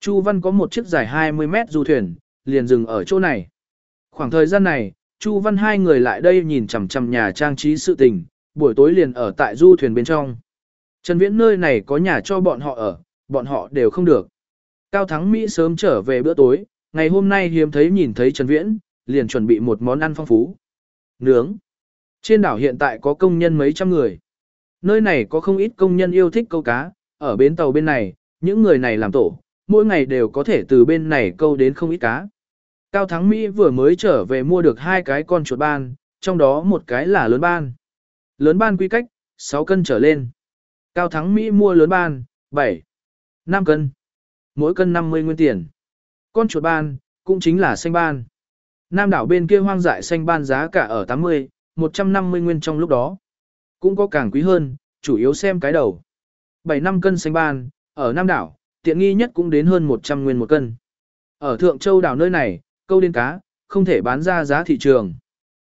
Chu Văn có một chiếc dài 20 mét du thuyền, liền dừng ở chỗ này. Khoảng thời gian này, Chu Văn hai người lại đây nhìn chằm chằm nhà trang trí sự tình, buổi tối liền ở tại du thuyền bên trong. Trần Viễn nơi này có nhà cho bọn họ ở, bọn họ đều không được. Cao Thắng Mỹ sớm trở về bữa tối, ngày hôm nay hiếm thấy nhìn thấy Trần Viễn, liền chuẩn bị một món ăn phong phú. Nướng. Trên đảo hiện tại có công nhân mấy trăm người. Nơi này có không ít công nhân yêu thích câu cá, ở bến tàu bên này, những người này làm tổ, mỗi ngày đều có thể từ bên này câu đến không ít cá. Cao Thắng Mỹ vừa mới trở về mua được hai cái con chuột ban, trong đó một cái là lớn ban. Lớn ban quy cách, 6 cân trở lên. Cao Thắng Mỹ mua lớn ban, 7, 5 cân. Mỗi cân 50 nguyên tiền. Con chuột ban, cũng chính là xanh ban. Nam đảo bên kia hoang dại xanh ban giá cả ở 80, 150 nguyên trong lúc đó. Cũng có càng quý hơn, chủ yếu xem cái đầu. 7 năm cân xanh ban, ở Nam đảo, tiện nghi nhất cũng đến hơn 100 nguyên một cân. Ở Thượng Châu đảo nơi này, câu đến cá, không thể bán ra giá thị trường.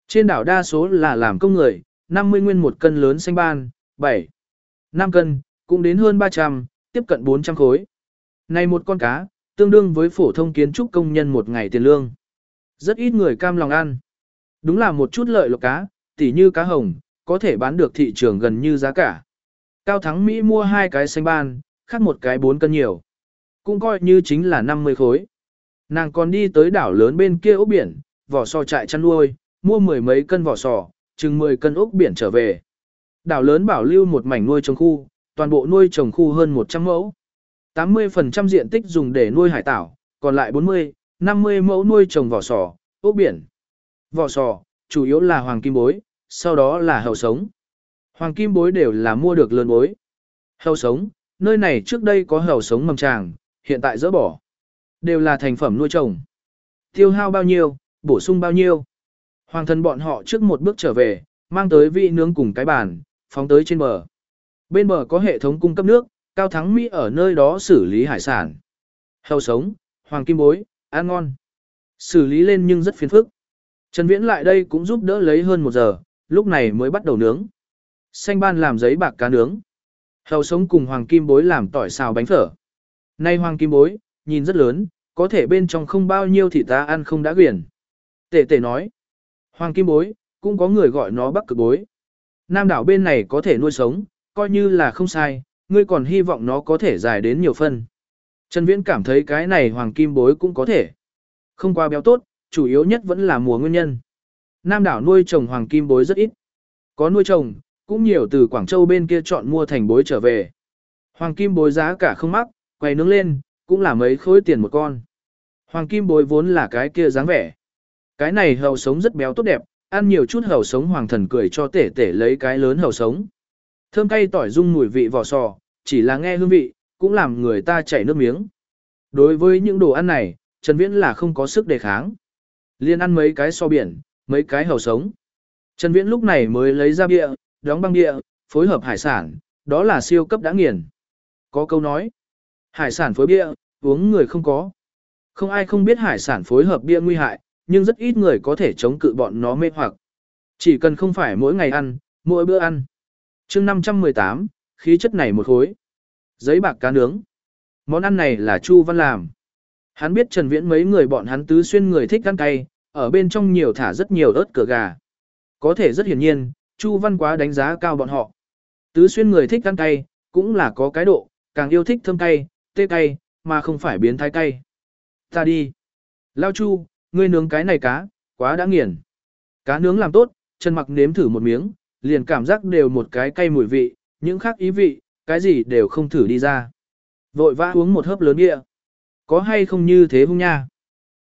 Trên đảo đa số là làm công người, 50 nguyên một cân lớn xanh ban, 7, 5 cân, cũng đến hơn 300, tiếp cận 400 khối. Này một con cá, tương đương với phổ thông kiến trúc công nhân một ngày tiền lương. Rất ít người cam lòng ăn. Đúng là một chút lợi lộc cá, tỉ như cá hồng, có thể bán được thị trường gần như giá cả. Cao Thắng Mỹ mua hai cái xanh ban, khác một cái 4 cân nhiều. Cũng coi như chính là 50 khối. Nàng còn đi tới đảo lớn bên kia ốc biển, vỏ sò trại chăn nuôi, mua mười mấy cân vỏ sò, chừng 10 cân ốc biển trở về. Đảo lớn bảo lưu một mảnh nuôi trồng khu, toàn bộ nuôi trồng khu hơn 100 mẫu. 80% diện tích dùng để nuôi hải tảo, còn lại 40, 50 mẫu nuôi trồng vỏ sò, ốc biển. Vỏ sò, chủ yếu là hoàng kim bối, sau đó là hầu sống. Hoàng kim bối đều là mua được lớn bối. Hầu sống, nơi này trước đây có hầu sống mầm tràng, hiện tại dỡ bỏ. Đều là thành phẩm nuôi trồng. Tiêu hao bao nhiêu, bổ sung bao nhiêu. Hoàng thân bọn họ trước một bước trở về, mang tới vị nướng cùng cái bàn, phóng tới trên bờ. Bên bờ có hệ thống cung cấp nước, Cao Thắng Mỹ ở nơi đó xử lý hải sản. Hầu sống, hoàng kim bối, ăn ngon. Xử lý lên nhưng rất phiền phức. Trần Viễn lại đây cũng giúp đỡ lấy hơn một giờ, lúc này mới bắt đầu nướng. Xanh ban làm giấy bạc cá nướng. Hầu sống cùng hoàng kim bối làm tỏi xào bánh phở. Nay hoàng kim bối, nhìn rất lớn, có thể bên trong không bao nhiêu thì ta ăn không đã quyển. Tể tể nói, hoàng kim bối, cũng có người gọi nó bắc cực bối. Nam đảo bên này có thể nuôi sống, coi như là không sai, ngươi còn hy vọng nó có thể dài đến nhiều phân. Trần Viễn cảm thấy cái này hoàng kim bối cũng có thể. Không quá béo tốt, chủ yếu nhất vẫn là mùa nguyên nhân. Nam đảo nuôi trồng hoàng kim bối rất ít. Có nuôi trồng, cũng nhiều từ Quảng Châu bên kia chọn mua thành bối trở về. Hoàng kim bối giá cả không mắc, quay nướng lên, cũng là mấy khối tiền một con. Hoàng kim bối vốn là cái kia dáng vẻ. Cái này hầu sống rất béo tốt đẹp, ăn nhiều chút hầu sống hoàng thần cười cho tể tể lấy cái lớn hầu sống. Thơm cay tỏi dung mùi vị vỏ sò, chỉ là nghe hương vị, cũng làm người ta chảy nước miếng. Đối với những đồ ăn này, Trần Viễn là không có sức đề kháng. Liên ăn mấy cái so biển, mấy cái hầu sống. Trần Viễn lúc này mới lấy ra bia, đóng băng bia, phối hợp hải sản, đó là siêu cấp đã nghiền. Có câu nói, hải sản phối bia, uống người không có. Không ai không biết hải sản phối hợp bia nguy hại, nhưng rất ít người có thể chống cự bọn nó mê hoặc. Chỉ cần không phải mỗi ngày ăn, mỗi bữa ăn. chương 518, khí chất này một khối. Giấy bạc cá nướng. Món ăn này là Chu Văn làm. Hắn biết Trần Viễn mấy người bọn hắn tứ xuyên người thích ăn cay, ở bên trong nhiều thả rất nhiều ớt cửa gà. Có thể rất hiển nhiên, Chu Văn quá đánh giá cao bọn họ. Tứ xuyên người thích ăn cay, cũng là có cái độ, càng yêu thích thơm cay, tê cay, mà không phải biến thái cay. Ta đi. Lao Chu, ngươi nướng cái này cá, quá đã nghiền. Cá nướng làm tốt, Trần Mặc nếm thử một miếng, liền cảm giác đều một cái cay mùi vị, những khác ý vị, cái gì đều không thử đi ra. Vội vã uống một hớp lớn địa. Có hay không như thế hung nha?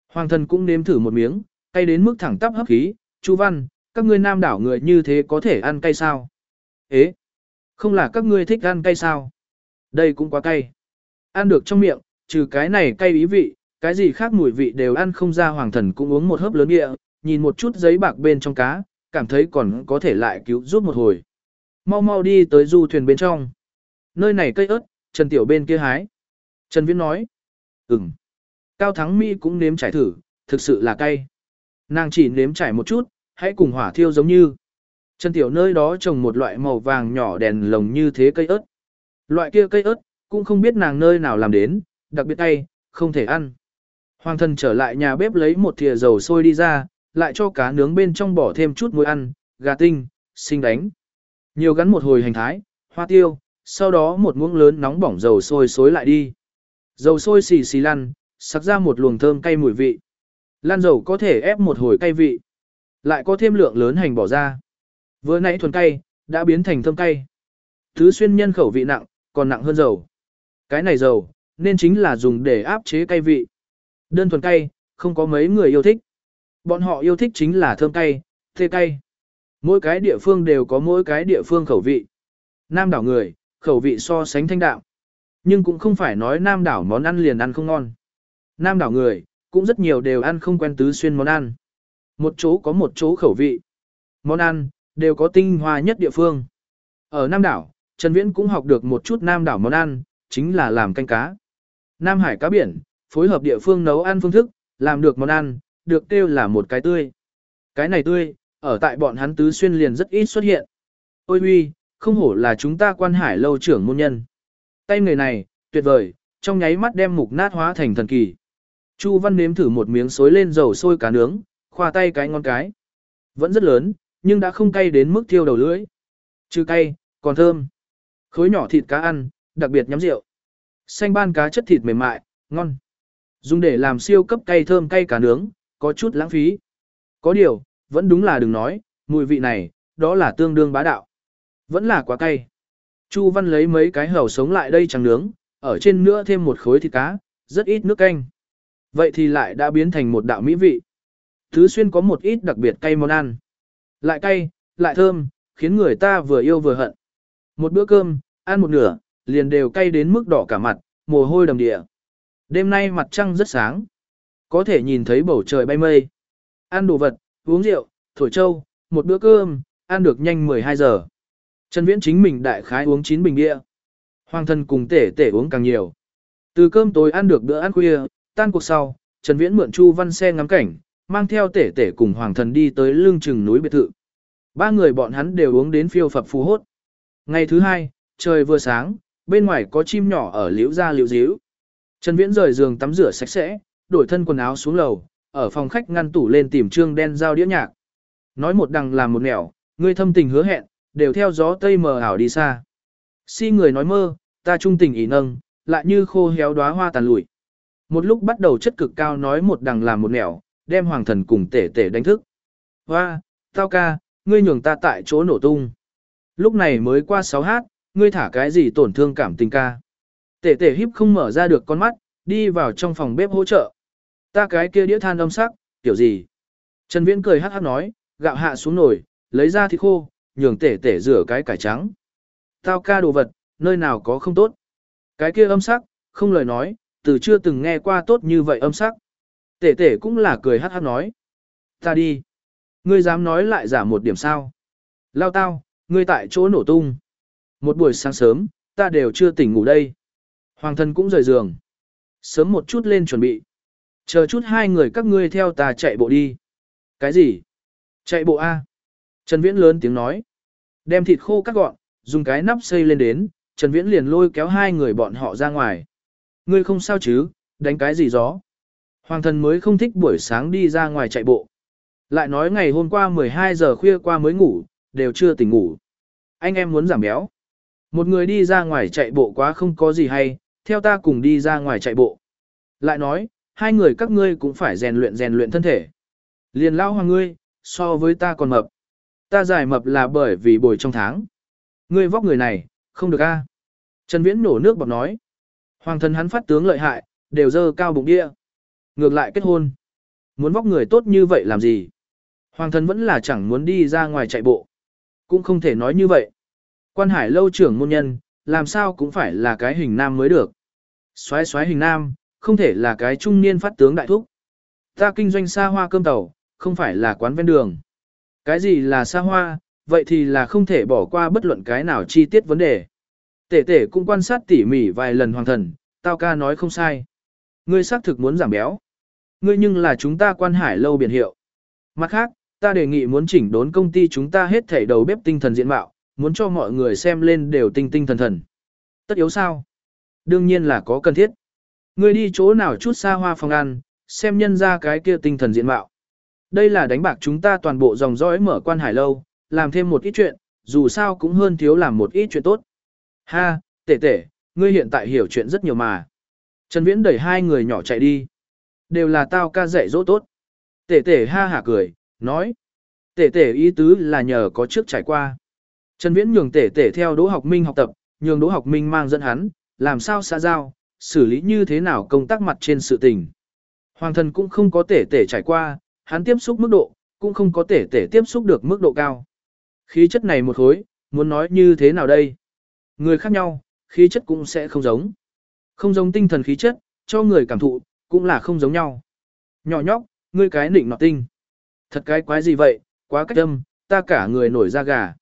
Hoàng thần cũng nếm thử một miếng, cay đến mức thẳng tắp hấp khí, Chu Văn, các ngươi nam đảo người như thế có thể ăn cay sao? Ế, không là các ngươi thích ăn cay sao? Đây cũng quá cay. Ăn được trong miệng, trừ cái này cay ý vị, cái gì khác mùi vị đều ăn không ra hoàng thần cũng uống một hớp lớn địa, nhìn một chút giấy bạc bên trong cá, cảm thấy còn có thể lại cứu giúp một hồi. Mau mau đi tới du thuyền bên trong. Nơi này cây ớt, Trần Tiểu bên kia hái. Trần Viễn nói. Ừm. Cao Thắng Mỹ cũng nếm trải thử, thực sự là cay. Nàng chỉ nếm trải một chút, hãy cùng hỏa thiêu giống như. Trần Tiểu nơi đó trồng một loại màu vàng nhỏ đèn lồng như thế cây ớt. Loại kia cây ớt, cũng không biết nàng nơi nào làm đến, đặc biệt tay, không thể ăn. Hoàng thần trở lại nhà bếp lấy một thìa dầu sôi đi ra, lại cho cá nướng bên trong bỏ thêm chút muối ăn, gà tinh, sinh đánh. Nhiều gắn một hồi hành thái, hoa tiêu, sau đó một muỗng lớn nóng bỏng dầu sôi xối lại đi. Dầu sôi xì xì lăn, sắc ra một luồng thơm cay mùi vị. Lan dầu có thể ép một hồi cay vị. Lại có thêm lượng lớn hành bỏ ra. Vừa nãy thuần cay, đã biến thành thơm cay. Thứ xuyên nhân khẩu vị nặng, còn nặng hơn dầu. Cái này dầu, nên chính là dùng để áp chế cay vị. Đơn thuần cay, không có mấy người yêu thích. Bọn họ yêu thích chính là thơm cay, thê cay. Mỗi cái địa phương đều có mỗi cái địa phương khẩu vị. Nam đảo người, khẩu vị so sánh thanh đạm. Nhưng cũng không phải nói nam đảo món ăn liền ăn không ngon. Nam đảo người, cũng rất nhiều đều ăn không quen tứ xuyên món ăn. Một chỗ có một chỗ khẩu vị. Món ăn, đều có tinh hoa nhất địa phương. Ở Nam đảo, Trần Viễn cũng học được một chút Nam đảo món ăn, chính là làm canh cá. Nam Hải cá biển, phối hợp địa phương nấu ăn phương thức, làm được món ăn, được kêu là một cái tươi. Cái này tươi, ở tại bọn hắn tứ xuyên liền rất ít xuất hiện. Ôi huy, không hổ là chúng ta quan hải lâu trưởng môn nhân. Tay người này, tuyệt vời, trong nháy mắt đem mục nát hóa thành thần kỳ. Chu Văn nếm thử một miếng xối lên dầu sôi cá nướng, khoa tay cái ngon cái. Vẫn rất lớn, nhưng đã không cay đến mức thiêu đầu lưỡi. Chứ cay, còn thơm. Khối nhỏ thịt cá ăn, đặc biệt nhắm rượu. Xanh ban cá chất thịt mềm mại, ngon. Dùng để làm siêu cấp cay thơm cay cá nướng, có chút lãng phí. Có điều, vẫn đúng là đừng nói, mùi vị này, đó là tương đương bá đạo. Vẫn là quá cay. Chu Văn lấy mấy cái hầu sống lại đây chẳng nướng, ở trên nữa thêm một khối thịt cá, rất ít nước canh. Vậy thì lại đã biến thành một đạo mỹ vị. Thứ xuyên có một ít đặc biệt cay món ăn. Lại cay, lại thơm, khiến người ta vừa yêu vừa hận. Một bữa cơm, ăn một nửa, liền đều cay đến mức đỏ cả mặt, mồ hôi đầm địa. Đêm nay mặt trăng rất sáng. Có thể nhìn thấy bầu trời bay mây. Ăn đồ vật, uống rượu, thổi trâu, một bữa cơm, ăn được nhanh 12 giờ. Trần Viễn chính mình đại khái uống 9 bình bia. Hoàng thân cùng tể tể uống càng nhiều. Từ cơm tối ăn được bữa ăn khuya, tan cuộc sau, Trần Viễn mượn Chu Văn xe ngắm cảnh, mang theo tể tể cùng Hoàng thần đi tới lưng chừng núi biệt thự. Ba người bọn hắn đều uống đến phiêu phập phù hốt. Ngày thứ hai, trời vừa sáng, bên ngoài có chim nhỏ ở liễu ra liễu díu. Trần Viễn rời giường tắm rửa sạch sẽ, đổi thân quần áo xuống lầu, ở phòng khách ngăn tủ lên tìm trương đen giao đĩa nhạc. Nói một đằng làm một nẻo, người thâm tình hứa hẹn, đều theo gió tây mờ ảo đi xa. Si người nói mơ, ta trung tình ý nâng, lại như khô héo đóa hoa tàn lụi. Một lúc bắt đầu chất cực cao nói một đằng làm một nẻo, đem hoàng thần cùng tể tể đánh thức. Hoa, tao ca, ngươi nhường ta tại chỗ nổ tung. Lúc này mới qua 6 hát, ngươi thả cái gì tổn thương cảm tình ca. Tể tể híp không mở ra được con mắt, đi vào trong phòng bếp hỗ trợ. Ta cái kia đĩa than âm sắc, kiểu gì? Trần Viễn cười hát hát nói, gạo hạ xuống nồi, lấy ra thịt khô, nhường tể tể rửa cái cải trắng. Tao ca đồ vật, nơi nào có không tốt. Cái kia âm sắc, không lời nói, từ chưa từng nghe qua tốt như vậy âm sắc. Tể tể cũng là cười hát hát nói. Ta đi. Ngươi dám nói lại giả một điểm sao. Lao tao, ngươi tại chỗ nổ tung. Một buổi sáng sớm, ta đều chưa tỉnh ngủ đây. Hoàng thân cũng rời giường. Sớm một chút lên chuẩn bị. Chờ chút hai người các ngươi theo ta chạy bộ đi. Cái gì? Chạy bộ A. Trần Viễn lớn tiếng nói. Đem thịt khô cắt gọn, dùng cái nắp xây lên đến, Trần Viễn liền lôi kéo hai người bọn họ ra ngoài. Ngươi không sao chứ, đánh cái gì gió. Hoàng thần mới không thích buổi sáng đi ra ngoài chạy bộ. Lại nói ngày hôm qua 12 giờ khuya qua mới ngủ, đều chưa tỉnh ngủ. Anh em muốn giảm béo. Một người đi ra ngoài chạy bộ quá không có gì hay, theo ta cùng đi ra ngoài chạy bộ. Lại nói, hai người các ngươi cũng phải rèn luyện rèn luyện thân thể. Liền lao hoàng ngươi, so với ta còn mập. Ta giải mập là bởi vì bồi trong tháng. Ngươi vóc người này, không được a. Trần Viễn nổ nước bọt nói. Hoàng thân hắn phát tướng lợi hại, đều dơ cao bụng địa. Ngược lại kết hôn. Muốn vóc người tốt như vậy làm gì? Hoàng thân vẫn là chẳng muốn đi ra ngoài chạy bộ. Cũng không thể nói như vậy. Quan hải lâu trưởng môn nhân, làm sao cũng phải là cái hình nam mới được. Xoái xoái hình nam, không thể là cái trung niên phát tướng đại thúc. Ta kinh doanh xa hoa cơm tàu, không phải là quán ven đường. Cái gì là xa hoa, vậy thì là không thể bỏ qua bất luận cái nào chi tiết vấn đề. Tể tể cũng quan sát tỉ mỉ vài lần hoàng thần, tao ca nói không sai. Ngươi xác thực muốn giảm béo. Ngươi nhưng là chúng ta quan hải lâu biển hiệu. Mặt khác, ta đề nghị muốn chỉnh đốn công ty chúng ta hết thảy đầu bếp tinh thần diện mạo, muốn cho mọi người xem lên đều tinh tinh thần thần. Tất yếu sao? Đương nhiên là có cần thiết. Ngươi đi chỗ nào chút xa hoa phòng ăn, xem nhân ra cái kia tinh thần diện mạo. Đây là đánh bạc chúng ta toàn bộ dòng dõi mở quan hải lâu, làm thêm một ít chuyện, dù sao cũng hơn thiếu làm một ít chuyện tốt. Ha, tể tể, ngươi hiện tại hiểu chuyện rất nhiều mà. Trần Viễn đẩy hai người nhỏ chạy đi. Đều là tao ca dạy dỗ tốt. Tể tể ha hả cười, nói. Tể tể ý tứ là nhờ có trước trải qua. Trần Viễn nhường tể tể theo Đỗ Học Minh học tập, nhường Đỗ Học Minh mang dẫn hắn, làm sao xã giao, xử lý như thế nào công tác mặt trên sự tình. Hoàng thần cũng không có tể tể trải qua, hắn tiếp xúc mức độ, cũng không có tể tể tiếp xúc được mức độ cao. Khí chất này một khối, muốn nói như thế nào đây? Người khác nhau, khí chất cũng sẽ không giống. Không giống tinh thần khí chất, cho người cảm thụ, cũng là không giống nhau. Nhỏ nhóc, ngươi cái nịnh nọt tinh. Thật cái quái gì vậy, quá cách âm, ta cả người nổi da gà.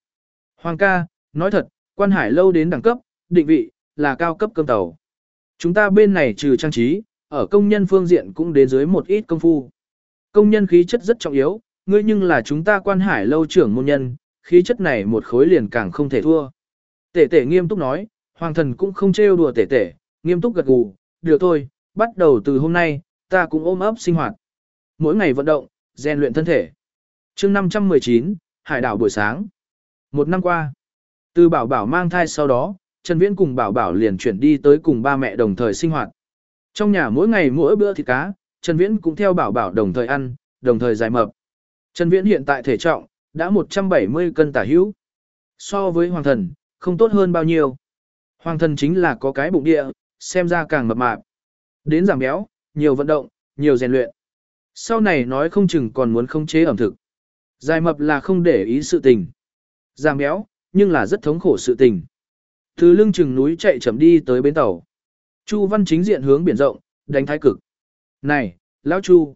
Hoàng ca, nói thật, quan hải lâu đến đẳng cấp, định vị, là cao cấp cơm tàu. Chúng ta bên này trừ trang trí, ở công nhân phương diện cũng đến dưới một ít công phu. Công nhân khí chất rất trọng yếu, ngươi nhưng là chúng ta quan hải lâu trưởng môn nhân, khí chất này một khối liền càng không thể thua. Tể tể nghiêm túc nói, hoàng thần cũng không trêu đùa tể tể, nghiêm túc gật gù, được thôi, bắt đầu từ hôm nay, ta cũng ôm ấp sinh hoạt. Mỗi ngày vận động, rèn luyện thân thể. chương 519, Hải đảo buổi sáng. Một năm qua, từ bảo bảo mang thai sau đó, Trần Viễn cùng bảo bảo liền chuyển đi tới cùng ba mẹ đồng thời sinh hoạt. Trong nhà mỗi ngày mỗi bữa thịt cá, Trần Viễn cũng theo bảo bảo đồng thời ăn, đồng thời giải mập. Trần Viễn hiện tại thể trọng, đã 170 cân tả hữu. So với hoàng thần, không tốt hơn bao nhiêu. Hoàng thần chính là có cái bụng địa, xem ra càng mập mạp. Đến giảm béo, nhiều vận động, nhiều rèn luyện. Sau này nói không chừng còn muốn không chế ẩm thực. Dài mập là không để ý sự tình. Giảm béo, nhưng là rất thống khổ sự tình. Từ lưng chừng núi chạy chậm đi tới bến tàu. Chu Văn chính diện hướng biển rộng, đánh thái cực. Này, lão Chu.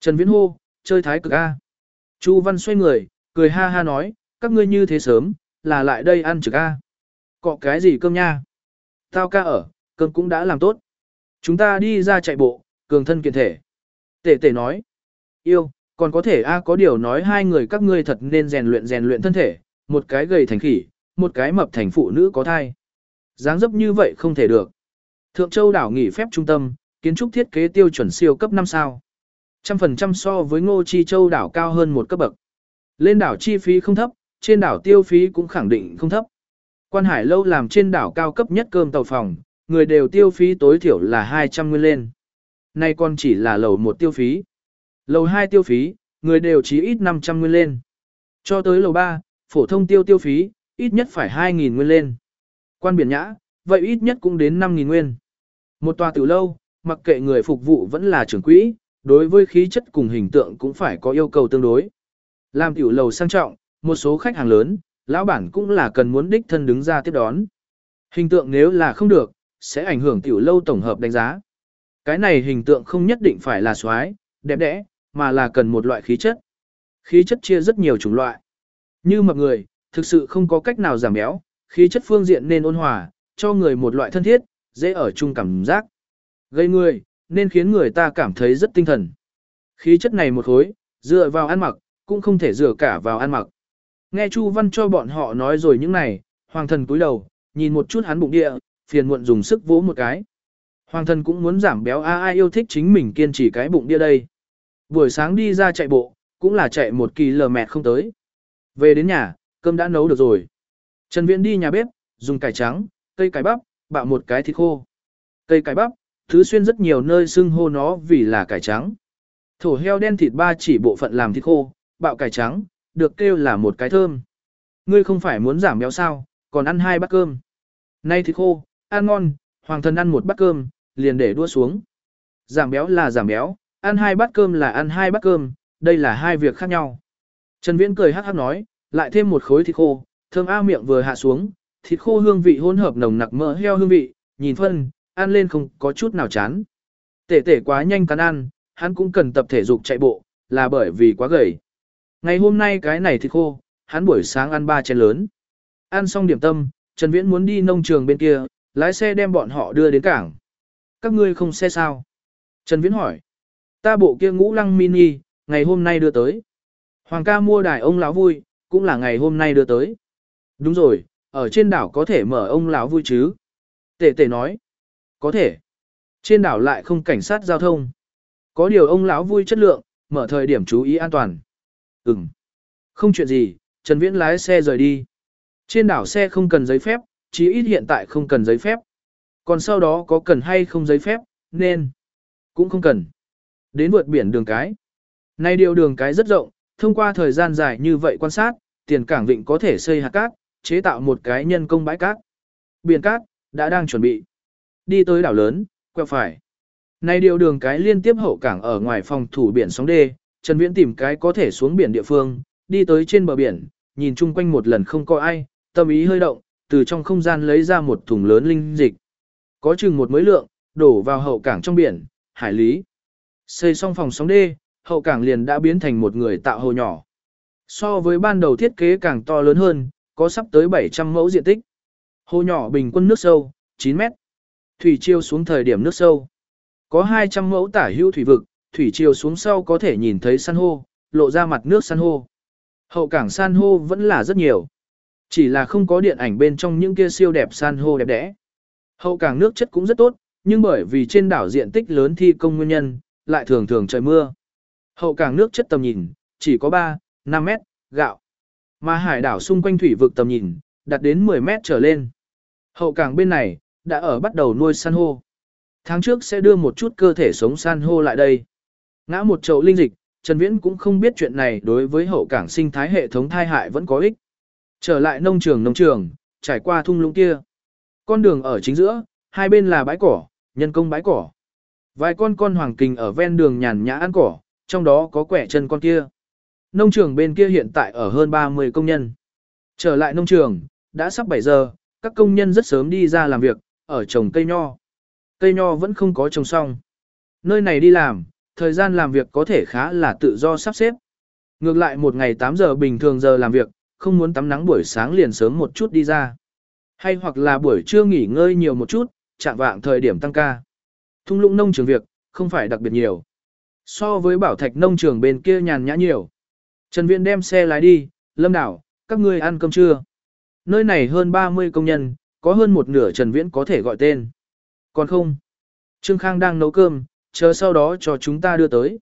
Trần Viễn hô, chơi thái cực A. Chu Văn xoay người, cười ha ha nói, các ngươi như thế sớm, là lại đây ăn trực A. Cọ cái gì cơm nha? Tao ca ở, cơm cũng đã làm tốt. Chúng ta đi ra chạy bộ, cường thân kiện thể. Tể tể nói, yêu, còn có thể A có điều nói hai người các ngươi thật nên rèn luyện rèn luyện thân thể, một cái gầy thành khỉ, một cái mập thành phụ nữ có thai. dáng dấp như vậy không thể được. Thượng Châu đảo nghỉ phép trung tâm, kiến trúc thiết kế tiêu chuẩn siêu cấp 5 sao. Trăm phần trăm so với Ngô Chi Châu đảo cao hơn một cấp bậc. Lên đảo chi phí không thấp, trên đảo tiêu phí cũng khẳng định không thấp. Quan Hải lâu làm trên đảo cao cấp nhất cơm tàu phòng, người đều tiêu phí tối thiểu là 200 nguyên lên. Nay còn chỉ là lầu một tiêu phí. Lầu 2 tiêu phí, người đều chỉ ít 500 nguyên lên. Cho tới lầu 3, phổ thông tiêu tiêu phí, ít nhất phải 2.000 nguyên lên. Quan biển nhã, vậy ít nhất cũng đến 5.000 nguyên. Một tòa tiểu lâu, mặc kệ người phục vụ vẫn là trưởng quỹ, đối với khí chất cùng hình tượng cũng phải có yêu cầu tương đối. Làm tiểu lầu sang trọng, một số khách hàng lớn, lão bản cũng là cần muốn đích thân đứng ra tiếp đón. Hình tượng nếu là không được, sẽ ảnh hưởng tiểu lâu tổng hợp đánh giá. Cái này hình tượng không nhất định phải là xoái, đẹp đẽ, mà là cần một loại khí chất. Khí chất chia rất nhiều chủng loại. Như mập người, thực sự không có cách nào giảm béo, khí chất phương diện nên ôn hòa, cho người một loại thân thiết, dễ ở chung cảm giác. Gây người, nên khiến người ta cảm thấy rất tinh thần. Khí chất này một khối, dựa vào ăn mặc, cũng không thể dựa cả vào ăn mặc. Nghe Chu Văn cho bọn họ nói rồi những này, hoàng thần cúi đầu, nhìn một chút hắn bụng địa, phiền muộn dùng sức vỗ một cái. Hoàng thân cũng muốn giảm béo a ai yêu thích chính mình kiên trì cái bụng bia đây. Buổi sáng đi ra chạy bộ, cũng là chạy một kỳ lờ mẹt không tới. Về đến nhà, cơm đã nấu được rồi. Trần Viễn đi nhà bếp, dùng cải trắng, cây cải bắp, bạo một cái thịt khô. Cây cải bắp, thứ xuyên rất nhiều nơi xưng hô nó vì là cải trắng. Thổ heo đen thịt ba chỉ bộ phận làm thịt khô, bạo cải trắng, được kêu là một cái thơm. Ngươi không phải muốn giảm béo sao, còn ăn hai bát cơm. Nay thịt khô, ăn ngon, hoàng thân ăn một bát cơm, liền để đua xuống. Giảm béo là giảm béo, ăn hai bát cơm là ăn hai bát cơm, đây là hai việc khác nhau. Trần Viễn cười hắc hắc nói, lại thêm một khối thịt khô, thơm a miệng vừa hạ xuống, thịt khô hương vị hỗn hợp nồng nặc mỡ heo hương vị, nhìn phân, ăn lên không có chút nào chán. Tể tể quá nhanh cắn ăn, hắn cũng cần tập thể dục chạy bộ, là bởi vì quá gầy. Ngày hôm nay cái này thịt khô, hắn buổi sáng ăn ba chén lớn. Ăn xong điểm tâm, Trần Viễn muốn đi nông trường bên kia, lái xe đem bọn họ đưa đến cảng. Các ngươi không xe sao? Trần Viễn hỏi. Ta bộ kia ngũ lăng mini, ngày hôm nay đưa tới. Hoàng ca mua đài ông lão vui, cũng là ngày hôm nay đưa tới. Đúng rồi, ở trên đảo có thể mở ông lão vui chứ? Tể tể nói. Có thể. Trên đảo lại không cảnh sát giao thông. Có điều ông lão vui chất lượng, mở thời điểm chú ý an toàn. Ừm. Không chuyện gì, Trần Viễn lái xe rời đi. Trên đảo xe không cần giấy phép, chí ít hiện tại không cần giấy phép. Còn sau đó có cần hay không giấy phép, nên cũng không cần. Đến vượt biển đường cái. Nay điều đường cái rất rộng, thông qua thời gian dài như vậy quan sát, tiền cảng vịnh có thể xây hạt cát, chế tạo một cái nhân công bãi cát. Biển cát, đã đang chuẩn bị. Đi tới đảo lớn, quẹo phải. Nay điều đường cái liên tiếp hậu cảng ở ngoài phòng thủ biển sóng đê, Trần Viễn tìm cái có thể xuống biển địa phương, đi tới trên bờ biển, nhìn chung quanh một lần không có ai, tâm ý hơi động, từ trong không gian lấy ra một thùng lớn linh dịch. Có chừng một mới lượng, đổ vào hậu cảng trong biển, hải lý. Xây xong phòng sóng đê, hậu cảng liền đã biến thành một người tạo hồ nhỏ. So với ban đầu thiết kế càng to lớn hơn, có sắp tới 700 mẫu diện tích. Hồ nhỏ bình quân nước sâu, 9 mét. Thủy chiêu xuống thời điểm nước sâu. Có 200 mẫu tả hữu thủy vực, thủy chiều xuống sau có thể nhìn thấy san hô, lộ ra mặt nước san hô. Hậu cảng san hô vẫn là rất nhiều. Chỉ là không có điện ảnh bên trong những kia siêu đẹp san hô đẹp đẽ. Hậu cảng nước chất cũng rất tốt, nhưng bởi vì trên đảo diện tích lớn thi công nguyên nhân, lại thường thường trời mưa. Hậu cảng nước chất tầm nhìn, chỉ có 3, 5 mét, gạo. Mà hải đảo xung quanh thủy vực tầm nhìn, đạt đến 10 mét trở lên. Hậu cảng bên này, đã ở bắt đầu nuôi san hô. Tháng trước sẽ đưa một chút cơ thể sống san hô lại đây. Ngã một chậu linh dịch, Trần Viễn cũng không biết chuyện này đối với hậu cảng sinh thái hệ thống thai hại vẫn có ích. Trở lại nông trường nông trường, trải qua thung lũng kia. Con đường ở chính giữa, hai bên là bãi cỏ, nhân công bãi cỏ. Vài con con hoàng kình ở ven đường nhàn nhã ăn cỏ, trong đó có quẻ chân con kia. Nông trường bên kia hiện tại ở hơn 30 công nhân. Trở lại nông trường, đã sắp 7 giờ, các công nhân rất sớm đi ra làm việc, ở trồng cây nho. Cây nho vẫn không có trồng xong. Nơi này đi làm, thời gian làm việc có thể khá là tự do sắp xếp. Ngược lại một ngày 8 giờ bình thường giờ làm việc, không muốn tắm nắng buổi sáng liền sớm một chút đi ra. Hay hoặc là buổi trưa nghỉ ngơi nhiều một chút, chạm vạng thời điểm tăng ca. Thung lũng nông trường việc, không phải đặc biệt nhiều. So với bảo thạch nông trường bên kia nhàn nhã nhiều. Trần Viễn đem xe lái đi, lâm đảo, các ngươi ăn cơm trưa. Nơi này hơn 30 công nhân, có hơn một nửa Trần Viễn có thể gọi tên. Còn không? Trương Khang đang nấu cơm, chờ sau đó cho chúng ta đưa tới.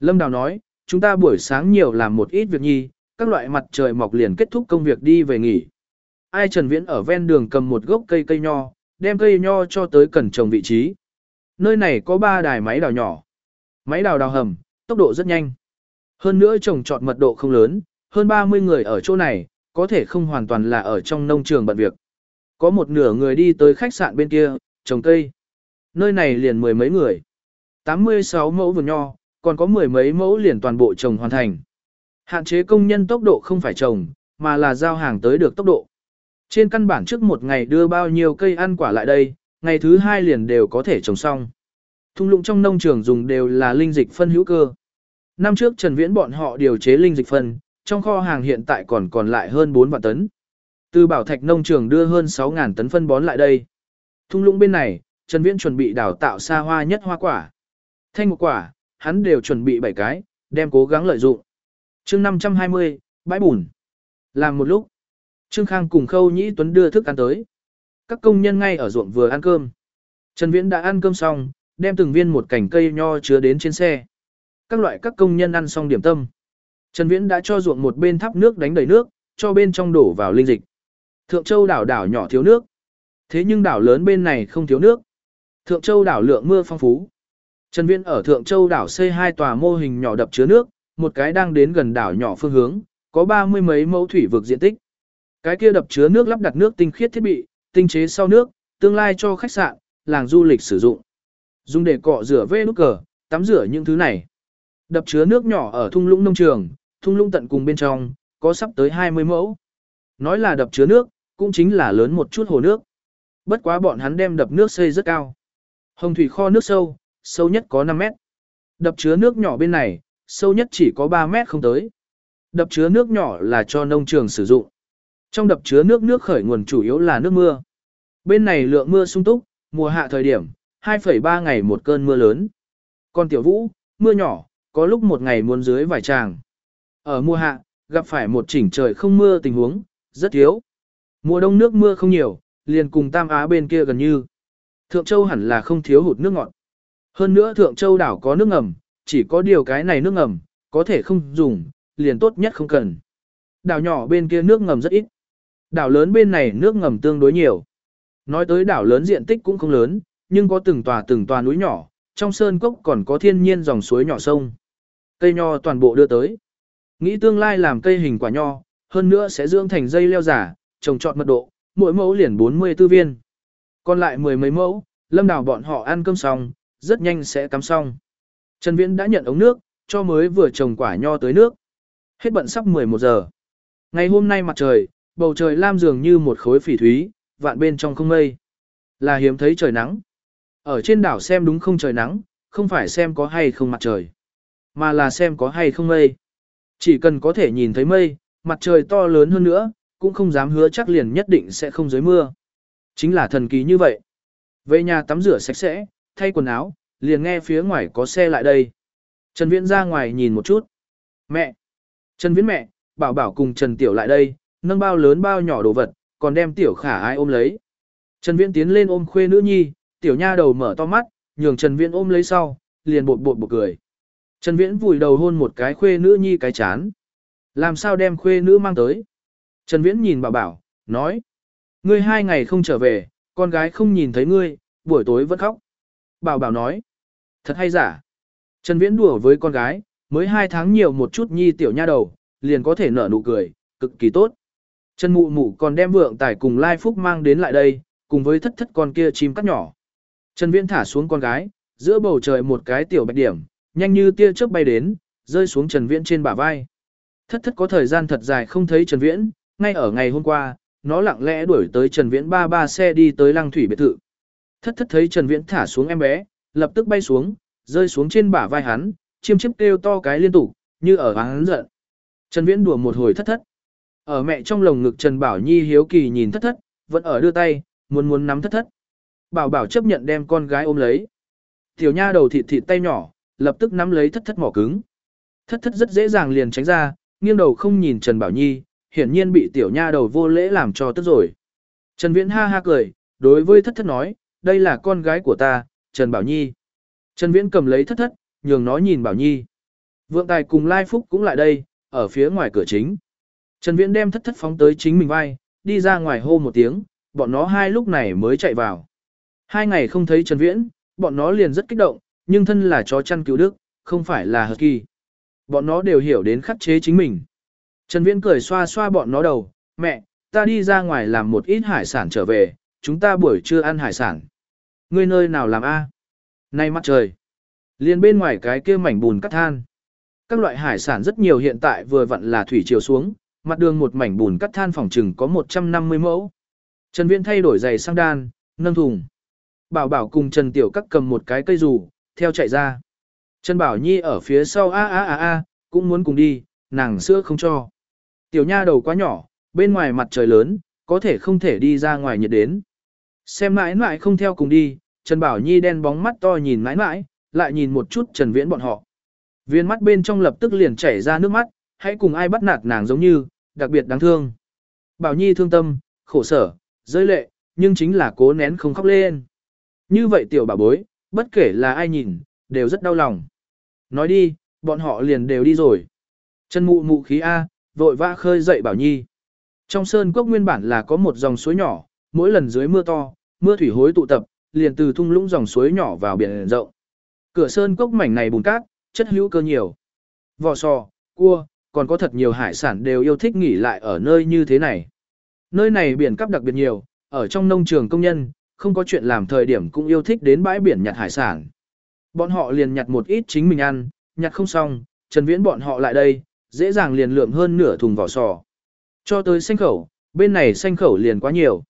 Lâm Đào nói, chúng ta buổi sáng nhiều làm một ít việc nhi, các loại mặt trời mọc liền kết thúc công việc đi về nghỉ. Ai Trần Viễn ở ven đường cầm một gốc cây cây nho, đem cây nho cho tới cần trồng vị trí. Nơi này có ba đài máy đào nhỏ. Máy đào đào hầm, tốc độ rất nhanh. Hơn nữa trồng trọt mật độ không lớn, hơn 30 người ở chỗ này, có thể không hoàn toàn là ở trong nông trường bận việc. Có một nửa người đi tới khách sạn bên kia, trồng cây. Nơi này liền mười mấy người. 86 mẫu vườn nho, còn có mười mấy mẫu liền toàn bộ trồng hoàn thành. Hạn chế công nhân tốc độ không phải trồng, mà là giao hàng tới được tốc độ. Trên căn bản trước một ngày đưa bao nhiêu cây ăn quả lại đây, ngày thứ hai liền đều có thể trồng xong. Thung lũng trong nông trường dùng đều là linh dịch phân hữu cơ. Năm trước Trần Viễn bọn họ điều chế linh dịch phân, trong kho hàng hiện tại còn còn lại hơn 4 vạn tấn. Từ bảo thạch nông trường đưa hơn 6.000 tấn phân bón lại đây. Thung lũng bên này, Trần Viễn chuẩn bị đào tạo xa hoa nhất hoa quả. Thanh một quả, hắn đều chuẩn bị 7 cái, đem cố gắng lợi dụng chương 520, bãi bùn. Làm một lúc, Trương Khang cùng Khâu Nhĩ Tuấn đưa thức ăn tới. Các công nhân ngay ở ruộng vừa ăn cơm. Trần Viễn đã ăn cơm xong, đem từng viên một cành cây nho chứa đến trên xe. Các loại các công nhân ăn xong điểm tâm. Trần Viễn đã cho ruộng một bên thắp nước đánh đầy nước, cho bên trong đổ vào linh dịch. Thượng Châu đảo đảo nhỏ thiếu nước. Thế nhưng đảo lớn bên này không thiếu nước. Thượng Châu đảo lượng mưa phong phú. Trần Viễn ở Thượng Châu đảo xây hai tòa mô hình nhỏ đập chứa nước, một cái đang đến gần đảo nhỏ phương hướng, có ba mươi mấy mẫu thủy vực diện tích. Cái kia đập chứa nước lắp đặt nước tinh khiết thiết bị, tinh chế sau nước, tương lai cho khách sạn, làng du lịch sử dụng. Dùng để cọ rửa vê nút cờ, tắm rửa những thứ này. Đập chứa nước nhỏ ở thung lũng nông trường, thung lũng tận cùng bên trong, có sắp tới 20 mẫu. Nói là đập chứa nước, cũng chính là lớn một chút hồ nước. Bất quá bọn hắn đem đập nước xây rất cao. Hồng thủy kho nước sâu, sâu nhất có 5 mét. Đập chứa nước nhỏ bên này, sâu nhất chỉ có 3 mét không tới. Đập chứa nước nhỏ là cho nông trường sử dụng. Trong đập chứa nước nước khởi nguồn chủ yếu là nước mưa. Bên này lượng mưa sung túc, mùa hạ thời điểm, 2,3 ngày một cơn mưa lớn. Còn tiểu vũ, mưa nhỏ, có lúc một ngày muốn dưới vài tràng. Ở mùa hạ, gặp phải một chỉnh trời không mưa tình huống, rất thiếu. Mùa đông nước mưa không nhiều, liền cùng Tam Á bên kia gần như. Thượng Châu hẳn là không thiếu hụt nước ngọt. Hơn nữa Thượng Châu đảo có nước ngầm, chỉ có điều cái này nước ngầm, có thể không dùng, liền tốt nhất không cần. Đảo nhỏ bên kia nước ngầm rất ít. Đảo lớn bên này nước ngầm tương đối nhiều. Nói tới đảo lớn diện tích cũng không lớn, nhưng có từng tòa từng tòa núi nhỏ, trong sơn cốc còn có thiên nhiên dòng suối nhỏ sông. Cây nho toàn bộ đưa tới. Nghĩ tương lai làm cây hình quả nho, hơn nữa sẽ dưỡng thành dây leo giả, trồng trọt mật độ, mỗi mẫu liền 44 viên. Còn lại mười mấy mẫu, lâm đào bọn họ ăn cơm xong, rất nhanh sẽ cắm xong. Trần Viễn đã nhận ống nước, cho mới vừa trồng quả nho tới nước. Hết bận sắp 11 giờ. Ngày hôm nay mặt trời, bầu trời lam dường như một khối phỉ thúy, vạn bên trong không mây. Là hiếm thấy trời nắng. Ở trên đảo xem đúng không trời nắng, không phải xem có hay không mặt trời, mà là xem có hay không mây. Chỉ cần có thể nhìn thấy mây, mặt trời to lớn hơn nữa, cũng không dám hứa chắc liền nhất định sẽ không dưới mưa. Chính là thần kỳ như vậy. Về nhà tắm rửa sạch sẽ, thay quần áo, liền nghe phía ngoài có xe lại đây. Trần Viễn ra ngoài nhìn một chút. Mẹ! Trần Viễn mẹ, bảo bảo cùng Trần Tiểu lại đây, nâng bao lớn bao nhỏ đồ vật, còn đem Tiểu khả ai ôm lấy. Trần Viễn tiến lên ôm khuê nữ nhi, Tiểu nha đầu mở to mắt, nhường Trần Viễn ôm lấy sau, liền bột bột bột cười. Trần Viễn vùi đầu hôn một cái khuê nữ nhi cái chán. Làm sao đem khuê nữ mang tới? Trần Viễn nhìn bảo bảo, nói. Ngươi hai ngày không trở về, con gái không nhìn thấy ngươi, buổi tối vẫn khóc. Bảo bảo nói. Thật hay giả. Trần Viễn đùa với con gái, mới hai tháng nhiều một chút nhi tiểu nha đầu, liền có thể nở nụ cười, cực kỳ tốt. Trần Mụ Mụ còn đem vượng tải cùng Lai Phúc mang đến lại đây, cùng với thất thất con kia chim cắt nhỏ. Trần Viễn thả xuống con gái, giữa bầu trời một cái tiểu bạch điểm, nhanh như tia chớp bay đến, rơi xuống Trần Viễn trên bả vai. Thất thất có thời gian thật dài không thấy Trần Viễn, ngay ở ngày hôm qua, nó lặng lẽ đuổi tới Trần Viễn ba ba xe đi tới lăng thủy biệt thự. Thất thất thấy Trần Viễn thả xuống em bé, lập tức bay xuống, rơi xuống trên bả vai hắn, chiêm chiếp kêu to cái liên tục, như ở hắn giận. Trần Viễn đùa một hồi thất thất. Ở mẹ trong lồng ngực Trần Bảo Nhi hiếu kỳ nhìn thất thất, vẫn ở đưa tay, muốn muốn nắm thất thất. Bảo Bảo chấp nhận đem con gái ôm lấy. Tiểu nha đầu thịt thịt tay nhỏ, lập tức nắm lấy thất thất mỏ cứng. Thất thất rất dễ dàng liền tránh ra, nghiêng đầu không nhìn Trần Bảo Nhi, hiển nhiên bị tiểu nha đầu vô lễ làm cho tức rồi. Trần Viễn ha ha cười, đối với thất thất nói, đây là con gái của ta, Trần Bảo Nhi. Trần Viễn cầm lấy thất thất, nhường nó nhìn Bảo Nhi. Vượng Tài cùng Lai Phúc cũng lại đây, ở phía ngoài cửa chính. Trần Viễn đem thất thất phóng tới chính mình vai, đi ra ngoài hô một tiếng, bọn nó hai lúc này mới chạy vào. Hai ngày không thấy Trần Viễn, bọn nó liền rất kích động, nhưng thân là chó chăn cứu đức, không phải là hợp kỳ. Bọn nó đều hiểu đến khắc chế chính mình. Trần Viễn cười xoa xoa bọn nó đầu, mẹ, ta đi ra ngoài làm một ít hải sản trở về, chúng ta buổi trưa ăn hải sản. Ngươi nơi nào làm a? Nay mặt trời. Liên bên ngoài cái kia mảnh bùn cắt than. Các loại hải sản rất nhiều hiện tại vừa vặn là thủy chiều xuống, mặt đường một mảnh bùn cắt than phòng trừng có 150 mẫu. Trần Viễn thay đổi giày sang đan, nâng thùng. Bảo Bảo cùng Trần Tiểu Các cầm một cái cây dù, theo chạy ra. Trần Bảo Nhi ở phía sau a a a a, cũng muốn cùng đi, nàng sữa không cho. Tiểu nha đầu quá nhỏ, bên ngoài mặt trời lớn, có thể không thể đi ra ngoài nhiệt đến. Xem mãi mãi không theo cùng đi, Trần Bảo Nhi đen bóng mắt to nhìn mãi mãi, lại nhìn một chút Trần Viễn bọn họ. Viên mắt bên trong lập tức liền chảy ra nước mắt, hãy cùng ai bắt nạt nàng giống như, đặc biệt đáng thương. Bảo Nhi thương tâm, khổ sở, rơi lệ, nhưng chính là cố nén không khóc lên. Như vậy tiểu bảo bối, bất kể là ai nhìn, đều rất đau lòng. Nói đi, bọn họ liền đều đi rồi. Trần mụ mụ khí A, vội vã khơi dậy Bảo Nhi. Trong sơn cốc nguyên bản là có một dòng suối nhỏ, mỗi lần dưới mưa to, mưa thủy hối tụ tập, liền từ thung lũng dòng suối nhỏ vào biển rộng. Cửa sơn cốc mảnh này bùn cát, chất hữu cơ nhiều. vỏ sò, cua, còn có thật nhiều hải sản đều yêu thích nghỉ lại ở nơi như thế này. Nơi này biển cắp đặc biệt nhiều, ở trong nông trường công nhân, không có chuyện làm thời điểm cũng yêu thích đến bãi biển nhặt hải sản. Bọn họ liền nhặt một ít chính mình ăn, nhặt không xong, Trần Viễn bọn họ lại đây, dễ dàng liền lượm hơn nửa thùng vỏ sò. Cho tới xanh khẩu, bên này xanh khẩu liền quá nhiều.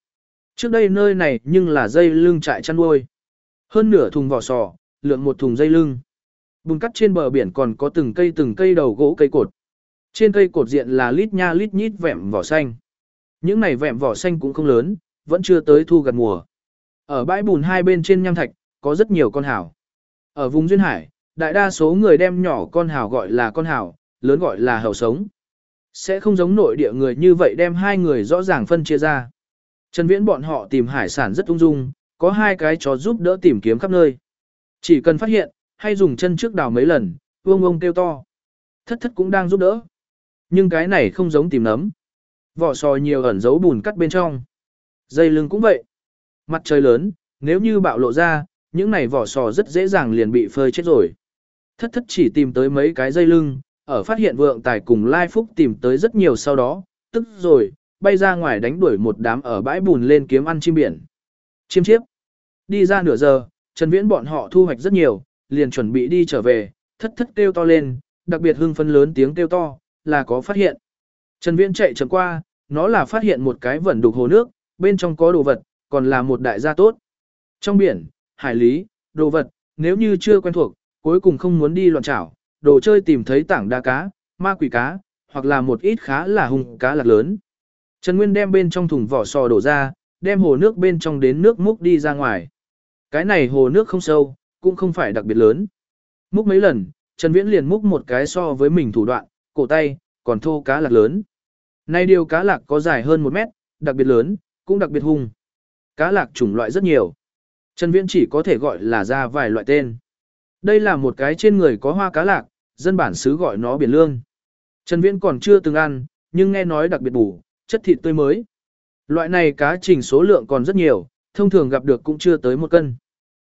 Trước đây nơi này nhưng là dây lưng trại chăn nuôi. Hơn nửa thùng vỏ sò, lượng một thùng dây lưng. Bùn cắt trên bờ biển còn có từng cây từng cây đầu gỗ cây cột. Trên cây cột diện là lít nha lít nhít vẹm vỏ xanh. Những này vẹm vỏ xanh cũng không lớn, vẫn chưa tới thu gặt mùa. Ở bãi bùn hai bên trên nham thạch, có rất nhiều con hào. Ở vùng duyên hải, đại đa số người đem nhỏ con hào gọi là con hào, lớn gọi là hầu sống. Sẽ không giống nội địa người như vậy đem hai người rõ ràng phân chia ra. Trần Viễn bọn họ tìm hải sản rất ung dung, có hai cái chó giúp đỡ tìm kiếm khắp nơi. Chỉ cần phát hiện, hay dùng chân trước đào mấy lần, vương ông kêu to. Thất thất cũng đang giúp đỡ. Nhưng cái này không giống tìm nấm. Vỏ sò nhiều ẩn dấu bùn cắt bên trong. Dây lưng cũng vậy. Mặt trời lớn, nếu như bạo lộ ra, những này vỏ sò rất dễ dàng liền bị phơi chết rồi. Thất thất chỉ tìm tới mấy cái dây lưng, ở phát hiện vượng tài cùng Lai Phúc tìm tới rất nhiều sau đó, tức rồi, bay ra ngoài đánh đuổi một đám ở bãi bùn lên kiếm ăn chim biển. Chiêm chiếp. Đi ra nửa giờ, Trần Viễn bọn họ thu hoạch rất nhiều, liền chuẩn bị đi trở về, thất thất kêu to lên, đặc biệt hưng phấn lớn tiếng kêu to, là có phát hiện. Trần Viễn chạy chậm qua, nó là phát hiện một cái vẩn đục hồ nước, bên trong có đồ vật, còn là một đại gia tốt. Trong biển, hải lý, đồ vật, nếu như chưa quen thuộc, cuối cùng không muốn đi loạn chảo, đồ chơi tìm thấy tảng đa cá, ma quỷ cá, hoặc là một ít khá là hung cá lạc lớn. Trần Nguyên đem bên trong thùng vỏ sò đổ ra, đem hồ nước bên trong đến nước múc đi ra ngoài. Cái này hồ nước không sâu, cũng không phải đặc biệt lớn. Múc mấy lần, Trần Viễn liền múc một cái so với mình thủ đoạn, cổ tay, còn thô cá lạc lớn. Nay điều cá lạc có dài hơn một mét, đặc biệt lớn, cũng đặc biệt hung. Cá lạc chủng loại rất nhiều. Trần Viễn chỉ có thể gọi là ra vài loại tên. Đây là một cái trên người có hoa cá lạc, dân bản xứ gọi nó biển lương. Trần Viễn còn chưa từng ăn, nhưng nghe nói đặc biệt bổ, chất thịt tươi mới. Loại này cá trình số lượng còn rất nhiều, thông thường gặp được cũng chưa tới một cân.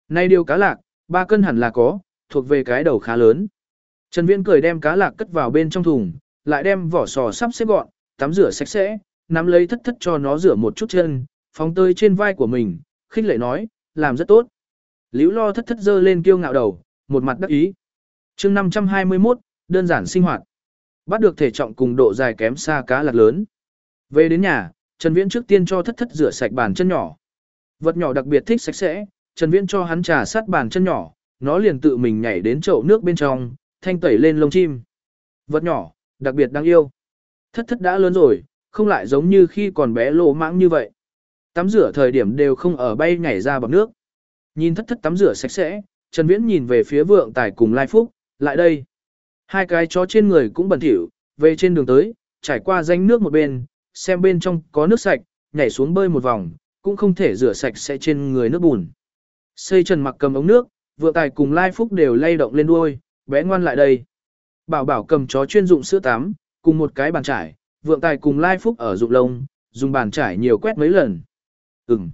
Nay điều cá lạc, ba cân hẳn là có, thuộc về cái đầu khá lớn. Trần Viễn cười đem cá lạc cất vào bên trong thùng, lại đem vỏ sò sắp xếp gọn, tắm rửa sạch sẽ, nắm lấy thất thất cho nó rửa một chút chân, phóng tơi trên vai của mình, khích lệ nói, làm rất tốt. Liễu lo thất thất dơ lên kiêu ngạo đầu, một mặt đắc ý. chương 521, đơn giản sinh hoạt. Bắt được thể trọng cùng độ dài kém xa cá lạc lớn. Về đến nhà, Trần Viễn trước tiên cho thất thất rửa sạch bàn chân nhỏ. Vật nhỏ đặc biệt thích sạch sẽ, Trần Viễn cho hắn trà sát bàn chân nhỏ, nó liền tự mình nhảy đến chậu nước bên trong, thanh tẩy lên lông chim. Vật nhỏ, đặc biệt đáng yêu. Thất thất đã lớn rồi, không lại giống như khi còn bé lỗ mãng như vậy. Tắm rửa thời điểm đều không ở bay nhảy ra bằng nước. Nhìn thất thất tắm rửa sạch sẽ, Trần Viễn nhìn về phía vượng tài cùng Lai Phúc, lại đây. Hai cái chó trên người cũng bẩn thỉu, về trên đường tới, trải qua danh nước một bên, xem bên trong có nước sạch, nhảy xuống bơi một vòng, cũng không thể rửa sạch sẽ trên người nước bùn. Xây Trần mặc cầm ống nước, vượng tài cùng Lai Phúc đều lay động lên đuôi, bé ngoan lại đây. Bảo bảo cầm chó chuyên dụng sữa tắm, cùng một cái bàn trải, vượng tài cùng Lai Phúc ở dụng lông, dùng bàn trải nhiều quét mấy lần. Ừm.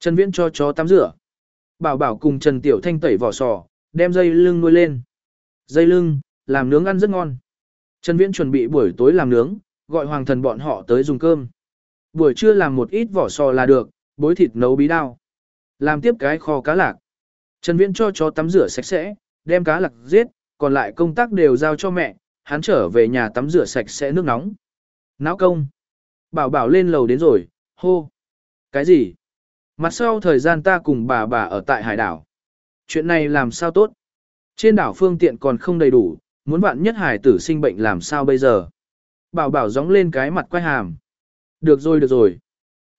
Trần Viễn cho chó tắm rửa. Bảo bảo cùng Trần Tiểu Thanh tẩy vỏ sò, đem dây lưng nuôi lên. Dây lưng, làm nướng ăn rất ngon. Trần Viễn chuẩn bị buổi tối làm nướng, gọi hoàng thần bọn họ tới dùng cơm. Buổi trưa làm một ít vỏ sò là được, bối thịt nấu bí đao. Làm tiếp cái kho cá lạc. Trần Viễn cho chó tắm rửa sạch sẽ, đem cá lạc giết, còn lại công tác đều giao cho mẹ, hắn trở về nhà tắm rửa sạch sẽ nước nóng. Náo công. Bảo bảo lên lầu đến rồi, hô. Cái gì? Mặt sau thời gian ta cùng bà bà ở tại hải đảo. Chuyện này làm sao tốt? Trên đảo phương tiện còn không đầy đủ, muốn bạn nhất hải tử sinh bệnh làm sao bây giờ? Bảo bảo gióng lên cái mặt quay hàm. Được rồi được rồi.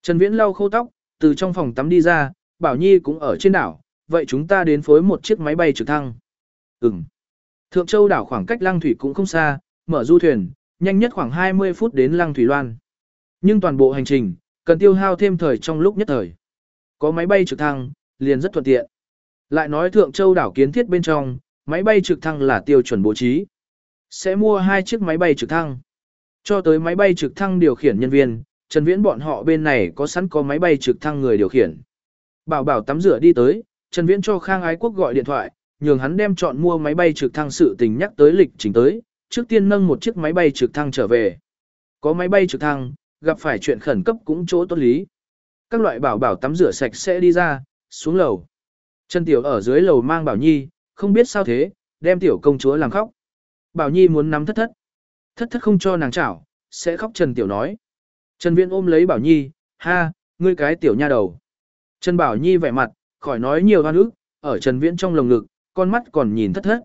Trần Viễn lau khô tóc, từ trong phòng tắm đi ra, Bảo Nhi cũng ở trên đảo, vậy chúng ta đến phối một chiếc máy bay trực thăng. Ừm. Thượng Châu đảo khoảng cách Lăng Thủy cũng không xa, mở du thuyền, nhanh nhất khoảng 20 phút đến Lăng Thủy Loan. Nhưng toàn bộ hành trình, cần tiêu hao thêm thời trong lúc nhất thời. Có máy bay trực thăng, liền rất thuận tiện. Lại nói Thượng Châu đảo kiến thiết bên trong, máy bay trực thăng là tiêu chuẩn bố trí. Sẽ mua hai chiếc máy bay trực thăng. Cho tới máy bay trực thăng điều khiển nhân viên, Trần Viễn bọn họ bên này có sẵn có máy bay trực thăng người điều khiển. Bảo bảo tắm rửa đi tới, Trần Viễn cho Khang Ái Quốc gọi điện thoại, nhường hắn đem chọn mua máy bay trực thăng sự tình nhắc tới lịch trình tới, trước tiên nâng một chiếc máy bay trực thăng trở về. Có máy bay trực thăng, gặp phải chuyện khẩn cấp cũng chỗ tốt lý. Các loại bảo bảo tắm rửa sạch sẽ đi ra, xuống lầu. Trần Tiểu ở dưới lầu mang Bảo Nhi, không biết sao thế, đem Tiểu công chúa làm khóc. Bảo Nhi muốn nắm thất thất. Thất thất không cho nàng chảo, sẽ khóc Trần Tiểu nói. Trần Viễn ôm lấy Bảo Nhi, ha, ngươi cái Tiểu nha đầu. Trần Bảo Nhi vẻ mặt, khỏi nói nhiều hoan ức, ở Trần Viễn trong lồng ngực, con mắt còn nhìn thất thất.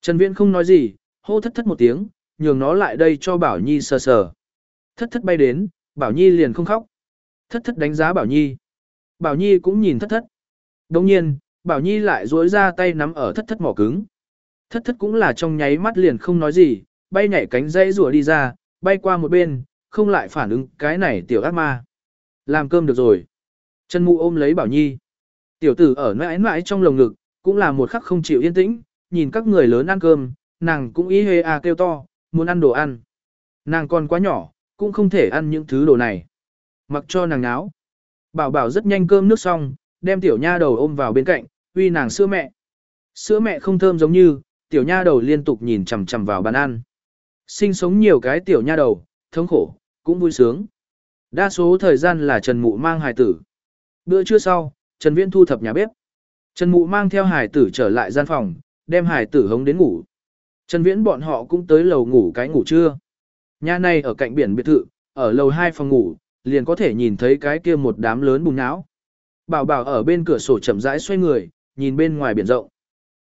Trần Viễn không nói gì, hô thất thất một tiếng, nhường nó lại đây cho Bảo Nhi sờ sờ. Thất thất bay đến, Bảo Nhi liền không khóc. Thất thất đánh giá Bảo Nhi. Bảo Nhi cũng nhìn thất thất. Đồng nhiên, Bảo Nhi lại duỗi ra tay nắm ở thất thất mỏ cứng. Thất thất cũng là trong nháy mắt liền không nói gì, bay nhảy cánh dây rùa đi ra, bay qua một bên, không lại phản ứng cái này tiểu ác ma. Làm cơm được rồi. Trần Mụ ôm lấy Bảo Nhi. Tiểu tử ở mãi mãi trong lồng ngực, cũng là một khắc không chịu yên tĩnh, nhìn các người lớn ăn cơm, nàng cũng ý hê à kêu to, muốn ăn đồ ăn. Nàng còn quá nhỏ, cũng không thể ăn những thứ đồ này. Mặc cho nàng náo. Bảo bảo rất nhanh cơm nước xong, đem tiểu nha đầu ôm vào bên cạnh, uy nàng sữa mẹ. Sữa mẹ không thơm giống như, tiểu nha đầu liên tục nhìn chằm chằm vào bàn ăn. Sinh sống nhiều cái tiểu nha đầu, thống khổ, cũng vui sướng. Đa số thời gian là Trần Mụ mang hài tử. Bữa trưa sau, Trần Viễn thu thập nhà bếp. Trần Mụ mang theo hài tử trở lại gian phòng, đem hài tử hống đến ngủ. Trần Viễn bọn họ cũng tới lầu ngủ cái ngủ trưa. Nhà này ở cạnh biển biệt thự, ở lầu 2 phòng ngủ, liền có thể nhìn thấy cái kia một đám lớn bùng não. Bảo bảo ở bên cửa sổ chậm rãi xoay người, nhìn bên ngoài biển rộng.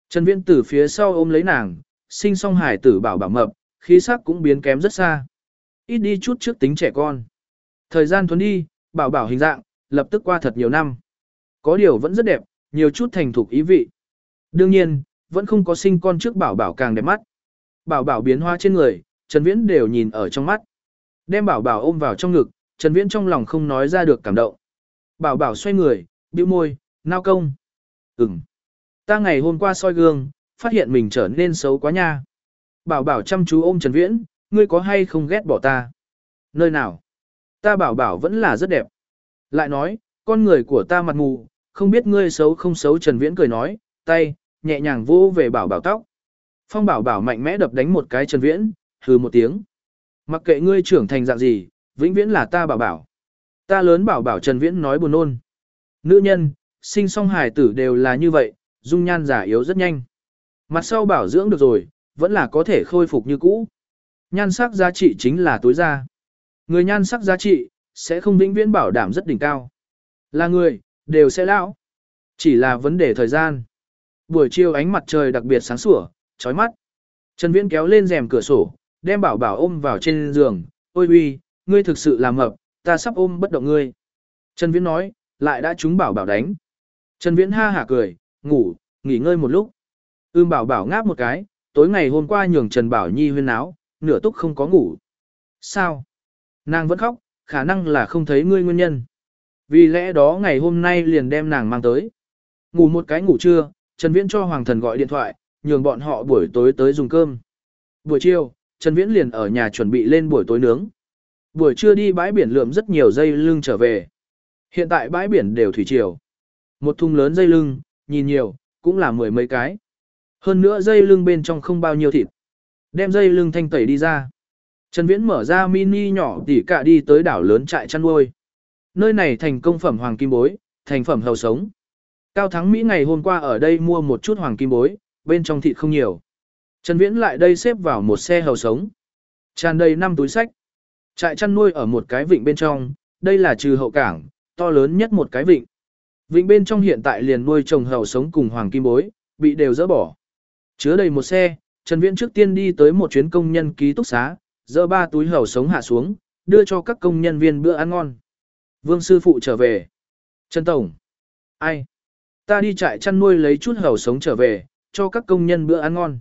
Trần Viễn từ phía sau ôm lấy nàng, sinh song hải tử bảo bảo mập, khí sắc cũng biến kém rất xa. Ít đi chút trước tính trẻ con. Thời gian thuấn đi, bảo bảo hình dạng, lập tức qua thật nhiều năm. Có điều vẫn rất đẹp, nhiều chút thành thục ý vị. Đương nhiên, vẫn không có sinh con trước bảo bảo càng đẹp mắt. Bảo bảo biến hoa trên người, Trần Viễn đều nhìn ở trong mắt. Đem bảo bảo ôm vào trong ngực, Trần Viễn trong lòng không nói ra được cảm động. Bảo bảo xoay người, bĩu môi, nao công. Ừm. Ta ngày hôm qua soi gương, phát hiện mình trở nên xấu quá nha. Bảo bảo chăm chú ôm Trần Viễn, ngươi có hay không ghét bỏ ta? Nơi nào? Ta bảo bảo vẫn là rất đẹp. Lại nói, con người của ta mặt mù, không biết ngươi xấu không xấu Trần Viễn cười nói, tay, nhẹ nhàng vô về bảo bảo tóc. Phong bảo bảo mạnh mẽ đập đánh một cái Trần Viễn, hừ một tiếng. Mặc kệ ngươi trưởng thành dạng gì, vĩnh viễn là ta bảo bảo. Ta lớn bảo bảo Trần Viễn nói buồn nôn. Nữ nhân, sinh song hài tử đều là như vậy, dung nhan giả yếu rất nhanh. Mặt sau bảo dưỡng được rồi, vẫn là có thể khôi phục như cũ. Nhan sắc giá trị chính là tối ra. Người nhan sắc giá trị, sẽ không vĩnh viễn bảo đảm rất đỉnh cao. Là người, đều sẽ lão. Chỉ là vấn đề thời gian. Buổi chiều ánh mặt trời đặc biệt sáng sủa, chói mắt. Trần Viễn kéo lên rèm cửa sổ, đem bảo bảo ôm vào trên giường. Ôi uy, ngươi thực sự là mập, ta sắp ôm bất động ngươi. Trần Viễn nói, lại đã trúng bảo bảo đánh. Trần Viễn ha hả cười, ngủ, nghỉ ngơi một lúc. Ưm bảo bảo ngáp một cái, tối ngày hôm qua nhường Trần Bảo Nhi huyên áo, nửa túc không có ngủ. Sao? Nàng vẫn khóc, khả năng là không thấy ngươi nguyên nhân. Vì lẽ đó ngày hôm nay liền đem nàng mang tới. Ngủ một cái ngủ trưa, Trần Viễn cho Hoàng Thần gọi điện thoại, nhường bọn họ buổi tối tới dùng cơm. Buổi chiều, Trần Viễn liền ở nhà chuẩn bị lên buổi tối nướng. Buổi trưa đi bãi biển lượm rất nhiều dây lưng trở về. Hiện tại bãi biển đều thủy triều. Một thùng lớn dây lưng, nhìn nhiều, cũng là mười mấy cái. Hơn nữa dây lưng bên trong không bao nhiêu thịt. Đem dây lưng thanh tẩy đi ra. Trần Viễn mở ra mini nhỏ tỉ cả đi tới đảo lớn trại chăn nuôi. Nơi này thành công phẩm hoàng kim bối, thành phẩm hầu sống. Cao Thắng Mỹ ngày hôm qua ở đây mua một chút hoàng kim bối, bên trong thịt không nhiều. Trần Viễn lại đây xếp vào một xe hầu sống. Tràn đầy năm túi sách. Trại chăn nuôi ở một cái vịnh bên trong, đây là trừ hậu cảng, to lớn nhất một cái vịnh. Vịnh bên trong hiện tại liền nuôi trồng hầu sống cùng hoàng kim bối, bị đều dỡ bỏ. Chứa đầy một xe, Trần Viễn trước tiên đi tới một chuyến công nhân ký túc xá, dỡ ba túi hầu sống hạ xuống, đưa cho các công nhân viên bữa ăn ngon. Vương sư phụ trở về. Trần Tổng. Ai? Ta đi trại chăn nuôi lấy chút hầu sống trở về, cho các công nhân bữa ăn ngon.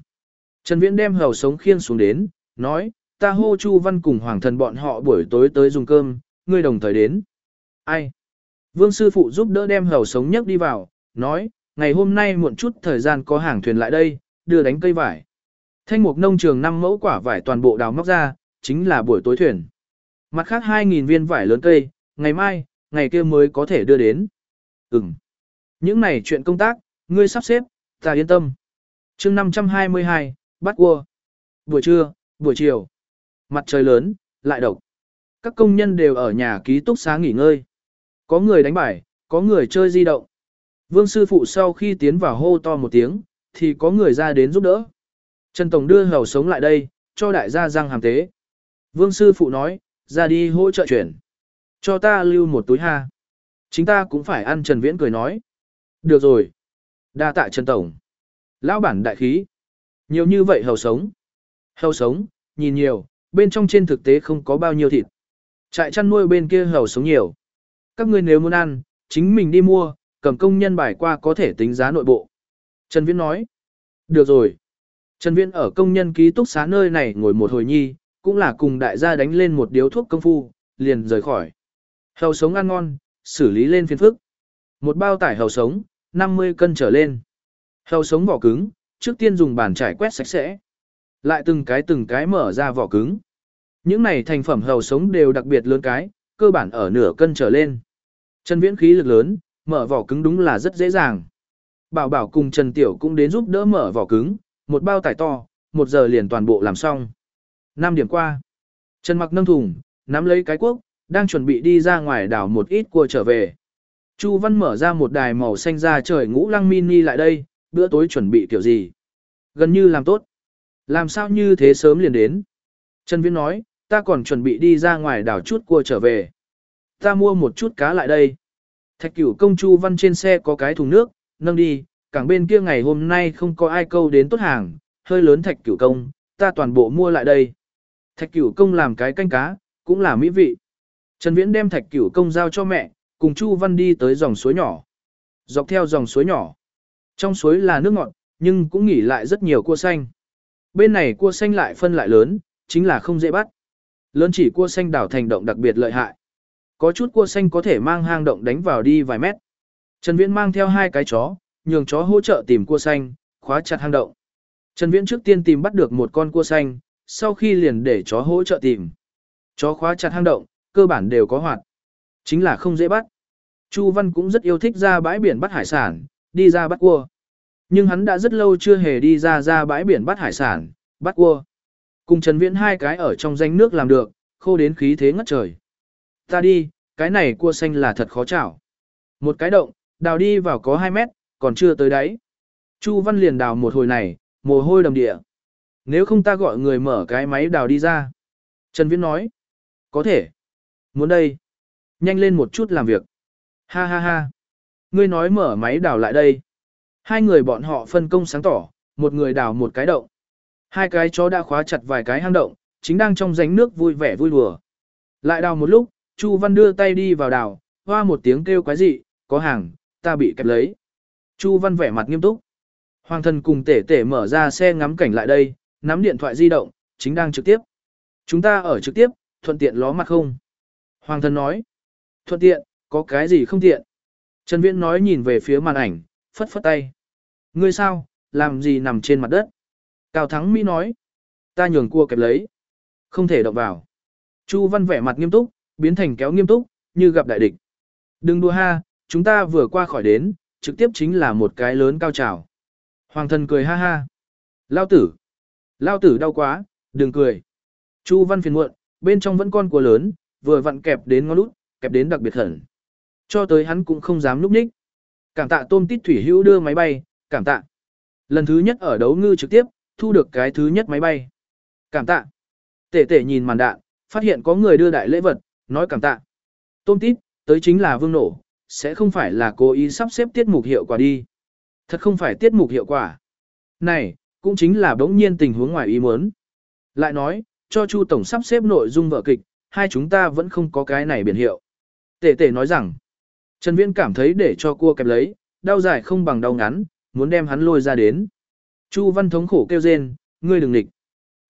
Trần Viễn đem hầu sống khiêng xuống đến, nói, ta hô Chu Văn cùng Hoàng thần bọn họ buổi tối tới dùng cơm, ngươi đồng thời đến. Ai? Vương sư phụ giúp đỡ đem hầu sống nhấc đi vào, nói, ngày hôm nay muộn chút thời gian có hàng thuyền lại đây, đưa đánh cây vải. Thanh mục nông trường 5 mẫu quả vải toàn bộ đào móc ra, chính là buổi tối thuyền. Mặt khác 2.000 viên vải lớn cây, ngày mai, ngày kia mới có thể đưa đến. Ừm. Những này chuyện công tác, ngươi sắp xếp, ta yên tâm. chương 522, bắt cua. Buổi trưa, buổi chiều. Mặt trời lớn, lại độc. Các công nhân đều ở nhà ký túc xá nghỉ ngơi. Có người đánh bài, có người chơi di động. Vương sư phụ sau khi tiến vào hô to một tiếng, thì có người ra đến giúp đỡ. Trần Tổng đưa hầu sống lại đây, cho đại gia răng hàm tế. Vương sư phụ nói, ra đi hỗ trợ chuyển. Cho ta lưu một túi ha. Chính ta cũng phải ăn Trần Viễn cười nói. Được rồi. Đa tạ Trần Tổng. Lão bản đại khí. Nhiều như vậy hầu sống. Hầu sống, nhìn nhiều, bên trong trên thực tế không có bao nhiêu thịt. Trại chăn nuôi bên kia hầu sống nhiều. Các ngươi nếu muốn ăn, chính mình đi mua, cầm công nhân bài qua có thể tính giá nội bộ. Trần Viễn nói. Được rồi. Trần Viễn ở công nhân ký túc xá nơi này ngồi một hồi nhi, cũng là cùng đại gia đánh lên một điếu thuốc công phu, liền rời khỏi. Hầu sống ăn ngon, xử lý lên phiền phức. Một bao tải hầu sống, 50 cân trở lên. Hầu sống vỏ cứng, trước tiên dùng bàn trải quét sạch sẽ. Lại từng cái từng cái mở ra vỏ cứng. Những này thành phẩm hầu sống đều đặc biệt lớn cái, cơ bản ở nửa cân trở lên. Trần Viễn khí lực lớn, mở vỏ cứng đúng là rất dễ dàng. Bảo Bảo cùng Trần Tiểu cũng đến giúp đỡ mở vỏ cứng, một bao tải to, một giờ liền toàn bộ làm xong. Năm điểm qua. Trần Mặc nâng thùng, nắm lấy cái cuốc, đang chuẩn bị đi ra ngoài đảo một ít cua trở về. Chu Văn mở ra một đài màu xanh ra trời ngũ lăng mini lại đây, bữa tối chuẩn bị kiểu gì. Gần như làm tốt. Làm sao như thế sớm liền đến. Trần Viễn nói, ta còn chuẩn bị đi ra ngoài đảo chút cua trở về. Ta mua một chút cá lại đây. Thạch cửu công Chu Văn trên xe có cái thùng nước, nâng đi, cảng bên kia ngày hôm nay không có ai câu đến tốt hàng, hơi lớn thạch cửu công, ta toàn bộ mua lại đây. Thạch cửu công làm cái canh cá, cũng là mỹ vị. Trần Viễn đem thạch cửu công giao cho mẹ, cùng Chu Văn đi tới dòng suối nhỏ. Dọc theo dòng suối nhỏ. Trong suối là nước ngọt, nhưng cũng nghỉ lại rất nhiều cua xanh. Bên này cua xanh lại phân lại lớn, chính là không dễ bắt. Lớn chỉ cua xanh đảo thành động đặc biệt lợi hại. Có chút cua xanh có thể mang hang động đánh vào đi vài mét. Trần Viễn mang theo hai cái chó, nhường chó hỗ trợ tìm cua xanh, khóa chặt hang động. Trần Viễn trước tiên tìm bắt được một con cua xanh, sau khi liền để chó hỗ trợ tìm. Chó khóa chặt hang động, cơ bản đều có hoạt. Chính là không dễ bắt. Chu Văn cũng rất yêu thích ra bãi biển bắt hải sản, đi ra bắt cua. Nhưng hắn đã rất lâu chưa hề đi ra ra bãi biển bắt hải sản, bắt cua. Cùng Trần Viễn hai cái ở trong danh nước làm được, khô đến khí thế ngất trời. Ta đi, cái này cua xanh là thật khó chảo. Một cái động, đào đi vào có 2 mét, còn chưa tới đáy. Chu Văn liền đào một hồi này, mồ hôi đầm địa. Nếu không ta gọi người mở cái máy đào đi ra. Trần Viễn nói. Có thể. Muốn đây. Nhanh lên một chút làm việc. Ha ha ha. Ngươi nói mở máy đào lại đây. Hai người bọn họ phân công sáng tỏ, một người đào một cái động. Hai cái chó đã khóa chặt vài cái hang động, chính đang trong ránh nước vui vẻ vui đùa. Lại đào một lúc, Chu Văn đưa tay đi vào đào, hoa một tiếng kêu quái dị, có hàng, ta bị kẹp lấy. Chu Văn vẻ mặt nghiêm túc. Hoàng thần cùng tể tể mở ra xe ngắm cảnh lại đây, nắm điện thoại di động, chính đang trực tiếp. Chúng ta ở trực tiếp, thuận tiện ló mặt không? Hoàng thần nói. Thuận tiện, có cái gì không tiện? Trần Viễn nói nhìn về phía màn ảnh, phất phất tay. Ngươi sao, làm gì nằm trên mặt đất? Cao Thắng Mỹ nói. Ta nhường cua kẹp lấy. Không thể động vào. Chu Văn vẻ mặt nghiêm túc, biến thành kéo nghiêm túc, như gặp đại địch. Đừng đùa ha, chúng ta vừa qua khỏi đến, trực tiếp chính là một cái lớn cao trào. Hoàng thần cười ha ha. Lao tử. Lao tử đau quá, đừng cười. Chu Văn phiền muộn, bên trong vẫn con cua lớn, vừa vặn kẹp đến ngón lút, kẹp đến đặc biệt hẳn. Cho tới hắn cũng không dám núp ních. Cảm tạ tôm tít thủy hữu đưa máy bay, cảm tạ. Lần thứ nhất ở đấu ngư trực tiếp, thu được cái thứ nhất máy bay. Cảm tạ. Tể tể nhìn màn đạn, phát hiện có người đưa đại lễ vật, nói cảm tạ. Tôm tít, tới chính là vương nổ, sẽ không phải là cố ý sắp xếp tiết mục hiệu quả đi. Thật không phải tiết mục hiệu quả. Này, cũng chính là đống nhiên tình huống ngoài ý muốn. Lại nói, cho Chu Tổng sắp xếp nội dung vở kịch, hai chúng ta vẫn không có cái này biển hiệu. Tể tể nói rằng, Trần Viễn cảm thấy để cho cua kẹp lấy, đau dài không bằng đau ngắn, muốn đem hắn lôi ra đến. Chu Văn thống khổ kêu rên, ngươi đừng nghịch.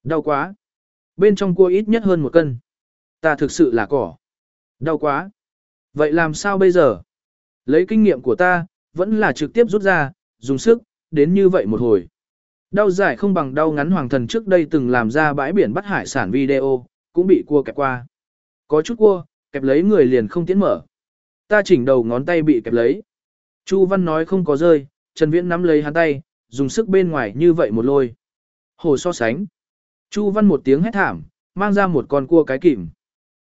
Đau quá. Bên trong cua ít nhất hơn một cân. Ta thực sự là cỏ. Đau quá. Vậy làm sao bây giờ? Lấy kinh nghiệm của ta, vẫn là trực tiếp rút ra, dùng sức, đến như vậy một hồi. Đau giải không bằng đau ngắn hoàng thần trước đây từng làm ra bãi biển bắt hải sản video, cũng bị cua kẹp qua. Có chút cua, kẹp lấy người liền không tiến mở. Ta chỉnh đầu ngón tay bị kẹp lấy. Chu Văn nói không có rơi, Trần Viễn nắm lấy hắn tay, dùng sức bên ngoài như vậy một lôi. Hồ so sánh. Chu Văn một tiếng hét thảm, mang ra một con cua cái kìm.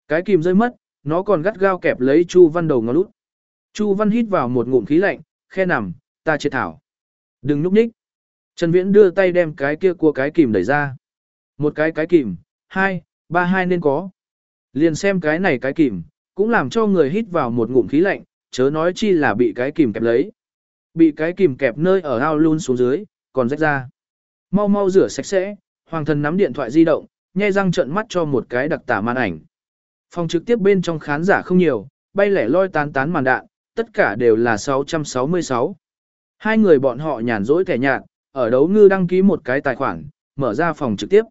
Cái kìm rơi mất, nó còn gắt gao kẹp lấy Chu Văn đầu ngón lút. Chu Văn hít vào một ngụm khí lạnh, khe nằm, ta chết thảo. Đừng núp ních. Trần Viễn đưa tay đem cái kia cua cái kìm đẩy ra. Một cái cái kìm, hai, ba hai nên có. Liền xem cái này cái kìm, cũng làm cho người hít vào một ngụm khí lạnh, chớ nói chi là bị cái kìm kẹp lấy. Bị cái kìm kẹp nơi ở ao luôn xuống dưới, còn rách ra. Mau mau rửa sạch sẽ, hoàng thần nắm điện thoại di động, nhai răng trợn mắt cho một cái đặc tả màn ảnh. Phòng trực tiếp bên trong khán giả không nhiều, bay lẻ loi tán tán màn đạn, tất cả đều là 666. Hai người bọn họ nhàn rỗi thẻ nhạt, ở đấu ngư đăng ký một cái tài khoản, mở ra phòng trực tiếp.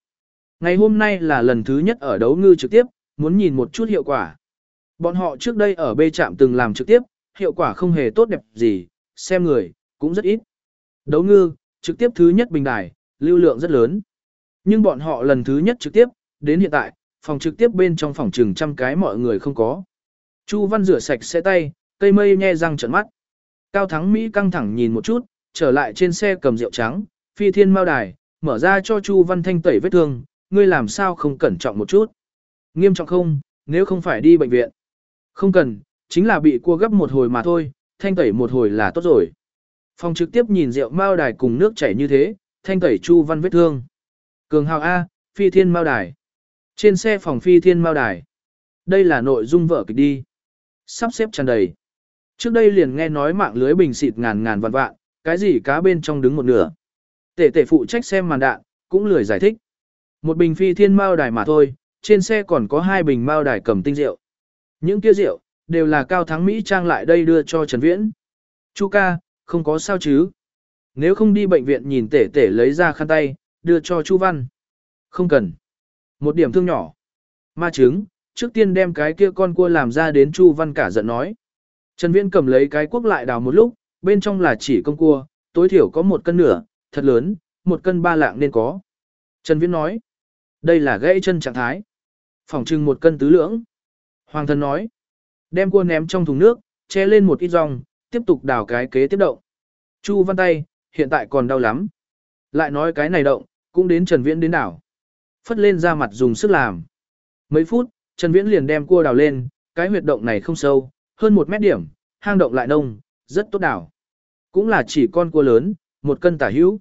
Ngày hôm nay là lần thứ nhất ở đấu ngư trực tiếp, muốn nhìn một chút hiệu quả. Bọn họ trước đây ở B trạm từng làm trực tiếp, hiệu quả không hề tốt đẹp gì, xem người, cũng rất ít. Đấu ngư, trực tiếp thứ nhất bình đài, lưu lượng rất lớn. Nhưng bọn họ lần thứ nhất trực tiếp, đến hiện tại, phòng trực tiếp bên trong phòng chừng trăm cái mọi người không có. Chu Văn rửa sạch sẽ tay, cây mây nhe răng trợn mắt. Cao Thắng Mỹ căng thẳng nhìn một chút, trở lại trên xe cầm rượu trắng, phi thiên mao đài, mở ra cho Chu Văn Thanh tẩy vết thương, ngươi làm sao không cẩn trọng một chút. Nghiêm trọng không, nếu không phải đi bệnh viện. Không cần, chính là bị cua gấp một hồi mà thôi, thanh tẩy một hồi là tốt rồi. Phòng trực tiếp nhìn rượu mao đài cùng nước chảy như thế, thanh tẩy Chu Văn vết thương. Cường hào A, phi thiên mao đài. Trên xe phòng phi thiên mao đài. Đây là nội dung vở kịch đi. Sắp xếp tràn đầy. Trước đây liền nghe nói mạng lưới bình xịt ngàn ngàn vạn vạn, cái gì cá bên trong đứng một nửa. Tể tể phụ trách xem màn đạn, cũng lười giải thích. Một bình phi thiên mao đài mà thôi, trên xe còn có hai bình mao đài cầm tinh rượu. Những kia rượu, đều là cao thắng Mỹ trang lại đây đưa cho Trần Viễn. Chu ca, không có sao chứ. Nếu không đi bệnh viện nhìn tể tể lấy ra khăn tay, đưa cho Chu Văn. Không cần. Một điểm thương nhỏ. Ma trứng, trước tiên đem cái kia con cua làm ra đến Chu Văn cả giận nói. Trần Viễn cầm lấy cái cuốc lại đào một lúc, bên trong là chỉ công cua, tối thiểu có một cân nửa, thật lớn, một cân ba lạng nên có. Trần Viễn nói, đây là gãy chân trạng thái. Phòng trưng một cân tứ lưỡng. Hoàng thân nói, đem cua ném trong thùng nước, che lên một ít rong, tiếp tục đào cái kế tiếp động. Chu văn tay, hiện tại còn đau lắm. Lại nói cái này động, cũng đến Trần Viễn đến đảo. Phất lên ra mặt dùng sức làm. Mấy phút, Trần Viễn liền đem cua đào lên, cái huyệt động này không sâu, hơn một mét điểm, hang động lại nông, rất tốt đảo. Cũng là chỉ con cua lớn, một cân tả hữu.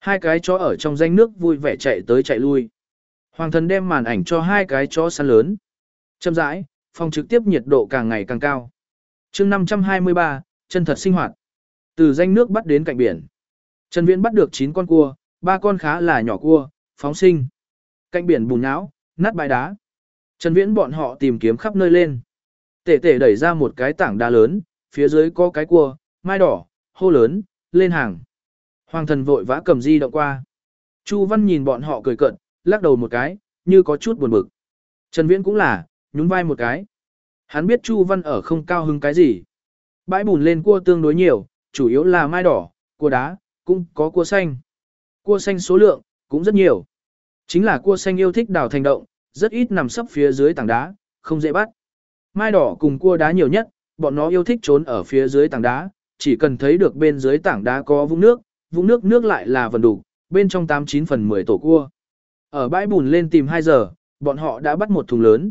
Hai cái chó ở trong danh nước vui vẻ chạy tới chạy lui. Hoàng thần đem màn ảnh cho hai cái chó săn lớn. Châm rãi, phòng trực tiếp nhiệt độ càng ngày càng cao. chương 523, chân thật sinh hoạt. Từ danh nước bắt đến cạnh biển. Trần Viễn bắt được 9 con cua, ba con khá là nhỏ cua, phóng sinh. Cạnh biển bùn não, nát bãi đá. Trần Viễn bọn họ tìm kiếm khắp nơi lên. Tể tể đẩy ra một cái tảng đá lớn, phía dưới có cái cua, mai đỏ, hô lớn, lên hàng. Hoàng thần vội vã cầm di động qua. Chu Văn nhìn bọn họ cười cợt, lắc đầu một cái, như có chút buồn bực. Trần Viễn cũng là, nhún vai một cái. Hắn biết Chu Văn ở không cao hứng cái gì. Bãi bùn lên cua tương đối nhiều, chủ yếu là mai đỏ, cua đá, cũng có cua xanh. Cua xanh số lượng, cũng rất nhiều. Chính là cua xanh yêu thích đào thành động, rất ít nằm sấp phía dưới tảng đá, không dễ bắt. Mai đỏ cùng cua đá nhiều nhất, bọn nó yêu thích trốn ở phía dưới tảng đá, chỉ cần thấy được bên dưới tảng đá có vũng nước, vũng nước nước lại là vần đủ, bên trong 89 phần 10 tổ cua. Ở bãi bùn lên tìm 2 giờ, bọn họ đã bắt một thùng lớn.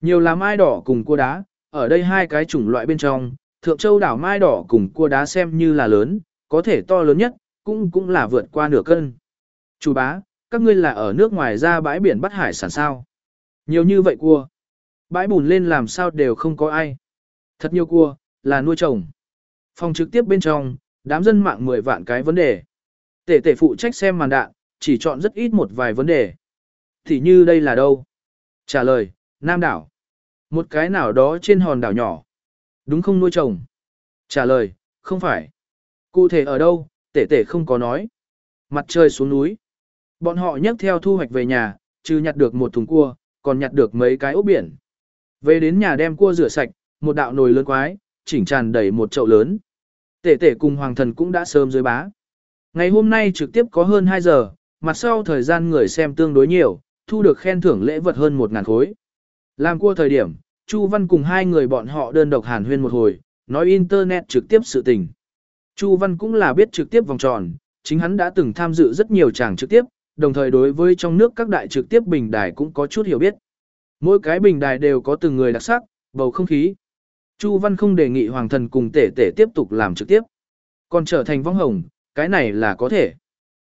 Nhiều là mai đỏ cùng cua đá, ở đây hai cái chủng loại bên trong, Thượng Châu đảo mai đỏ cùng cua đá xem như là lớn, có thể to lớn nhất, cũng cũng là vượt qua nửa cân. Chủ bá, các ngươi là ở nước ngoài ra bãi biển bắt hải sản sao? Nhiều như vậy cua. Bãi bùn lên làm sao đều không có ai. Thật nhiều cua, là nuôi trồng. Phòng trực tiếp bên trong, đám dân mạng 10 vạn cái vấn đề. Tể tể phụ trách xem màn đạn, chỉ chọn rất ít một vài vấn đề. Thì như đây là đâu? Trả lời, Nam đảo. Một cái nào đó trên hòn đảo nhỏ. Đúng không nuôi trồng? Trả lời, không phải. Cụ thể ở đâu, tể tể không có nói. Mặt trời xuống núi. Bọn họ nhấc theo thu hoạch về nhà, trừ nhặt được một thùng cua, còn nhặt được mấy cái ốc biển. Về đến nhà đem cua rửa sạch, một đạo nồi lớn quái, chỉnh tràn đầy một chậu lớn. Tể tể cùng hoàng thần cũng đã sớm dưới bá. Ngày hôm nay trực tiếp có hơn 2 giờ, mặt sau thời gian người xem tương đối nhiều, thu được khen thưởng lễ vật hơn 1.000 khối. Làm cua thời điểm, Chu Văn cùng hai người bọn họ đơn độc hàn huyên một hồi, nói internet trực tiếp sự tình. Chu Văn cũng là biết trực tiếp vòng tròn, chính hắn đã từng tham dự rất nhiều tràng trực tiếp, đồng thời đối với trong nước các đại trực tiếp bình đài cũng có chút hiểu biết. Mỗi cái bình đài đều có từng người đặc sắc, bầu không khí. Chu Văn không đề nghị Hoàng Thần cùng tể tể tiếp tục làm trực tiếp. Còn trở thành vong hồng, cái này là có thể.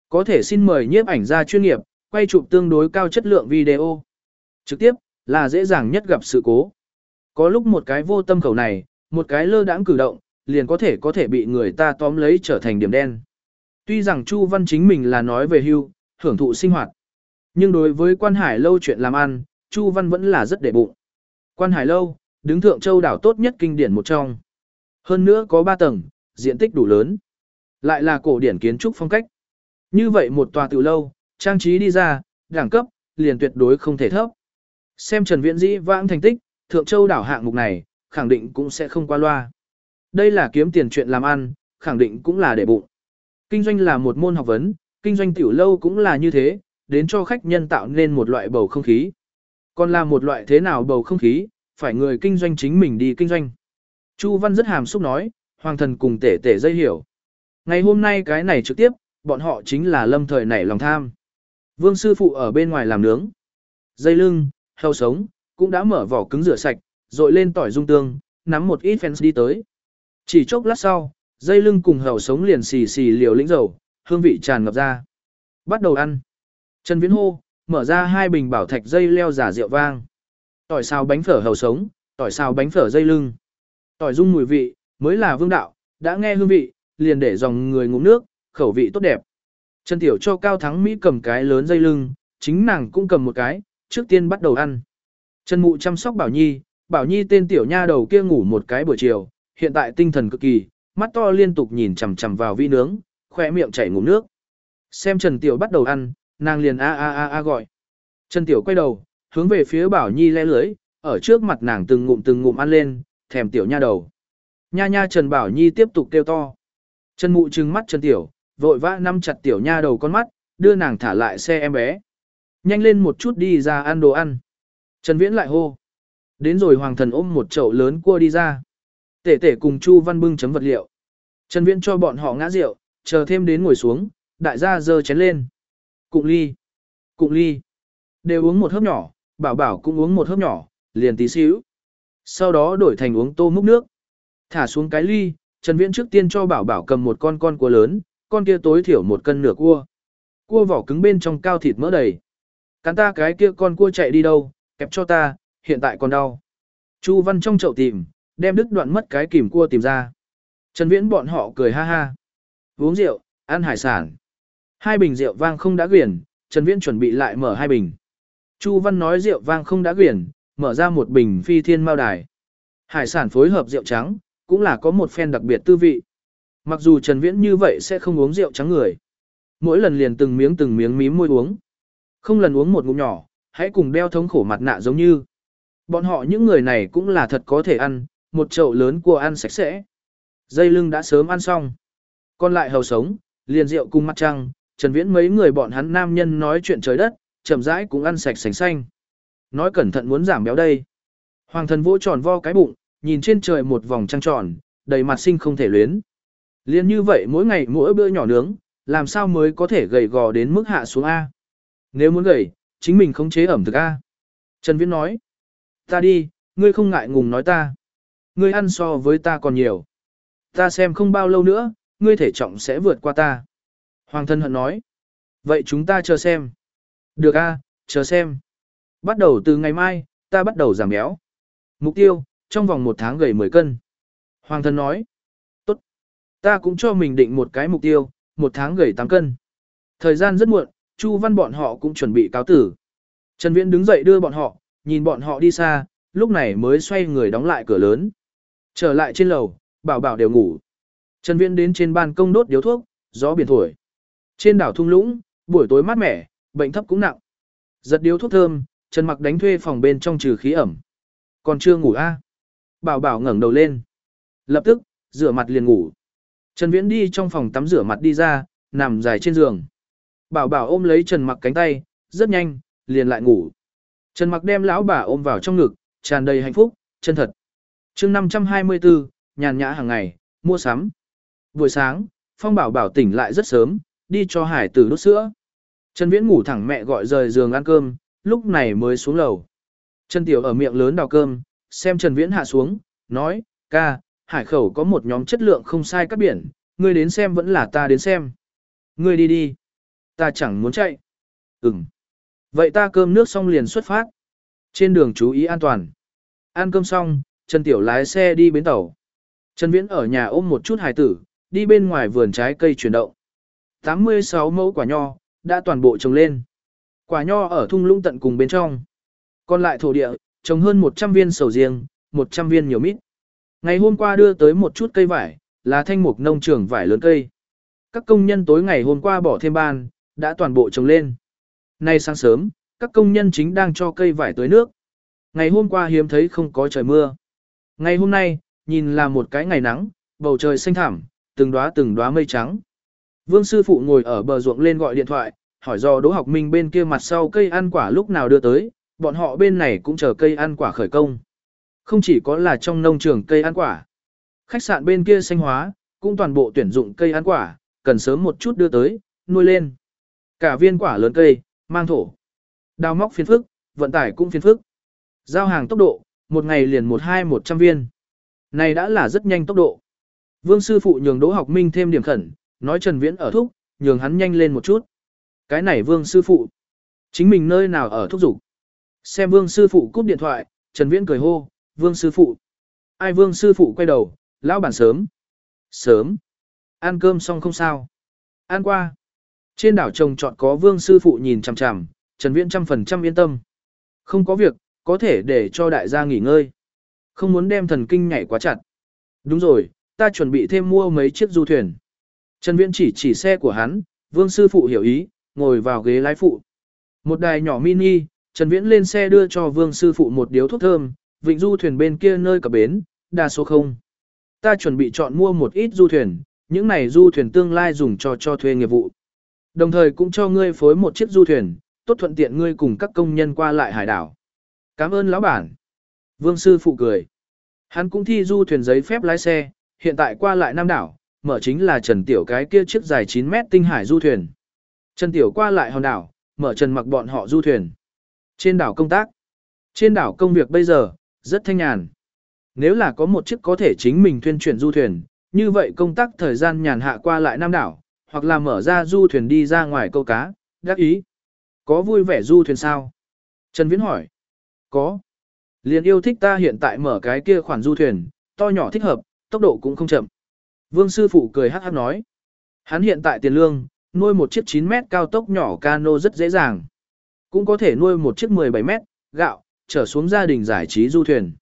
Có thể xin mời nhiếp ảnh gia chuyên nghiệp, quay chụp tương đối cao chất lượng video. Trực tiếp, là dễ dàng nhất gặp sự cố. Có lúc một cái vô tâm khẩu này, một cái lơ đãng cử động, liền có thể có thể bị người ta tóm lấy trở thành điểm đen. Tuy rằng Chu Văn chính mình là nói về hưu, hưởng thụ sinh hoạt. Nhưng đối với quan hải lâu chuyện làm ăn, Chu Văn vẫn là rất để bụng. Quan hải lâu, đứng thượng châu đảo tốt nhất kinh điển một trong. Hơn nữa có 3 tầng, diện tích đủ lớn. Lại là cổ điển kiến trúc phong cách. Như vậy một tòa tiểu lâu, trang trí đi ra, đẳng cấp, liền tuyệt đối không thể thấp. Xem Trần Viễn Dĩ vãng thành tích, thượng châu đảo hạng mục này, khẳng định cũng sẽ không qua loa. Đây là kiếm tiền chuyện làm ăn, khẳng định cũng là để bụng. Kinh doanh là một môn học vấn, kinh doanh tiểu lâu cũng là như thế, đến cho khách nhân tạo nên một loại bầu không khí. Còn là một loại thế nào bầu không khí, phải người kinh doanh chính mình đi kinh doanh. Chu Văn rất hàm xúc nói, hoàng thần cùng tể tể dây hiểu. Ngày hôm nay cái này trực tiếp, bọn họ chính là lâm thời nảy lòng tham. Vương sư phụ ở bên ngoài làm nướng. Dây lưng, heo sống, cũng đã mở vỏ cứng rửa sạch, rồi lên tỏi dung tương, nắm một ít fans đi tới. Chỉ chốc lát sau, dây lưng cùng heo sống liền xì xì liều lĩnh dầu, hương vị tràn ngập ra. Bắt đầu ăn. Trần Viễn hô, mở ra hai bình bảo thạch dây leo giả rượu vang. Tỏi xào bánh phở hầu sống, tỏi xào bánh phở dây lưng. Tỏi dung mùi vị, mới là vương đạo, đã nghe hương vị, liền để dòng người ngụm nước, khẩu vị tốt đẹp. Trần Tiểu cho Cao Thắng Mỹ cầm cái lớn dây lưng, chính nàng cũng cầm một cái, trước tiên bắt đầu ăn. Trần Mụ chăm sóc Bảo Nhi, Bảo Nhi tên Tiểu Nha đầu kia ngủ một cái buổi chiều, hiện tại tinh thần cực kỳ, mắt to liên tục nhìn chằm chằm vào vi nướng, khoe miệng chảy ngụm nước. Xem Trần Tiểu bắt đầu ăn, nàng liền a a a a gọi. Trần Tiểu quay đầu, hướng về phía Bảo Nhi le lưới, ở trước mặt nàng từng ngụm từng ngụm ăn lên, thèm Tiểu Nha đầu. Nha nha Trần Bảo Nhi tiếp tục kêu to. Trần Mụ trừng mắt Trần Tiểu, vội vã nắm chặt Tiểu Nha đầu con mắt, đưa nàng thả lại xe em bé. Nhanh lên một chút đi ra ăn đồ ăn. Trần Viễn lại hô. Đến rồi hoàng thần ôm một chậu lớn cua đi ra. Tể tể cùng Chu Văn bưng chấm vật liệu. Trần Viễn cho bọn họ ngã rượu, chờ thêm đến ngồi xuống, đại gia dơ chén lên. Cụng ly. Cụng ly. Đều uống một hớp nhỏ, bảo bảo cũng uống một hớp nhỏ, liền tí xíu. Sau đó đổi thành uống tô múc nước. Thả xuống cái ly, Trần Viễn trước tiên cho bảo bảo cầm một con con cua lớn, con kia tối thiểu một cân nửa cua. Cua vỏ cứng bên trong cao thịt mỡ đầy. Cắn ta cái kia con cua chạy đi đâu, kẹp cho ta, hiện tại còn đau. Chu Văn trong chậu tìm, đem đứt đoạn mất cái kìm cua tìm ra. Trần Viễn bọn họ cười ha ha. Uống rượu, ăn hải sản. Hai bình rượu vang không đã quyển, Trần Viễn chuẩn bị lại mở hai bình. Chu Văn nói rượu vang không đã quyển, mở ra một bình phi thiên mao đài. Hải sản phối hợp rượu trắng, cũng là có một phen đặc biệt tư vị. Mặc dù Trần Viễn như vậy sẽ không uống rượu trắng người. Mỗi lần liền từng miếng từng miếng mím môi uống. Không lần uống một ngụm nhỏ, hãy cùng đeo thống khổ mặt nạ giống như. Bọn họ những người này cũng là thật có thể ăn, một chậu lớn của ăn sạch sẽ. Dây lưng đã sớm ăn xong. Còn lại hầu sống, liền rượu cùng mặt trăng, Trần Viễn mấy người bọn hắn nam nhân nói chuyện trời đất, chậm rãi cũng ăn sạch sành xanh. Nói cẩn thận muốn giảm béo đây. Hoàng thần vỗ tròn vo cái bụng, nhìn trên trời một vòng trăng tròn, đầy mặt sinh không thể luyến. Liên như vậy mỗi ngày mỗi bữa nhỏ nướng, làm sao mới có thể gầy gò đến mức hạ xuống A. Nếu muốn gầy, chính mình khống chế ẩm thực A. Trần Viễn nói, ta đi, ngươi không ngại ngùng nói ta. Ngươi ăn so với ta còn nhiều. Ta xem không bao lâu nữa, ngươi thể trọng sẽ vượt qua ta. Hoàng thân hận nói, vậy chúng ta chờ xem. Được A, chờ xem. Bắt đầu từ ngày mai, ta bắt đầu giảm béo. Mục tiêu, trong vòng một tháng gầy 10 cân. Hoàng thân nói, tốt. Ta cũng cho mình định một cái mục tiêu, một tháng gầy 8 cân. Thời gian rất muộn, Chu Văn bọn họ cũng chuẩn bị cáo tử. Trần Viễn đứng dậy đưa bọn họ, nhìn bọn họ đi xa, lúc này mới xoay người đóng lại cửa lớn. Trở lại trên lầu, bảo bảo đều ngủ. Trần Viễn đến trên ban công đốt điếu thuốc, gió biển thổi. Trên đảo thung lũng, buổi tối mát mẻ, bệnh thấp cũng nặng. Giật điếu thuốc thơm, Trần Mặc đánh thuê phòng bên trong trừ khí ẩm. Còn chưa ngủ a? À? Bảo bảo ngẩng đầu lên. Lập tức, rửa mặt liền ngủ. Trần Viễn đi trong phòng tắm rửa mặt đi ra, nằm dài trên giường. Bảo bảo ôm lấy Trần Mặc cánh tay, rất nhanh, liền lại ngủ. Trần Mặc đem lão bà ôm vào trong ngực, tràn đầy hạnh phúc, chân thật. Chương 524, nhàn nhã hàng ngày, mua sắm. Buổi sáng, Phong Bảo Bảo tỉnh lại rất sớm, đi cho Hải Tử đốt sữa. Trần Viễn ngủ thẳng mẹ gọi rời giường ăn cơm, lúc này mới xuống lầu. Trần Tiểu ở miệng lớn đào cơm, xem Trần Viễn hạ xuống, nói, ca, hải khẩu có một nhóm chất lượng không sai các biển, ngươi đến xem vẫn là ta đến xem. Ngươi đi đi. Ta chẳng muốn chạy. Ừm. Vậy ta cơm nước xong liền xuất phát. Trên đường chú ý an toàn. Ăn cơm xong, Trần Tiểu lái xe đi bến tàu. Trần Viễn ở nhà ôm một chút hài tử, đi bên ngoài vườn trái cây chuyển động. 86 mẫu quả nho, đã toàn bộ trồng lên. Quả nho ở thung lũng tận cùng bên trong. Còn lại thổ địa, trồng hơn 100 viên sầu riêng, 100 viên nhiều mít. Ngày hôm qua đưa tới một chút cây vải, là thanh mục nông trường vải lớn cây. Các công nhân tối ngày hôm qua bỏ thêm ban, đã toàn bộ trồng lên. Nay sáng sớm, các công nhân chính đang cho cây vải tưới nước. Ngày hôm qua hiếm thấy không có trời mưa. Ngày hôm nay, nhìn là một cái ngày nắng, bầu trời xanh thẳm, từng đóa từng đóa mây trắng. Vương sư phụ ngồi ở bờ ruộng lên gọi điện thoại, hỏi do Đỗ Học Minh bên kia mặt sau cây ăn quả lúc nào đưa tới, bọn họ bên này cũng chờ cây ăn quả khởi công. Không chỉ có là trong nông trường cây ăn quả. Khách sạn bên kia xanh hóa, cũng toàn bộ tuyển dụng cây ăn quả, cần sớm một chút đưa tới, nuôi lên. Cả viên quả lớn cây, mang thổ. Đào móc phiền phức, vận tải cũng phiền phức. Giao hàng tốc độ, một ngày liền một hai một trăm viên. Này đã là rất nhanh tốc độ. Vương sư phụ nhường Đỗ Học Minh thêm điểm khẩn, nói Trần Viễn ở thúc, nhường hắn nhanh lên một chút. Cái này Vương sư phụ, chính mình nơi nào ở thúc dục. Xem Vương sư phụ cúp điện thoại, Trần Viễn cười hô, "Vương sư phụ." Ai Vương sư phụ quay đầu, "Lão bản sớm." "Sớm." Ăn cơm xong không sao? Ăn qua. Trên đảo trồng trọt có Vương sư phụ nhìn chằm chằm, Trần Viễn trăm phần trăm yên tâm. Không có việc, có thể để cho đại gia nghỉ ngơi. Không muốn đem thần kinh nhảy quá chặt. Đúng rồi, ta chuẩn bị thêm mua mấy chiếc du thuyền. Trần Viễn chỉ chỉ xe của hắn, Vương sư phụ hiểu ý, ngồi vào ghế lái phụ. Một đài nhỏ mini, Trần Viễn lên xe đưa cho Vương sư phụ một điếu thuốc thơm, vịnh du thuyền bên kia nơi cập bến, đa số không. Ta chuẩn bị chọn mua một ít du thuyền, những này du thuyền tương lai dùng cho cho thuê nghiệp vụ. Đồng thời cũng cho ngươi phối một chiếc du thuyền, tốt thuận tiện ngươi cùng các công nhân qua lại hải đảo. Cảm ơn lão bản. Vương sư phụ cười. Hắn cũng thi du thuyền giấy phép lái xe, hiện tại qua lại Nam đảo, mở chính là Trần Tiểu cái kia chiếc dài 9 mét tinh hải du thuyền. Trần Tiểu qua lại hòn đảo, mở Trần mặc bọn họ du thuyền. Trên đảo công tác. Trên đảo công việc bây giờ, rất thanh nhàn. Nếu là có một chiếc có thể chính mình thuyên chuyển du thuyền, như vậy công tác thời gian nhàn hạ qua lại Nam đảo, hoặc là mở ra du thuyền đi ra ngoài câu cá, đắc ý. Có vui vẻ du thuyền sao? Trần Viễn hỏi. Có. Liền yêu thích ta hiện tại mở cái kia khoản du thuyền, to nhỏ thích hợp, tốc độ cũng không chậm. Vương sư phụ cười hắc hắc nói. Hắn hiện tại tiền lương, nuôi một chiếc 9 mét cao tốc nhỏ cano rất dễ dàng. Cũng có thể nuôi một chiếc 17 mét, gạo, trở xuống gia đình giải trí du thuyền.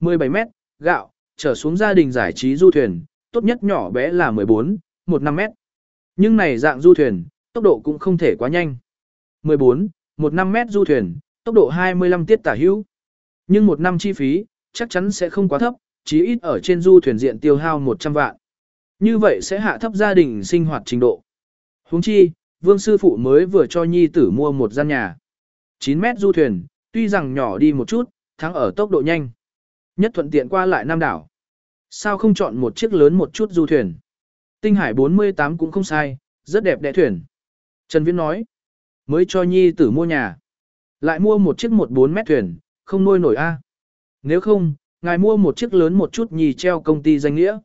17 mét, gạo, trở xuống gia đình giải trí du thuyền, tốt nhất nhỏ bé là 14, 15 mét. Nhưng này dạng du thuyền, tốc độ cũng không thể quá nhanh. 14, 15 mét du thuyền, tốc độ 25 tiết tả hữu. Nhưng một năm chi phí, chắc chắn sẽ không quá thấp, chí ít ở trên du thuyền diện tiêu hao 100 vạn. Như vậy sẽ hạ thấp gia đình sinh hoạt trình độ. Huống chi, vương sư phụ mới vừa cho nhi tử mua một gian nhà. 9 mét du thuyền, tuy rằng nhỏ đi một chút, thắng ở tốc độ nhanh. Nhất thuận tiện qua lại Nam đảo. Sao không chọn một chiếc lớn một chút du thuyền? Tinh Hải 48 cũng không sai, rất đẹp đẽ thuyền. Trần Viễn nói, mới cho nhi tử mua nhà. Lại mua một chiếc 14 mét thuyền, không nuôi nổi a. Nếu không, ngài mua một chiếc lớn một chút nhì treo công ty danh nghĩa.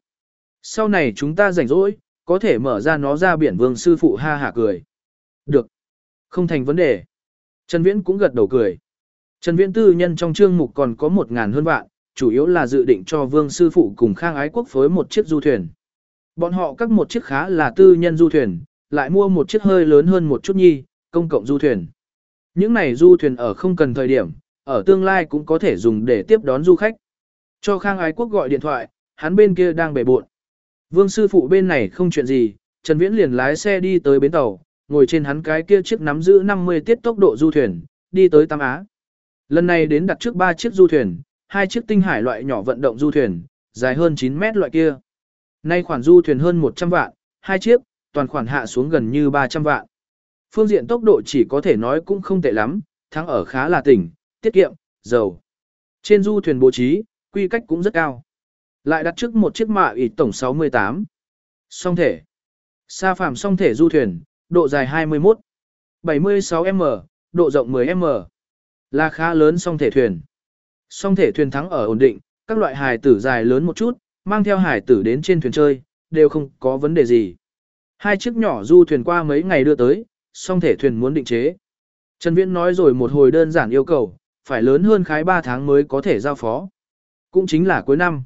Sau này chúng ta rảnh rỗi, có thể mở ra nó ra biển vương sư phụ ha hả cười. Được. Không thành vấn đề. Trần Viễn cũng gật đầu cười. Trần Viễn tư nhân trong chương mục còn có một ngàn hơn vạn, chủ yếu là dự định cho vương sư phụ cùng khang ái quốc phối một chiếc du thuyền. Bọn họ các một chiếc khá là tư nhân du thuyền, lại mua một chiếc hơi lớn hơn một chút nhi, công cộng du thuyền. Những này du thuyền ở không cần thời điểm, ở tương lai cũng có thể dùng để tiếp đón du khách. Cho Khang Ái Quốc gọi điện thoại, hắn bên kia đang bể buộn. Vương sư phụ bên này không chuyện gì, Trần Viễn liền lái xe đi tới bến tàu, ngồi trên hắn cái kia chiếc nắm giữ 50 tiết tốc độ du thuyền, đi tới Tam Á. Lần này đến đặt trước 3 chiếc du thuyền, hai chiếc tinh hải loại nhỏ vận động du thuyền, dài hơn 9 mét loại kia. Nay khoản du thuyền hơn 100 vạn, hai chiếc, toàn khoản hạ xuống gần như 300 vạn. Phương diện tốc độ chỉ có thể nói cũng không tệ lắm, thắng ở khá là tỉnh, tiết kiệm, giàu. Trên du thuyền bố trí, quy cách cũng rất cao. Lại đặt trước một chiếc mạ ịt tổng 68. Song thể. Sa phạm song thể du thuyền, độ dài 21. 76m, độ rộng 10m. Là khá lớn song thể thuyền. Song thể thuyền thắng ở ổn định, các loại hải tử dài lớn một chút, mang theo hải tử đến trên thuyền chơi, đều không có vấn đề gì. Hai chiếc nhỏ du thuyền qua mấy ngày đưa tới, song thể thuyền muốn định chế. Trần Viễn nói rồi một hồi đơn giản yêu cầu, phải lớn hơn khái 3 tháng mới có thể giao phó. Cũng chính là cuối năm.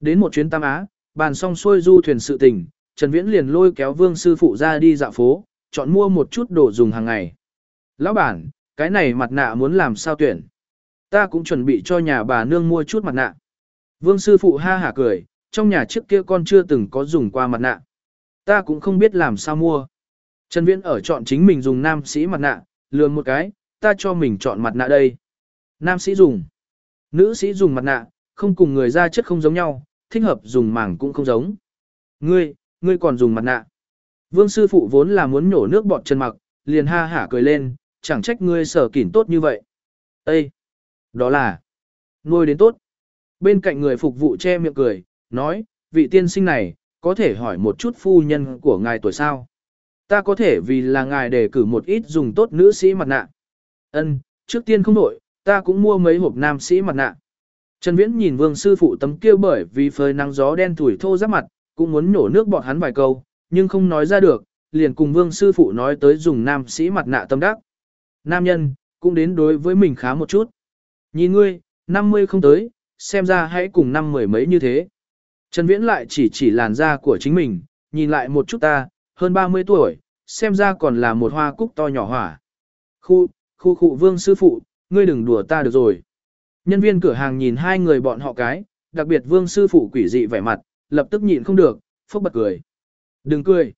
Đến một chuyến Tam Á, bàn xong xuôi du thuyền sự tình, Trần Viễn liền lôi kéo Vương sư phụ ra đi dạo phố, chọn mua một chút đồ dùng hàng ngày. Lão bản, cái này mặt nạ muốn làm sao tuyển? Ta cũng chuẩn bị cho nhà bà nương mua chút mặt nạ. Vương sư phụ ha hả cười, trong nhà trước kia con chưa từng có dùng qua mặt nạ. Ta cũng không biết làm sao mua. Trần Viễn ở chọn chính mình dùng nam sĩ mặt nạ, lường một cái, ta cho mình chọn mặt nạ đây. Nam sĩ dùng. Nữ sĩ dùng mặt nạ, không cùng người da chất không giống nhau, thích hợp dùng màng cũng không giống. Ngươi, ngươi còn dùng mặt nạ. Vương sư phụ vốn là muốn nhổ nước bọt chân mặc, liền ha hả cười lên, chẳng trách ngươi sở kỉn tốt như vậy. Ê! Đó là nuôi đến tốt. Bên cạnh người phục vụ che miệng cười, nói, vị tiên sinh này, có thể hỏi một chút phu nhân của ngài tuổi sao? Ta có thể vì là ngài đề cử một ít dùng tốt nữ sĩ mặt nạ. Ân, trước tiên không đổi, ta cũng mua mấy hộp nam sĩ mặt nạ. Trần Viễn nhìn vương sư phụ tấm kia bởi vì phơi nắng gió đen thủi thô ráp mặt, cũng muốn nổ nước bọt hắn vài câu, nhưng không nói ra được, liền cùng vương sư phụ nói tới dùng nam sĩ mặt nạ tâm đắc. Nam nhân, cũng đến đối với mình khá một chút. Nhìn ngươi, 50 không tới, xem ra hãy cùng năm mười mấy như thế. Trần Viễn lại chỉ chỉ làn da của chính mình, nhìn lại một chút ta, hơn 30 tuổi, xem ra còn là một hoa cúc to nhỏ hỏa. Khu, khu khu vương sư phụ, ngươi đừng đùa ta được rồi. Nhân viên cửa hàng nhìn hai người bọn họ cái, đặc biệt vương sư phụ quỷ dị vẻ mặt, lập tức nhịn không được, phốc bật cười. Đừng cười.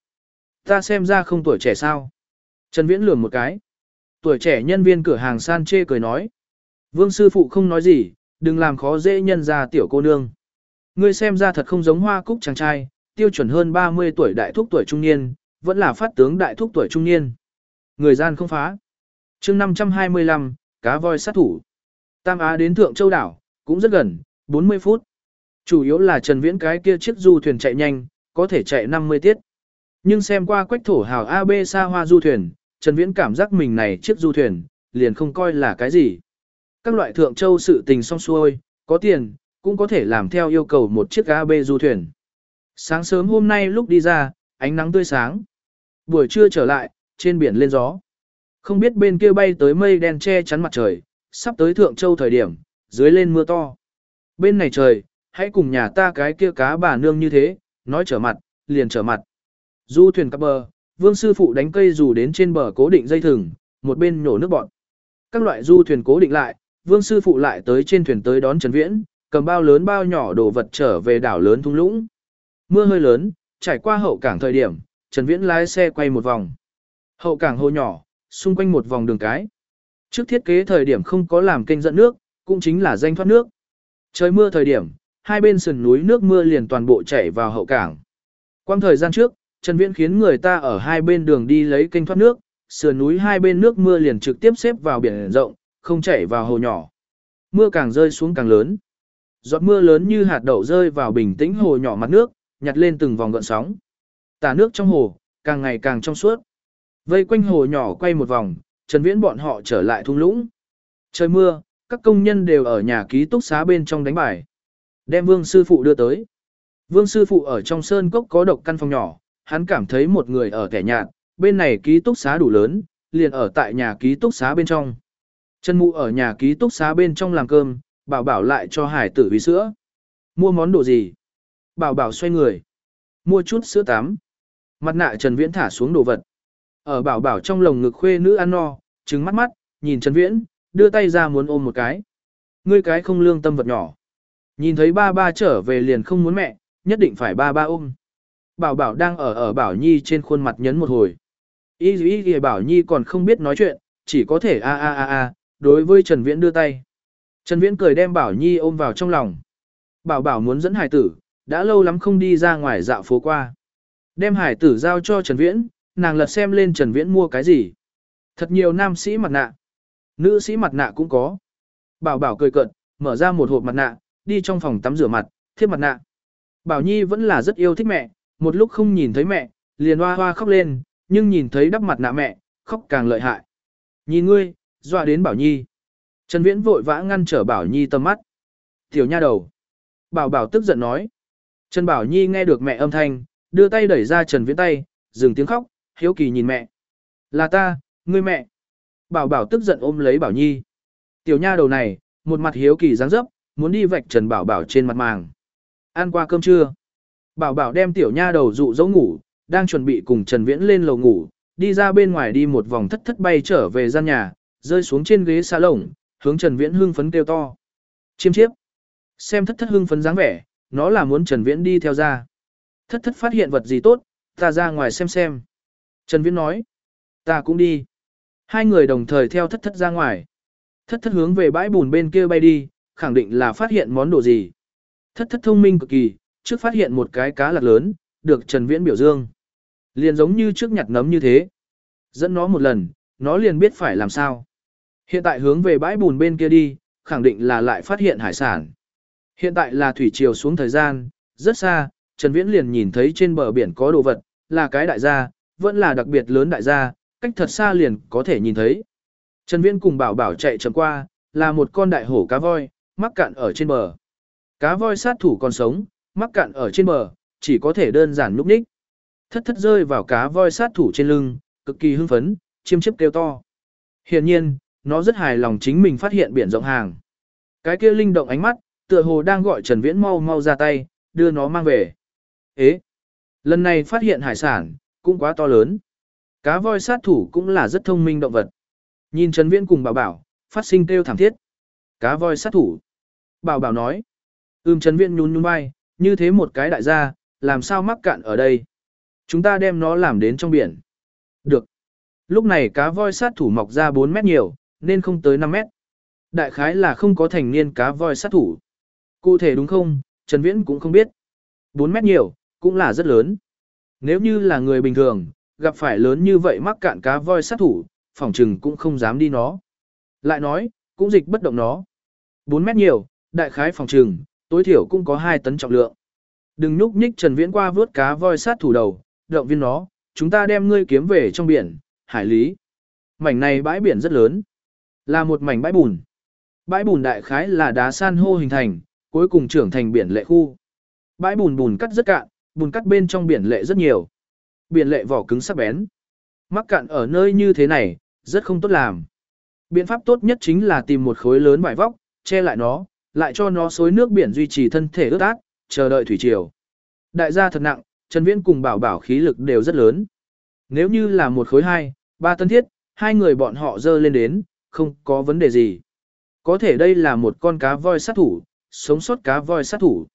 Ta xem ra không tuổi trẻ sao. Trần Viễn lườm một cái. Tuổi trẻ nhân viên cửa hàng san chê cười nói. Vương sư phụ không nói gì, đừng làm khó dễ nhân ra tiểu cô nương. Ngươi xem ra thật không giống hoa cúc chàng trai, tiêu chuẩn hơn 30 tuổi đại thúc tuổi trung niên, vẫn là phát tướng đại thúc tuổi trung niên. Người gian không phá. chương 525, cá voi sát thủ. Tam Á đến Thượng Châu Đảo, cũng rất gần, 40 phút. Chủ yếu là Trần Viễn cái kia chiếc du thuyền chạy nhanh, có thể chạy 50 tiết. Nhưng xem qua quách thổ hào AB xa hoa du thuyền, Trần Viễn cảm giác mình này chiếc du thuyền, liền không coi là cái gì. Các loại Thượng Châu sự tình xong xuôi, có tiền, cũng có thể làm theo yêu cầu một chiếc AB du thuyền. Sáng sớm hôm nay lúc đi ra, ánh nắng tươi sáng. Buổi trưa trở lại, trên biển lên gió. Không biết bên kia bay tới mây đen che chắn mặt trời, sắp tới Thượng Châu thời điểm, dưới lên mưa to. Bên này trời, hãy cùng nhà ta cái kia cá bà nương như thế, nói trở mặt, liền trở mặt. Du thuyền cập bờ, vương sư phụ đánh cây dù đến trên bờ cố định dây thừng, một bên nhổ nước bọn. Các loại du thuyền cố định lại, vương sư phụ lại tới trên thuyền tới đón Trần Viễn, cầm bao lớn bao nhỏ đồ vật trở về đảo lớn thung lũng. Mưa hơi lớn, trải qua hậu cảng thời điểm, Trần Viễn lái xe quay một vòng. Hậu cảng hồ nhỏ, xung quanh một vòng đường cái. Trước thiết kế thời điểm không có làm kênh dẫn nước, cũng chính là danh thoát nước. Trời mưa thời điểm, hai bên sườn núi nước mưa liền toàn bộ chảy vào hậu cảng. Quang thời gian trước, Trần Viễn khiến người ta ở hai bên đường đi lấy kênh thoát nước, sườn núi hai bên nước mưa liền trực tiếp xếp vào biển rộng, không chảy vào hồ nhỏ. Mưa càng rơi xuống càng lớn. Giọt mưa lớn như hạt đậu rơi vào bình tĩnh hồ nhỏ mặt nước, nhặt lên từng vòng gợn sóng. Tả nước trong hồ, càng ngày càng trong suốt. Vây quanh hồ nhỏ quay một vòng, Trần Viễn bọn họ trở lại thung lũng. Trời mưa, các công nhân đều ở nhà ký túc xá bên trong đánh bài. Đem Vương sư phụ đưa tới. Vương sư phụ ở trong sơn cốc có độc căn phòng nhỏ, hắn cảm thấy một người ở kẻ nhạt, bên này ký túc xá đủ lớn, liền ở tại nhà ký túc xá bên trong. Trần Mụ ở nhà ký túc xá bên trong làm cơm, bảo bảo lại cho hải tử vì sữa. Mua món đồ gì? Bảo bảo xoay người. Mua chút sữa tắm. Mặt nạ Trần Viễn thả xuống đồ vật. Ở bảo bảo trong lồng ngực khuê nữ ăn no, trừng mắt mắt, nhìn Trần Viễn, đưa tay ra muốn ôm một cái. Ngươi cái không lương tâm vật nhỏ. Nhìn thấy ba ba trở về liền không muốn mẹ, nhất định phải ba ba ôm. Bảo bảo đang ở ở Bảo Nhi trên khuôn mặt nhấn một hồi. Y y thì Bảo Nhi còn không biết nói chuyện, chỉ có thể a a a a, đối với Trần Viễn đưa tay. Trần Viễn cười đem Bảo Nhi ôm vào trong lòng. Bảo bảo muốn dẫn hải tử, đã lâu lắm không đi ra ngoài dạo phố qua. Đem hải tử giao cho Trần Viễn, nàng lật xem lên Trần Viễn mua cái gì. Thật nhiều nam sĩ mặt nạ. Nữ sĩ mặt nạ cũng có. Bảo bảo cười cợt, mở ra một hộp mặt nạ, đi trong phòng tắm rửa mặt, thiếp mặt nạ. Bảo Nhi vẫn là rất yêu thích mẹ, một lúc không nhìn thấy mẹ, liền hoa hoa khóc lên, nhưng nhìn thấy đắp mặt nạ mẹ, khóc càng lợi hại. Nhìn ngươi, dọa đến Bảo Nhi. Trần Viễn vội vã ngăn trở Bảo Nhi tầm mắt. Tiểu nha đầu. Bảo Bảo tức giận nói. Trần Bảo Nhi nghe được mẹ âm thanh, đưa tay đẩy ra Trần Viễn tay, dừng tiếng khóc, hiếu kỳ nhìn mẹ. Là ta, ngươi mẹ. Bảo Bảo tức giận ôm lấy Bảo Nhi. Tiểu nha đầu này, một mặt hiếu kỳ dáng dấp, muốn đi vạch Trần Bảo Bảo trên mặt màng. Ăn qua cơm trưa. Bảo Bảo đem tiểu nha đầu dụ dỗ ngủ, đang chuẩn bị cùng Trần Viễn lên lầu ngủ, đi ra bên ngoài đi một vòng thất thất bay trở về gian nhà, rơi xuống trên ghế xa lồng, hướng Trần Viễn hưng phấn kêu to. Chiêm chiếp. Xem thất thất hưng phấn dáng vẻ, nó là muốn Trần Viễn đi theo ra. Thất thất phát hiện vật gì tốt, ta ra ngoài xem xem. Trần Viễn nói. Ta cũng đi. Hai người đồng thời theo thất thất ra ngoài. Thất thất hướng về bãi bùn bên kia bay đi, khẳng định là phát hiện món đồ gì. Thất thất thông minh cực kỳ, trước phát hiện một cái cá lạc lớn, được Trần Viễn biểu dương. Liền giống như trước nhặt nấm như thế. Dẫn nó một lần, nó liền biết phải làm sao. Hiện tại hướng về bãi bùn bên kia đi, khẳng định là lại phát hiện hải sản. Hiện tại là thủy triều xuống thời gian, rất xa, Trần Viễn liền nhìn thấy trên bờ biển có đồ vật, là cái đại gia, vẫn là đặc biệt lớn đại gia, cách thật xa liền có thể nhìn thấy. Trần Viễn cùng bảo bảo chạy chậm qua, là một con đại hổ cá voi, mắc cạn ở trên bờ. Cá voi sát thủ còn sống, mắc cạn ở trên bờ, chỉ có thể đơn giản núp ních. Thất thất rơi vào cá voi sát thủ trên lưng, cực kỳ hưng phấn, chiêm chiếp kêu to. Hiển nhiên, nó rất hài lòng chính mình phát hiện biển rộng hàng. Cái kia linh động ánh mắt, tựa hồ đang gọi Trần Viễn mau mau ra tay, đưa nó mang về. Ế! Lần này phát hiện hải sản, cũng quá to lớn. Cá voi sát thủ cũng là rất thông minh động vật. Nhìn Trần Viễn cùng bảo bảo, phát sinh kêu thảm thiết. Cá voi sát thủ. Bảo bảo nói. Ưm Trần Viễn nhún nhún vai, như thế một cái đại gia, làm sao mắc cạn ở đây. Chúng ta đem nó làm đến trong biển. Được. Lúc này cá voi sát thủ mọc ra 4 mét nhiều, nên không tới 5 mét. Đại khái là không có thành niên cá voi sát thủ. Cụ thể đúng không, Trần Viễn cũng không biết. 4 mét nhiều, cũng là rất lớn. Nếu như là người bình thường, gặp phải lớn như vậy mắc cạn cá voi sát thủ, phòng trừng cũng không dám đi nó. Lại nói, cũng dịch bất động nó. 4 mét nhiều, đại khái phòng trừng, tối thiểu cũng có 2 tấn trọng lượng. Đừng nhúc nhích Trần Viễn qua vớt cá voi sát thủ đầu, động viên nó, chúng ta đem ngươi kiếm về trong biển, hải lý. Mảnh này bãi biển rất lớn, là một mảnh bãi bùn. Bãi bùn đại khái là đá san hô hình thành, cuối cùng trưởng thành biển lệ khu. Bãi bùn bùn cắt rất cạn, bùn cắt bên trong biển lệ rất nhiều. Biển lệ vỏ cứng sắc bén. Mắc cạn ở nơi như thế này, rất không tốt làm. Biện pháp tốt nhất chính là tìm một khối lớn vải vóc, che lại nó, lại cho nó xối nước biển duy trì thân thể ướt át, chờ đợi thủy triều. Đại gia thật nặng, Trần Viễn cùng bảo bảo khí lực đều rất lớn. Nếu như là một khối hai, ba tấn thiết, hai người bọn họ dơ lên đến, không có vấn đề gì. Có thể đây là một con cá voi sát thủ, sống sót cá voi sát thủ.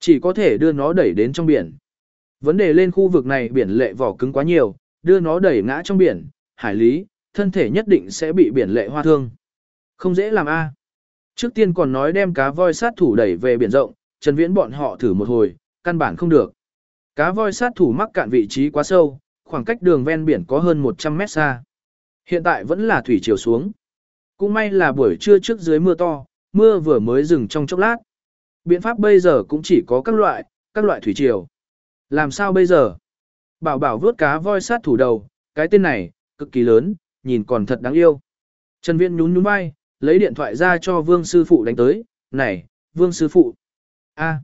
Chỉ có thể đưa nó đẩy đến trong biển. Vấn đề lên khu vực này biển lệ vỏ cứng quá nhiều, đưa nó đẩy ngã trong biển, hải lý, thân thể nhất định sẽ bị biển lệ hoa thương. Không dễ làm a. Trước tiên còn nói đem cá voi sát thủ đẩy về biển rộng, Trần Viễn bọn họ thử một hồi, căn bản không được. Cá voi sát thủ mắc cạn vị trí quá sâu, khoảng cách đường ven biển có hơn 100 mét xa. Hiện tại vẫn là thủy chiều xuống. Cũng may là buổi trưa trước dưới mưa to, mưa vừa mới dừng trong chốc lát. Biện pháp bây giờ cũng chỉ có các loại, các loại thủy triều. Làm sao bây giờ? Bảo bảo vớt cá voi sát thủ đầu, cái tên này, cực kỳ lớn, nhìn còn thật đáng yêu. Trần Viễn nhún nhún vai, lấy điện thoại ra cho Vương sư phụ đánh tới, "Này, Vương sư phụ." "A."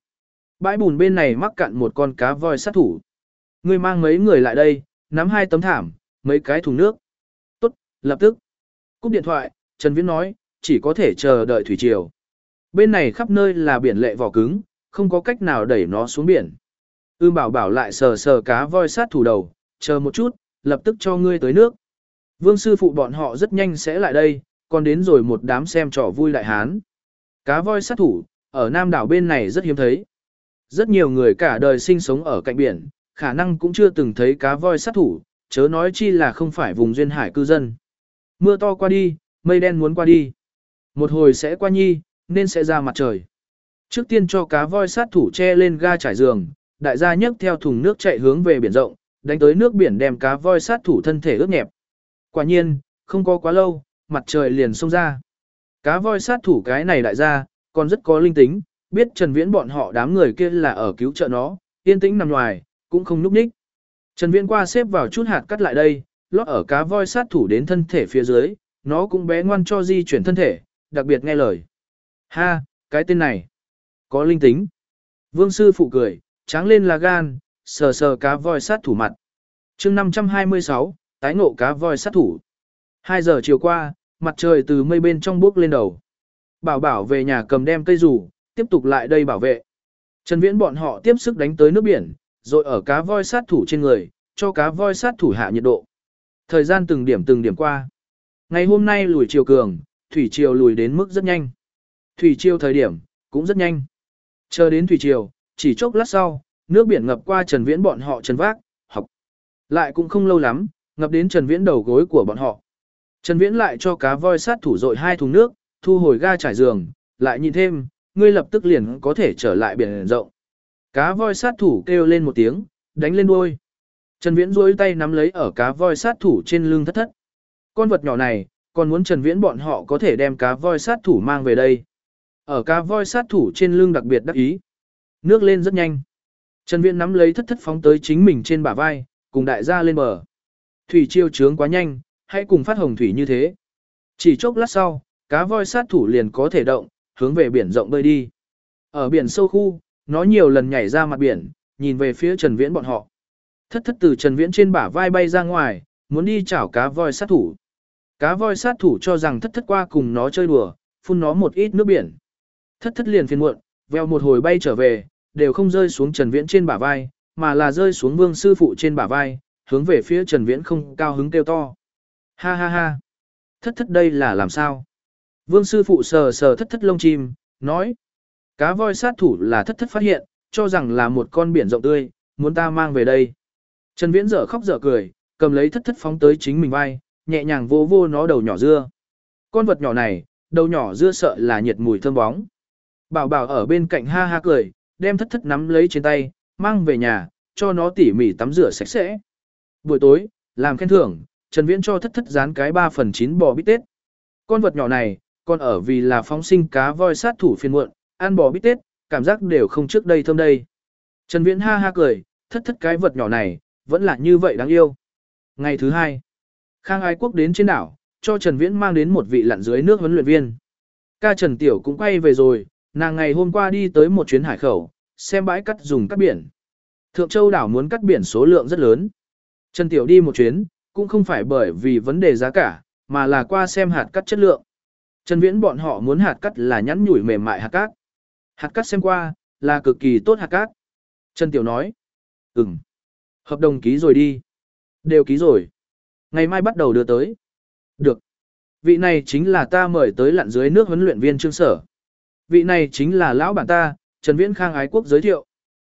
bãi bùn bên này mắc cạn một con cá voi sát thủ. Ngươi mang mấy người lại đây, nắm hai tấm thảm, mấy cái thùng nước. "Tốt, lập tức." Cúp điện thoại, Trần Viễn nói, chỉ có thể chờ đợi thủy triều. Bên này khắp nơi là biển lệ vỏ cứng, không có cách nào đẩy nó xuống biển. Ưm bảo bảo lại sờ sờ cá voi sát thủ đầu, chờ một chút, lập tức cho ngươi tới nước. Vương sư phụ bọn họ rất nhanh sẽ lại đây, còn đến rồi một đám xem trò vui đại hán. Cá voi sát thủ, ở Nam đảo bên này rất hiếm thấy. Rất nhiều người cả đời sinh sống ở cạnh biển, khả năng cũng chưa từng thấy cá voi sát thủ, chớ nói chi là không phải vùng duyên hải cư dân. Mưa to qua đi, mây đen muốn qua đi. Một hồi sẽ qua nhi, nên sẽ ra mặt trời. Trước tiên cho cá voi sát thủ che lên ga trải giường, đại gia nhấc theo thùng nước chạy hướng về biển rộng, đánh tới nước biển đem cá voi sát thủ thân thể ướt nhẹp. Quả nhiên, không có quá lâu, mặt trời liền xông ra. Cá voi sát thủ cái này đại gia, còn rất có linh tính, biết Trần Viễn bọn họ đám người kia là ở cứu trợ nó, yên tĩnh nằm ngoài, cũng không núp ních. Trần Viễn qua xếp vào chút hạt cắt lại đây, lót ở cá voi sát thủ đến thân thể phía dưới, nó cũng bé ngoan cho di chuyển thân thể, đặc biệt nghe lời. Ha, cái tên này, có linh tính. Vương sư phụ cười, tráng lên là gan, sờ sờ cá voi sát thủ mặt. chương 526, tái ngộ cá voi sát thủ. hai giờ chiều qua, mặt trời từ mây bên trong bước lên đầu. Bảo bảo về nhà cầm đem cây rủ, tiếp tục lại đây bảo vệ. Trần Viễn bọn họ tiếp sức đánh tới nước biển, rồi ở cá voi sát thủ trên người, cho cá voi sát thủ hạ nhiệt độ. Thời gian từng điểm từng điểm qua. Ngày hôm nay lùi chiều cường, thủy triều lùi đến mức rất nhanh. Thủy triều thời điểm, cũng rất nhanh. Chờ đến thủy triều, chỉ chốc lát sau, nước biển ngập qua Trần Viễn bọn họ Trần Vác, học. Lại cũng không lâu lắm, ngập đến Trần Viễn đầu gối của bọn họ. Trần Viễn lại cho cá voi sát thủ dội hai thùng nước, thu hồi ga trải giường, lại nhìn thêm, ngươi lập tức liền có thể trở lại biển rộng. Cá voi sát thủ kêu lên một tiếng, đánh lên đuôi. Trần Viễn duỗi tay nắm lấy ở cá voi sát thủ trên lưng thất thất. Con vật nhỏ này, còn muốn Trần Viễn bọn họ có thể đem cá voi sát thủ mang về đây. Ở cá voi sát thủ trên lưng đặc biệt đắc ý. Nước lên rất nhanh. Trần Viễn nắm lấy thất thất phóng tới chính mình trên bả vai, cùng đại gia lên bờ. Thủy chiêu trướng quá nhanh, hãy cùng phát hồng thủy như thế. Chỉ chốc lát sau, cá voi sát thủ liền có thể động, hướng về biển rộng bơi đi. Ở biển sâu khu, nó nhiều lần nhảy ra mặt biển, nhìn về phía Trần Viễn bọn họ. Thất thất từ Trần Viễn trên bả vai bay ra ngoài, muốn đi chảo cá voi sát thủ. Cá voi sát thủ cho rằng thất thất qua cùng nó chơi đùa, phun nó một ít nước biển. Thất thất liền phiền muộn, veo một hồi bay trở về, đều không rơi xuống Trần Viễn trên bả vai, mà là rơi xuống vương sư phụ trên bả vai, hướng về phía Trần Viễn không cao hứng kêu to. Ha ha ha, thất thất đây là làm sao? Vương sư phụ sờ sờ thất thất lông chim, nói. Cá voi sát thủ là thất thất phát hiện, cho rằng là một con biển rộng tươi, muốn ta mang về đây. Trần Viễn dở khóc dở cười, cầm lấy thất thất phóng tới chính mình vai, nhẹ nhàng vô vô nó đầu nhỏ dưa. Con vật nhỏ này, đầu nhỏ dưa sợ là nhiệt mùi thơm bóng. Bảo bảo ở bên cạnh ha ha cười, đem thất thất nắm lấy trên tay, mang về nhà, cho nó tỉ mỉ tắm rửa sạch sẽ. Buổi tối, làm khen thưởng, Trần Viễn cho thất thất dán cái 3 phần 9 bò bít tết. Con vật nhỏ này, còn ở vì là phóng sinh cá voi sát thủ phiên muộn, ăn bò bít tết, cảm giác đều không trước đây thơm đây. Trần Viễn ha ha cười, thất thất cái vật nhỏ này, vẫn là như vậy đáng yêu. Ngày thứ hai, Khang Ái Quốc đến trên đảo, cho Trần Viễn mang đến một vị lặn dưới nước huấn luyện viên. Ca Trần Tiểu cũng quay về rồi, nàng ngày hôm qua đi tới một chuyến hải khẩu, xem bãi cắt dùng cắt biển. Thượng Châu đảo muốn cắt biển số lượng rất lớn. Trần Tiểu đi một chuyến, cũng không phải bởi vì vấn đề giá cả, mà là qua xem hạt cắt chất lượng. Trần Viễn bọn họ muốn hạt cắt là nhắn nhủi mềm mại hạt cát. Hạt cắt xem qua, là cực kỳ tốt hạt cát. Trần Tiểu nói, ừm, hợp đồng ký rồi đi. Đều ký rồi. Ngày mai bắt đầu đưa tới. Được. Vị này chính là ta mời tới lặn dưới nước huấn luyện viên Trương Sở. Vị này chính là lão bản ta, Trần Viễn Khang ái quốc giới thiệu.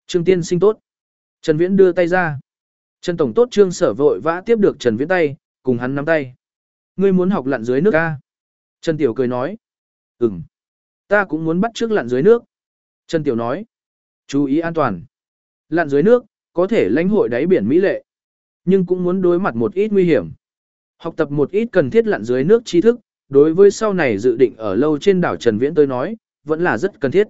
Trương Tiên sinh tốt. Trần Viễn đưa tay ra. Trần Tổng tốt Trương Sở vội vã tiếp được Trần Viễn tay, cùng hắn nắm tay. Ngươi muốn học lặn dưới nước a? Trần Tiểu cười nói. Ừm. Ta cũng muốn bắt trước lặn dưới nước. Trần Tiểu nói. Chú ý an toàn. Lặn dưới nước, có thể lãnh hội đáy biển Mỹ lệ. Nhưng cũng muốn đối mặt một ít nguy hiểm. Học tập một ít cần thiết lặn dưới nước tri thức, đối với sau này dự định ở lâu trên đảo Trần Viễn tôi nói, vẫn là rất cần thiết.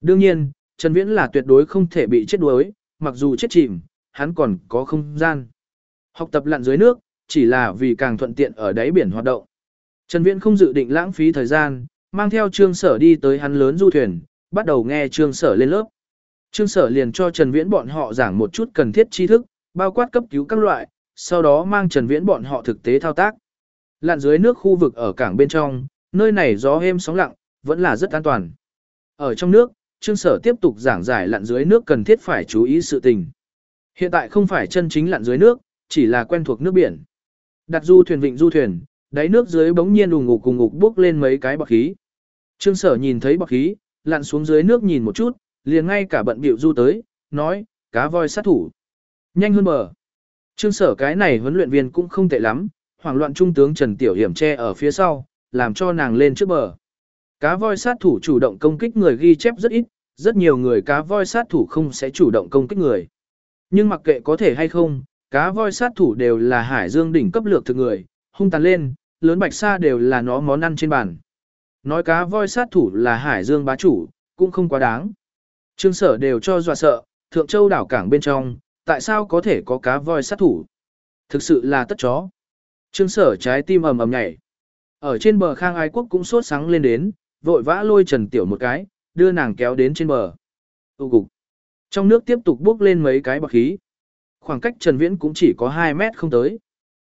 Đương nhiên, Trần Viễn là tuyệt đối không thể bị chết đuối, mặc dù chết chìm, hắn còn có không gian. Học tập lặn dưới nước, chỉ là vì càng thuận tiện ở đáy biển hoạt động. Trần Viễn không dự định lãng phí thời gian, mang theo trương sở đi tới hắn lớn du thuyền, bắt đầu nghe trương sở lên lớp. Trương sở liền cho Trần Viễn bọn họ giảng một chút cần thiết tri thức, bao quát cấp cứu các loại, sau đó mang Trần Viễn bọn họ thực tế thao tác. Lặn dưới nước khu vực ở cảng bên trong, nơi này gió êm sóng lặng, vẫn là rất an toàn. Ở trong nước, Trương Sở tiếp tục giảng giải lặn dưới nước cần thiết phải chú ý sự tình. Hiện tại không phải chân chính lặn dưới nước, chỉ là quen thuộc nước biển. Đặt du thuyền vịnh du thuyền, đáy nước dưới bỗng nhiên ùng ngục cùng ngục bước lên mấy cái bọt khí. Trương Sở nhìn thấy bọt khí, lặn xuống dưới nước nhìn một chút, liền ngay cả bận bịu du tới, nói, cá voi sát thủ. Nhanh hơn bờ. Trương Sở cái này huấn luyện viên cũng không tệ lắm, hoảng loạn trung tướng Trần Tiểu Hiểm che ở phía sau, làm cho nàng lên trước bờ. Cá voi sát thủ chủ động công kích người ghi chép rất ít, rất nhiều người cá voi sát thủ không sẽ chủ động công kích người. Nhưng mặc kệ có thể hay không, cá voi sát thủ đều là hải dương đỉnh cấp lược thực người, hung tàn lên, lớn bạch sa đều là nó món ăn trên bàn. Nói cá voi sát thủ là hải dương bá chủ, cũng không quá đáng. Trương sở đều cho dọa sợ, thượng châu đảo cảng bên trong, tại sao có thể có cá voi sát thủ? Thực sự là tất chó. Trương sở trái tim ầm ầm nhảy. Ở trên bờ khang ái quốc cũng sốt sáng lên đến, vội vã lôi Trần Tiểu một cái, đưa nàng kéo đến trên bờ. Tu cục. Trong nước tiếp tục bước lên mấy cái bọc khí. Khoảng cách Trần Viễn cũng chỉ có 2 mét không tới.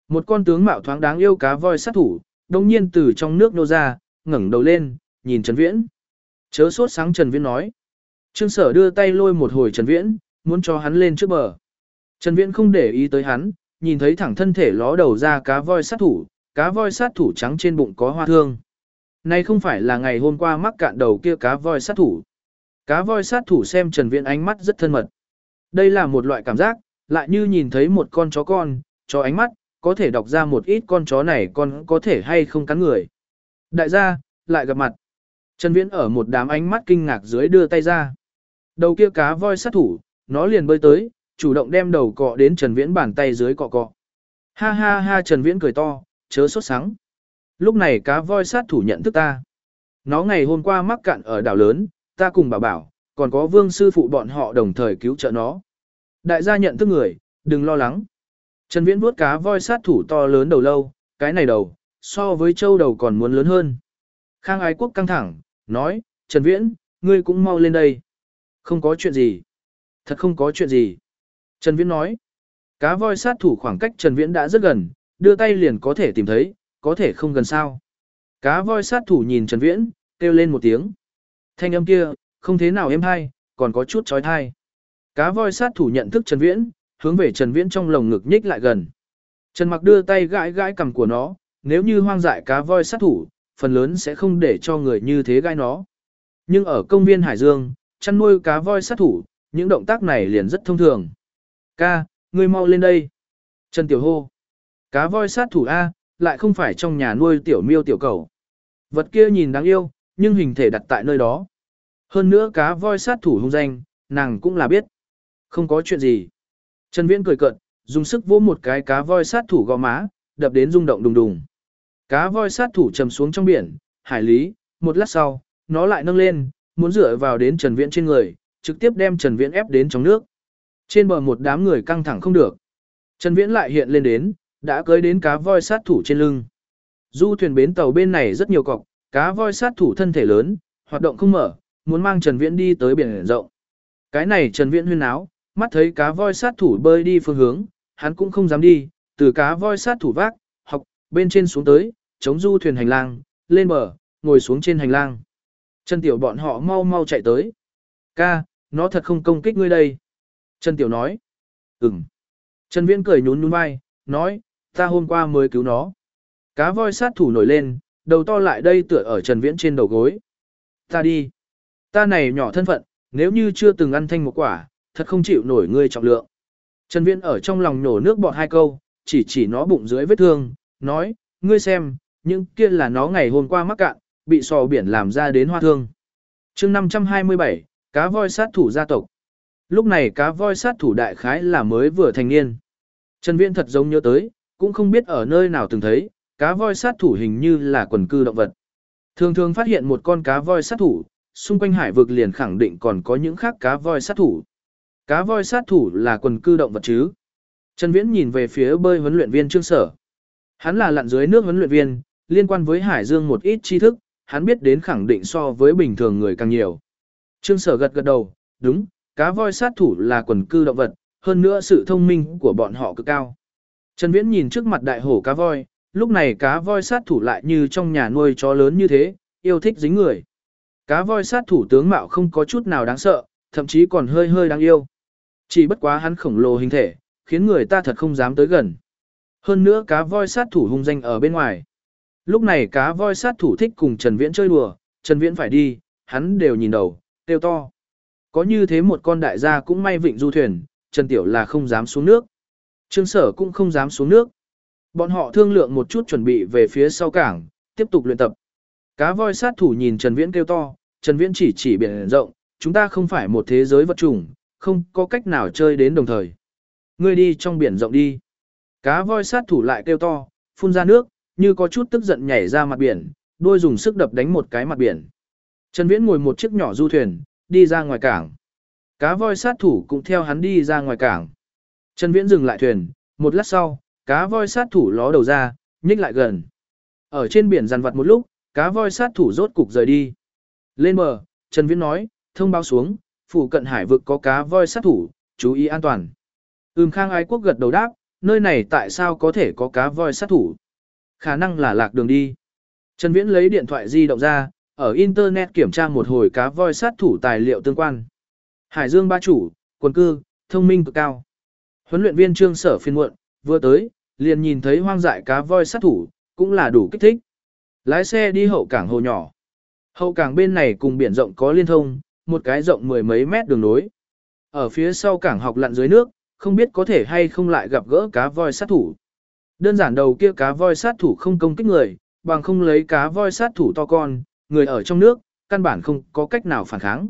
Một con tướng mạo thoáng đáng yêu cá voi sát thủ, đồng nhiên từ trong nước nô ra, ngẩng đầu lên, nhìn Trần Viễn. Chớ sốt sáng Trần Viễn nói. Trương sở đưa tay lôi một hồi Trần Viễn, muốn cho hắn lên trước bờ. Trần Viễn không để ý tới hắn, nhìn thấy thẳng thân thể ló đầu ra cá voi sát thủ, cá voi sát thủ trắng trên bụng có hoa thương. Này không phải là ngày hôm qua mắc cạn đầu kia cá voi sát thủ. Cá voi sát thủ xem Trần Viễn ánh mắt rất thân mật. Đây là một loại cảm giác, lại như nhìn thấy một con chó con, chó ánh mắt, có thể đọc ra một ít con chó này con có thể hay không cắn người. Đại gia, lại gặp mặt. Trần Viễn ở một đám ánh mắt kinh ngạc dưới đưa tay ra. Đầu kia cá voi sát thủ, nó liền bơi tới, chủ động đem đầu cọ đến Trần Viễn bàn tay dưới cọ cọ. Ha ha ha Trần Viễn cười to, chớ sốt sắng. Lúc này cá voi sát thủ nhận thức ta. Nó ngày hôm qua mắc cạn ở đảo lớn, ta cùng bảo bảo, còn có vương sư phụ bọn họ đồng thời cứu trợ nó. Đại gia nhận thức người, đừng lo lắng. Trần Viễn vuốt cá voi sát thủ to lớn đầu lâu, cái này đầu, so với châu đầu còn muốn lớn hơn. Khang Ái Quốc căng thẳng, nói, Trần Viễn, ngươi cũng mau lên đây. Không có chuyện gì. Thật không có chuyện gì. Trần Viễn nói, cá voi sát thủ khoảng cách Trần Viễn đã rất gần, đưa tay liền có thể tìm thấy, có thể không gần sao. Cá voi sát thủ nhìn Trần Viễn, kêu lên một tiếng. Thanh âm kia, không thế nào êm hay, còn có chút chói tai. Cá voi sát thủ nhận thức Trần Viễn, hướng về Trần Viễn trong lồng ngực nhích lại gần. Trần Mặc đưa tay gãi gãi cằm của nó, nếu như hoang dại cá voi sát thủ, phần lớn sẽ không để cho người như thế gai nó. Nhưng ở công viên Hải Dương, chăn nuôi cá voi sát thủ, những động tác này liền rất thông thường. Ca, ngươi mau lên đây. Trần Tiểu hô. Cá voi sát thủ A, lại không phải trong nhà nuôi tiểu miêu tiểu cầu. Vật kia nhìn đáng yêu, nhưng hình thể đặt tại nơi đó. Hơn nữa cá voi sát thủ hung danh, nàng cũng là biết. Không có chuyện gì. Trần Viễn cười cợt, dùng sức vỗ một cái cá voi sát thủ gò má, đập đến rung động đùng đùng. Cá voi sát thủ trầm xuống trong biển, hải lý, một lát sau, nó lại nâng lên, muốn dựa vào đến Trần Viễn trên người, trực tiếp đem Trần Viễn ép đến trong nước. Trên bờ một đám người căng thẳng không được. Trần Viễn lại hiện lên đến, đã cưới đến cá voi sát thủ trên lưng. Du thuyền bến tàu bên này rất nhiều cọc, cá voi sát thủ thân thể lớn, hoạt động không mở, muốn mang Trần Viễn đi tới biển rộng. Cái này Trần Viễn huyên áo, mắt thấy cá voi sát thủ bơi đi phương hướng, hắn cũng không dám đi, từ cá voi sát thủ vác, học, bên trên xuống tới, chống du thuyền hành lang, lên bờ, ngồi xuống trên hành lang. Trần Tiểu bọn họ mau mau chạy tới. Ca, nó thật không công kích ngươi đây. Trần Tiểu nói. Ừm. Trần Viễn cười nhún nhún vai, nói, ta hôm qua mới cứu nó. Cá voi sát thủ nổi lên, đầu to lại đây tựa ở Trần Viễn trên đầu gối. Ta đi. Ta này nhỏ thân phận, nếu như chưa từng ăn thanh một quả, thật không chịu nổi ngươi trọng lượng. Trần Viễn ở trong lòng nổ nước bọt hai câu, chỉ chỉ nó bụng dưới vết thương, nói, ngươi xem, những kia là nó ngày hôm qua mắc cạn, bị sò biển làm ra đến hoa thương. chương 527, cá voi sát thủ gia tộc. Lúc này cá voi sát thủ đại khái là mới vừa thành niên. Trần Viễn thật giống nhớ tới, cũng không biết ở nơi nào từng thấy, cá voi sát thủ hình như là quần cư động vật. Thường thường phát hiện một con cá voi sát thủ, xung quanh hải vực liền khẳng định còn có những khác cá voi sát thủ. Cá voi sát thủ là quần cư động vật chứ. Trần Viễn nhìn về phía bơi huấn luyện viên Trương Sở. Hắn là lặn dưới nước huấn luyện viên, liên quan với hải dương một ít tri thức, hắn biết đến khẳng định so với bình thường người càng nhiều. Trương Sở gật gật đầu, đúng, cá voi sát thủ là quần cư động vật, hơn nữa sự thông minh của bọn họ cực cao. Trần Viễn nhìn trước mặt đại hổ cá voi, lúc này cá voi sát thủ lại như trong nhà nuôi chó lớn như thế, yêu thích dính người. Cá voi sát thủ tướng mạo không có chút nào đáng sợ, thậm chí còn hơi hơi đáng yêu. Chỉ bất quá hắn khổng lồ hình thể, khiến người ta thật không dám tới gần. Hơn nữa cá voi sát thủ hung danh ở bên ngoài. Lúc này cá voi sát thủ thích cùng Trần Viễn chơi đùa, Trần Viễn phải đi, hắn đều nhìn đầu, tiêu to. Có như thế một con đại gia cũng may vịnh du thuyền, Trần Tiểu là không dám xuống nước. Trương Sở cũng không dám xuống nước. Bọn họ thương lượng một chút chuẩn bị về phía sau cảng, tiếp tục luyện tập. Cá voi sát thủ nhìn Trần Viễn kêu to, Trần Viễn chỉ chỉ biển rộng, chúng ta không phải một thế giới vật chủng, không có cách nào chơi đến đồng thời. Ngươi đi trong biển rộng đi. Cá voi sát thủ lại kêu to, phun ra nước, như có chút tức giận nhảy ra mặt biển, đôi dùng sức đập đánh một cái mặt biển. Trần Viễn ngồi một chiếc nhỏ du thuyền, đi ra ngoài cảng. Cá voi sát thủ cũng theo hắn đi ra ngoài cảng. Trần Viễn dừng lại thuyền, một lát sau, cá voi sát thủ ló đầu ra, nhích lại gần. Ở trên biển dằn vặt một lúc, cá voi sát thủ rốt cục rời đi. Lên bờ, Trần Viễn nói, thông báo xuống, phủ cận hải vực có cá voi sát thủ, chú ý an toàn. Ừm Khang Ái Quốc gật đầu đáp, nơi này tại sao có thể có cá voi sát thủ? Khả năng là lạc đường đi. Trần Viễn lấy điện thoại di động ra, ở Internet kiểm tra một hồi cá voi sát thủ tài liệu tương quan. Hải Dương ba chủ, quần cư, thông minh cực cao. Huấn luyện viên trương sở phiên muộn, vừa tới, liền nhìn thấy hoang dại cá voi sát thủ, cũng là đủ kích thích. Lái xe đi hậu cảng hồ nhỏ. Hậu cảng bên này cùng biển rộng có liên thông, một cái rộng mười mấy mét đường nối. Ở phía sau cảng học lặn dưới nước, không biết có thể hay không lại gặp gỡ cá voi sát thủ. Đơn giản đầu kia cá voi sát thủ không công kích người, bằng không lấy cá voi sát thủ to con, người ở trong nước, căn bản không có cách nào phản kháng.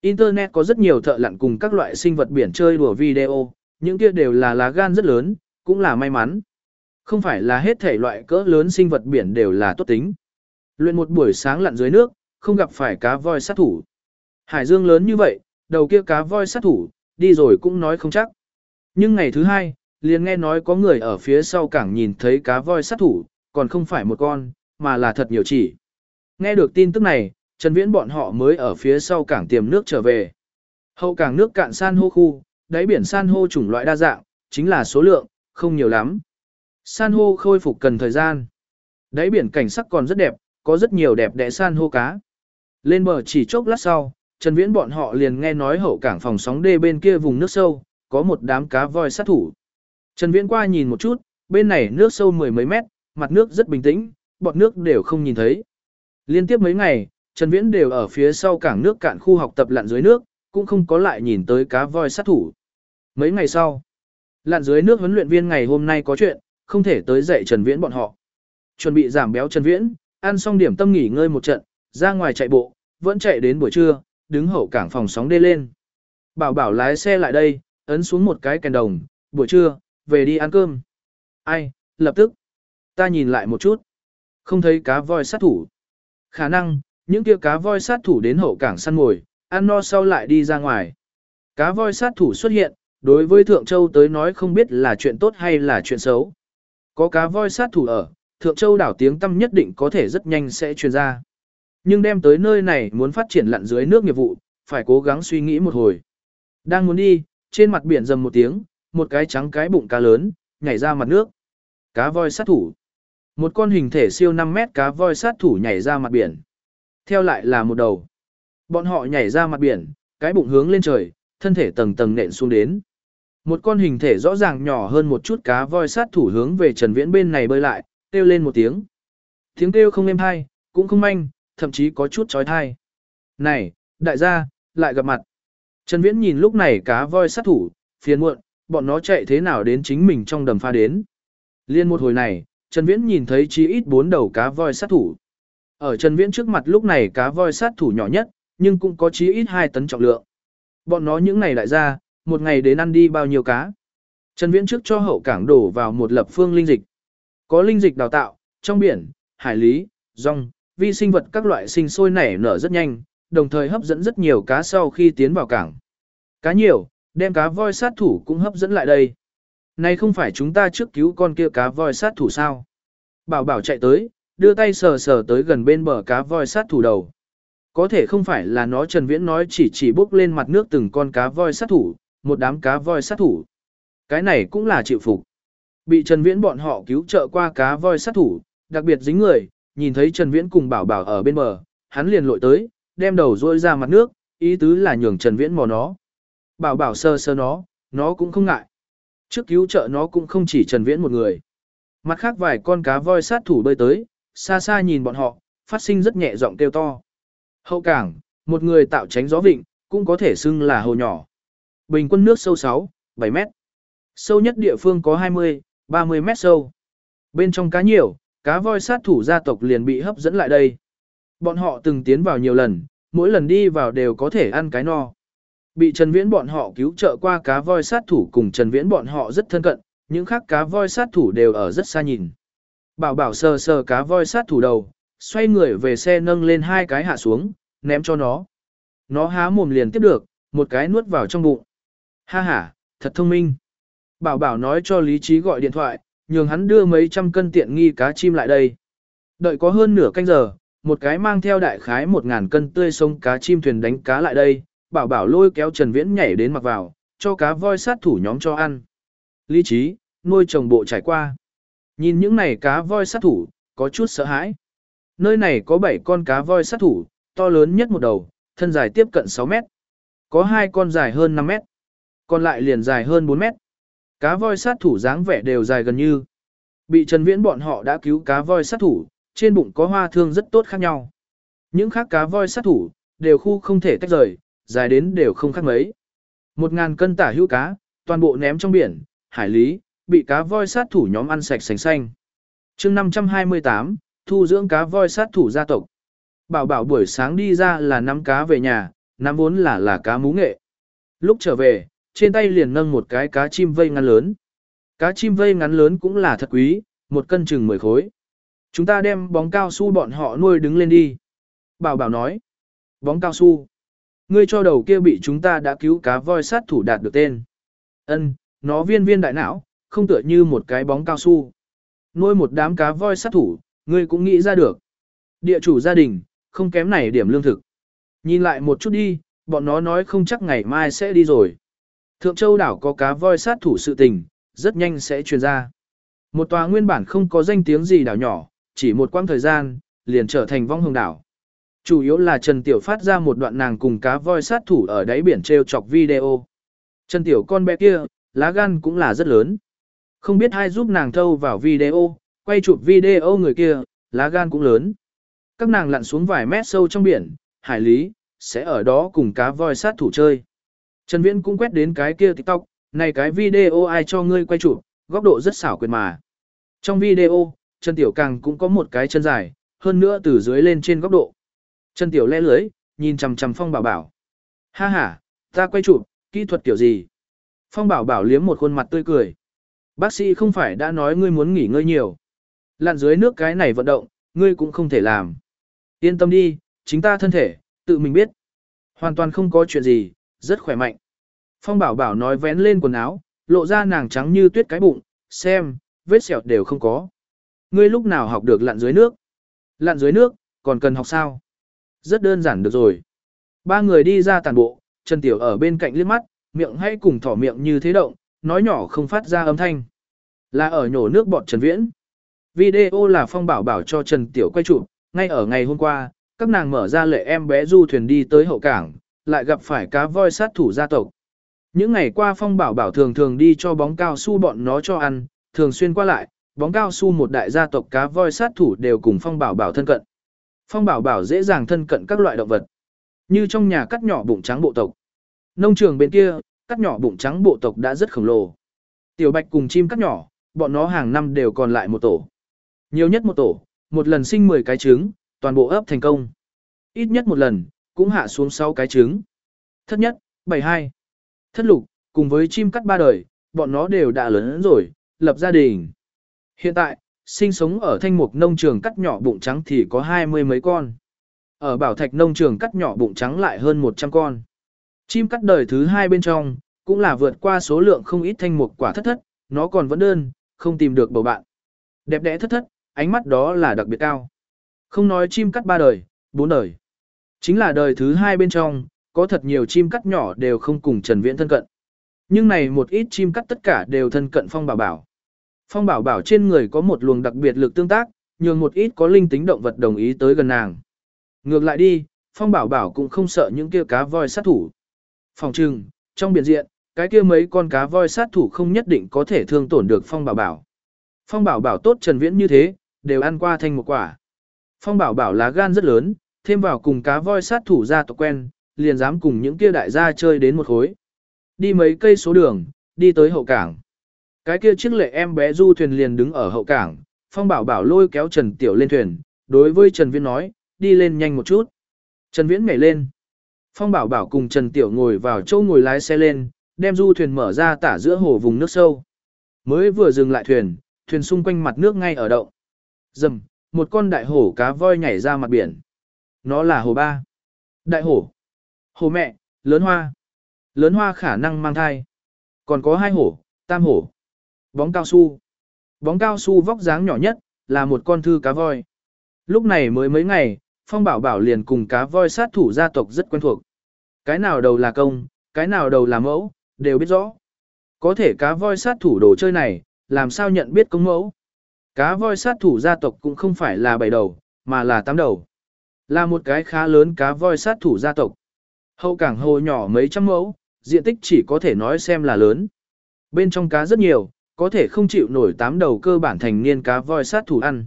Internet có rất nhiều thợ lặn cùng các loại sinh vật biển chơi đùa video, những kia đều là lá gan rất lớn, cũng là may mắn. Không phải là hết thể loại cỡ lớn sinh vật biển đều là tốt tính. Luyện một buổi sáng lặn dưới nước, không gặp phải cá voi sát thủ. Hải dương lớn như vậy, đầu kia cá voi sát thủ, đi rồi cũng nói không chắc. Nhưng ngày thứ hai, liền nghe nói có người ở phía sau cảng nhìn thấy cá voi sát thủ, còn không phải một con, mà là thật nhiều chỉ. Nghe được tin tức này, Trần Viễn bọn họ mới ở phía sau cảng tiềm nước trở về. Hậu cảng nước cạn san hô khu, đáy biển san hô chủng loại đa dạng, chính là số lượng, không nhiều lắm. San hô khôi phục cần thời gian. Đáy biển cảnh sắc còn rất đẹp, có rất nhiều đẹp đẽ san hô cá. Lên bờ chỉ chốc lát sau, Trần Viễn bọn họ liền nghe nói hậu cảng phòng sóng đê bên kia vùng nước sâu, có một đám cá voi sát thủ. Trần Viễn qua nhìn một chút, bên này nước sâu mười mấy mét, mặt nước rất bình tĩnh, bọt nước đều không nhìn thấy. Liên tiếp mấy ngày, Trần Viễn đều ở phía sau cảng nước cạn khu học tập lặn dưới nước, cũng không có lại nhìn tới cá voi sát thủ. Mấy ngày sau, lặn dưới nước huấn luyện viên ngày hôm nay có chuyện, không thể tới dạy Trần Viễn bọn họ. Chuẩn bị giảm béo Trần Viễn, ăn xong điểm tâm nghỉ ngơi một trận, ra ngoài chạy bộ, vẫn chạy đến buổi trưa, đứng hậu cảng phòng sóng đê lên. Bảo bảo lái xe lại đây, ấn xuống một cái kèn đồng, buổi trưa, về đi ăn cơm. Ai, lập tức. Ta nhìn lại một chút. Không thấy cá voi sát thủ. Khả năng, những kia cá voi sát thủ đến hậu cảng săn mồi, ăn no sau lại đi ra ngoài. Cá voi sát thủ xuất hiện, đối với Thượng Châu tới nói không biết là chuyện tốt hay là chuyện xấu. Có cá voi sát thủ ở, Thượng Châu đảo tiếng tâm nhất định có thể rất nhanh sẽ truyền ra. Nhưng đem tới nơi này muốn phát triển lặn dưới nước nghiệp vụ, phải cố gắng suy nghĩ một hồi. Đang muốn đi, trên mặt biển dầm một tiếng, một cái trắng cái bụng cá lớn, nhảy ra mặt nước. Cá voi sát thủ. Một con hình thể siêu 5 mét cá voi sát thủ nhảy ra mặt biển. Theo lại là một đầu. Bọn họ nhảy ra mặt biển, cái bụng hướng lên trời, thân thể tầng tầng nện xuống đến. Một con hình thể rõ ràng nhỏ hơn một chút cá voi sát thủ hướng về Trần Viễn bên này bơi lại, kêu lên một tiếng. Tiếng kêu không êm hay, cũng không manh, thậm chí có chút chói tai. Này, đại gia, lại gặp mặt. Trần Viễn nhìn lúc này cá voi sát thủ, phiền muộn, bọn nó chạy thế nào đến chính mình trong đầm pha đến. Liên một hồi này, Trần Viễn nhìn thấy chí ít bốn đầu cá voi sát thủ. Ở Trần Viễn trước mặt lúc này cá voi sát thủ nhỏ nhất, nhưng cũng có chí ít 2 tấn trọng lượng. Bọn nó những ngày lại ra, một ngày đến ăn đi bao nhiêu cá. Trần Viễn trước cho hậu cảng đổ vào một lập phương linh dịch. Có linh dịch đào tạo, trong biển, hải lý, rong, vi sinh vật các loại sinh sôi nảy nở rất nhanh, đồng thời hấp dẫn rất nhiều cá sau khi tiến vào cảng. Cá nhiều, đem cá voi sát thủ cũng hấp dẫn lại đây. Này không phải chúng ta trước cứu con kia cá voi sát thủ sao? Bảo bảo chạy tới, đưa tay sờ sờ tới gần bên bờ cá voi sát thủ đầu. Có thể không phải là nó Trần Viễn nói chỉ chỉ bốc lên mặt nước từng con cá voi sát thủ, một đám cá voi sát thủ. Cái này cũng là chịu phục. Bị Trần Viễn bọn họ cứu trợ qua cá voi sát thủ, đặc biệt dính người, nhìn thấy Trần Viễn cùng bảo bảo ở bên bờ, hắn liền lội tới, đem đầu rôi ra mặt nước, ý tứ là nhường Trần Viễn mò nó. Bảo bảo sơ sơ nó, nó cũng không ngại. Trước cứu trợ nó cũng không chỉ Trần Viễn một người. Mặt khác vài con cá voi sát thủ bơi tới, xa xa nhìn bọn họ, phát sinh rất nhẹ giọng kêu to. Hậu cảng, một người tạo tránh gió vịnh, cũng có thể xưng là hồ nhỏ. Bình quân nước sâu 6, 7 mét. Sâu nhất địa phương có 20, 30 mét sâu. Bên trong cá nhiều, cá voi sát thủ gia tộc liền bị hấp dẫn lại đây. Bọn họ từng tiến vào nhiều lần, mỗi lần đi vào đều có thể ăn cái no. Bị Trần Viễn bọn họ cứu trợ qua cá voi sát thủ cùng Trần Viễn bọn họ rất thân cận, những khác cá voi sát thủ đều ở rất xa nhìn. Bảo bảo sờ sờ cá voi sát thủ đầu, xoay người về xe nâng lên hai cái hạ xuống, ném cho nó. Nó há mồm liền tiếp được, một cái nuốt vào trong bụng. Ha ha, thật thông minh. Bảo bảo nói cho Lý Trí gọi điện thoại, nhường hắn đưa mấy trăm cân tiện nghi cá chim lại đây. Đợi có hơn nửa canh giờ, một cái mang theo đại khái một ngàn cân tươi sông cá chim thuyền đánh cá lại đây, bảo bảo lôi kéo Trần Viễn nhảy đến mặc vào, cho cá voi sát thủ nhóm cho ăn. Lý trí, nuôi trồng bộ trải qua. Nhìn những này cá voi sát thủ, có chút sợ hãi. Nơi này có 7 con cá voi sát thủ, to lớn nhất một đầu, thân dài tiếp cận 6 mét. Có hai con dài hơn 5 mét, còn lại liền dài hơn 4 mét. Cá voi sát thủ dáng vẻ đều dài gần như. Bị Trần Viễn bọn họ đã cứu cá voi sát thủ, trên bụng có hoa thương rất tốt khác nhau. Những khác cá voi sát thủ, đều khu không thể tách rời, dài đến đều không khác mấy. Một ngàn cân tả hữu cá, toàn bộ ném trong biển, hải lý, bị cá voi sát thủ nhóm ăn sạch sành xanh. chương 528, thu dưỡng cá voi sát thủ gia tộc. Bảo bảo buổi sáng đi ra là nắm cá về nhà, nắm vốn là là cá mú nghệ. Lúc trở về, trên tay liền nâng một cái cá chim vây ngắn lớn. Cá chim vây ngắn lớn cũng là thật quý, một cân chừng 10 khối. Chúng ta đem bóng cao su bọn họ nuôi đứng lên đi. Bảo bảo nói. Bóng cao su. Ngươi cho đầu kia bị chúng ta đã cứu cá voi sát thủ đạt được tên. Ân, nó viên viên đại não, không tựa như một cái bóng cao su. Nuôi một đám cá voi sát thủ, ngươi cũng nghĩ ra được. Địa chủ gia đình, không kém này điểm lương thực. Nhìn lại một chút đi, bọn nó nói không chắc ngày mai sẽ đi rồi. Thượng Châu đảo có cá voi sát thủ sự tình, rất nhanh sẽ truyền ra. Một tòa nguyên bản không có danh tiếng gì đảo nhỏ, chỉ một quãng thời gian, liền trở thành vong hồng đảo. Chủ yếu là Trần Tiểu phát ra một đoạn nàng cùng cá voi sát thủ ở đáy biển treo chọc video. Trần Tiểu con bé kia, lá gan cũng là rất lớn. Không biết ai giúp nàng thâu vào video, quay chụp video người kia, lá gan cũng lớn. Các nàng lặn xuống vài mét sâu trong biển, hải lý, sẽ ở đó cùng cá voi sát thủ chơi. Trần Viễn cũng quét đến cái kia TikTok, này cái video ai cho ngươi quay chụp, góc độ rất xảo quyệt mà. Trong video, Trần Tiểu Càng cũng có một cái chân dài, hơn nữa từ dưới lên trên góc độ. Trần Tiểu lẽ lưới, nhìn chằm chằm Phong Bảo Bảo. Ha ha, ta quay chụp, kỹ thuật kiểu gì? Phong Bảo Bảo liếm một khuôn mặt tươi cười. Bác sĩ không phải đã nói ngươi muốn nghỉ ngơi nhiều. Lặn dưới nước cái này vận động, ngươi cũng không thể làm. Yên tâm đi, chính ta thân thể, tự mình biết. Hoàn toàn không có chuyện gì, rất khỏe mạnh. Phong Bảo Bảo nói vén lên quần áo, lộ ra nàng trắng như tuyết cái bụng, xem, vết sẹo đều không có. Ngươi lúc nào học được lặn dưới nước? Lặn dưới nước, còn cần học sao? Rất đơn giản được rồi. Ba người đi ra tàn bộ, Trần Tiểu ở bên cạnh liếc mắt, miệng hay cùng thỏ miệng như thế động, nói nhỏ không phát ra âm thanh. Là ở nhổ nước bọt Trần Viễn. Video là Phong Bảo Bảo cho Trần Tiểu quay chụp, ngay ở ngày hôm qua, các nàng mở ra lệ em bé du thuyền đi tới hậu cảng, lại gặp phải cá voi sát thủ gia tộc. Những ngày qua Phong Bảo Bảo thường thường đi cho bóng cao su bọn nó cho ăn, thường xuyên qua lại, bóng cao su một đại gia tộc cá voi sát thủ đều cùng Phong Bảo Bảo thân cận. Phong Bảo Bảo dễ dàng thân cận các loại động vật, như trong nhà cắt nhỏ bụng trắng bộ tộc. Nông trường bên kia, cắt nhỏ bụng trắng bộ tộc đã rất khổng lồ. Tiểu Bạch cùng chim cắt nhỏ, bọn nó hàng năm đều còn lại một tổ. Nhiều nhất một tổ, một lần sinh 10 cái trứng, toàn bộ ấp thành công. Ít nhất một lần, cũng hạ xuống 6 cái trứng. Thất nhất, 72. Thất lục, cùng với chim cắt ba đời, bọn nó đều đã lớn rồi, lập gia đình. Hiện tại, sinh sống ở thanh mục nông trường cắt nhỏ bụng trắng thì có hai mươi mấy con. Ở bảo thạch nông trường cắt nhỏ bụng trắng lại hơn 100 con. Chim cắt đời thứ hai bên trong, cũng là vượt qua số lượng không ít thanh mục quả thất thất, nó còn vẫn đơn, không tìm được bầu bạn. Đẹp đẽ thất thất, ánh mắt đó là đặc biệt cao. Không nói chim cắt ba đời, bốn đời. Chính là đời thứ hai bên trong, có thật nhiều chim cắt nhỏ đều không cùng Trần Viễn thân cận. Nhưng này một ít chim cắt tất cả đều thân cận Phong Bảo Bảo. Phong Bảo Bảo trên người có một luồng đặc biệt lực tương tác, nhường một ít có linh tính động vật đồng ý tới gần nàng. Ngược lại đi, Phong Bảo Bảo cũng không sợ những kia cá voi sát thủ. Phòng trừng, trong biển diện, cái kia mấy con cá voi sát thủ không nhất định có thể thương tổn được Phong Bảo Bảo. Phong Bảo Bảo tốt Trần Viễn như thế, đều ăn qua thành một quả. Phong Bảo Bảo lá gan rất lớn, thêm vào cùng cá voi sát thủ ra tộc quen, liền dám cùng những kia đại gia chơi đến một khối. Đi mấy cây số đường, đi tới hậu cảng. Cái kia chiếc lệ em bé du thuyền liền đứng ở hậu cảng, Phong Bảo Bảo lôi kéo Trần Tiểu lên thuyền, đối với Trần Viễn nói, đi lên nhanh một chút. Trần Viễn nhảy lên. Phong Bảo Bảo cùng Trần Tiểu ngồi vào chỗ ngồi lái xe lên, đem du thuyền mở ra tả giữa hồ vùng nước sâu. Mới vừa dừng lại thuyền, thuyền xung quanh mặt nước ngay ở động. Dầm, một con đại hổ cá voi nhảy ra mặt biển. Nó là hổ ba. Đại hổ. hổ mẹ, lớn hoa. Lớn hoa khả năng mang thai. Còn có hai hổ, tam hổ. Bóng cao su. Bóng cao su vóc dáng nhỏ nhất, là một con thư cá voi. Lúc này mới mấy ngày, Phong Bảo Bảo liền cùng cá voi sát thủ gia tộc rất quen thuộc. Cái nào đầu là công, cái nào đầu là mẫu, đều biết rõ. Có thể cá voi sát thủ đồ chơi này, làm sao nhận biết công mẫu. Cá voi sát thủ gia tộc cũng không phải là bảy đầu, mà là tám đầu. Là một cái khá lớn cá voi sát thủ gia tộc. Hậu cảng hồ nhỏ mấy trăm mẫu, diện tích chỉ có thể nói xem là lớn. Bên trong cá rất nhiều, có thể không chịu nổi tám đầu cơ bản thành niên cá voi sát thủ ăn.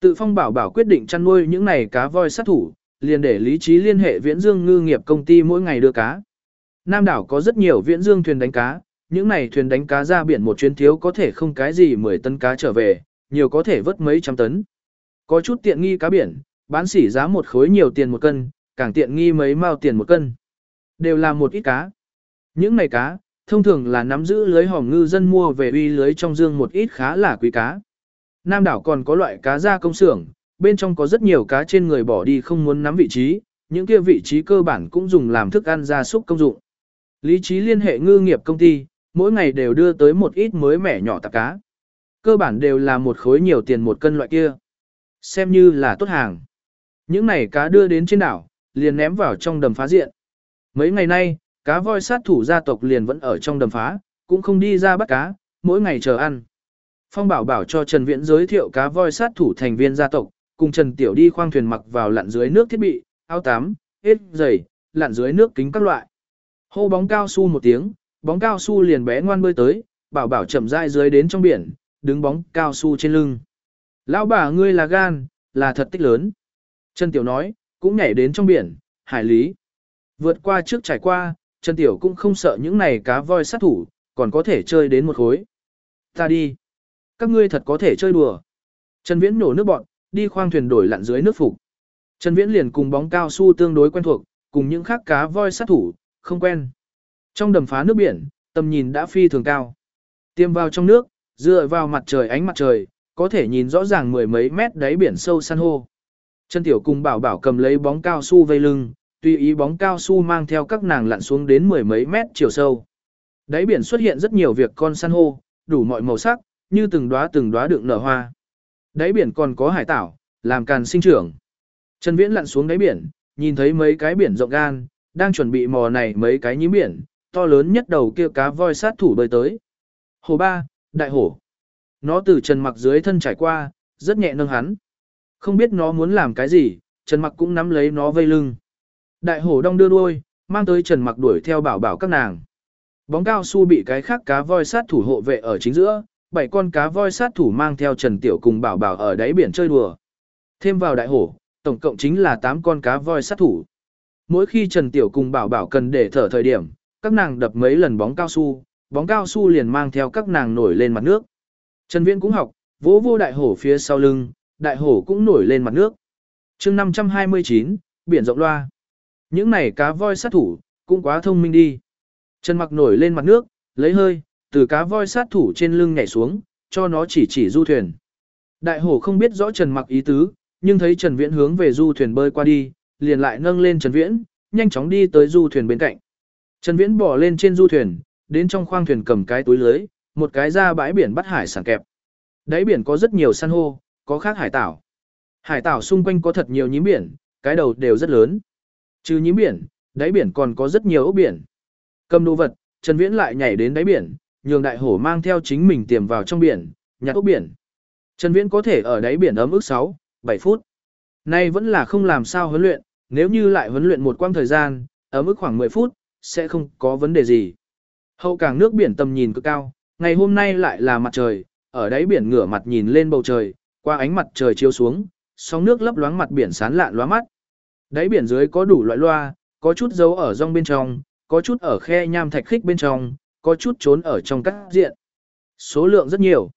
Tự phong bảo bảo quyết định chăn nuôi những này cá voi sát thủ, liền để lý trí liên hệ viễn dương ngư nghiệp công ty mỗi ngày đưa cá. Nam đảo có rất nhiều viễn dương thuyền đánh cá, những này thuyền đánh cá ra biển một chuyến thiếu có thể không cái gì 10 tấn cá trở về, nhiều có thể vớt mấy trăm tấn. Có chút tiện nghi cá biển, bán sỉ giá một khối nhiều tiền một cân, càng tiện nghi mấy mao tiền một cân. Đều là một ít cá. Những này cá, thông thường là nắm giữ lưới hòm ngư dân mua về uy lưới trong dương một ít khá là quý cá. Nam đảo còn có loại cá da công xưởng, bên trong có rất nhiều cá trên người bỏ đi không muốn nắm vị trí, những kia vị trí cơ bản cũng dùng làm thức ăn gia súc công dụng. Lý trí liên hệ ngư nghiệp công ty, mỗi ngày đều đưa tới một ít mới mẻ nhỏ tạp cá. Cơ bản đều là một khối nhiều tiền một cân loại kia. Xem như là tốt hàng. Những này cá đưa đến trên đảo, liền ném vào trong đầm phá diện. Mấy ngày nay, cá voi sát thủ gia tộc liền vẫn ở trong đầm phá, cũng không đi ra bắt cá, mỗi ngày chờ ăn. Phong bảo bảo cho Trần Viễn giới thiệu cá voi sát thủ thành viên gia tộc, cùng Trần Tiểu đi khoang thuyền mặc vào lặn dưới nước thiết bị, áo tắm, hết giày, lặn dưới nước kính các loại. Hô bóng cao su một tiếng, bóng cao su liền bé ngoan bơi tới, bảo bảo chậm rãi dưới đến trong biển, đứng bóng cao su trên lưng. Lão bà ngươi là gan, là thật tích lớn. Trần Tiểu nói, cũng nhảy đến trong biển, hải lý. Vượt qua trước trải qua, Trần Tiểu cũng không sợ những này cá voi sát thủ, còn có thể chơi đến một khối. Ta đi. Các ngươi thật có thể chơi đùa. Trần Viễn nổ nước bọn, đi khoang thuyền đổi lặn dưới nước phục. Trần Viễn liền cùng bóng cao su tương đối quen thuộc, cùng những khác cá voi sát thủ, không quen. Trong đầm phá nước biển, tầm nhìn đã phi thường cao. Tiêm vào trong nước, dựa vào mặt trời ánh mặt trời, có thể nhìn rõ ràng mười mấy mét đáy biển sâu san hô. chân Tiểu cùng bảo bảo cầm lấy bóng cao su vây lưng, tùy ý bóng cao su mang theo các nàng lặn xuống đến mười mấy mét chiều sâu. Đáy biển xuất hiện rất nhiều việc con san hô, đủ mọi màu sắc, như từng đóa từng đóa đựng nở hoa. Đáy biển còn có hải tảo, làm càn sinh trưởng. Trần Viễn lặn xuống đáy biển, nhìn thấy mấy cái biển rộng gan, đang chuẩn bị mò này mấy cái nhím biển, to lớn nhất đầu kia cá voi sát thủ bơi tới. Hồ ba, đại hổ. Nó từ Trần Mặc dưới thân trải qua, rất nhẹ nâng hắn. Không biết nó muốn làm cái gì, Trần Mặc cũng nắm lấy nó vây lưng. Đại hổ đong đưa đuôi, mang tới Trần Mặc đuổi theo bảo bảo các nàng. Bóng cao su bị cái khác cá voi sát thủ hộ vệ ở chính giữa, bảy con cá voi sát thủ mang theo Trần Tiểu cùng bảo bảo ở đáy biển chơi đùa. Thêm vào đại hổ, tổng cộng chính là 8 con cá voi sát thủ. Mỗi khi Trần Tiểu cùng bảo bảo cần để thở thời điểm, các nàng đập mấy lần bóng cao su, bóng cao su liền mang theo các nàng nổi lên mặt nước. Trần Viễn cũng học, vỗ vô đại hổ phía sau lưng, đại hổ cũng nổi lên mặt nước. chương 529, biển rộng loa. Những này cá voi sát thủ, cũng quá thông minh đi. Trần mặc nổi lên mặt nước, lấy hơi, từ cá voi sát thủ trên lưng nhảy xuống, cho nó chỉ chỉ du thuyền. Đại hổ không biết rõ Trần mặc ý tứ, nhưng thấy Trần Viễn hướng về du thuyền bơi qua đi, liền lại nâng lên Trần Viễn, nhanh chóng đi tới du thuyền bên cạnh. Trần Viễn bỏ lên trên du thuyền, đến trong khoang thuyền cầm cái túi lưới, một cái ra bãi biển bắt hải sản kẹp. Đáy biển có rất nhiều san hô, có khác hải tảo. Hải tảo xung quanh có thật nhiều nhím biển, cái đầu đều rất lớn. Trừ nhím biển, đáy biển còn có rất nhiều ốc biển. Cầm đồ vật, Trần Viễn lại nhảy đến đáy biển, nhường đại hổ mang theo chính mình tiềm vào trong biển, nhặt ốc biển. Trần Viễn có thể ở đáy biển ấm ức 6, 7 phút. Nay vẫn là không làm sao huấn luyện, nếu như lại huấn luyện một quãng thời gian, ấm ức khoảng 10 phút, sẽ không có vấn đề gì. Hậu cảng nước biển tầm nhìn cực cao, ngày hôm nay lại là mặt trời, ở đáy biển ngửa mặt nhìn lên bầu trời, qua ánh mặt trời chiếu xuống, sóng nước lấp loáng mặt biển sán lạn lóa mắt. Đáy biển dưới có đủ loại loa, có chút giấu ở rong bên trong, có chút ở khe nham thạch khích bên trong, có chút trốn ở trong các diện. Số lượng rất nhiều.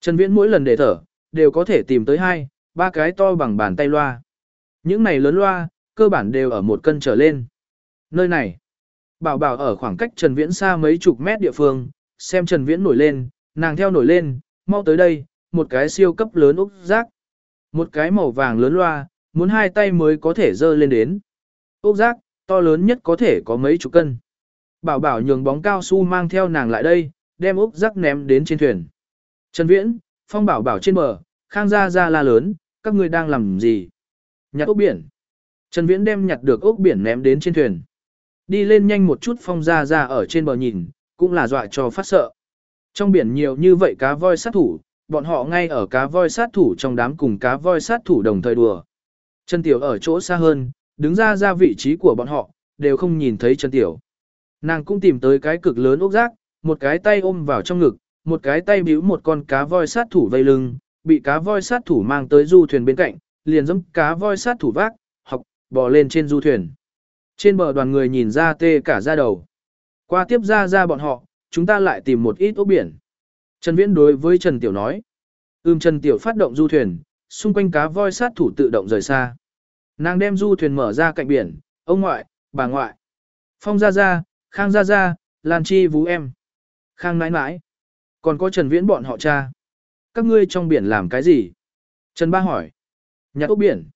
Trần Viễn mỗi lần để thở, đều có thể tìm tới hai, ba cái to bằng bàn tay loa. Những này lớn loa, cơ bản đều ở một cân trở lên. Nơi này, bảo bảo ở khoảng cách Trần Viễn xa mấy chục mét địa phương, xem Trần Viễn nổi lên, nàng theo nổi lên, mau tới đây, một cái siêu cấp lớn úc giác, Một cái màu vàng lớn loa, muốn hai tay mới có thể dơ lên đến. Úc giác to lớn nhất có thể có mấy chục cân. Bảo bảo nhường bóng cao su mang theo nàng lại đây, đem úc giác ném đến trên thuyền. Trần Viễn, Phong bảo bảo trên bờ, Khang Gia Gia la lớn, các ngươi đang làm gì? Nhặt ốc biển. Trần Viễn đem nhặt được ốc biển ném đến trên thuyền. Đi lên nhanh một chút Phong ra ra ở trên bờ nhìn, cũng là dọa cho phát sợ. Trong biển nhiều như vậy cá voi sát thủ, bọn họ ngay ở cá voi sát thủ trong đám cùng cá voi sát thủ đồng thời đùa. Trần Tiểu ở chỗ xa hơn, đứng ra ra vị trí của bọn họ, đều không nhìn thấy Trần Tiểu. Nàng cũng tìm tới cái cực lớn ốc rác, một cái tay ôm vào trong ngực, một cái tay bíu một con cá voi sát thủ vây lưng, bị cá voi sát thủ mang tới du thuyền bên cạnh, liền dẫm cá voi sát thủ vác, học, bò lên trên du thuyền. Trên bờ đoàn người nhìn ra tê cả ra đầu. Qua tiếp ra ra bọn họ, chúng ta lại tìm một ít ốc biển. Trần Viễn đối với Trần Tiểu nói. Ưm Trần Tiểu phát động du thuyền, xung quanh cá voi sát thủ tự động rời xa. Nàng đem du thuyền mở ra cạnh biển, ông ngoại, bà ngoại. Phong ra ra, khang ra ra, Lan Chi vú em, Khang nãi nãi, còn có Trần Viễn bọn họ cha. Các ngươi trong biển làm cái gì? Trần Ba hỏi. Nhặt ốc biển.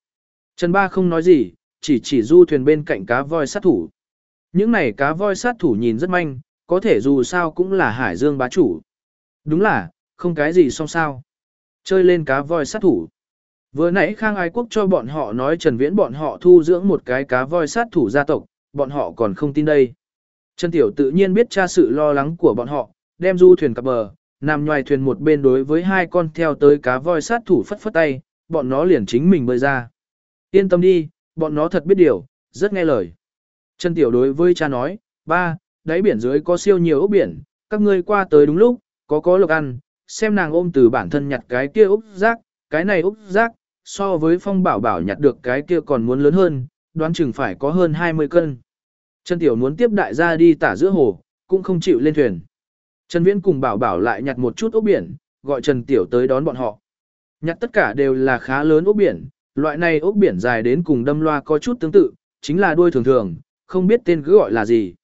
Trần Ba không nói gì, chỉ chỉ du thuyền bên cạnh cá voi sát thủ. Những này cá voi sát thủ nhìn rất manh, có thể dù sao cũng là hải dương bá chủ. Đúng là, không cái gì song sao. Chơi lên cá voi sát thủ. Vừa nãy Khang Ái Quốc cho bọn họ nói Trần Viễn bọn họ thu dưỡng một cái cá voi sát thủ gia tộc, bọn họ còn không tin đây. Trần Tiểu tự nhiên biết tra sự lo lắng của bọn họ, đem du thuyền cập bờ, nằm ngoài thuyền một bên đối với hai con theo tới cá voi sát thủ phất phất tay, bọn nó liền chính mình bơi ra. Yên tâm đi, bọn nó thật biết điều, rất nghe lời. Trần Tiểu đối với cha nói, ba, đáy biển dưới có siêu nhiều ốc biển, các ngươi qua tới đúng lúc, có có lộc ăn, xem nàng ôm từ bản thân nhặt cái kia ốc rác, cái này ốc rác, so với phong bảo bảo nhặt được cái kia còn muốn lớn hơn, đoán chừng phải có hơn 20 cân. Trần Tiểu muốn tiếp đại gia đi tả giữa hồ, cũng không chịu lên thuyền. Trần Viễn cùng bảo bảo lại nhặt một chút ốc biển, gọi Trần Tiểu tới đón bọn họ. Nhặt tất cả đều là khá lớn ốc biển, loại này ốc biển dài đến cùng đâm loa có chút tương tự, chính là đuôi thường thường, không biết tên cứ gọi là gì.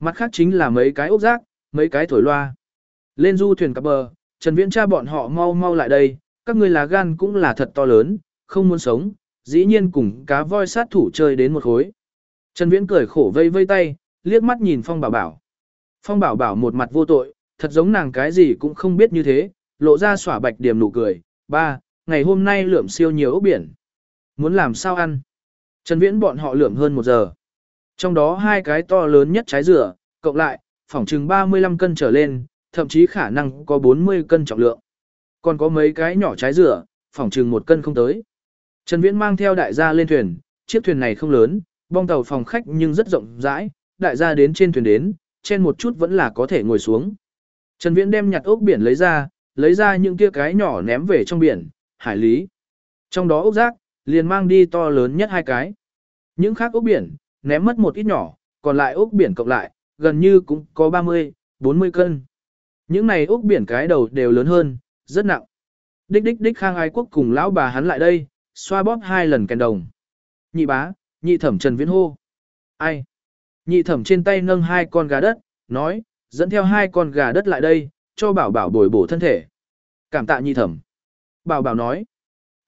Mặt khác chính là mấy cái ốc rác, mấy cái thổi loa. Lên du thuyền cập bờ, Trần Viễn cha bọn họ mau mau lại đây, các ngươi là gan cũng là thật to lớn, không muốn sống, dĩ nhiên cùng cá voi sát thủ chơi đến một khối. Trần Viễn cười khổ vây vây tay, liếc mắt nhìn Phong Bảo Bảo. Phong Bảo Bảo một mặt vô tội, thật giống nàng cái gì cũng không biết như thế, lộ ra xỏa bạch điểm nụ cười. Ba, ngày hôm nay lượm siêu nhiều ốc biển. Muốn làm sao ăn? Trần Viễn bọn họ lượm hơn một giờ. Trong đó hai cái to lớn nhất trái dừa, cộng lại, phỏng chừng 35 cân trở lên, thậm chí khả năng có 40 cân trọng lượng. Còn có mấy cái nhỏ trái dừa, phỏng chừng một cân không tới. Trần Viễn mang theo đại gia lên thuyền, chiếc thuyền này không lớn, bong tàu phòng khách nhưng rất rộng rãi, đại gia đến trên thuyền đến, trên một chút vẫn là có thể ngồi xuống. Trần Viễn đem nhặt ốc biển lấy ra, lấy ra những kia cái nhỏ ném về trong biển, hải lý. Trong đó ốc rác, liền mang đi to lớn nhất hai cái. Những khác ốc biển, ném mất một ít nhỏ, còn lại ốc biển cộng lại, gần như cũng có 30, 40 cân. Những này ốc biển cái đầu đều lớn hơn, rất nặng. Đích đích đích khang ai quốc cùng lão bà hắn lại đây, xoa bóp hai lần kèn đồng. Nhị bá, nhị thẩm Trần Viễn hô. Ai? Nhị thẩm trên tay nâng hai con gà đất, nói, dẫn theo hai con gà đất lại đây, cho bảo bảo bồi bổ thân thể. Cảm tạ nhị thẩm. Bảo bảo nói.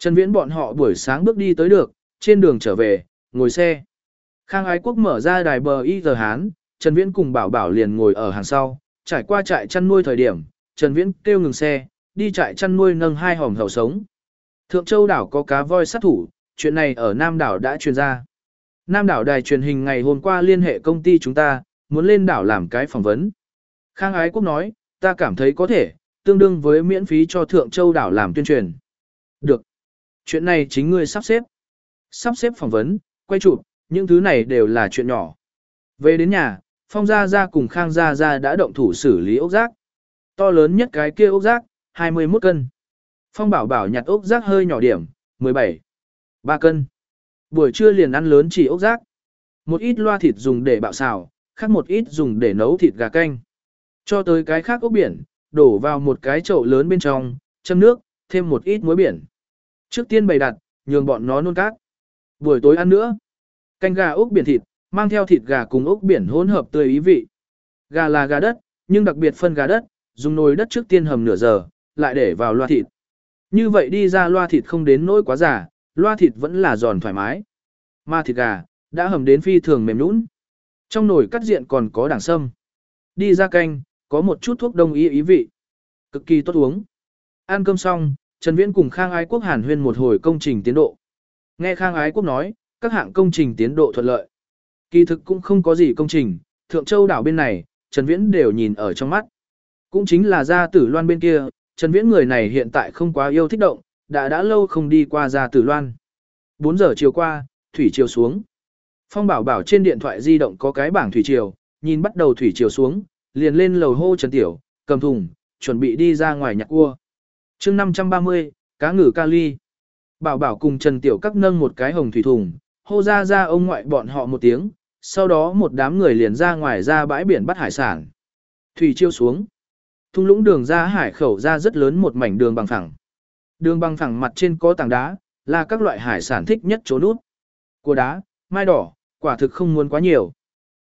Trần Viễn bọn họ buổi sáng bước đi tới được, trên đường trở về, ngồi xe. Khang Ái Quốc mở ra đài bờ y giờ Hán, Trần Viễn cùng bảo bảo liền ngồi ở hàng sau, trải qua trại chăn nuôi thời điểm, Trần Viễn kêu ngừng xe, đi trại chăn nuôi nâng hai hòm hậu sống. Thượng Châu đảo có cá voi sát thủ, chuyện này ở Nam đảo đã truyền ra. Nam đảo đài truyền hình ngày hôm qua liên hệ công ty chúng ta, muốn lên đảo làm cái phỏng vấn. Khang Ái Quốc nói, ta cảm thấy có thể, tương đương với miễn phí cho Thượng Châu đảo làm tuyên truyền. Được. Chuyện này chính ngươi sắp xếp. Sắp xếp phỏng vấn, quay chụp, những thứ này đều là chuyện nhỏ. Về đến nhà, Phong Gia Gia cùng Khang Gia Gia đã động thủ xử lý ốc rác. To lớn nhất cái kia ốc rác, 21 cân. Phong Bảo Bảo nhặt ốc rác hơi nhỏ điểm, 17. 3 cân. Buổi trưa liền ăn lớn chỉ ốc rác. Một ít loa thịt dùng để bạo xào, khác một ít dùng để nấu thịt gà canh. Cho tới cái khác ốc biển, đổ vào một cái chậu lớn bên trong, châm nước, thêm một ít muối biển. Trước tiên bày đặt, nhường bọn nó nôn cát. Buổi tối ăn nữa. Canh gà ốc biển thịt, mang theo thịt gà cùng ốc biển hỗn hợp tươi ý vị. Gà là gà đất, nhưng đặc biệt phân gà đất, dùng nồi đất trước tiên hầm nửa giờ, lại để vào loa thịt. Như vậy đi ra loa thịt không đến nỗi quá giả, loa thịt vẫn là giòn thoải mái. Mà thịt gà, đã hầm đến phi thường mềm nũng. Trong nồi cắt diện còn có đảng sâm. Đi ra canh, có một chút thuốc đông y ý vị. Cực kỳ tốt uống. Ăn cơm xong, Trần Viễn cùng Khang Ái Quốc hàn huyên một hồi công trình tiến độ. Nghe Khang Ái Quốc nói, các hạng công trình tiến độ thuận lợi. Kỳ thực cũng không có gì công trình, Thượng Châu đảo bên này, Trần Viễn đều nhìn ở trong mắt. Cũng chính là gia tử loan bên kia, Trần Viễn người này hiện tại không quá yêu thích động, đã đã lâu không đi qua gia tử loan. 4 giờ chiều qua, thủy chiều xuống. Phong bảo bảo trên điện thoại di động có cái bảng thủy chiều, nhìn bắt đầu thủy chiều xuống, liền lên lầu hô Trần Tiểu, cầm thùng, chuẩn bị đi ra ngoài nhặt cua chương 530, cá ngừ kali. Bảo bảo cùng Trần Tiểu các nâng một cái hồng thủy thùng, hô ra ra ông ngoại bọn họ một tiếng, sau đó một đám người liền ra ngoài ra bãi biển bắt hải sản. Thủy chiêu xuống. Thung lũng đường ra hải khẩu ra rất lớn một mảnh đường bằng phẳng. Đường bằng phẳng mặt trên có tảng đá, là các loại hải sản thích nhất chỗ nút. Cua đá, mai đỏ, quả thực không muốn quá nhiều.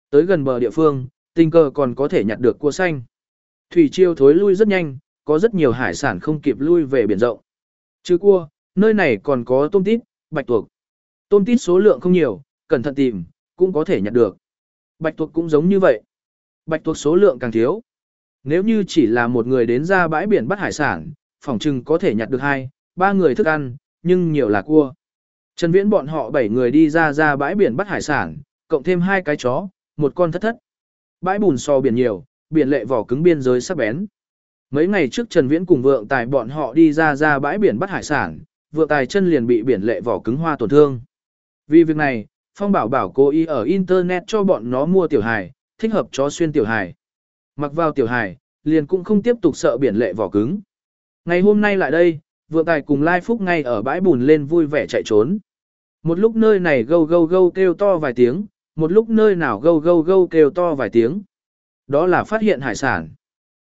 Tới gần bờ địa phương, Tình cờ còn có thể nhặt được cua xanh. Thủy chiêu thối lui rất nhanh, có rất nhiều hải sản không kịp lui về biển rộng. Chứ cua, nơi này còn có tôm tít, bạch tuộc. Tôm tít số lượng không nhiều, cẩn thận tìm, cũng có thể nhặt được. Bạch tuộc cũng giống như vậy. Bạch tuộc số lượng càng thiếu. Nếu như chỉ là một người đến ra bãi biển bắt hải sản, phòng trừng có thể nhặt được hai, ba người thức ăn, nhưng nhiều là cua. Trần Viễn bọn họ bảy người đi ra ra bãi biển bắt hải sản, cộng thêm hai cái chó, một con thất thất. Bãi bùn so biển nhiều, biển lệ vỏ cứng biên giới sắc bén. Mấy ngày trước Trần Viễn cùng vượng tài bọn họ đi ra ra bãi biển bắt hải sản, vượng tài chân liền bị biển lệ vỏ cứng hoa tổn thương. Vì việc này, Phong Bảo Bảo cố ý ở Internet cho bọn nó mua tiểu hài, thích hợp chó xuyên tiểu hài. Mặc vào tiểu hài, liền cũng không tiếp tục sợ biển lệ vỏ cứng. Ngày hôm nay lại đây, vượng tài cùng Lai Phúc ngay ở bãi bùn lên vui vẻ chạy trốn. Một lúc nơi này gâu gâu gâu kêu to vài tiếng, một lúc nơi nào gâu gâu gâu kêu to vài tiếng. Đó là phát hiện hải sản.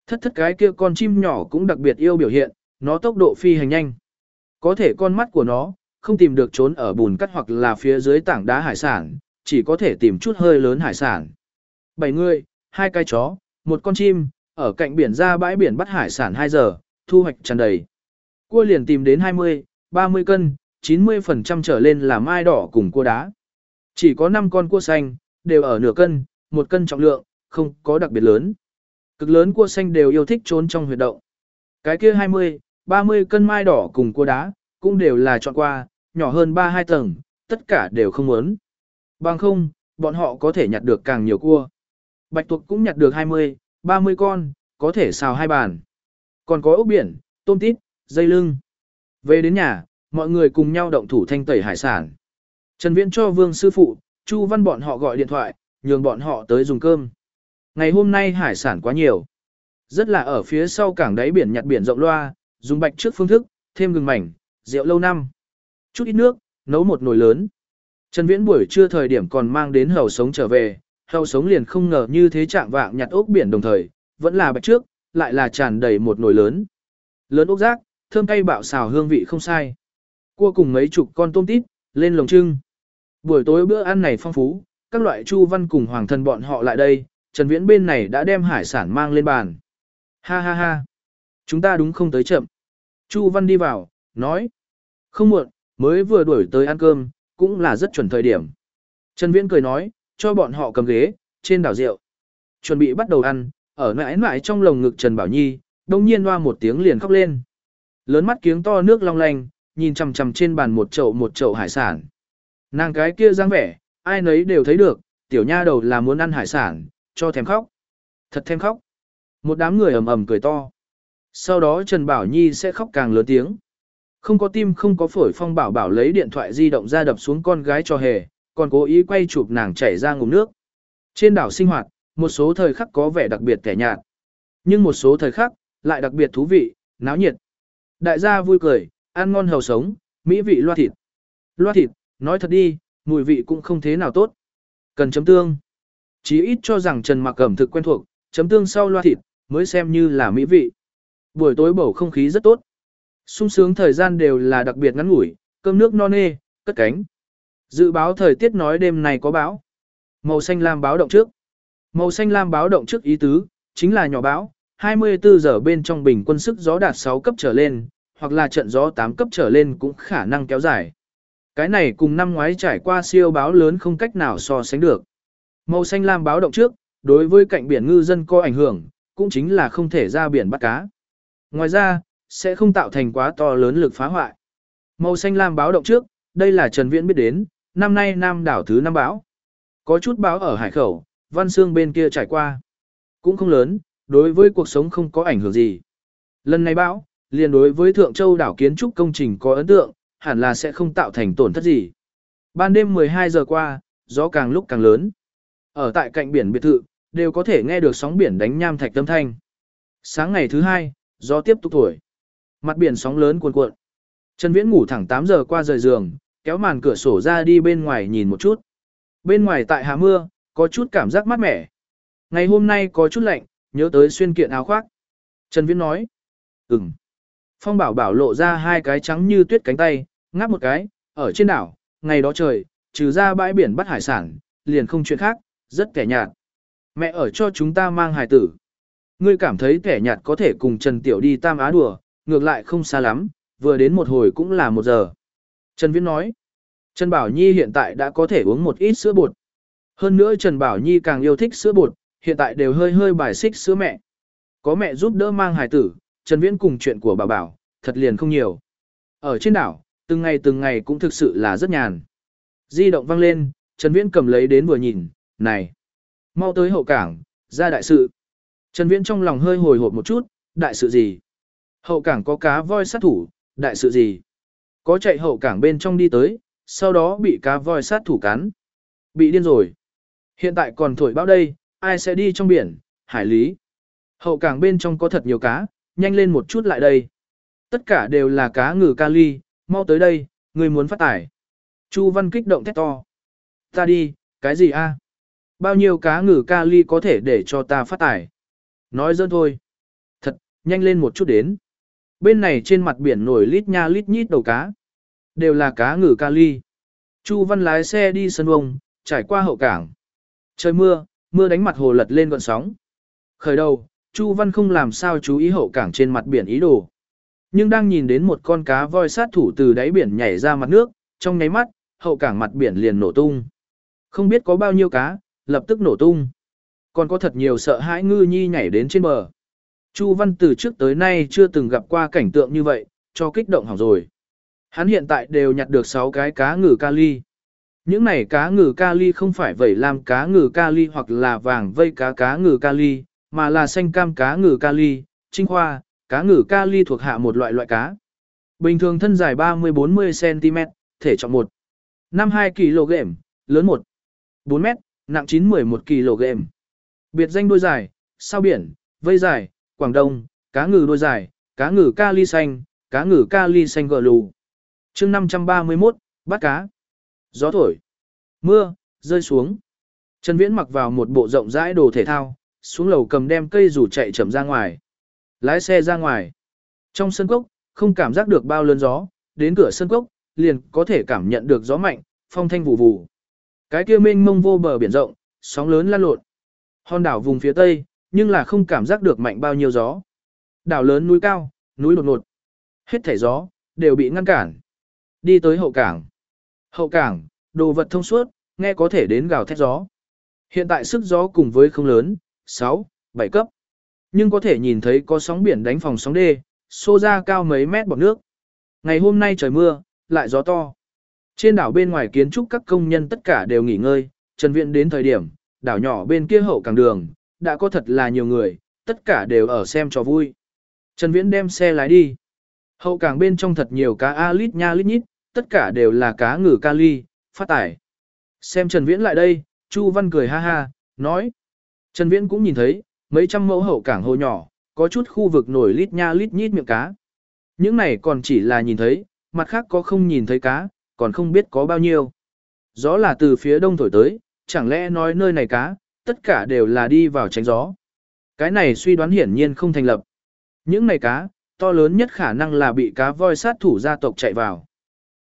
Thất thất cái kia con chim nhỏ cũng đặc biệt yêu biểu hiện, nó tốc độ phi hành nhanh. Có thể con mắt của nó, không tìm được trốn ở bùn cắt hoặc là phía dưới tảng đá hải sản, chỉ có thể tìm chút hơi lớn hải sản. Bảy người, hai cái chó, một con chim, ở cạnh biển ra bãi biển bắt hải sản 2 giờ, thu hoạch tràn đầy. Cua liền tìm đến 20, 30 cân, 90% trở lên là mai đỏ cùng cua đá. Chỉ có 5 con cua xanh, đều ở nửa cân, một cân trọng lượng, không có đặc biệt lớn. Cực lớn cua xanh đều yêu thích trốn trong huyệt động. Cái kia 20, 30 cân mai đỏ cùng cua đá, cũng đều là chọn qua, nhỏ hơn 3-2 tầng, tất cả đều không muốn. Bằng không, bọn họ có thể nhặt được càng nhiều cua. Bạch tuộc cũng nhặt được 20, 30 con, có thể xào hai bàn. Còn có ốc biển, tôm tít, dây lưng. Về đến nhà, mọi người cùng nhau động thủ thanh tẩy hải sản. Trần Viễn cho Vương sư phụ, Chu Văn bọn họ gọi điện thoại, nhường bọn họ tới dùng cơm. Ngày hôm nay hải sản quá nhiều. Rất là ở phía sau cảng đáy biển nhặt biển rộng loa, dùng bạch trước phương thức, thêm gừng mảnh, rượu lâu năm. Chút ít nước, nấu một nồi lớn. Trần Viễn buổi trưa thời điểm còn mang đến hầu sống trở về, hầu sống liền không ngờ như thế trạng vạng nhặt ốc biển đồng thời, vẫn là bạch trước, lại là tràn đầy một nồi lớn. Lớn ốc rác, thơm cay bạo xào hương vị không sai. Cua cùng mấy chục con tôm tít, lên lồng trưng. Buổi tối bữa ăn này phong phú, các loại chu văn cùng hoàng thân bọn họ lại đây, Trần Viễn bên này đã đem hải sản mang lên bàn. Ha ha ha, chúng ta đúng không tới chậm. Chu văn đi vào, nói. Không muộn, mới vừa đuổi tới ăn cơm, cũng là rất chuẩn thời điểm. Trần Viễn cười nói, cho bọn họ cầm ghế, trên đảo rượu. Chuẩn bị bắt đầu ăn, ở nãi nãi trong lồng ngực Trần Bảo Nhi, đông nhiên hoa một tiếng liền khóc lên. Lớn mắt kiếng to nước long lanh, nhìn chằm chằm trên bàn một chậu một chậu hải sản. Nàng cái kia dáng vẻ, ai nấy đều thấy được, tiểu nha đầu là muốn ăn hải sản, cho thèm khóc. Thật thèm khóc. Một đám người ầm ầm cười to. Sau đó Trần Bảo Nhi sẽ khóc càng lớn tiếng. Không có tim không có phổi Phong Bảo Bảo lấy điện thoại di động ra đập xuống con gái cho hề, còn cố ý quay chụp nàng chảy ra ngụm nước. Trên đảo sinh hoạt, một số thời khắc có vẻ đặc biệt kẻ nhạt. Nhưng một số thời khắc, lại đặc biệt thú vị, náo nhiệt. Đại gia vui cười, ăn ngon hầu sống, mỹ vị loa thịt. Loa thịt, nói thật đi, mùi vị cũng không thế nào tốt. Cần chấm tương. Chí ít cho rằng Trần Mặc ẩm thực quen thuộc, chấm tương sau loa thịt, mới xem như là mỹ vị. Buổi tối bầu không khí rất tốt. sung sướng thời gian đều là đặc biệt ngắn ngủi, cơm nước no nê, cất cánh. Dự báo thời tiết nói đêm này có bão. Màu xanh lam báo động trước. Màu xanh lam báo động trước ý tứ, chính là nhỏ bão, 24 giờ bên trong bình quân sức gió đạt 6 cấp trở lên, hoặc là trận gió 8 cấp trở lên cũng khả năng kéo dài. Cái này cùng năm ngoái trải qua siêu báo lớn không cách nào so sánh được. Màu xanh lam báo động trước, đối với cạnh biển ngư dân có ảnh hưởng, cũng chính là không thể ra biển bắt cá. Ngoài ra, sẽ không tạo thành quá to lớn lực phá hoại. Màu xanh lam báo động trước, đây là Trần Viễn biết đến, năm nay Nam đảo thứ năm bão Có chút bão ở hải khẩu, văn xương bên kia trải qua. Cũng không lớn, đối với cuộc sống không có ảnh hưởng gì. Lần này bão, liền đối với Thượng Châu đảo kiến trúc công trình có ấn tượng, hẳn là sẽ không tạo thành tổn thất gì. Ban đêm 12 giờ qua, gió càng lúc càng lớn. Ở tại cạnh biển biệt thự, đều có thể nghe được sóng biển đánh nham thạch tâm thanh. Sáng ngày thứ hai, gió tiếp tục thổi. Mặt biển sóng lớn cuồn cuộn. Trần Viễn ngủ thẳng 8 giờ qua rời giường, kéo màn cửa sổ ra đi bên ngoài nhìn một chút. Bên ngoài tại hạ mưa, có chút cảm giác mát mẻ. Ngày hôm nay có chút lạnh, nhớ tới xuyên kiện áo khoác. Trần Viễn nói. Ừm. Phong bảo bảo lộ ra hai cái trắng như tuyết cánh tay, ngáp một cái, ở trên đảo, ngày đó trời, trừ ra bãi biển bắt hải sản, liền không chuyện khác, rất kẻ nhạt. Mẹ ở cho chúng ta mang hài tử. Ngươi cảm thấy kẻ nhạt có thể cùng Trần Tiểu đi Tam Á đùa, ngược lại không xa lắm, vừa đến một hồi cũng là một giờ. Trần Viễn nói, Trần Bảo Nhi hiện tại đã có thể uống một ít sữa bột. Hơn nữa Trần Bảo Nhi càng yêu thích sữa bột, hiện tại đều hơi hơi bài xích sữa mẹ. Có mẹ giúp đỡ mang hài tử, Trần Viễn cùng chuyện của bà bảo, thật liền không nhiều. Ở trên đảo, từng ngày từng ngày cũng thực sự là rất nhàn. Di động vang lên, Trần Viễn cầm lấy đến vừa nhìn, này, mau tới hậu cảng, ra đại sự. Trần Viễn trong lòng hơi hồi hộp một chút, đại sự gì? Hậu cảng có cá voi sát thủ, đại sự gì? Có chạy hậu cảng bên trong đi tới, sau đó bị cá voi sát thủ cắn. Bị điên rồi. Hiện tại còn thổi bão đây, ai sẽ đi trong biển, hải lý. Hậu cảng bên trong có thật nhiều cá, nhanh lên một chút lại đây. Tất cả đều là cá ngừ kali, mau tới đây, người muốn phát tải. Chu Văn kích động thét to. Ta đi, cái gì a? Bao nhiêu cá ngừ kali có thể để cho ta phát tải? Nói dơn thôi. Thật, nhanh lên một chút đến. Bên này trên mặt biển nổi lít nha lít nhít đầu cá. Đều là cá ngừ kali. Chu Văn lái xe đi sân bông, trải qua hậu cảng. Trời mưa, mưa đánh mặt hồ lật lên gọn sóng. Khởi đầu, Chu Văn không làm sao chú ý hậu cảng trên mặt biển ý đồ. Nhưng đang nhìn đến một con cá voi sát thủ từ đáy biển nhảy ra mặt nước, trong nháy mắt, hậu cảng mặt biển liền nổ tung. Không biết có bao nhiêu cá, lập tức nổ tung. Còn có thật nhiều sợ hãi ngư nhi nhảy đến trên bờ. Chu Văn từ trước tới nay chưa từng gặp qua cảnh tượng như vậy, cho kích động hỏng rồi. Hắn hiện tại đều nhặt được 6 cái cá ngừ kali. Những này cá ngừ kali không phải vẩy làm cá ngừ kali hoặc là vàng vây cá cá ngừ kali, mà là xanh cam cá ngừ kali, trinh khoa, cá ngừ kali thuộc hạ một loại loại cá. Bình thường thân dài 30-40 cm, thể trọng 1. 52 kg, lớn 1. 4 m, nặng 9-11 kg. Biệt danh đôi dài, sao biển, vây dài, Quảng Đông, cá ngừ đôi dài, cá ngừ kali xanh, cá ngừ kali xanh gờ lù. chương 531, bắt cá. Gió thổi. Mưa, rơi xuống. Trần Viễn mặc vào một bộ rộng rãi đồ thể thao, xuống lầu cầm đem cây rủ chạy chậm ra ngoài. Lái xe ra ngoài. Trong sân cốc, không cảm giác được bao lớn gió, đến cửa sân cốc, liền có thể cảm nhận được gió mạnh, phong thanh vụ vụ. Cái kia mênh mông vô bờ biển rộng, sóng lớn lan lộn. Hòn đảo vùng phía tây, nhưng là không cảm giác được mạnh bao nhiêu gió. Đảo lớn núi cao, núi đột ngột. Hết thảy gió, đều bị ngăn cản. Đi tới hậu cảng. Hậu cảng, đồ vật thông suốt, nghe có thể đến gào thét gió. Hiện tại sức gió cùng với không lớn, 6, 7 cấp. Nhưng có thể nhìn thấy có sóng biển đánh phòng sóng đê, xô ra cao mấy mét bọt nước. Ngày hôm nay trời mưa, lại gió to. Trên đảo bên ngoài kiến trúc các công nhân tất cả đều nghỉ ngơi, Trần viễn đến thời điểm, đảo nhỏ bên kia hậu càng đường, đã có thật là nhiều người, tất cả đều ở xem cho vui. Trần Viễn đem xe lái đi. Hậu càng bên trong thật nhiều cá A lít nha lít nhít, tất cả đều là cá ngừ kali, phát tải. Xem Trần Viễn lại đây, Chu Văn cười ha ha, nói. Trần Viễn cũng nhìn thấy, mấy trăm mẫu hậu cảng hồ nhỏ, có chút khu vực nổi lít nha lít nhít miệng cá. Những này còn chỉ là nhìn thấy, mặt khác có không nhìn thấy cá, còn không biết có bao nhiêu. Gió là từ phía đông thổi tới, chẳng lẽ nói nơi này cá, tất cả đều là đi vào tránh gió. Cái này suy đoán hiển nhiên không thành lập. Những này cá, to lớn nhất khả năng là bị cá voi sát thủ gia tộc chạy vào.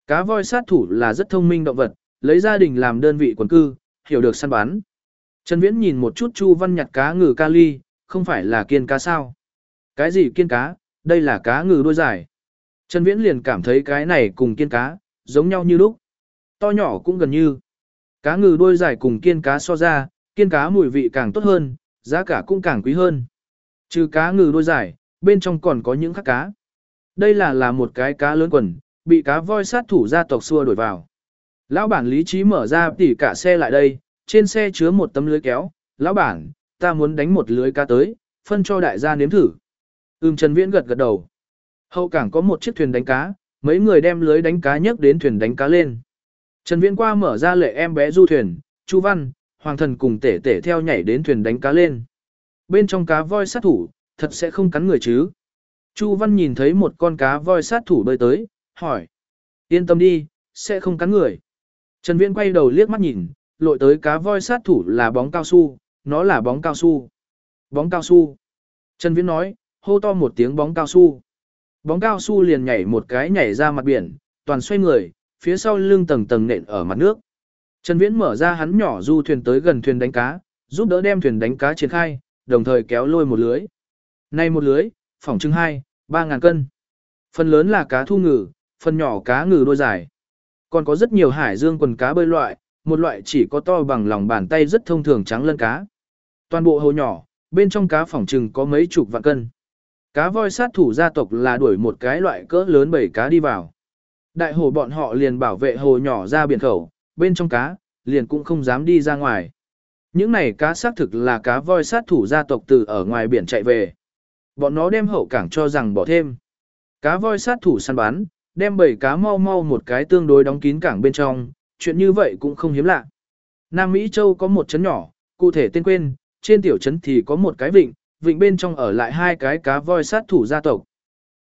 Cá voi sát thủ là rất thông minh động vật, lấy gia đình làm đơn vị quần cư, hiểu được săn bắn. Trần Viễn nhìn một chút Chu Văn nhặt cá ngừ kali, không phải là kiên cá sao? Cái gì kiên cá, đây là cá ngừ đuôi dài. Trần Viễn liền cảm thấy cái này cùng kiên cá, giống nhau như lúc. To nhỏ cũng gần như. Cá ngừ đôi dài cùng kiên cá so ra, kiên cá mùi vị càng tốt hơn, giá cả cũng càng quý hơn. Trừ cá ngừ đôi dài, bên trong còn có những khác cá. Đây là là một cái cá lớn quần, bị cá voi sát thủ gia tộc xua đổi vào. Lão bản lý trí mở ra tỉ cả xe lại đây, trên xe chứa một tấm lưới kéo. Lão bản, ta muốn đánh một lưới cá tới, phân cho đại gia nếm thử. Ừm Trần Viễn gật gật đầu. Hậu cảng có một chiếc thuyền đánh cá, mấy người đem lưới đánh cá nhấc đến thuyền đánh cá lên. Trần Viễn qua mở ra lệ em bé du thuyền, Chu Văn, Hoàng thần cùng tể tể theo nhảy đến thuyền đánh cá lên. Bên trong cá voi sát thủ, thật sẽ không cắn người chứ. Chu Văn nhìn thấy một con cá voi sát thủ bơi tới, hỏi. Yên tâm đi, sẽ không cắn người. Trần Viễn quay đầu liếc mắt nhìn, lội tới cá voi sát thủ là bóng cao su, nó là bóng cao su. Bóng cao su. Trần Viễn nói, hô to một tiếng bóng cao su. Bóng cao su liền nhảy một cái nhảy ra mặt biển, toàn xoay người, phía sau lưng tầng tầng nện ở mặt nước. Trần Viễn mở ra hắn nhỏ du thuyền tới gần thuyền đánh cá, giúp đỡ đem thuyền đánh cá triển khai, đồng thời kéo lôi một lưới. Nay một lưới, phỏng trưng 2, 3 ngàn cân. Phần lớn là cá thu ngừ, phần nhỏ cá ngừ đôi dài. Còn có rất nhiều hải dương quần cá bơi loại, một loại chỉ có to bằng lòng bàn tay rất thông thường trắng lân cá. Toàn bộ hồ nhỏ, bên trong cá phỏng trừng có mấy chục vạn cân. Cá voi sát thủ gia tộc là đuổi một cái loại cỡ lớn bảy cá đi vào. Đại hồ bọn họ liền bảo vệ hồ nhỏ ra biển khẩu, bên trong cá, liền cũng không dám đi ra ngoài. Những này cá xác thực là cá voi sát thủ gia tộc từ ở ngoài biển chạy về. Bọn nó đem hậu cảng cho rằng bỏ thêm. Cá voi sát thủ săn bắn, đem bảy cá mau mau một cái tương đối đóng kín cảng bên trong, chuyện như vậy cũng không hiếm lạ. Nam Mỹ Châu có một trấn nhỏ, cụ thể tên quên, trên tiểu trấn thì có một cái vịnh, vịnh bên trong ở lại hai cái cá voi sát thủ gia tộc.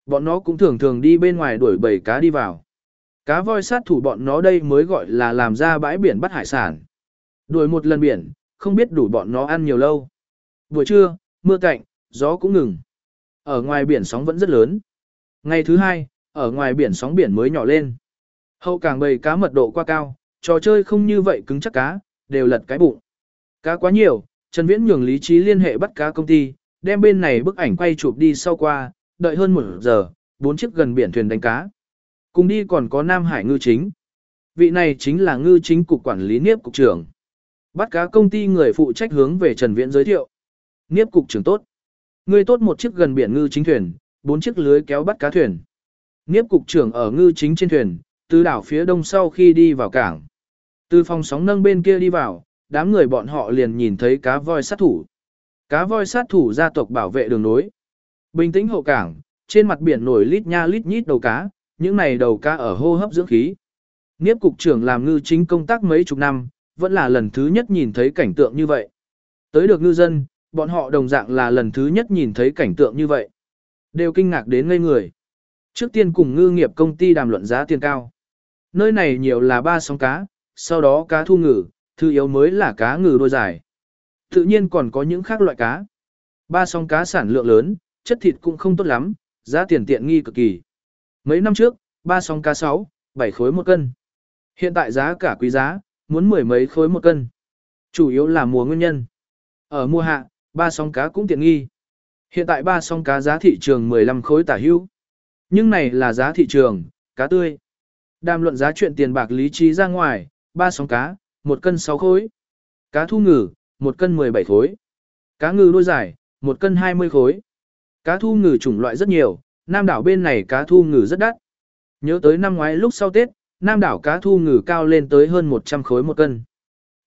Bọn nó cũng thường thường đi bên ngoài đuổi bầy cá đi vào. Cá voi sát thủ bọn nó đây mới gọi là làm ra bãi biển bắt hải sản. Đuổi một lần biển, không biết đủ bọn nó ăn nhiều lâu. Buổi trưa, mưa cạnh, gió cũng ngừng. Ở ngoài biển sóng vẫn rất lớn. Ngày thứ hai, ở ngoài biển sóng biển mới nhỏ lên. Hậu càng bầy cá mật độ qua cao, trò chơi không như vậy cứng chắc cá, đều lật cái bụng. Cá quá nhiều, Trần Viễn nhường lý trí liên hệ bắt cá công ty, đem bên này bức ảnh quay chụp đi sau qua, đợi hơn một giờ, bốn chiếc gần biển thuyền đánh cá. Cùng đi còn có Nam Hải ngư chính. Vị này chính là ngư chính cục quản lý Niếp cục trưởng. Bắt cá công ty người phụ trách hướng về Trần Viễn giới thiệu. Niếp cục trưởng tốt. Ngươi tốt một chiếc gần biển ngư chính thuyền, bốn chiếc lưới kéo bắt cá thuyền. Niếp cục trưởng ở ngư chính trên thuyền, từ đảo phía đông sau khi đi vào cảng. Từ phòng sóng nâng bên kia đi vào, đám người bọn họ liền nhìn thấy cá voi sát thủ. Cá voi sát thủ gia tộc bảo vệ đường nối. Bình tĩnh hậu cảng, trên mặt biển nổi lít nha lít nhít đầu cá, những này đầu cá ở hô hấp dưỡng khí. Niếp cục trưởng làm ngư chính công tác mấy chục năm, vẫn là lần thứ nhất nhìn thấy cảnh tượng như vậy. Tới được ngư dân, bọn họ đồng dạng là lần thứ nhất nhìn thấy cảnh tượng như vậy. Đều kinh ngạc đến ngây người. Trước tiên cùng ngư nghiệp công ty đàm luận giá tiền cao. Nơi này nhiều là ba sóng cá, sau đó cá thu ngừ, thứ yếu mới là cá ngừ đôi dài. Tự nhiên còn có những khác loại cá. Ba sóng cá sản lượng lớn, chất thịt cũng không tốt lắm, giá tiền tiện nghi cực kỳ. Mấy năm trước, ba sóng cá 6, 7 khối một cân. Hiện tại giá cả quý giá, muốn mười mấy khối một cân. Chủ yếu là mùa nguyên nhân. Ở mùa hạ, ba sóng cá cũng tiện nghi. Hiện tại ba sóng cá giá thị trường 15 khối tả hữu. Nhưng này là giá thị trường, cá tươi. Đàm luận giá chuyện tiền bạc lý trí ra ngoài, ba sóng cá, một cân 6 khối. Cá thu ngử một cân 17 khối. Cá ngừ đôi dài, một cân 20 khối. Cá thu ngừ chủng loại rất nhiều, nam đảo bên này cá thu ngừ rất đắt. Nhớ tới năm ngoái lúc sau Tết, nam đảo cá thu ngừ cao lên tới hơn 100 khối một cân.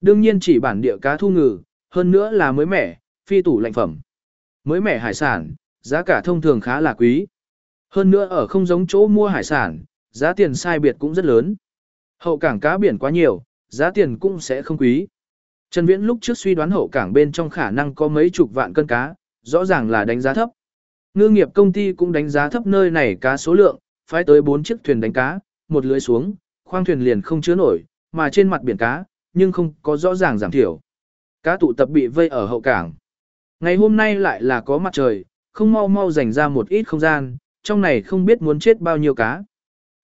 Đương nhiên chỉ bản địa cá thu ngừ, hơn nữa là mới mẻ, phi tủ lạnh phẩm. Mới mẻ hải sản, giá cả thông thường khá là quý. Hơn nữa ở không giống chỗ mua hải sản, giá tiền sai biệt cũng rất lớn. Hậu cảng cá biển quá nhiều, giá tiền cũng sẽ không quý. Trần Viễn lúc trước suy đoán hậu cảng bên trong khả năng có mấy chục vạn cân cá, rõ ràng là đánh giá thấp. Ngư nghiệp công ty cũng đánh giá thấp nơi này cá số lượng, phải tới 4 chiếc thuyền đánh cá, một lưới xuống, khoang thuyền liền không chứa nổi, mà trên mặt biển cá, nhưng không có rõ ràng giảm thiểu. Cá tụ tập bị vây ở hậu cảng. Ngày hôm nay lại là có mặt trời, không mau mau dành ra một ít không gian, trong này không biết muốn chết bao nhiêu cá.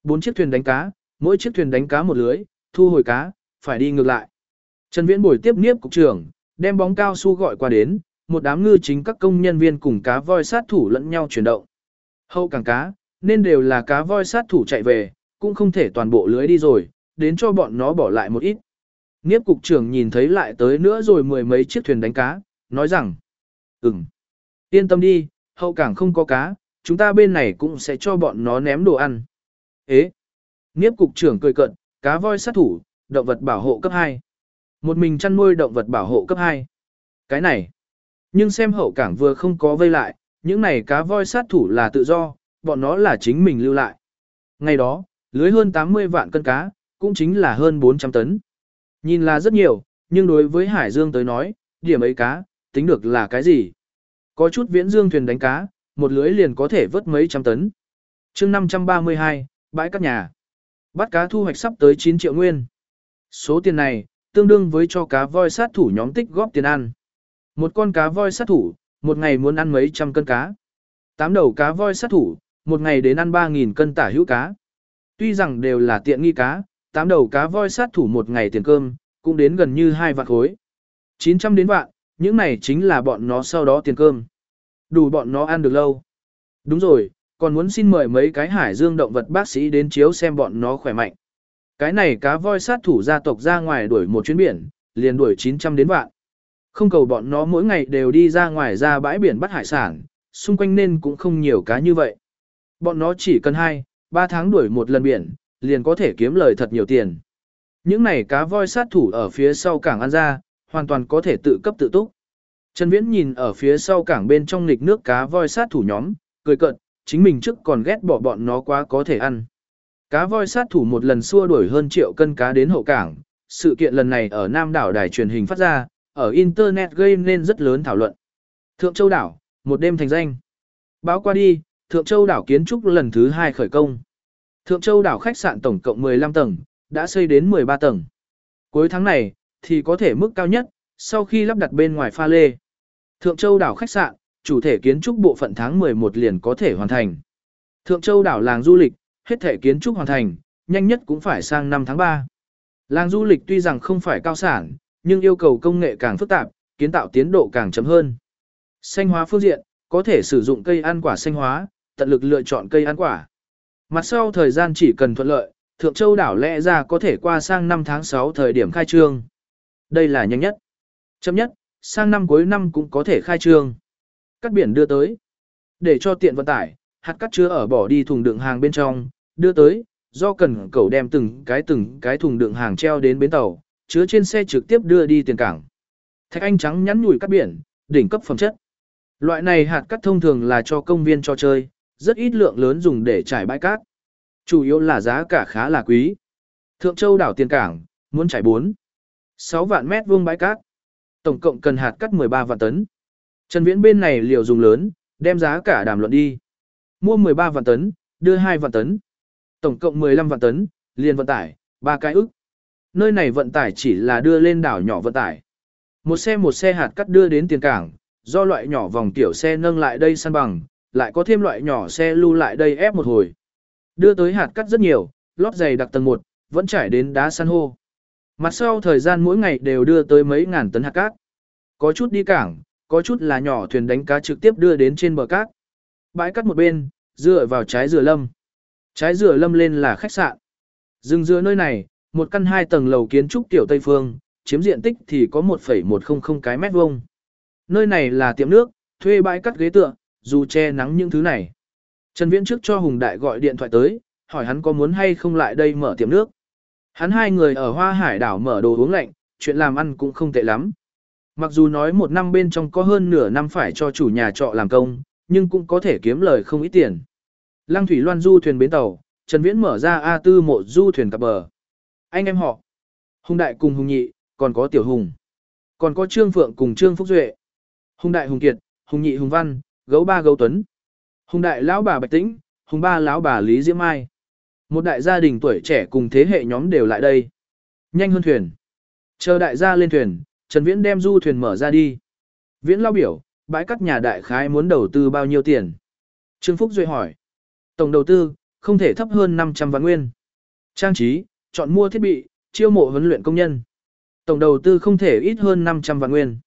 Bốn chiếc thuyền đánh cá, mỗi chiếc thuyền đánh cá một lưới, thu hồi cá, phải đi ngược lại. Trần Viễn buổi tiếp niếp cục trưởng, đem bóng cao su gọi qua đến, một đám ngư chính các công nhân viên cùng cá voi sát thủ lẫn nhau chuyển động. Hậu càng cá, nên đều là cá voi sát thủ chạy về, cũng không thể toàn bộ lưới đi rồi, đến cho bọn nó bỏ lại một ít. Niếp cục trưởng nhìn thấy lại tới nữa rồi mười mấy chiếc thuyền đánh cá, nói rằng, ừm, yên tâm đi, hậu cảng không có cá, chúng ta bên này cũng sẽ cho bọn nó ném đồ ăn. Ế, Niếp cục trưởng cười cận, cá voi sát thủ, động vật bảo hộ cấp 2. Một mình chăn nuôi động vật bảo hộ cấp 2. Cái này, nhưng xem hậu cảng vừa không có vây lại, những này cá voi sát thủ là tự do, bọn nó là chính mình lưu lại. Ngày đó, lưới hơn 80 vạn cân cá, cũng chính là hơn 400 tấn. Nhìn là rất nhiều, nhưng đối với Hải Dương tới nói, điểm ấy cá, tính được là cái gì? Có chút viễn dương thuyền đánh cá, một lưới liền có thể vớt mấy trăm tấn. chương 532, bãi các nhà. Bắt cá thu hoạch sắp tới 9 triệu nguyên. Số tiền này, tương đương với cho cá voi sát thủ nhóm tích góp tiền ăn. Một con cá voi sát thủ, một ngày muốn ăn mấy trăm cân cá. Tám đầu cá voi sát thủ, một ngày đến ăn 3.000 cân tả hữu cá. Tuy rằng đều là tiện nghi cá, tám đầu cá voi sát thủ một ngày tiền cơm, cũng đến gần như hai vạn khối. 900 đến vạn, những này chính là bọn nó sau đó tiền cơm. Đủ bọn nó ăn được lâu. Đúng rồi, còn muốn xin mời mấy cái hải dương động vật bác sĩ đến chiếu xem bọn nó khỏe mạnh. Cái này cá voi sát thủ gia tộc ra ngoài đuổi một chuyến biển, liền đuổi 900 đến vạn. Không cầu bọn nó mỗi ngày đều đi ra ngoài ra bãi biển bắt hải sản, xung quanh nên cũng không nhiều cá như vậy. Bọn nó chỉ cần 2, 3 tháng đuổi một lần biển, liền có thể kiếm lời thật nhiều tiền. Những này cá voi sát thủ ở phía sau cảng ăn ra, hoàn toàn có thể tự cấp tự túc. Trần Viễn nhìn ở phía sau cảng bên trong nghịch nước cá voi sát thủ nhóm, cười cợt, chính mình trước còn ghét bỏ bọn nó quá có thể ăn. Cá voi sát thủ một lần xua đuổi hơn triệu cân cá đến hậu cảng, sự kiện lần này ở Nam đảo đài truyền hình phát ra, ở Internet gây nên rất lớn thảo luận. Thượng Châu đảo, một đêm thành danh. Báo qua đi, Thượng Châu đảo kiến trúc lần thứ hai khởi công. Thượng Châu đảo khách sạn tổng cộng 15 tầng, đã xây đến 13 tầng. Cuối tháng này, thì có thể mức cao nhất, sau khi lắp đặt bên ngoài pha lê. Thượng Châu đảo khách sạn, chủ thể kiến trúc bộ phận tháng 11 liền có thể hoàn thành. Thượng Châu đảo làng du lịch, hết thể kiến trúc hoàn thành, nhanh nhất cũng phải sang năm tháng 3. Làng du lịch tuy rằng không phải cao sản, nhưng yêu cầu công nghệ càng phức tạp, kiến tạo tiến độ càng chấm hơn. Xanh hóa phương diện, có thể sử dụng cây ăn quả xanh hóa, tận lực lựa chọn cây ăn quả. Mặt sau thời gian chỉ cần thuận lợi, Thượng Châu đảo lẽ ra có thể qua sang năm tháng 6 thời điểm khai trương. Đây là nhanh nhất. Chậm nhất, sang năm cuối năm cũng có thể khai trương. Cắt biển đưa tới. Để cho tiện vận tải, hạt cắt chứa ở bỏ đi thùng đựng hàng bên trong, đưa tới, do cần cầu đem từng cái từng cái thùng đựng hàng treo đến bến tàu, chứa trên xe trực tiếp đưa đi tiền cảng. Thạch anh trắng nhắn nhủi cắt biển, đỉnh cấp phẩm chất. Loại này hạt cắt thông thường là cho công viên cho chơi, rất ít lượng lớn dùng để trải bãi cát. Chủ yếu là giá cả khá là quý. Thượng Châu đảo tiền cảng, muốn trải 4, 6 vạn mét vuông bãi cát. Tổng cộng cần hạt cắt 13 vạn tấn. Trần Viễn bên này liều dùng lớn, đem giá cả đàm luận đi. Mua 13 vạn tấn, đưa 2 vạn tấn. Tổng cộng 15 vạn tấn, liền vận tải, 3 cái ức. Nơi này vận tải chỉ là đưa lên đảo nhỏ vận tải. Một xe một xe hạt cắt đưa đến tiền cảng, do loại nhỏ vòng tiểu xe nâng lại đây săn bằng, lại có thêm loại nhỏ xe lưu lại đây ép một hồi. Đưa tới hạt cắt rất nhiều, lót dày đặc tầng 1, vẫn trải đến đá san hô. Mặt sau thời gian mỗi ngày đều đưa tới mấy ngàn tấn hạt cát. Có chút đi cảng, có chút là nhỏ thuyền đánh cá trực tiếp đưa đến trên bờ cát. Bãi cát một bên, dựa vào trái dừa lâm. Trái dừa lâm lên là khách sạn. Dừng dừa nơi này, một căn hai tầng lầu kiến trúc tiểu Tây Phương, chiếm diện tích thì có 1,100 cái mét vuông. Nơi này là tiệm nước, thuê bãi cắt ghế tựa, dù che nắng những thứ này. Trần Viễn trước cho Hùng Đại gọi điện thoại tới, hỏi hắn có muốn hay không lại đây mở tiệm nước. Hắn hai người ở Hoa Hải đảo mở đồ uống lạnh, chuyện làm ăn cũng không tệ lắm. Mặc dù nói một năm bên trong có hơn nửa năm phải cho chủ nhà trọ làm công, nhưng cũng có thể kiếm lời không ít tiền. Lăng Thủy Loan du thuyền bến tàu, Trần Viễn mở ra A tư mộ du thuyền cập bờ. Anh em họ, Hùng Đại cùng Hùng Nhị, còn có Tiểu Hùng. Còn có Trương Phượng cùng Trương Phúc Duệ. Hùng Đại Hùng Kiệt, Hùng Nhị Hùng Văn, Gấu Ba Gấu Tuấn. Hùng Đại lão bà Bạch Tĩnh, Hùng Ba lão bà Lý Diễm Mai. Một đại gia đình tuổi trẻ cùng thế hệ nhóm đều lại đây. Nhanh hơn thuyền. Chờ đại gia lên thuyền, Trần Viễn đem du thuyền mở ra đi. Viễn lao biểu, bãi cắt nhà đại khái muốn đầu tư bao nhiêu tiền? Trương Phúc Duệ hỏi. Tổng đầu tư, không thể thấp hơn 500 vạn nguyên. Trang trí, chọn mua thiết bị, chiêu mộ huấn luyện công nhân. Tổng đầu tư không thể ít hơn 500 vạn nguyên.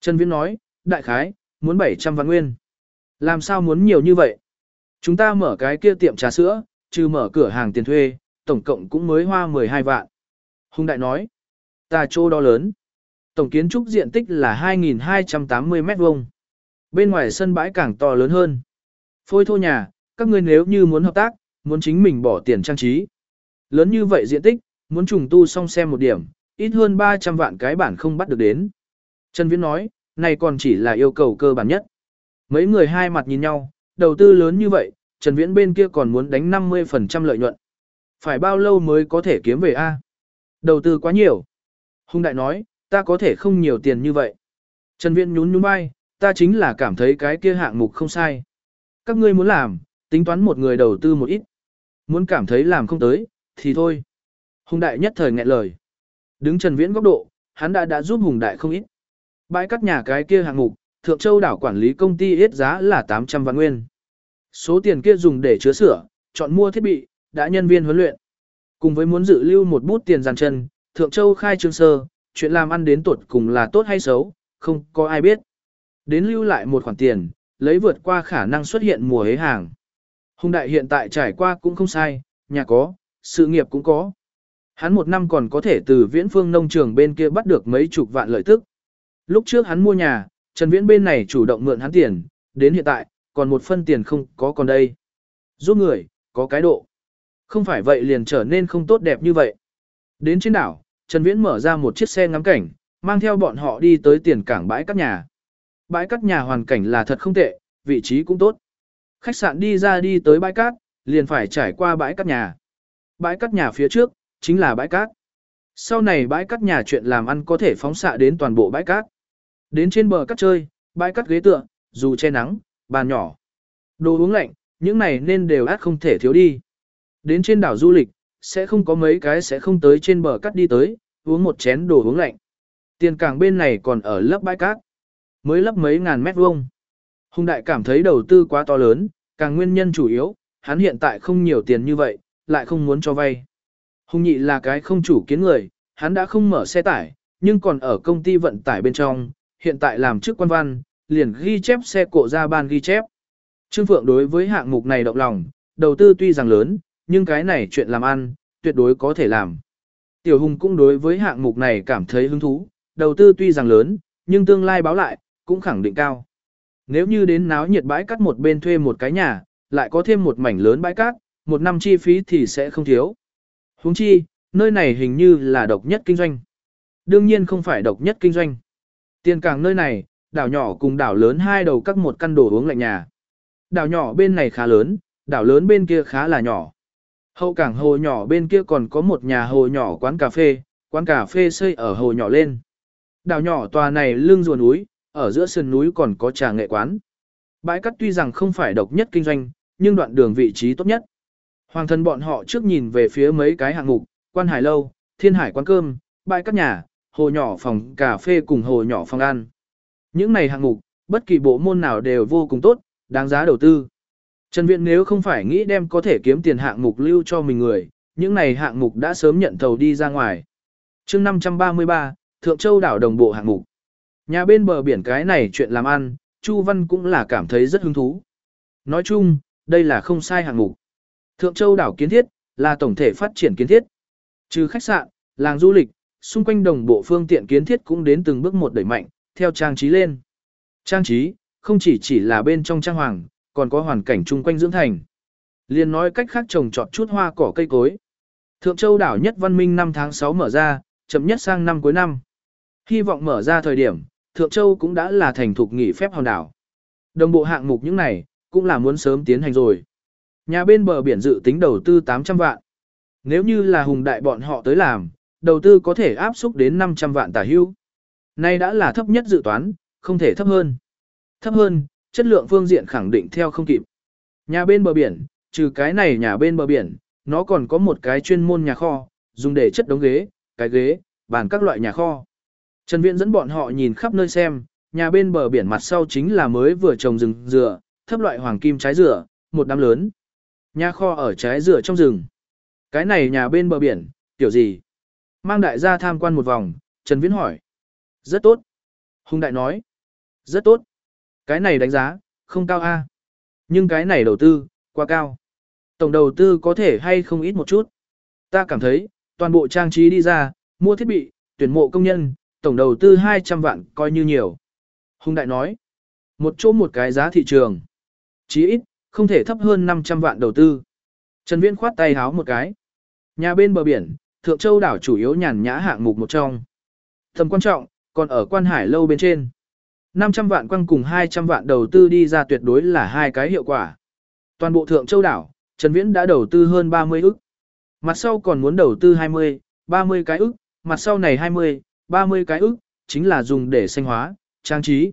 Trần Viễn nói, đại khái, muốn 700 vạn nguyên. Làm sao muốn nhiều như vậy? Chúng ta mở cái kia tiệm trà sữa, trừ mở cửa hàng tiền thuê, tổng cộng cũng mới hoa 12 vạn. Hùng Đại nói, ta chỗ đó lớn. Tổng kiến trúc diện tích là 2.280 mét vuông. Bên ngoài sân bãi càng to lớn hơn. Phôi thô nhà, các ngươi nếu như muốn hợp tác, muốn chính mình bỏ tiền trang trí. Lớn như vậy diện tích, muốn trùng tu xong xem một điểm, ít hơn 300 vạn cái bản không bắt được đến. Trần Viễn nói, này còn chỉ là yêu cầu cơ bản nhất. Mấy người hai mặt nhìn nhau, đầu tư lớn như vậy, Trần Viễn bên kia còn muốn đánh 50% lợi nhuận. Phải bao lâu mới có thể kiếm về A? Đầu tư quá nhiều. Hùng Đại nói, ta có thể không nhiều tiền như vậy. Trần Viễn nhún nhún vai, ta chính là cảm thấy cái kia hạng mục không sai. Các ngươi muốn làm, tính toán một người đầu tư một ít. Muốn cảm thấy làm không tới, thì thôi. Hùng Đại nhất thời nghẹn lời. Đứng Trần Viễn góc độ, hắn đã đã giúp Hùng Đại không ít. Bãi cắt nhà cái kia hạng mục, Thượng Châu đảo quản lý công ty ít giá là 800 vạn nguyên. Số tiền kia dùng để chứa sửa, chọn mua thiết bị, đã nhân viên huấn luyện. Cùng với muốn dự lưu một bút tiền giàn chân, Thượng Châu khai trương sơ, chuyện làm ăn đến tuột cùng là tốt hay xấu, không có ai biết. Đến lưu lại một khoản tiền, lấy vượt qua khả năng xuất hiện mùa hế hàng. Hùng đại hiện tại trải qua cũng không sai, nhà có, sự nghiệp cũng có. Hắn một năm còn có thể từ viễn phương nông trường bên kia bắt được mấy chục vạn lợi tức. Lúc trước hắn mua nhà, Trần Viễn bên này chủ động mượn hắn tiền, đến hiện tại, còn một phân tiền không có còn đây. Giúp người, có cái độ. Không phải vậy liền trở nên không tốt đẹp như vậy. Đến trên đảo, Trần Viễn mở ra một chiếc xe ngắm cảnh, mang theo bọn họ đi tới tiền cảng bãi cắt nhà. Bãi cắt nhà hoàn cảnh là thật không tệ, vị trí cũng tốt. Khách sạn đi ra đi tới bãi cát, liền phải trải qua bãi cát nhà. Bãi cát nhà phía trước, chính là bãi cát. Sau này bãi cát nhà chuyện làm ăn có thể phóng xạ đến toàn bộ bãi cát. Đến trên bờ cát chơi, bãi cát ghế tựa, dù che nắng, bàn nhỏ. Đồ uống lạnh, những này nên đều át không thể thiếu đi. Đến trên đảo du lịch, sẽ không có mấy cái sẽ không tới trên bờ cát đi tới, uống một chén đồ uống lạnh. Tiền cảng bên này còn ở lớp bãi cát. Mới lấp mấy ngàn mét vuông. Hùng đại cảm thấy đầu tư quá to lớn, càng nguyên nhân chủ yếu, hắn hiện tại không nhiều tiền như vậy, lại không muốn cho vay. Hùng nhị là cái không chủ kiến người, hắn đã không mở xe tải, nhưng còn ở công ty vận tải bên trong, hiện tại làm chức quan văn, liền ghi chép xe cộ ra ban ghi chép. Trương Phượng đối với hạng mục này động lòng, đầu tư tuy rằng lớn, nhưng cái này chuyện làm ăn, tuyệt đối có thể làm. Tiểu Hùng cũng đối với hạng mục này cảm thấy hứng thú, đầu tư tuy rằng lớn, nhưng tương lai báo lại, cũng khẳng định cao. Nếu như đến náo nhiệt bãi cát một bên thuê một cái nhà, lại có thêm một mảnh lớn bãi cát, một năm chi phí thì sẽ không thiếu. Huống chi, nơi này hình như là độc nhất kinh doanh. Đương nhiên không phải độc nhất kinh doanh. Tiền càng nơi này, đảo nhỏ cùng đảo lớn hai đầu các một căn đồ uống lạnh nhà. Đảo nhỏ bên này khá lớn, đảo lớn bên kia khá là nhỏ. Hậu cảng hồ nhỏ bên kia còn có một nhà hồ nhỏ quán cà phê, quán cà phê xây ở hồ nhỏ lên. Đảo nhỏ tòa này lưng ruồn núi, ở giữa sườn núi còn có trà nghệ quán. Bãi cắt tuy rằng không phải độc nhất kinh doanh, nhưng đoạn đường vị trí tốt nhất. Hoàng thân bọn họ trước nhìn về phía mấy cái hạng mục, quan hải lâu, thiên hải quán cơm, bãi cắt nhà, hồ nhỏ phòng cà phê cùng hồ nhỏ phòng ăn. Những này hạng mục, bất kỳ bộ môn nào đều vô cùng tốt, đáng giá đầu tư. Trần Viện nếu không phải nghĩ đem có thể kiếm tiền hạng mục lưu cho mình người, những này hạng mục đã sớm nhận thầu đi ra ngoài. chương 533, Thượng Châu đảo đồng bộ hạng mục. Nhà bên bờ biển cái này chuyện làm ăn, Chu Văn cũng là cảm thấy rất hứng thú. Nói chung, đây là không sai hạng mục. Thượng Châu đảo kiến thiết, là tổng thể phát triển kiến thiết. Trừ khách sạn, làng du lịch, xung quanh đồng bộ phương tiện kiến thiết cũng đến từng bước một đẩy mạnh, theo trang trí lên. Trang trí, không chỉ chỉ là bên trong trang hoàng, còn có hoàn cảnh chung quanh dưỡng thành. Liên nói cách khác trồng trọt chút hoa cỏ cây cối. Thượng Châu đảo nhất văn minh năm tháng 6 mở ra, chậm nhất sang năm cuối năm. Hy vọng mở ra thời điểm, Thượng Châu cũng đã là thành thục nghỉ phép hòn đảo. Đồng bộ hạng mục những này, cũng là muốn sớm tiến hành rồi. Nhà bên bờ biển dự tính đầu tư 800 vạn. Nếu như là hùng đại bọn họ tới làm, đầu tư có thể áp xúc đến 500 vạn tả hưu. Nay đã là thấp nhất dự toán, không thể thấp hơn. Thấp hơn, chất lượng phương diện khẳng định theo không kịp. Nhà bên bờ biển, trừ cái này nhà bên bờ biển, nó còn có một cái chuyên môn nhà kho, dùng để chất đống ghế, cái ghế, bàn các loại nhà kho. Trần Viễn dẫn bọn họ nhìn khắp nơi xem, nhà bên bờ biển mặt sau chính là mới vừa trồng rừng dừa, thấp loại hoàng kim trái dừa, một đám lớn. Nhà kho ở trái dừa trong rừng. Cái này nhà bên bờ biển, kiểu gì? Mang đại gia tham quan một vòng, Trần Viễn hỏi. Rất tốt. Hùng đại nói. Rất tốt. Cái này đánh giá, không cao a. Nhưng cái này đầu tư, quá cao. Tổng đầu tư có thể hay không ít một chút. Ta cảm thấy, toàn bộ trang trí đi ra, mua thiết bị, tuyển mộ công nhân, tổng đầu tư 200 vạn coi như nhiều. Hùng đại nói, một chỗ một cái giá thị trường. Chí ít, không thể thấp hơn 500 vạn đầu tư. Trần Viễn khoát tay háo một cái. Nhà bên bờ biển, Thượng Châu đảo chủ yếu nhàn nhã hạng mục một trong. Tầm quan trọng, còn ở quan hải lâu bên trên. 500 vạn quăng cùng 200 vạn đầu tư đi ra tuyệt đối là hai cái hiệu quả. Toàn bộ Thượng Châu đảo, Trần Viễn đã đầu tư hơn 30 ức. Mặt sau còn muốn đầu tư 20, 30 cái ức, mặt sau này 20, 30 cái ức, chính là dùng để xanh hóa, trang trí.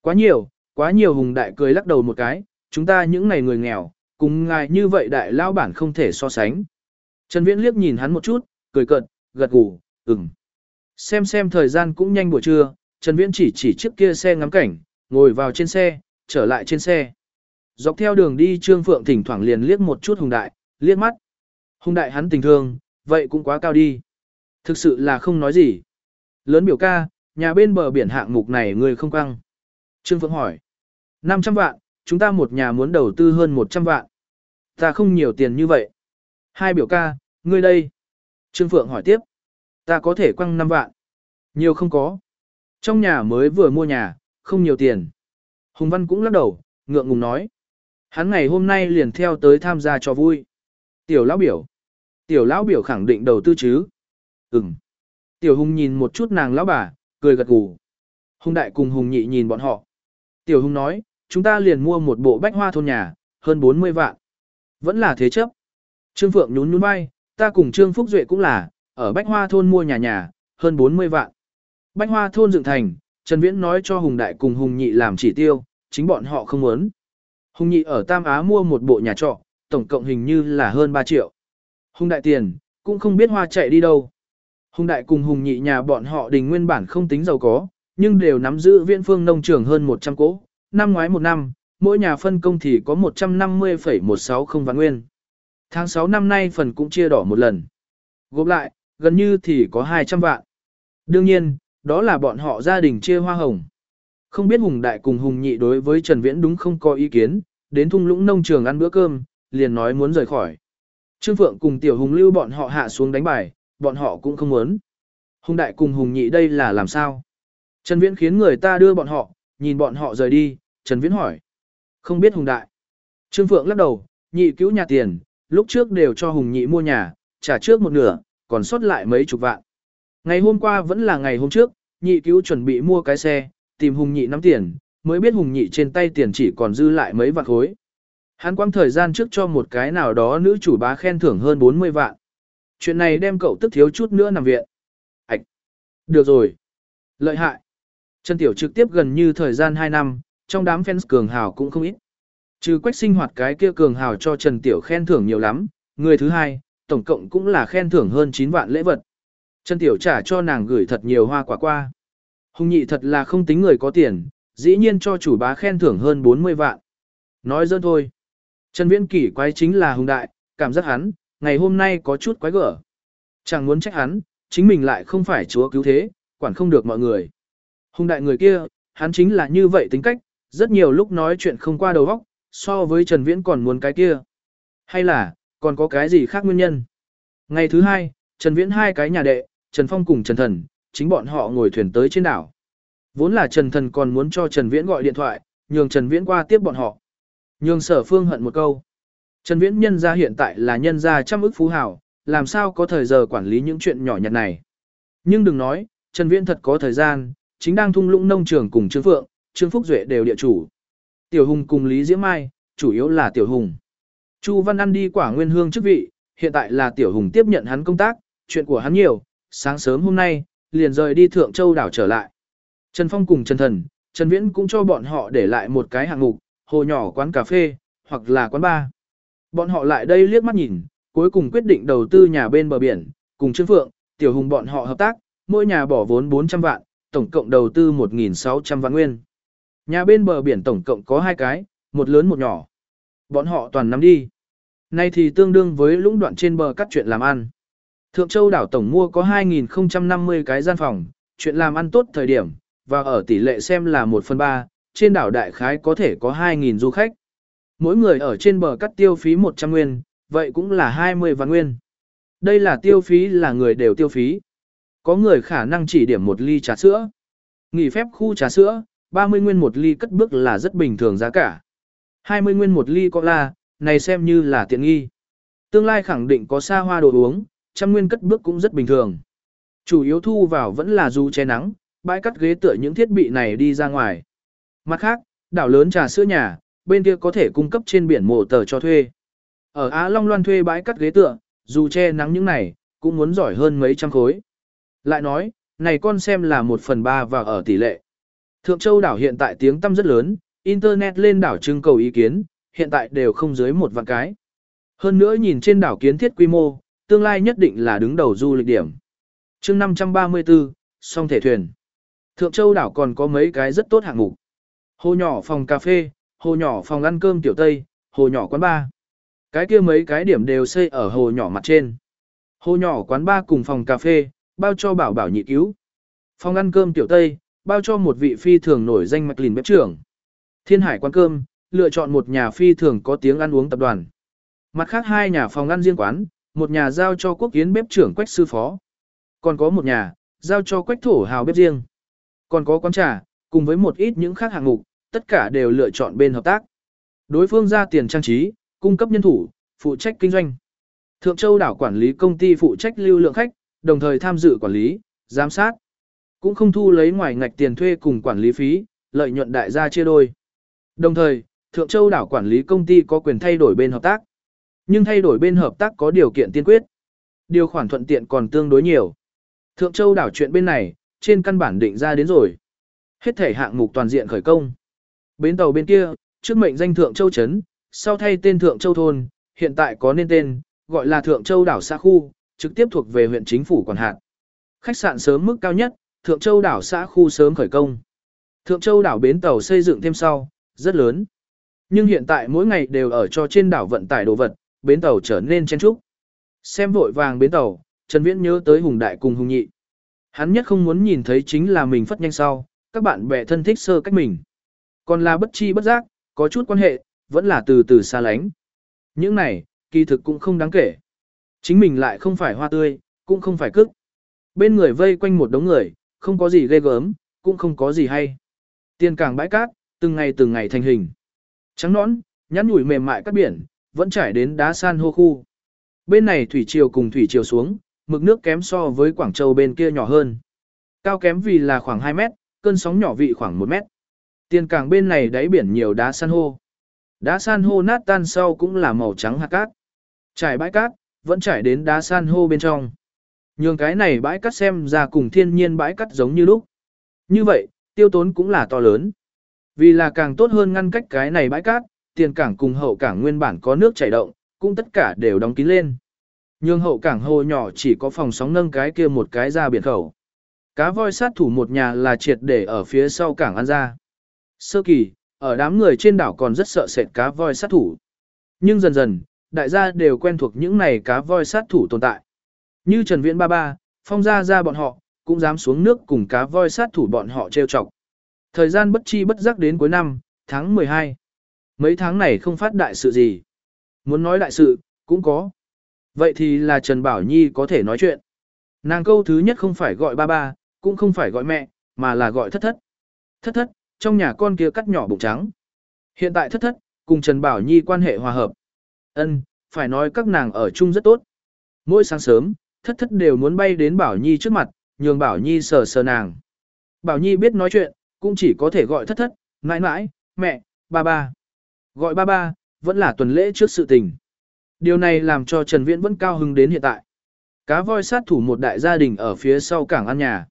Quá nhiều, quá nhiều hùng đại cười lắc đầu một cái, chúng ta những này người nghèo, cùng ngài như vậy đại lao bản không thể so sánh. Trần Viễn liếc nhìn hắn một chút, cười cợt, gật gù, ừm. Xem xem thời gian cũng nhanh buổi trưa, Trần Viễn chỉ chỉ chiếc kia xe ngắm cảnh, ngồi vào trên xe, trở lại trên xe. Dọc theo đường đi Trương Phượng thỉnh thoảng liền liếc một chút Hùng Đại, liếc mắt. Hùng Đại hắn tình thương, vậy cũng quá cao đi. Thực sự là không nói gì. Lớn biểu ca, nhà bên bờ biển hạng mục này người không căng. Trương Phượng hỏi. 500 vạn, chúng ta một nhà muốn đầu tư hơn 100 vạn. Ta không nhiều tiền như vậy. Hai biểu ca, ngươi đây. Trương Phượng hỏi tiếp. Ta có thể quăng 5 vạn. Nhiều không có. Trong nhà mới vừa mua nhà, không nhiều tiền. Hùng Văn cũng lắc đầu, ngượng ngùng nói. Hắn ngày hôm nay liền theo tới tham gia cho vui. Tiểu lão biểu. Tiểu lão biểu khẳng định đầu tư chứ. Ừm. Tiểu Hùng nhìn một chút nàng lão bà, cười gật gù. Hùng đại cùng Hùng nhị nhìn bọn họ. Tiểu Hùng nói, chúng ta liền mua một bộ bách hoa thôn nhà, hơn 40 vạn. Vẫn là thế chấp. Trương Phượng nhún nhún vai, ta cùng Trương Phúc Duệ cũng là, ở bách hoa thôn mua nhà nhà, hơn 40 vạn. Bách hoa thôn dựng thành, Trần Viễn nói cho Hùng đại cùng Hùng nhị làm chỉ tiêu, chính bọn họ không muốn. Hùng nhị ở Tam Á mua một bộ nhà trọ, tổng cộng hình như là hơn 3 triệu. Hùng đại tiền, cũng không biết hoa chạy đi đâu. Hùng đại cùng Hùng nhị nhà bọn họ đình nguyên bản không tính giàu có, nhưng đều nắm giữ viện phương nông trường hơn 100 cỗ. Năm ngoái một năm, mỗi nhà phân công thì có 150,160 vạn nguyên. Tháng 6 năm nay phần cũng chia đỏ một lần. Gộp lại, gần như thì có 200 vạn. Đương nhiên, đó là bọn họ gia đình chia hoa hồng. Không biết Hùng Đại cùng Hùng Nhị đối với Trần Viễn đúng không có ý kiến, đến thung lũng nông trường ăn bữa cơm, liền nói muốn rời khỏi. Trương Phượng cùng Tiểu Hùng lưu bọn họ hạ xuống đánh bài, bọn họ cũng không muốn. Hùng Đại cùng Hùng Nhị đây là làm sao? Trần Viễn khiến người ta đưa bọn họ, nhìn bọn họ rời đi, Trần Viễn hỏi. Không biết Hùng Đại. Trương Phượng lắc đầu, nhị cứu nhà tiền, lúc trước đều cho Hùng Nhị mua nhà, trả trước một nửa, còn sót lại mấy chục vạn. Ngày hôm qua vẫn là ngày hôm trước, nhị cứu chuẩn bị mua cái xe, tìm Hùng Nhị nắm tiền, mới biết Hùng Nhị trên tay tiền chỉ còn dư lại mấy vạn khối. Hắn quăng thời gian trước cho một cái nào đó nữ chủ bá khen thưởng hơn 40 vạn. Chuyện này đem cậu tức thiếu chút nữa nằm viện. Ảch! Được rồi. Lợi hại. Trần Tiểu trực tiếp gần như thời gian 2 năm, trong đám fans cường hào cũng không ít. Trừ quách sinh hoạt cái kia cường hào cho Trần Tiểu khen thưởng nhiều lắm, người thứ hai, tổng cộng cũng là khen thưởng hơn 9 vạn lễ vật. Trần Tiểu trả cho nàng gửi thật nhiều hoa quả qua. Hùng nhị thật là không tính người có tiền, dĩ nhiên cho chủ bá khen thưởng hơn 40 vạn. Nói dơn thôi. Trần Viễn kỷ quái chính là hùng đại, cảm giác hắn, ngày hôm nay có chút quái gở. Chẳng muốn trách hắn, chính mình lại không phải chúa cứu thế, quản không được mọi người. Hùng đại người kia, hắn chính là như vậy tính cách, rất nhiều lúc nói chuyện không qua đầu óc, so với Trần Viễn còn muốn cái kia. Hay là, còn có cái gì khác nguyên nhân? Ngày thứ hai, Trần Viễn hai cái nhà đệ, Trần Phong cùng Trần Thần, chính bọn họ ngồi thuyền tới trên đảo. Vốn là Trần Thần còn muốn cho Trần Viễn gọi điện thoại, nhường Trần Viễn qua tiếp bọn họ. Nhường sở phương hận một câu. Trần Viễn nhân gia hiện tại là nhân gia trăm ức phú hào, làm sao có thời giờ quản lý những chuyện nhỏ nhặt này. Nhưng đừng nói, Trần Viễn thật có thời gian, chính đang thung lũng nông trường cùng Trương Phượng, Trương Phúc Duệ đều địa chủ. Tiểu Hùng cùng Lý Diễm Mai, chủ yếu là Tiểu Hùng. Chu Văn ăn đi quả nguyên hương chức vị, hiện tại là Tiểu Hùng tiếp nhận hắn công tác, chuyện của hắn nhiều, sáng sớm hôm nay, liền rời đi Thượng Châu đảo trở lại. Trần Phong cùng Trần Thần, Trần Viễn cũng cho bọn họ để lại một cái hạng mục, hồ nhỏ quán cà phê, hoặc là quán bar. Bọn họ lại đây liếc mắt nhìn, cuối cùng quyết định đầu tư nhà bên bờ biển, cùng Trương Phượng, Tiểu Hùng bọn họ hợp tác, mỗi nhà bỏ vốn 400 vạn, tổng cộng đầu tư 1.600 vạn nguyên. Nhà bên bờ biển tổng cộng có hai cái, một lớn một nhỏ. Bọn họ toàn nắm đi. Nay thì tương đương với lũng đoạn trên bờ cắt chuyện làm ăn. Thượng Châu đảo tổng mua có 2.050 cái gian phòng, chuyện làm ăn tốt thời điểm, và ở tỷ lệ xem là 1 phần 3, trên đảo đại khái có thể có 2.000 du khách. Mỗi người ở trên bờ cắt tiêu phí 100 nguyên, vậy cũng là 20 vạn nguyên. Đây là tiêu phí là người đều tiêu phí. Có người khả năng chỉ điểm một ly trà sữa. Nghỉ phép khu trà sữa, 30 nguyên một ly cất bước là rất bình thường giá cả. 20 nguyên một ly cola, này xem như là tiện nghi. Tương lai khẳng định có xa hoa đồ uống, trăm nguyên cất bước cũng rất bình thường. Chủ yếu thu vào vẫn là du che nắng, bãi cắt ghế tựa những thiết bị này đi ra ngoài. Mặt khác, đảo lớn trà sữa nhà, bên kia có thể cung cấp trên biển mộ tờ cho thuê. Ở Á Long Loan thuê bãi cắt ghế tựa, dù che nắng những này, cũng muốn giỏi hơn mấy trăm khối. Lại nói, này con xem là một phần ba và ở tỷ lệ. Thượng Châu đảo hiện tại tiếng tăm rất lớn, Internet lên đảo trưng cầu ý kiến, hiện tại đều không dưới một vạn cái. Hơn nữa nhìn trên đảo kiến thiết quy mô, tương lai nhất định là đứng đầu du lịch điểm. chương 534, song thể thuyền. Thượng Châu đảo còn có mấy cái rất tốt hạng mục. Hồ nhỏ phòng cà phê, hồ nhỏ phòng ăn cơm tiểu Tây, hồ nhỏ quán ba, Cái kia mấy cái điểm đều xây ở hồ nhỏ mặt trên. Hồ nhỏ quán ba cùng phòng cà phê, bao cho bảo bảo nhị cứu. Phòng ăn cơm tiểu Tây, bao cho một vị phi thường nổi danh mạch lìn bếp trưởng. Thiên Hải quán cơm, lựa chọn một nhà phi thường có tiếng ăn uống tập đoàn. Mặt khác hai nhà phòng ăn riêng quán, một nhà giao cho quốc kiến bếp trưởng quách sư phó. Còn có một nhà, giao cho quách thổ hào bếp riêng. Còn có quán trà, cùng với một ít những khác hạng mục, tất cả đều lựa chọn bên hợp tác. Đối phương ra tiền trang trí, cung cấp nhân thủ, phụ trách kinh doanh. Thượng Châu đảo quản lý công ty phụ trách lưu lượng khách, đồng thời tham dự quản lý, giám sát. Cũng không thu lấy ngoài ngạch tiền thuê cùng quản lý phí, lợi nhuận đại gia chia đôi. Đồng thời, Thượng Châu đảo quản lý công ty có quyền thay đổi bên hợp tác. Nhưng thay đổi bên hợp tác có điều kiện tiên quyết. Điều khoản thuận tiện còn tương đối nhiều. Thượng Châu đảo chuyện bên này, trên căn bản định ra đến rồi. Hết thể hạng mục toàn diện khởi công. Bến tàu bên kia, trước mệnh danh Thượng Châu Trấn, sau thay tên Thượng Châu Thôn, hiện tại có nên tên, gọi là Thượng Châu đảo xã khu, trực tiếp thuộc về huyện chính phủ quản hạt. Khách sạn sớm mức cao nhất, Thượng Châu đảo xã khu sớm khởi công. Thượng Châu đảo bến tàu xây dựng thêm sau, rất lớn. Nhưng hiện tại mỗi ngày đều ở cho trên đảo vận tải đồ vật, bến tàu trở nên chen trúc. Xem vội vàng bến tàu, Trần Viễn nhớ tới Hùng Đại cùng Hùng Nhị. Hắn nhất không muốn nhìn thấy chính là mình phất nhanh sau, các bạn bè thân thích sơ cách mình. Còn là bất chi bất giác, có chút quan hệ, vẫn là từ từ xa lánh. Những này, kỳ thực cũng không đáng kể. Chính mình lại không phải hoa tươi, cũng không phải cức. Bên người vây quanh một đống người, không có gì ghê gớm, cũng không có gì hay. Tiền càng bãi cát, từng ngày từng ngày thành hình. Trắng nõn, nhắn nhủi mềm mại các biển, vẫn trải đến đá san hô khu. Bên này thủy triều cùng thủy triều xuống, mực nước kém so với Quảng Châu bên kia nhỏ hơn. Cao kém vì là khoảng 2 mét, cơn sóng nhỏ vị khoảng 1 mét. Tiền cảng bên này đáy biển nhiều đá san hô. Đá san hô nát tan sau cũng là màu trắng hạt cát. Trải bãi cát, vẫn trải đến đá san hô bên trong. Nhường cái này bãi cát xem ra cùng thiên nhiên bãi cát giống như lúc. Như vậy, tiêu tốn cũng là to lớn. Vì là càng tốt hơn ngăn cách cái này bãi cát, tiền cảng cùng hậu cảng nguyên bản có nước chảy động, cũng tất cả đều đóng kín lên. Nhưng hậu cảng hồ nhỏ chỉ có phòng sóng nâng cái kia một cái ra biển khẩu. Cá voi sát thủ một nhà là triệt để ở phía sau cảng ăn ra. Sơ kỳ, ở đám người trên đảo còn rất sợ sệt cá voi sát thủ. Nhưng dần dần, đại gia đều quen thuộc những này cá voi sát thủ tồn tại. Như Trần Viễn Ba Ba, Phong Gia Gia bọn họ, cũng dám xuống nước cùng cá voi sát thủ bọn họ trêu chọc. Thời gian bất chi bất giác đến cuối năm, tháng 12. Mấy tháng này không phát đại sự gì. Muốn nói đại sự, cũng có. Vậy thì là Trần Bảo Nhi có thể nói chuyện. Nàng câu thứ nhất không phải gọi ba ba, cũng không phải gọi mẹ, mà là gọi thất thất. Thất thất, trong nhà con kia cắt nhỏ bụng trắng. Hiện tại thất thất, cùng Trần Bảo Nhi quan hệ hòa hợp. Ân, phải nói các nàng ở chung rất tốt. Mỗi sáng sớm, thất thất đều muốn bay đến Bảo Nhi trước mặt, nhường Bảo Nhi sờ sờ nàng. Bảo Nhi biết nói chuyện, cũng chỉ có thể gọi thất thất, mãi mãi, mẹ, ba ba. Gọi ba ba, vẫn là tuần lễ trước sự tình. Điều này làm cho Trần Viễn vẫn cao hứng đến hiện tại. Cá voi sát thủ một đại gia đình ở phía sau cảng ăn nhà.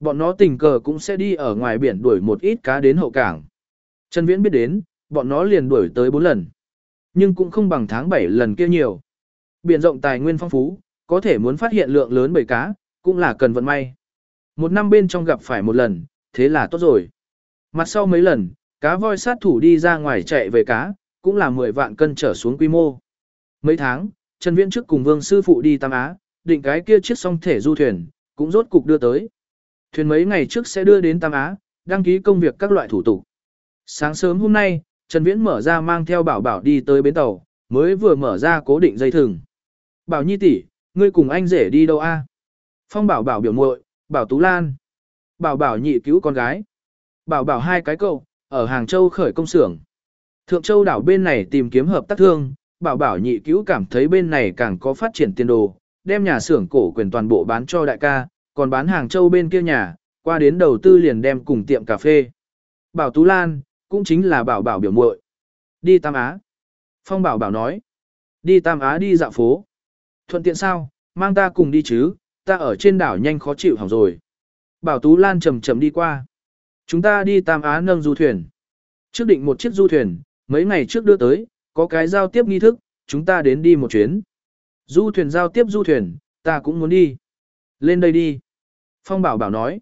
Bọn nó tình cờ cũng sẽ đi ở ngoài biển đuổi một ít cá đến hậu cảng. Trần Viễn biết đến, bọn nó liền đuổi tới 4 lần. Nhưng cũng không bằng tháng 7 lần kia nhiều. Biển rộng tài nguyên phong phú, có thể muốn phát hiện lượng lớn bầy cá, cũng là cần vận may. Một năm bên trong gặp phải một lần, thế là tốt rồi. Mặt sau mấy lần, cá voi sát thủ đi ra ngoài chạy về cá, cũng là 10 vạn cân trở xuống quy mô. Mấy tháng, Trần Viễn trước cùng Vương sư phụ đi Tam Á, định cái kia chiếc song thể du thuyền, cũng rốt cục đưa tới. Thuyền mấy ngày trước sẽ đưa đến Tam Á, đăng ký công việc các loại thủ tục. Sáng sớm hôm nay, Trần Viễn mở ra mang theo bảo bảo đi tới bến tàu, mới vừa mở ra cố định dây thừng. Bảo Nhi tỷ, ngươi cùng anh rể đi đâu a? Phong bảo bảo biểu muội, bảo Tú Lan. Bảo bảo nhị cứu con gái. Bảo bảo hai cái cậu, ở Hàng Châu khởi công xưởng. Thượng Châu đảo bên này tìm kiếm hợp tác thương, bảo bảo nhị cứu cảm thấy bên này càng có phát triển tiền đồ, đem nhà xưởng cổ quyền toàn bộ bán cho đại ca, còn bán Hàng Châu bên kia nhà, qua đến đầu tư liền đem cùng tiệm cà phê. Bảo Tú Lan, cũng chính là bảo bảo biểu muội. Đi Tam Á. Phong bảo bảo nói. Đi Tam Á đi dạo phố. Thuận tiện sao, mang ta cùng đi chứ, ta ở trên đảo nhanh khó chịu hỏng rồi. Bảo Tú Lan chầm chầm đi qua. Chúng ta đi Tam Á nâng du thuyền. Trước định một chiếc du thuyền, mấy ngày trước đưa tới, có cái giao tiếp nghi thức, chúng ta đến đi một chuyến. Du thuyền giao tiếp du thuyền, ta cũng muốn đi. Lên đây đi. Phong bảo bảo nói.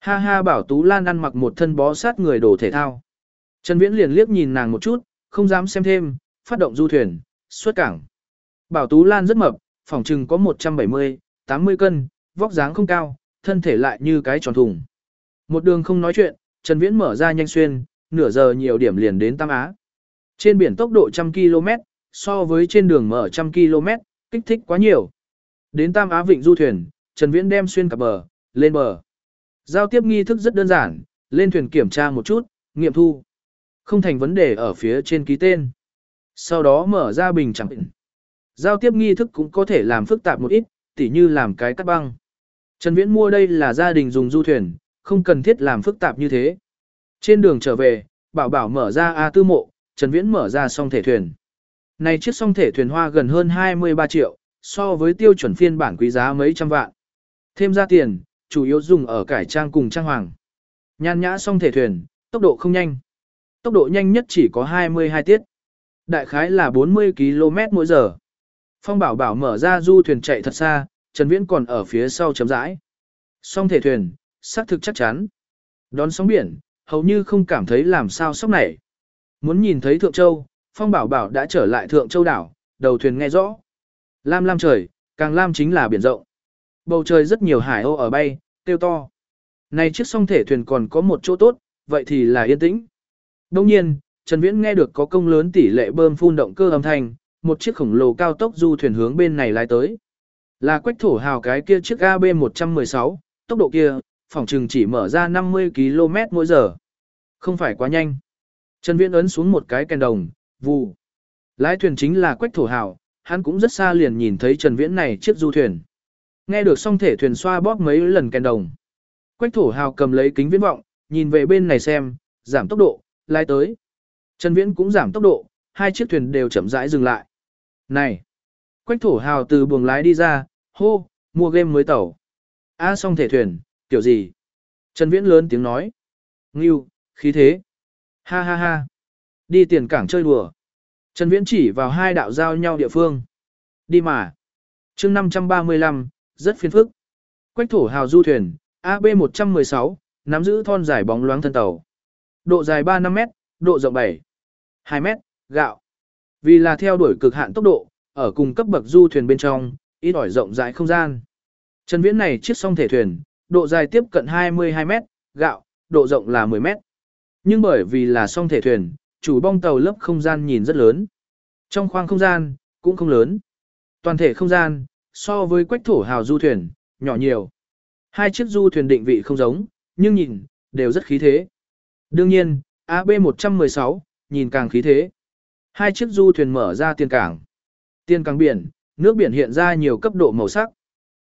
Ha ha bảo Tú Lan ăn mặc một thân bó sát người đồ thể thao. Trần Viễn liền liếc nhìn nàng một chút, không dám xem thêm, phát động du thuyền, xuất cảng. Bảo Tú Lan rất mập, phòng trừng có 170, 80 cân, vóc dáng không cao, thân thể lại như cái tròn thùng. Một đường không nói chuyện, Trần Viễn mở ra nhanh xuyên, nửa giờ nhiều điểm liền đến Tam Á. Trên biển tốc độ trăm km, so với trên đường mở trăm km, kích thích quá nhiều. Đến Tam Á Vịnh du thuyền, Trần Viễn đem xuyên cặp bờ, lên bờ. Giao tiếp nghi thức rất đơn giản, lên thuyền kiểm tra một chút, nghiệm thu. Không thành vấn đề ở phía trên ký tên. Sau đó mở ra bình chẳng định. Giao tiếp nghi thức cũng có thể làm phức tạp một ít, tỉ như làm cái cắt băng. Trần Viễn mua đây là gia đình dùng du thuyền, không cần thiết làm phức tạp như thế. Trên đường trở về, bảo bảo mở ra A tư mộ, Trần Viễn mở ra song thể thuyền. Này chiếc song thể thuyền hoa gần hơn 23 triệu, so với tiêu chuẩn phiên bản quý giá mấy trăm vạn. Thêm ra tiền, chủ yếu dùng ở cải trang cùng trang hoàng. Nhan nhã song thể thuyền, tốc độ không nhanh. Tốc độ nhanh nhất chỉ có 22 tiết. Đại khái là 40 km mỗi giờ. Phong bảo bảo mở ra du thuyền chạy thật xa, Trần Viễn còn ở phía sau chấm rãi. Song thể thuyền, xác thực chắc chắn. Đón sóng biển, hầu như không cảm thấy làm sao sốc nảy. Muốn nhìn thấy Thượng Châu, Phong Bảo Bảo đã trở lại Thượng Châu đảo, đầu thuyền nghe rõ. Lam lam trời, càng lam chính là biển rộng. Bầu trời rất nhiều hải âu ở bay, tiêu to. Này chiếc song thể thuyền còn có một chỗ tốt, vậy thì là yên tĩnh. Đồng nhiên, Trần Viễn nghe được có công lớn tỷ lệ bơm phun động cơ âm thanh, một chiếc khổng lồ cao tốc du thuyền hướng bên này lái tới. Là quách thổ hào cái kia chiếc AB116, tốc độ kia, phòng trừng chỉ mở ra 50 km mỗi giờ. Không phải quá nhanh. Trần Viễn ấn xuống một cái kèn đồng, vù. Lái thuyền chính là quách thổ hào, hắn cũng rất xa liền nhìn thấy Trần Viễn này chiếc du thuyền. Nghe được song thể thuyền xoa bóp mấy lần kèn đồng. Quách thổ hào cầm lấy kính viễn vọng, nhìn về bên này xem, giảm tốc độ, lái tới. Trần Viễn cũng giảm tốc độ, hai chiếc thuyền đều chậm rãi dừng lại. Này! Quách thổ hào từ buồng lái đi ra, hô, mua game mới tàu. A song thể thuyền, kiểu gì? Trần Viễn lớn tiếng nói. Ngưu, khí thế. Ha ha ha. Đi tiền cảng chơi đùa. Trần Viễn chỉ vào hai đạo giao nhau địa phương. Đi mà. chương 535, rất phiền phức. Quách thổ hào du thuyền, AB116, nắm giữ thon dài bóng loáng thân tàu. Độ dài 3-5 độ rộng 7, 2 m gạo. Vì là theo đuổi cực hạn tốc độ, ở cùng cấp bậc du thuyền bên trong, ít ỏi rộng rãi không gian. Trần Viễn này chiếc song thể thuyền, độ dài tiếp cận 22m, gạo, độ rộng là 10m. Nhưng bởi vì là song thể thuyền, chủ bong tàu lớp không gian nhìn rất lớn. Trong khoang không gian, cũng không lớn. Toàn thể không gian, so với quách thổ hào du thuyền, nhỏ nhiều. Hai chiếc du thuyền định vị không giống, nhưng nhìn, đều rất khí thế. Đương nhiên, AB116, nhìn càng khí thế. Hai chiếc du thuyền mở ra tiền cảng. Tiền cảng biển, nước biển hiện ra nhiều cấp độ màu sắc.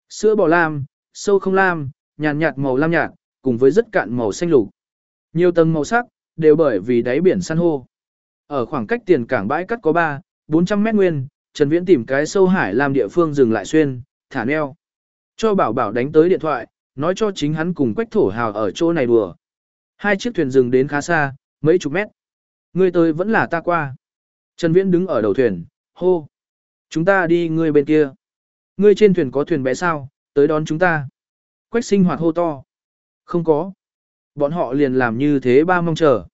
Sữa bò lam, sâu không lam, nhàn nhạt màu lam nhạt, cùng với rất cạn màu xanh lục. Nhiều tầng màu sắc, đều bởi vì đáy biển san hô. Ở khoảng cách tiền cảng bãi cắt có 3, 400 mét nguyên, Trần Viễn tìm cái sâu hải làm địa phương dừng lại xuyên, thả neo. Cho bảo bảo đánh tới điện thoại, nói cho chính hắn cùng quách thổ hào ở chỗ này đùa. Hai chiếc thuyền dừng đến khá xa, mấy chục mét. Người tới vẫn là ta qua. Trần Viễn đứng ở đầu thuyền, hô. Chúng ta đi người bên kia. Ngươi trên thuyền có thuyền bé sao, tới đón chúng ta. Quách sinh hoạt hô to. Không có. Bọn họ liền làm như thế ba mong chờ.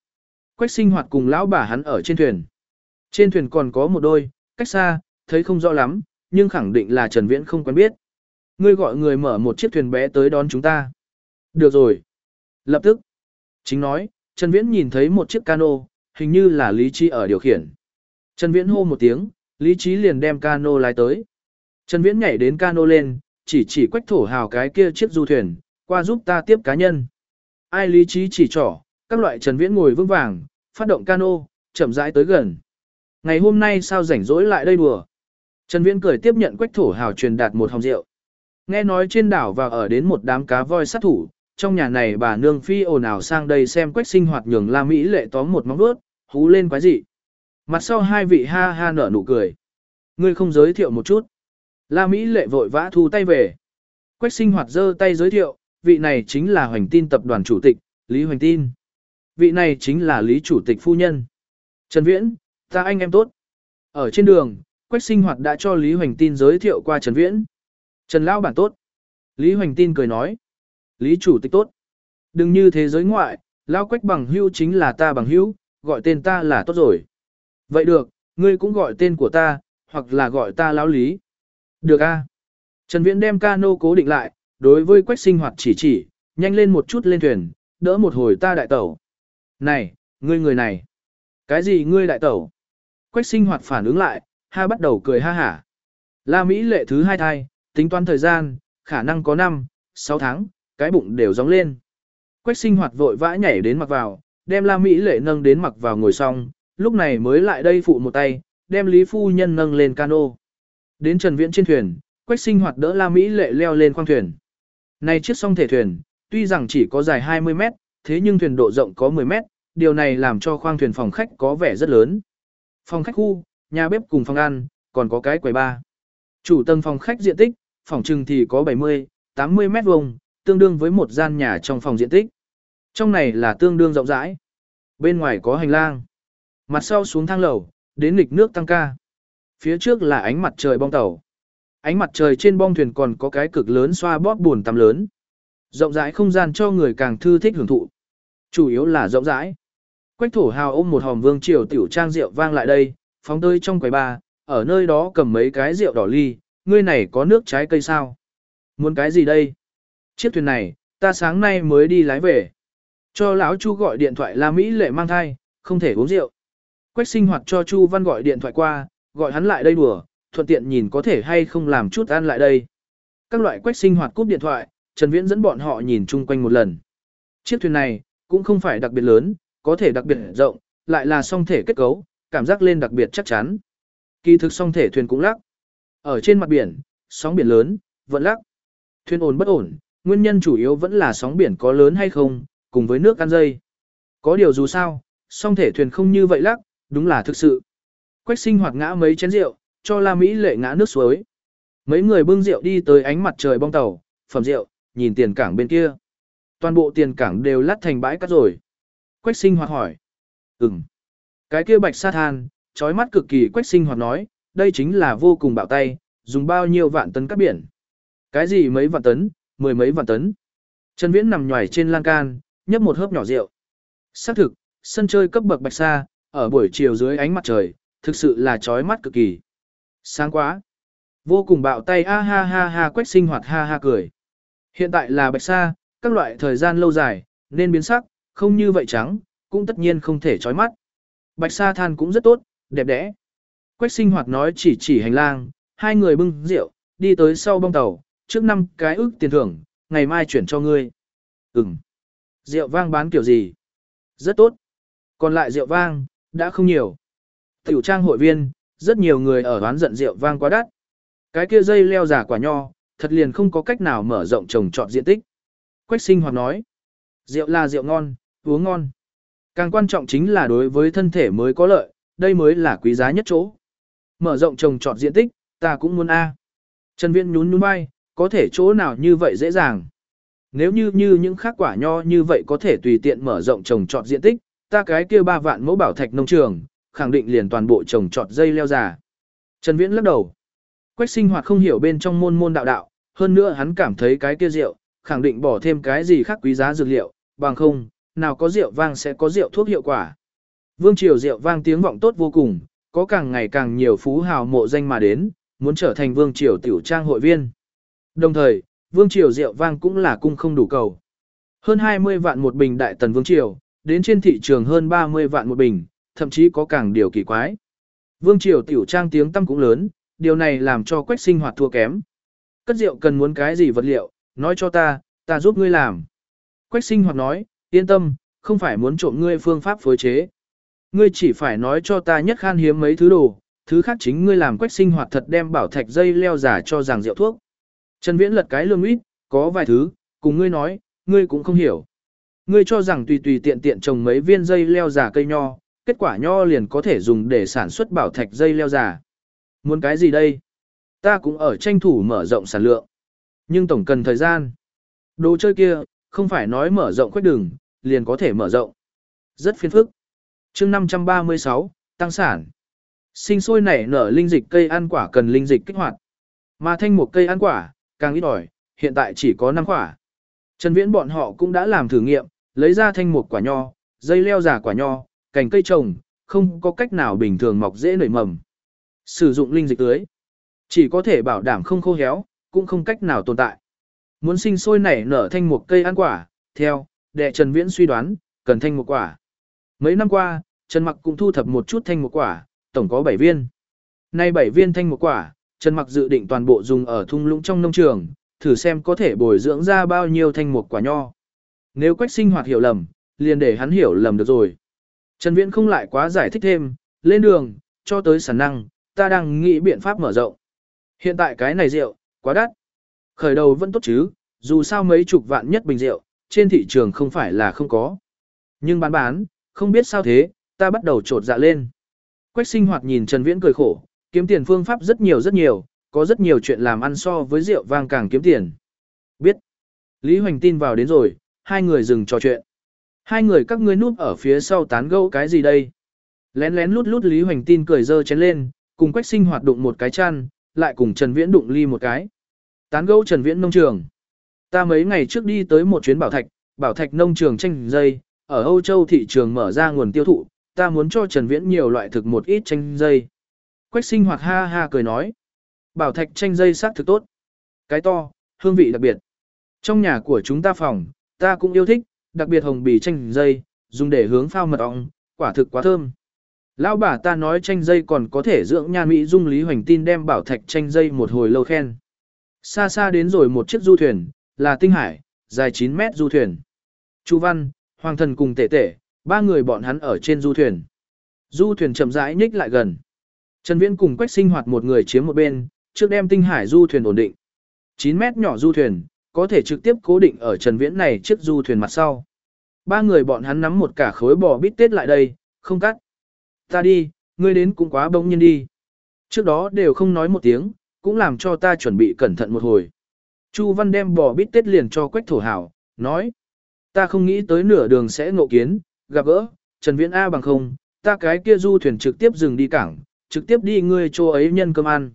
Quách sinh hoạt cùng lão bà hắn ở trên thuyền. Trên thuyền còn có một đôi, cách xa, thấy không rõ lắm, nhưng khẳng định là Trần Viễn không quen biết. Ngươi gọi người mở một chiếc thuyền bé tới đón chúng ta. Được rồi. Lập tức. Chính nói, Trần Viễn nhìn thấy một chiếc cano, hình như là Lý Trí ở điều khiển. Trần Viễn hô một tiếng, Lý Trí liền đem cano lái tới. Trần Viễn nhảy đến cano lên, chỉ chỉ quách thổ hào cái kia chiếc du thuyền, qua giúp ta tiếp cá nhân. Ai lý trí chỉ trỏ, các loại Trần Viễn ngồi vững vàng, phát động cano, chậm rãi tới gần. Ngày hôm nay sao rảnh rỗi lại đây đùa. Trần Viễn cười tiếp nhận quách thổ hào truyền đạt một hồng rượu. Nghe nói trên đảo và ở đến một đám cá voi sát thủ, trong nhà này bà nương phi ồn ào sang đây xem quách sinh hoạt nhường La Mỹ lệ tóm một móng vuốt, hú lên quái dị. Mặt sau hai vị ha ha nở nụ cười. Ngươi không giới thiệu một chút. La Mỹ lệ vội vã thu tay về. Quách sinh hoạt giơ tay giới thiệu, vị này chính là hoành tin tập đoàn chủ tịch, Lý Hoành tin. Vị này chính là Lý chủ tịch phu nhân. Trần Viễn, ta anh em tốt. Ở trên đường, Quách sinh hoạt đã cho Lý Hoành tin giới thiệu qua Trần Viễn. Trần Lão bản tốt. Lý Hoành tin cười nói. Lý chủ tịch tốt. Đừng như thế giới ngoại, Lão Quách bằng hữu chính là ta bằng hữu, gọi tên ta là tốt rồi. Vậy được, ngươi cũng gọi tên của ta, hoặc là gọi ta Lão Lý. Được a. Trần Viễn đem cano cố định lại, đối với quách sinh hoạt chỉ chỉ, nhanh lên một chút lên thuyền, đỡ một hồi ta đại tẩu. Này, ngươi người này. Cái gì ngươi đại tẩu? Quách sinh hoạt phản ứng lại, ha bắt đầu cười ha hả. La Mỹ lệ thứ hai thai, tính toán thời gian, khả năng có 5, 6 tháng, cái bụng đều gióng lên. Quách sinh hoạt vội vã nhảy đến mặc vào, đem La Mỹ lệ nâng đến mặc vào ngồi xong, lúc này mới lại đây phụ một tay, đem Lý Phu Nhân nâng lên cano. Đến Trần Viễn trên thuyền, Quách sinh hoạt đỡ La Mỹ lệ leo lên khoang thuyền. Này chiếc song thể thuyền, tuy rằng chỉ có dài 20 mét, thế nhưng thuyền độ rộng có 10 mét, điều này làm cho khoang thuyền phòng khách có vẻ rất lớn. Phòng khách khu, nhà bếp cùng phòng ăn, còn có cái quầy ba. Chủ tầng phòng khách diện tích, phòng trừng thì có 70, 80 mét vuông, tương đương với một gian nhà trong phòng diện tích. Trong này là tương đương rộng rãi. Bên ngoài có hành lang. Mặt sau xuống thang lầu, đến nghịch nước tăng ca. Phía trước là ánh mặt trời bong tàu. Ánh mặt trời trên bong thuyền còn có cái cực lớn xoa bóp buồn tắm lớn. Rộng rãi không gian cho người càng thư thích hưởng thụ. Chủ yếu là rộng rãi. Quách thổ hào ôm một hòm vương triều tiểu trang rượu vang lại đây, phóng tơi trong quầy ba, ở nơi đó cầm mấy cái rượu đỏ ly, ngươi này có nước trái cây sao? Muốn cái gì đây? Chiếc thuyền này, ta sáng nay mới đi lái về. Cho lão Chu gọi điện thoại là Mỹ lệ mang thai, không thể uống rượu. Quách sinh hoạt cho Chu Văn gọi điện thoại qua, gọi hắn lại đây đùa, thuận tiện nhìn có thể hay không làm chút ăn lại đây. Các loại quách sinh hoạt cúp điện thoại, Trần Viễn dẫn bọn họ nhìn chung quanh một lần. Chiếc thuyền này, cũng không phải đặc biệt lớn, có thể đặc biệt rộng, lại là song thể kết cấu, cảm giác lên đặc biệt chắc chắn. Kỳ thực song thể thuyền cũng lắc. Ở trên mặt biển, sóng biển lớn, vẫn lắc. Thuyền ổn bất ổn, nguyên nhân chủ yếu vẫn là sóng biển có lớn hay không, cùng với nước ăn dây. Có điều dù sao, song thể thuyền không như vậy lắc, đúng là thực sự. Quách sinh hoạt ngã mấy chén rượu, cho La Mỹ lệ ngã nước suối. Mấy người bưng rượu đi tới ánh mặt trời bong tàu, phẩm rượu, nhìn tiền cảng bên kia. Toàn bộ tiền cảng đều lát thành bãi cát rồi. Quách sinh hoạt hỏi. Ừm. Cái kia bạch sa than, trói mắt cực kỳ quách sinh hoạt nói, đây chính là vô cùng bạo tay, dùng bao nhiêu vạn tấn cắt biển. Cái gì mấy vạn tấn, mười mấy vạn tấn. Trần Viễn nằm nhòi trên lan can, nhấp một hớp nhỏ rượu. Xác thực, sân chơi cấp bậc bạch sa, ở buổi chiều dưới ánh mặt trời, thực sự là chói mắt cực kỳ. Sáng quá. Vô cùng bạo tay a ha ha ha quách sinh hoạt ha ha cười. Hiện tại là bạch sa, các loại thời gian lâu dài, nên biến sắc, không như vậy trắng, cũng tất nhiên không thể chói mắt. Bạch sa than cũng rất tốt, đẹp đẽ. Quách sinh hoạt nói chỉ chỉ hành lang, hai người bưng rượu, đi tới sau bong tàu, trước năm cái ước tiền thưởng, ngày mai chuyển cho ngươi. Ừm. Rượu vang bán kiểu gì? Rất tốt. Còn lại rượu vang, đã không nhiều. Tiểu trang hội viên, rất nhiều người ở đoán giận rượu vang quá đắt. Cái kia dây leo giả quả nho, thật liền không có cách nào mở rộng trồng trọt diện tích. Quách sinh hoạt nói, rượu là rượu ngon, uống ngon. Càng quan trọng chính là đối với thân thể mới có lợi, đây mới là quý giá nhất chỗ. Mở rộng trồng trọt diện tích, ta cũng muốn A. Trần Viễn nhún nhún vai, có thể chỗ nào như vậy dễ dàng. Nếu như như những khác quả nho như vậy có thể tùy tiện mở rộng trồng trọt diện tích, ta cái kia ba vạn mẫu bảo thạch nông trường, khẳng định liền toàn bộ trồng trọt dây leo già. Trần Viễn lắc đầu. Quách sinh hoạt không hiểu bên trong môn môn đạo đạo, hơn nữa hắn cảm thấy cái kia rượu, khẳng định bỏ thêm cái gì khác quý giá dược liệu, bằng không, nào có rượu vang sẽ có rượu thuốc hiệu quả. Vương triều rượu vang tiếng vọng tốt vô cùng, có càng ngày càng nhiều phú hào mộ danh mà đến, muốn trở thành vương triều tiểu trang hội viên. Đồng thời, vương triều rượu vang cũng là cung không đủ cầu. Hơn 20 vạn một bình đại tần vương triều, đến trên thị trường hơn 30 vạn một bình, thậm chí có càng điều kỳ quái. Vương triều tiểu trang tiếng tâm cũng lớn, điều này làm cho quách sinh hoạt thua kém. Cất rượu cần muốn cái gì vật liệu, nói cho ta, ta giúp ngươi làm. Quách sinh hoạt nói, yên tâm, không phải muốn trộm ngươi phương pháp phối chế. Ngươi chỉ phải nói cho ta nhất khan hiếm mấy thứ đồ, thứ khác chính ngươi làm quách sinh hoạt thật đem bảo thạch dây leo giả cho rằng rượu thuốc. Trần Viễn lật cái lương ít, có vài thứ, cùng ngươi nói, ngươi cũng không hiểu. Ngươi cho rằng tùy tùy tiện tiện trồng mấy viên dây leo giả cây nho, kết quả nho liền có thể dùng để sản xuất bảo thạch dây leo giả. Muốn cái gì đây? Ta cũng ở tranh thủ mở rộng sản lượng. Nhưng tổng cần thời gian. Đồ chơi kia, không phải nói mở rộng khuếch đường, liền có thể mở rộng. Rất phiền phức. chương 536, tăng sản. Sinh sôi nảy nở linh dịch cây ăn quả cần linh dịch kích hoạt. Mà thanh một cây ăn quả, càng ít ỏi, hiện tại chỉ có 5 quả. Trần Viễn bọn họ cũng đã làm thử nghiệm, lấy ra thanh một quả nho, dây leo giả quả nho, cành cây trồng, không có cách nào bình thường mọc dễ nảy mầm. Sử dụng linh dịch tưới, chỉ có thể bảo đảm không khô héo, cũng không cách nào tồn tại. Muốn sinh sôi nảy nở thanh một cây ăn quả, theo, đệ Trần Viễn suy đoán, cần thanh một quả. Mấy năm qua, Trần Mặc cũng thu thập một chút thanh một quả, tổng có 7 viên. Nay 7 viên thanh một quả, Trần Mặc dự định toàn bộ dùng ở thung lũng trong nông trường, thử xem có thể bồi dưỡng ra bao nhiêu thanh một quả nho. Nếu quách sinh hoạt hiểu lầm, liền để hắn hiểu lầm được rồi. Trần Viễn không lại quá giải thích thêm, lên đường, cho tới sản năng, ta đang nghĩ biện pháp mở rộng. Hiện tại cái này rượu, quá đắt. Khởi đầu vẫn tốt chứ, dù sao mấy chục vạn nhất bình rượu, trên thị trường không phải là không có. Nhưng bán bán, không biết sao thế, ta bắt đầu trột dạ lên. Quách sinh hoạt nhìn Trần Viễn cười khổ, kiếm tiền phương pháp rất nhiều rất nhiều, có rất nhiều chuyện làm ăn so với rượu vang càng kiếm tiền. Biết. Lý Hoành tin vào đến rồi, hai người dừng trò chuyện. Hai người các ngươi núp ở phía sau tán gẫu cái gì đây? Lén lén lút lút Lý Hoành tin cười dơ chén lên, cùng Quách sinh hoạt đụng một cái chăn, lại cùng Trần Viễn đụng ly một cái. Tán gẫu Trần Viễn nông trường. Ta mấy ngày trước đi tới một chuyến bảo thạch, bảo thạch nông trường tranh dây, ở Âu Châu thị trường mở ra nguồn tiêu thụ, ta muốn cho Trần Viễn nhiều loại thực một ít tranh dây. Quách sinh hoạt ha ha cười nói. Bảo thạch tranh dây sắc thực tốt. Cái to, hương vị đặc biệt. Trong nhà của chúng ta phòng, ta cũng yêu thích, đặc biệt hồng bì tranh dây, dùng để hướng phao mật ong, quả thực quá thơm. Lão bà ta nói tranh dây còn có thể dưỡng nhan mỹ dung lý hoành tin đem bảo thạch tranh dây một hồi lâu khen. Xa xa đến rồi một chiếc du thuyền, là tinh hải, dài 9 mét du thuyền. Chu Văn, Hoàng Thần cùng tể tể, ba người bọn hắn ở trên du thuyền. Du thuyền chậm rãi nhích lại gần. Trần Viễn cùng Quách Sinh Hoạt một người chiếm một bên, trước đem tinh hải du thuyền ổn định. 9 mét nhỏ du thuyền, có thể trực tiếp cố định ở Trần Viễn này chiếc du thuyền mặt sau. Ba người bọn hắn nắm một cả khối bò bít tết lại đây, không cắt. Ta đi, ngươi đến cũng quá bỗng nhiên đi. Trước đó đều không nói một tiếng, cũng làm cho ta chuẩn bị cẩn thận một hồi. Chu Văn đem bò bít tết liền cho Quách Thổ Hảo, nói. Ta không nghĩ tới nửa đường sẽ ngộ kiến, gặp gỡ, Trần Viễn A bằng không, ta cái kia du thuyền trực tiếp dừng đi cảng, trực tiếp đi ngươi chỗ ấy nhân cơm ăn.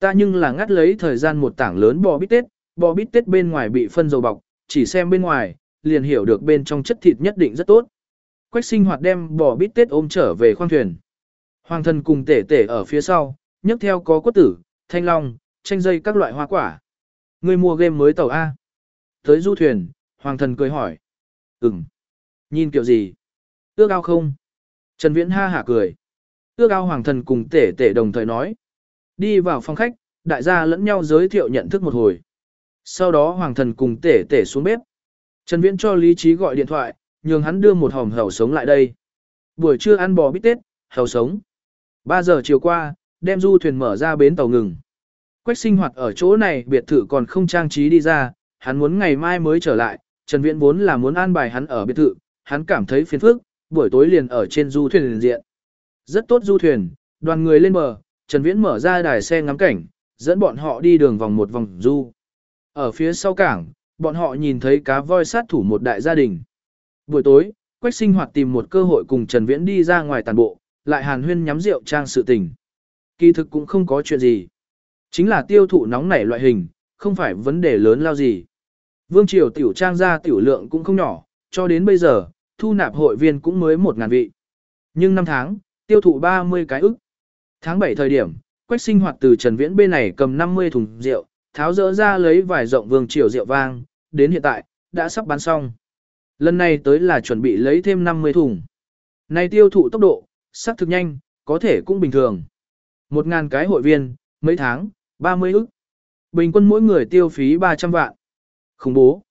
Ta nhưng là ngắt lấy thời gian một tảng lớn bò bít tết, bò bít tết bên ngoài bị phân dầu bọc, chỉ xem bên ngoài, liền hiểu được bên trong chất thịt nhất định rất tốt. Quách sinh hoạt đem bò bít tết ôm trở về khoang thuyền. Hoàng thần cùng tể tể ở phía sau, nhấc theo có quất tử, thanh long, chanh dây các loại hoa quả. Người mua game mới tàu A. Tới du thuyền, hoàng thần cười hỏi. Ừm. Nhìn kiểu gì? Ước ao không? Trần Viễn ha hả cười. Ước ao hoàng thần cùng tể tể đồng thời nói. Đi vào phòng khách, đại gia lẫn nhau giới thiệu nhận thức một hồi. Sau đó hoàng thần cùng tể tể xuống bếp. Trần Viễn cho Lý Trí gọi điện thoại, nhường hắn đưa một hòm hầu sống lại đây. Buổi trưa ăn bò bít tết, hầu sống. 3 giờ chiều qua, đem du thuyền mở ra bến tàu ngừng. Quách sinh hoạt ở chỗ này biệt thự còn không trang trí đi ra, hắn muốn ngày mai mới trở lại, Trần Viễn vốn là muốn an bài hắn ở biệt thự, hắn cảm thấy phiền phức, buổi tối liền ở trên du thuyền liền diện. Rất tốt du thuyền, đoàn người lên bờ, Trần Viễn mở ra đài xe ngắm cảnh, dẫn bọn họ đi đường vòng một vòng du. Ở phía sau cảng, bọn họ nhìn thấy cá voi sát thủ một đại gia đình. Buổi tối, Quách sinh hoạt tìm một cơ hội cùng Trần Viễn đi ra ngoài tàn bộ, lại hàn huyên nhắm rượu trang sự tình. Kỳ thực cũng không có chuyện gì. Chính là tiêu thụ nóng nảy loại hình, không phải vấn đề lớn lao gì. Vương Triều tiểu trang ra tiểu lượng cũng không nhỏ, cho đến bây giờ, thu nạp hội viên cũng mới 1.000 vị. Nhưng năm tháng, tiêu thụ 30 cái ức. Tháng 7 thời điểm, Quách sinh hoạt từ Trần Viễn bên này cầm 50 thùng rượu, tháo dỡ ra lấy vài rộng Vương Triều rượu vang, đến hiện tại, đã sắp bán xong. Lần này tới là chuẩn bị lấy thêm 50 thùng. Này tiêu thụ tốc độ, sắc thực nhanh, có thể cũng bình thường một ngàn cái hội viên, mấy tháng, 30 ức. Bình quân mỗi người tiêu phí 300 vạn. Khủng bố.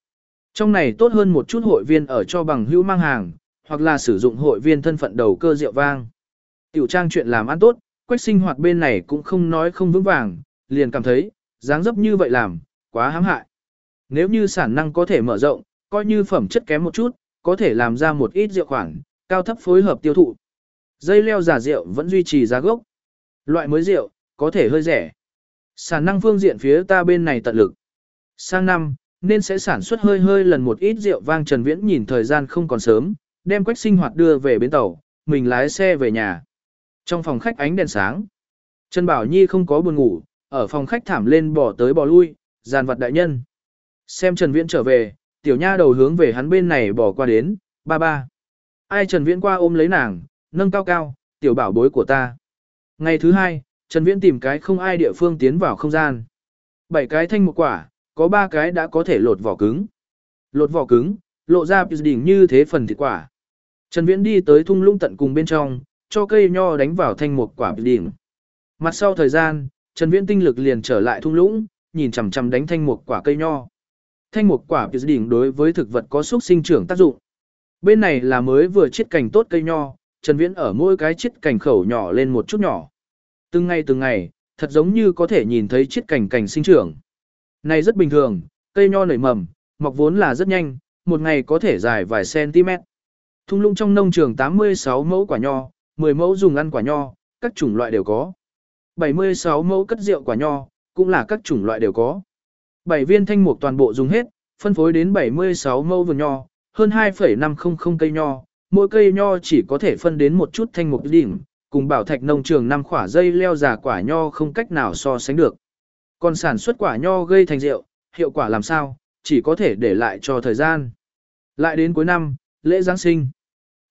Trong này tốt hơn một chút hội viên ở cho bằng hữu mang hàng, hoặc là sử dụng hội viên thân phận đầu cơ rượu vang. Tiểu trang chuyện làm ăn tốt, quách sinh hoạt bên này cũng không nói không vững vàng, liền cảm thấy, dáng dấp như vậy làm, quá hãm hại. Nếu như sản năng có thể mở rộng, coi như phẩm chất kém một chút, có thể làm ra một ít rượu khoản, cao thấp phối hợp tiêu thụ. Dây leo giả rượu vẫn duy trì giá gốc. Loại mới rượu, có thể hơi rẻ. Sản năng phương diện phía ta bên này tận lực. Sang năm, nên sẽ sản xuất hơi hơi lần một ít rượu vang Trần Viễn nhìn thời gian không còn sớm, đem quách sinh hoạt đưa về bến tàu, mình lái xe về nhà. Trong phòng khách ánh đèn sáng, Trần Bảo Nhi không có buồn ngủ, ở phòng khách thảm lên bỏ tới bỏ lui, giàn vật đại nhân. Xem Trần Viễn trở về, tiểu nha đầu hướng về hắn bên này bỏ qua đến, ba ba. Ai Trần Viễn qua ôm lấy nàng, nâng cao cao, tiểu bảo bối của ta. Ngày thứ hai, Trần Viễn tìm cái không ai địa phương tiến vào không gian. Bảy cái thanh một quả, có ba cái đã có thể lột vỏ cứng. Lột vỏ cứng, lộ ra đỉnh như thế phần thịt quả. Trần Viễn đi tới thung lũng tận cùng bên trong, cho cây nho đánh vào thanh một quả đỉnh. Mặt sau thời gian, Trần Viễn tinh lực liền trở lại thung lũng, nhìn chằm chằm đánh thanh một quả cây nho. Thanh một quả đỉnh đối với thực vật có xúc sinh trưởng tác dụng. Bên này là mới vừa chiết cành tốt cây nho, Trần Viễn ở mỗi cái chiết cành khẩu nhỏ lên một chút nhỏ. Từng ngày từng ngày, thật giống như có thể nhìn thấy chiết cành cành sinh trưởng. Này rất bình thường, cây nho nảy mầm, mọc vốn là rất nhanh, một ngày có thể dài vài cm. Thung lũng trong nông trường 86 mẫu quả nho, 10 mẫu dùng ăn quả nho, các chủng loại đều có. 76 mẫu cất rượu quả nho, cũng là các chủng loại đều có. 7 viên thanh mục toàn bộ dùng hết, phân phối đến 76 mẫu vườn nho, hơn 2,500 cây nho, mỗi cây nho chỉ có thể phân đến một chút thanh mục đỉnh, cùng bảo thạch nông trường năm khỏa dây leo già quả nho không cách nào so sánh được. Còn sản xuất quả nho gây thành rượu, hiệu quả làm sao, chỉ có thể để lại cho thời gian. Lại đến cuối năm, lễ Giáng sinh.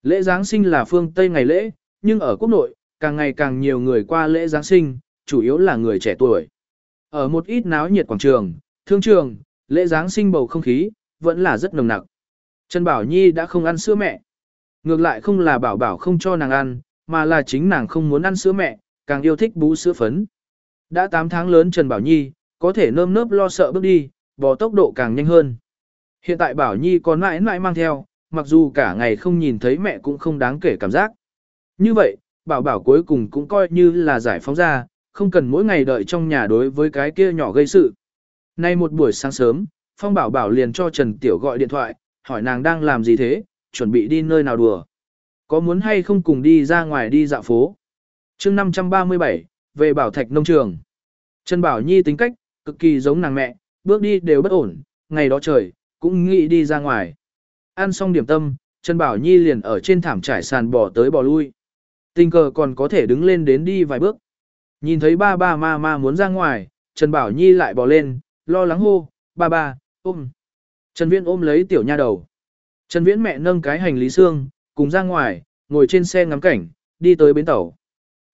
Lễ Giáng sinh là phương Tây ngày lễ, nhưng ở quốc nội, càng ngày càng nhiều người qua lễ Giáng sinh, chủ yếu là người trẻ tuổi. Ở một ít náo nhiệt quảng trường, thương trường, lễ Giáng sinh bầu không khí, vẫn là rất nồng nặc. Trần Bảo Nhi đã không ăn sữa mẹ. Ngược lại không là bảo bảo không cho nàng ăn, mà là chính nàng không muốn ăn sữa mẹ, càng yêu thích bú sữa phấn. Đã 8 tháng lớn Trần Bảo Nhi, có thể nơm nớp lo sợ bước đi, bò tốc độ càng nhanh hơn. Hiện tại Bảo Nhi còn mãi mãi mang theo, mặc dù cả ngày không nhìn thấy mẹ cũng không đáng kể cảm giác. Như vậy, Bảo Bảo cuối cùng cũng coi như là giải phóng ra, không cần mỗi ngày đợi trong nhà đối với cái kia nhỏ gây sự. Nay một buổi sáng sớm, Phong Bảo Bảo liền cho Trần Tiểu gọi điện thoại, hỏi nàng đang làm gì thế, chuẩn bị đi nơi nào đùa. Có muốn hay không cùng đi ra ngoài đi dạo phố? chương 537, về Bảo Thạch Nông Trường. Trần Bảo Nhi tính cách, cực kỳ giống nàng mẹ, bước đi đều bất ổn, ngày đó trời, cũng nghĩ đi ra ngoài. Ăn xong điểm tâm, Trần Bảo Nhi liền ở trên thảm trải sàn bò tới bò lui. Tình cờ còn có thể đứng lên đến đi vài bước. Nhìn thấy ba ba ma ma muốn ra ngoài, Trần Bảo Nhi lại bò lên, lo lắng hô, ba ba, ôm. Trần Viễn ôm lấy tiểu nha đầu. Trần Viễn mẹ nâng cái hành lý xương, cùng ra ngoài, ngồi trên xe ngắm cảnh, đi tới bến tàu.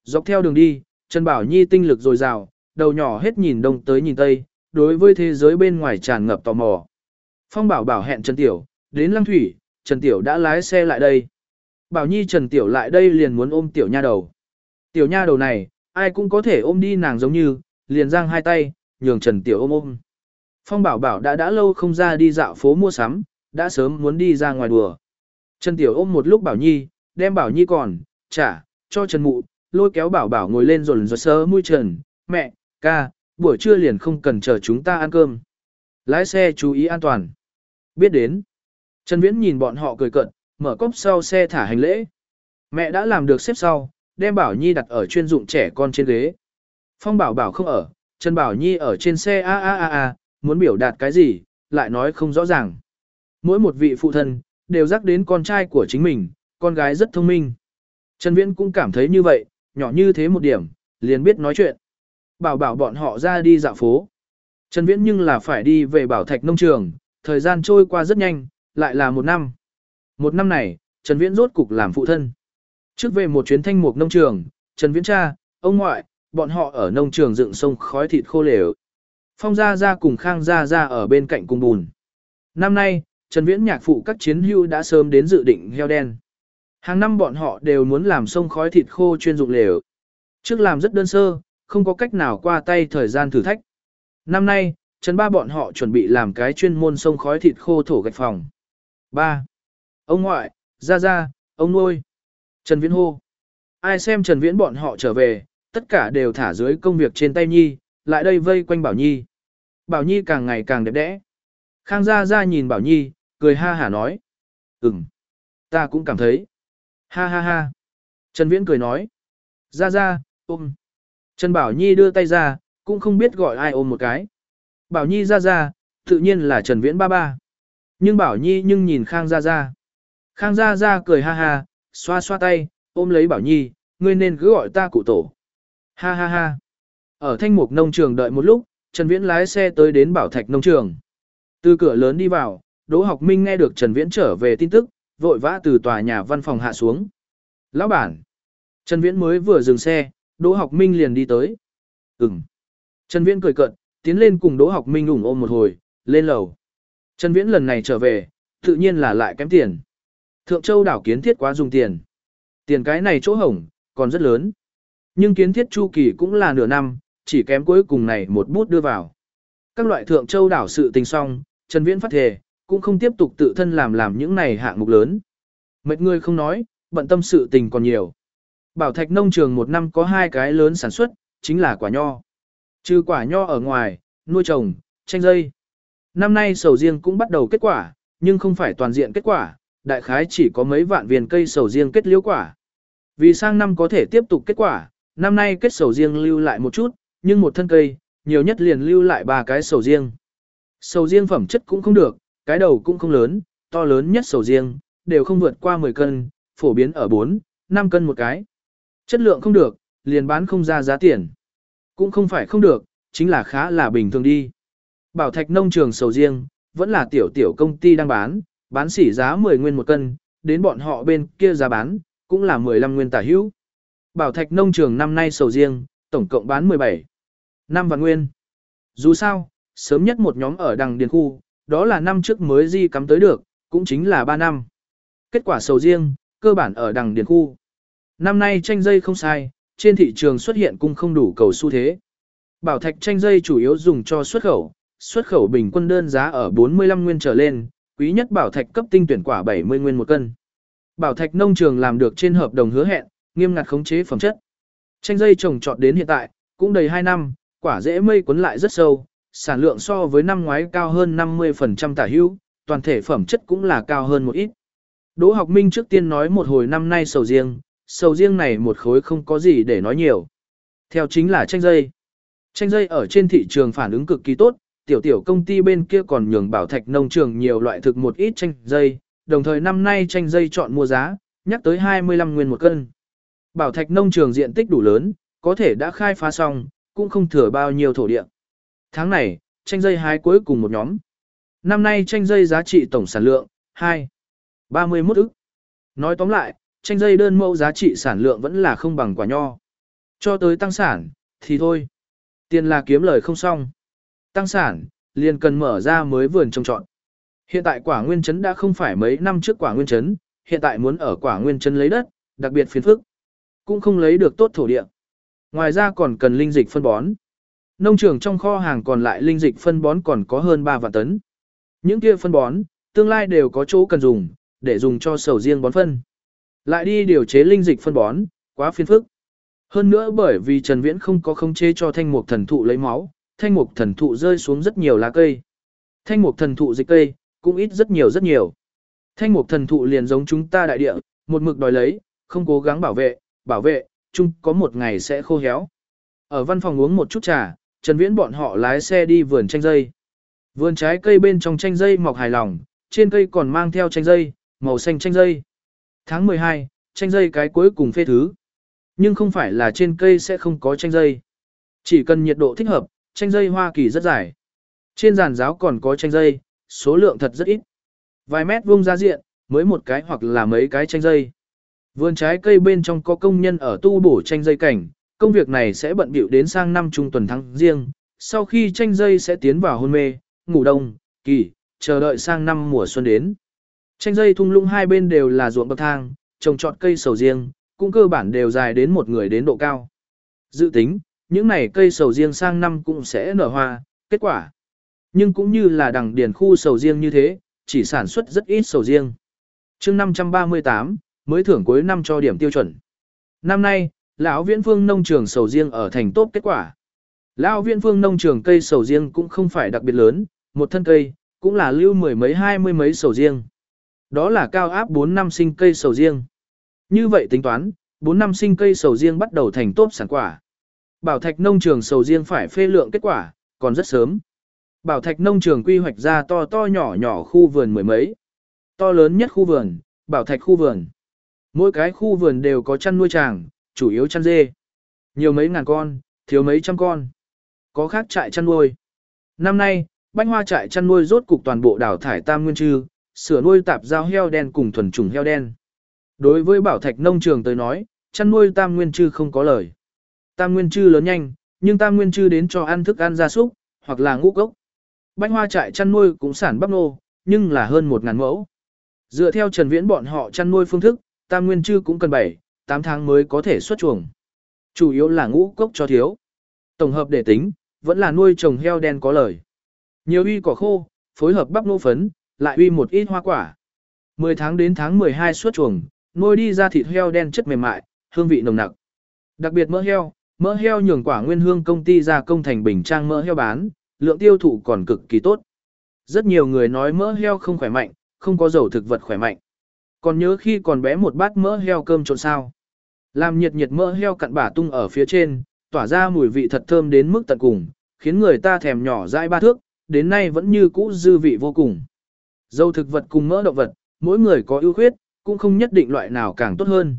Dọc theo đường đi, Trần Bảo Nhi tinh lực dồi dào, đầu nhỏ hết nhìn đông tới nhìn tây, đối với thế giới bên ngoài tràn ngập tò mò. Phong Bảo Bảo hẹn Trần Tiểu, đến Lăng Thủy, Trần Tiểu đã lái xe lại đây. Bảo Nhi Trần Tiểu lại đây liền muốn ôm Tiểu nha đầu. Tiểu nha đầu này, ai cũng có thể ôm đi nàng giống như, liền giang hai tay, nhường Trần Tiểu ôm ôm. Phong Bảo Bảo đã đã lâu không ra đi dạo phố mua sắm, đã sớm muốn đi ra ngoài đùa. Trần Tiểu ôm một lúc Bảo Nhi, đem Bảo Nhi còn, trả, cho Trần Mụ, lôi kéo Bảo Bảo ngồi lên rồi rồi sớ mũi Trần, mẹ, ca, buổi trưa liền không cần chờ chúng ta ăn cơm. Lái xe chú ý an toàn. Biết đến. Trần Viễn nhìn bọn họ cười cận, mở cốp sau xe thả hành lễ. Mẹ đã làm được xếp sau, đem Bảo Nhi đặt ở chuyên dụng trẻ con trên ghế. Phong Bảo Bảo không ở, Trần Bảo Nhi ở trên xe a a a a, muốn biểu đạt cái gì, lại nói không rõ ràng. Mỗi một vị phụ thân, đều rắc đến con trai của chính mình, con gái rất thông minh. Trần Viễn cũng cảm thấy như vậy, nhỏ như thế một điểm, liền biết nói chuyện. Bảo bảo bọn họ ra đi dạo phố. Trần Viễn nhưng là phải đi về bảo thạch nông trường, thời gian trôi qua rất nhanh, lại là một năm. Một năm này, Trần Viễn rốt cục làm phụ thân. Trước về một chuyến thanh mục nông trường, Trần Viễn cha, ông ngoại, bọn họ ở nông trường dựng sông khói thịt khô lều. Phong Gia Gia cùng Khang Gia Gia ở bên cạnh cùng bùn. Năm nay, Trần Viễn nhạc phụ các chiến hưu đã sớm đến dự định heo đen. Hàng năm bọn họ đều muốn làm sông khói thịt khô chuyên dụng lều. Trước làm rất đơn sơ, không có cách nào qua tay thời gian thử thách. Năm nay, Trần Ba bọn họ chuẩn bị làm cái chuyên môn sông khói thịt khô thổ gạch phòng. 3. Ông ngoại, Gia Gia, ông nuôi. Trần Viễn hô. Ai xem Trần Viễn bọn họ trở về, tất cả đều thả dưới công việc trên tay Nhi, lại đây vây quanh Bảo Nhi. Bảo Nhi càng ngày càng đẹp đẽ. Khang Gia Gia nhìn Bảo Nhi, cười ha hả nói. Ừm, ta cũng cảm thấy. Ha ha ha. Trần Viễn cười nói. ra ra, ôm. Trần Bảo Nhi đưa tay ra, cũng không biết gọi ai ôm một cái. Bảo Nhi ra ra, tự nhiên là Trần Viễn ba ba. Nhưng Bảo Nhi nhưng nhìn Khang ra ra, Khang ra ra cười ha ha, xoa xoa tay, ôm lấy Bảo Nhi, ngươi nên cứ gọi ta cụ tổ. Ha ha ha. Ở thanh mục nông trường đợi một lúc, Trần Viễn lái xe tới đến Bảo Thạch nông trường. Từ cửa lớn đi vào, Đỗ Học Minh nghe được Trần Viễn trở về tin tức, vội vã từ tòa nhà văn phòng hạ xuống. Lão bản. Trần Viễn mới vừa dừng xe, Đỗ Học Minh liền đi tới. Ừm. Trần Viễn cười cợt, tiến lên cùng Đỗ Học Minh ủng ôm một hồi, lên lầu. Trần Viễn lần này trở về, tự nhiên là lại kém tiền. Thượng Châu đảo kiến thiết quá dùng tiền. Tiền cái này chỗ hổng, còn rất lớn. Nhưng kiến thiết chu kỳ cũng là nửa năm, chỉ kém cuối cùng này một bút đưa vào. Các loại Thượng Châu đảo sự tình xong, Trần Viễn phát thề, cũng không tiếp tục tự thân làm làm những này hạng mục lớn. Mệt người không nói, bận tâm sự tình còn nhiều. Bảo thạch nông trường một năm có hai cái lớn sản xuất, chính là quả nho. Trừ quả nho ở ngoài, nuôi trồng, chanh dây. Năm nay sầu riêng cũng bắt đầu kết quả, nhưng không phải toàn diện kết quả, đại khái chỉ có mấy vạn viên cây sầu riêng kết liễu quả. Vì sang năm có thể tiếp tục kết quả, năm nay kết sầu riêng lưu lại một chút, nhưng một thân cây, nhiều nhất liền lưu lại ba cái sầu riêng. Sầu riêng phẩm chất cũng không được, cái đầu cũng không lớn, to lớn nhất sầu riêng, đều không vượt qua 10 cân, phổ biến ở 4, 5 cân một cái. Chất lượng không được, liền bán không ra giá tiền. Cũng không phải không được, chính là khá là bình thường đi. Bảo thạch nông trường sầu riêng, vẫn là tiểu tiểu công ty đang bán, bán sỉ giá 10 nguyên một cân, đến bọn họ bên kia giá bán, cũng là 15 nguyên tả hữu. Bảo thạch nông trường năm nay sầu riêng, tổng cộng bán 17. năm vạn nguyên. Dù sao, sớm nhất một nhóm ở đằng điền khu, đó là năm trước mới di cắm tới được, cũng chính là 3 năm. Kết quả sầu riêng, cơ bản ở đằng điền khu. Năm nay tranh dây không sai, trên thị trường xuất hiện cung không đủ cầu xu thế. Bảo thạch tranh dây chủ yếu dùng cho xuất khẩu, xuất khẩu bình quân đơn giá ở 45 nguyên trở lên, quý nhất bảo thạch cấp tinh tuyển quả 70 nguyên một cân. Bảo thạch nông trường làm được trên hợp đồng hứa hẹn, nghiêm ngặt khống chế phẩm chất. Tranh dây trồng trọt đến hiện tại, cũng đầy 2 năm, quả dễ mây cuốn lại rất sâu, sản lượng so với năm ngoái cao hơn 50% tả hữu, toàn thể phẩm chất cũng là cao hơn một ít. Đỗ học minh trước tiên nói một hồi năm nay sầu riêng, sầu riêng này một khối không có gì để nói nhiều. Theo chính là chanh dây. Chanh dây ở trên thị trường phản ứng cực kỳ tốt, tiểu tiểu công ty bên kia còn nhường bảo thạch nông trường nhiều loại thực một ít chanh dây, đồng thời năm nay chanh dây chọn mua giá, nhắc tới 25 nguyên một cân. Bảo thạch nông trường diện tích đủ lớn, có thể đã khai phá xong, cũng không thừa bao nhiêu thổ địa. Tháng này, tranh dây hái cuối cùng một nhóm. Năm nay tranh dây giá trị tổng sản lượng, 2. 31 ức. Nói tóm lại, tranh dây đơn mẫu giá trị sản lượng vẫn là không bằng quả nho. Cho tới tăng sản, thì thôi. Tiền là kiếm lời không xong. Tăng sản, liền cần mở ra mới vườn trồng trọt. Hiện tại quả nguyên trấn đã không phải mấy năm trước quả nguyên trấn, hiện tại muốn ở quả nguyên trấn lấy đất, đặc biệt phiền phức. Cũng không lấy được tốt thổ địa. Ngoài ra còn cần linh dịch phân bón. Nông trường trong kho hàng còn lại linh dịch phân bón còn có hơn 3 vạn tấn. Những kia phân bón, tương lai đều có chỗ cần dùng, để dùng cho sầu riêng bón phân. Lại đi điều chế linh dịch phân bón, quá phiền phức. Hơn nữa bởi vì Trần Viễn không có khống chế cho thanh mục thần thụ lấy máu, thanh mục thần thụ rơi xuống rất nhiều lá cây. Thanh mục thần thụ dịch cây, cũng ít rất nhiều rất nhiều. Thanh mục thần thụ liền giống chúng ta đại địa, một mực đòi lấy, không cố gắng bảo vệ, bảo vệ, chung có một ngày sẽ khô héo. Ở văn phòng uống một chút trà, Trần Viễn bọn họ lái xe đi vườn chanh dây. Vườn trái cây bên trong chanh dây mọc hài lòng, trên cây còn mang theo chanh dây, màu xanh chanh dây. Tháng 12, chanh dây cái cuối cùng phê thứ. Nhưng không phải là trên cây sẽ không có chanh dây. Chỉ cần nhiệt độ thích hợp, chanh dây Hoa Kỳ rất dài. Trên giàn giáo còn có chanh dây, số lượng thật rất ít. Vài mét vuông ra diện, mới một cái hoặc là mấy cái chanh dây. Vườn trái cây bên trong có công nhân ở tu bổ chanh dây cảnh, công việc này sẽ bận bịu đến sang năm trung tuần tháng riêng, sau khi tranh dây sẽ tiến vào hôn mê, ngủ đông, kỳ, chờ đợi sang năm mùa xuân đến. tranh dây thung lũng hai bên đều là ruộng bậc thang, trồng trọt cây sầu riêng, cũng cơ bản đều dài đến một người đến độ cao. Dự tính, những này cây sầu riêng sang năm cũng sẽ nở hoa, kết quả. Nhưng cũng như là đằng điền khu sầu riêng như thế, chỉ sản xuất rất ít sầu riêng. chương 538, mới thưởng cuối năm cho điểm tiêu chuẩn. Năm nay, lão viễn phương nông trường sầu riêng ở thành tốt kết quả. Lão viễn phương nông trường cây sầu riêng cũng không phải đặc biệt lớn, một thân cây, cũng là lưu mười mấy hai mươi mấy sầu riêng. Đó là cao áp 4 năm sinh cây sầu riêng. Như vậy tính toán, 4 năm sinh cây sầu riêng bắt đầu thành tốt sản quả. Bảo thạch nông trường sầu riêng phải phê lượng kết quả, còn rất sớm. Bảo thạch nông trường quy hoạch ra to to nhỏ nhỏ khu vườn mười mấy. To lớn nhất khu vườn, bảo thạch khu vườn. Mỗi cái khu vườn đều có chăn nuôi tràng, chủ yếu chăn dê. Nhiều mấy ngàn con, thiếu mấy trăm con. Có khác trại chăn nuôi. Năm nay, bánh hoa trại chăn nuôi rốt cục toàn bộ đảo thải tam nguyên trư, sửa nuôi tạp giao heo đen cùng thuần trùng heo đen. Đối với bảo thạch nông trường tới nói, chăn nuôi tam nguyên trư không có lời. Tam nguyên trư lớn nhanh, nhưng tam nguyên trư đến cho ăn thức ăn gia súc, hoặc là ngũ cốc. Bánh hoa trại chăn nuôi cũng sản bắp nô, nhưng là hơn 1.000 mẫu. Dựa theo Trần Viễn bọn họ chăn nuôi phương thức, tam nguyên Trư cũng cần 7, 8 tháng mới có thể xuất chuồng. Chủ yếu là ngũ cốc cho thiếu. Tổng hợp để tính, vẫn là nuôi trồng heo đen có lời. Nhiều uy cỏ khô, phối hợp bắp nô phấn, lại uy một ít hoa quả. 10 tháng đến tháng 12 xuất chuồng, nuôi đi ra thịt heo đen chất mềm mại, hương vị nồng nặc. Đặc biệt mỡ heo, mỡ heo nhường quả nguyên hương công ty gia công thành bình trang mỡ heo bán, lượng tiêu thụ còn cực kỳ tốt. Rất nhiều người nói mỡ heo không khỏe mạnh, không có dầu thực vật khỏe mạnh. Còn nhớ khi còn bé một bát mỡ heo cơm trộn sao. Làm nhiệt nhiệt mỡ heo cặn bả tung ở phía trên, tỏa ra mùi vị thật thơm đến mức tận cùng, khiến người ta thèm nhỏ dãi ba thước, đến nay vẫn như cũ dư vị vô cùng. dâu thực vật cùng mỡ động vật, mỗi người có ưu khuyết, cũng không nhất định loại nào càng tốt hơn.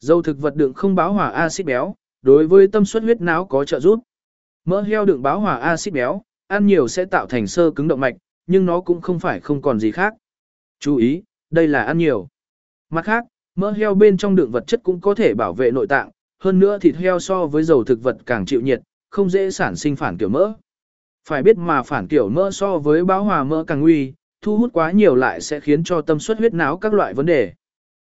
dâu thực vật đựng không báo hòa axit béo, đối với tâm suất huyết não có trợ giúp. Mỡ heo đựng báo hòa axit béo, ăn nhiều sẽ tạo thành sơ cứng động mạch, nhưng nó cũng không phải không còn gì khác. Chú ý, đây là ăn nhiều. Mặt khác, mỡ heo bên trong đựng vật chất cũng có thể bảo vệ nội tạng, hơn nữa thịt heo so với dầu thực vật càng chịu nhiệt, không dễ sản sinh phản kiểu mỡ. Phải biết mà phản kiểu mỡ so với bão hòa mỡ càng nguy, thu hút quá nhiều lại sẽ khiến cho tâm suất huyết não các loại vấn đề.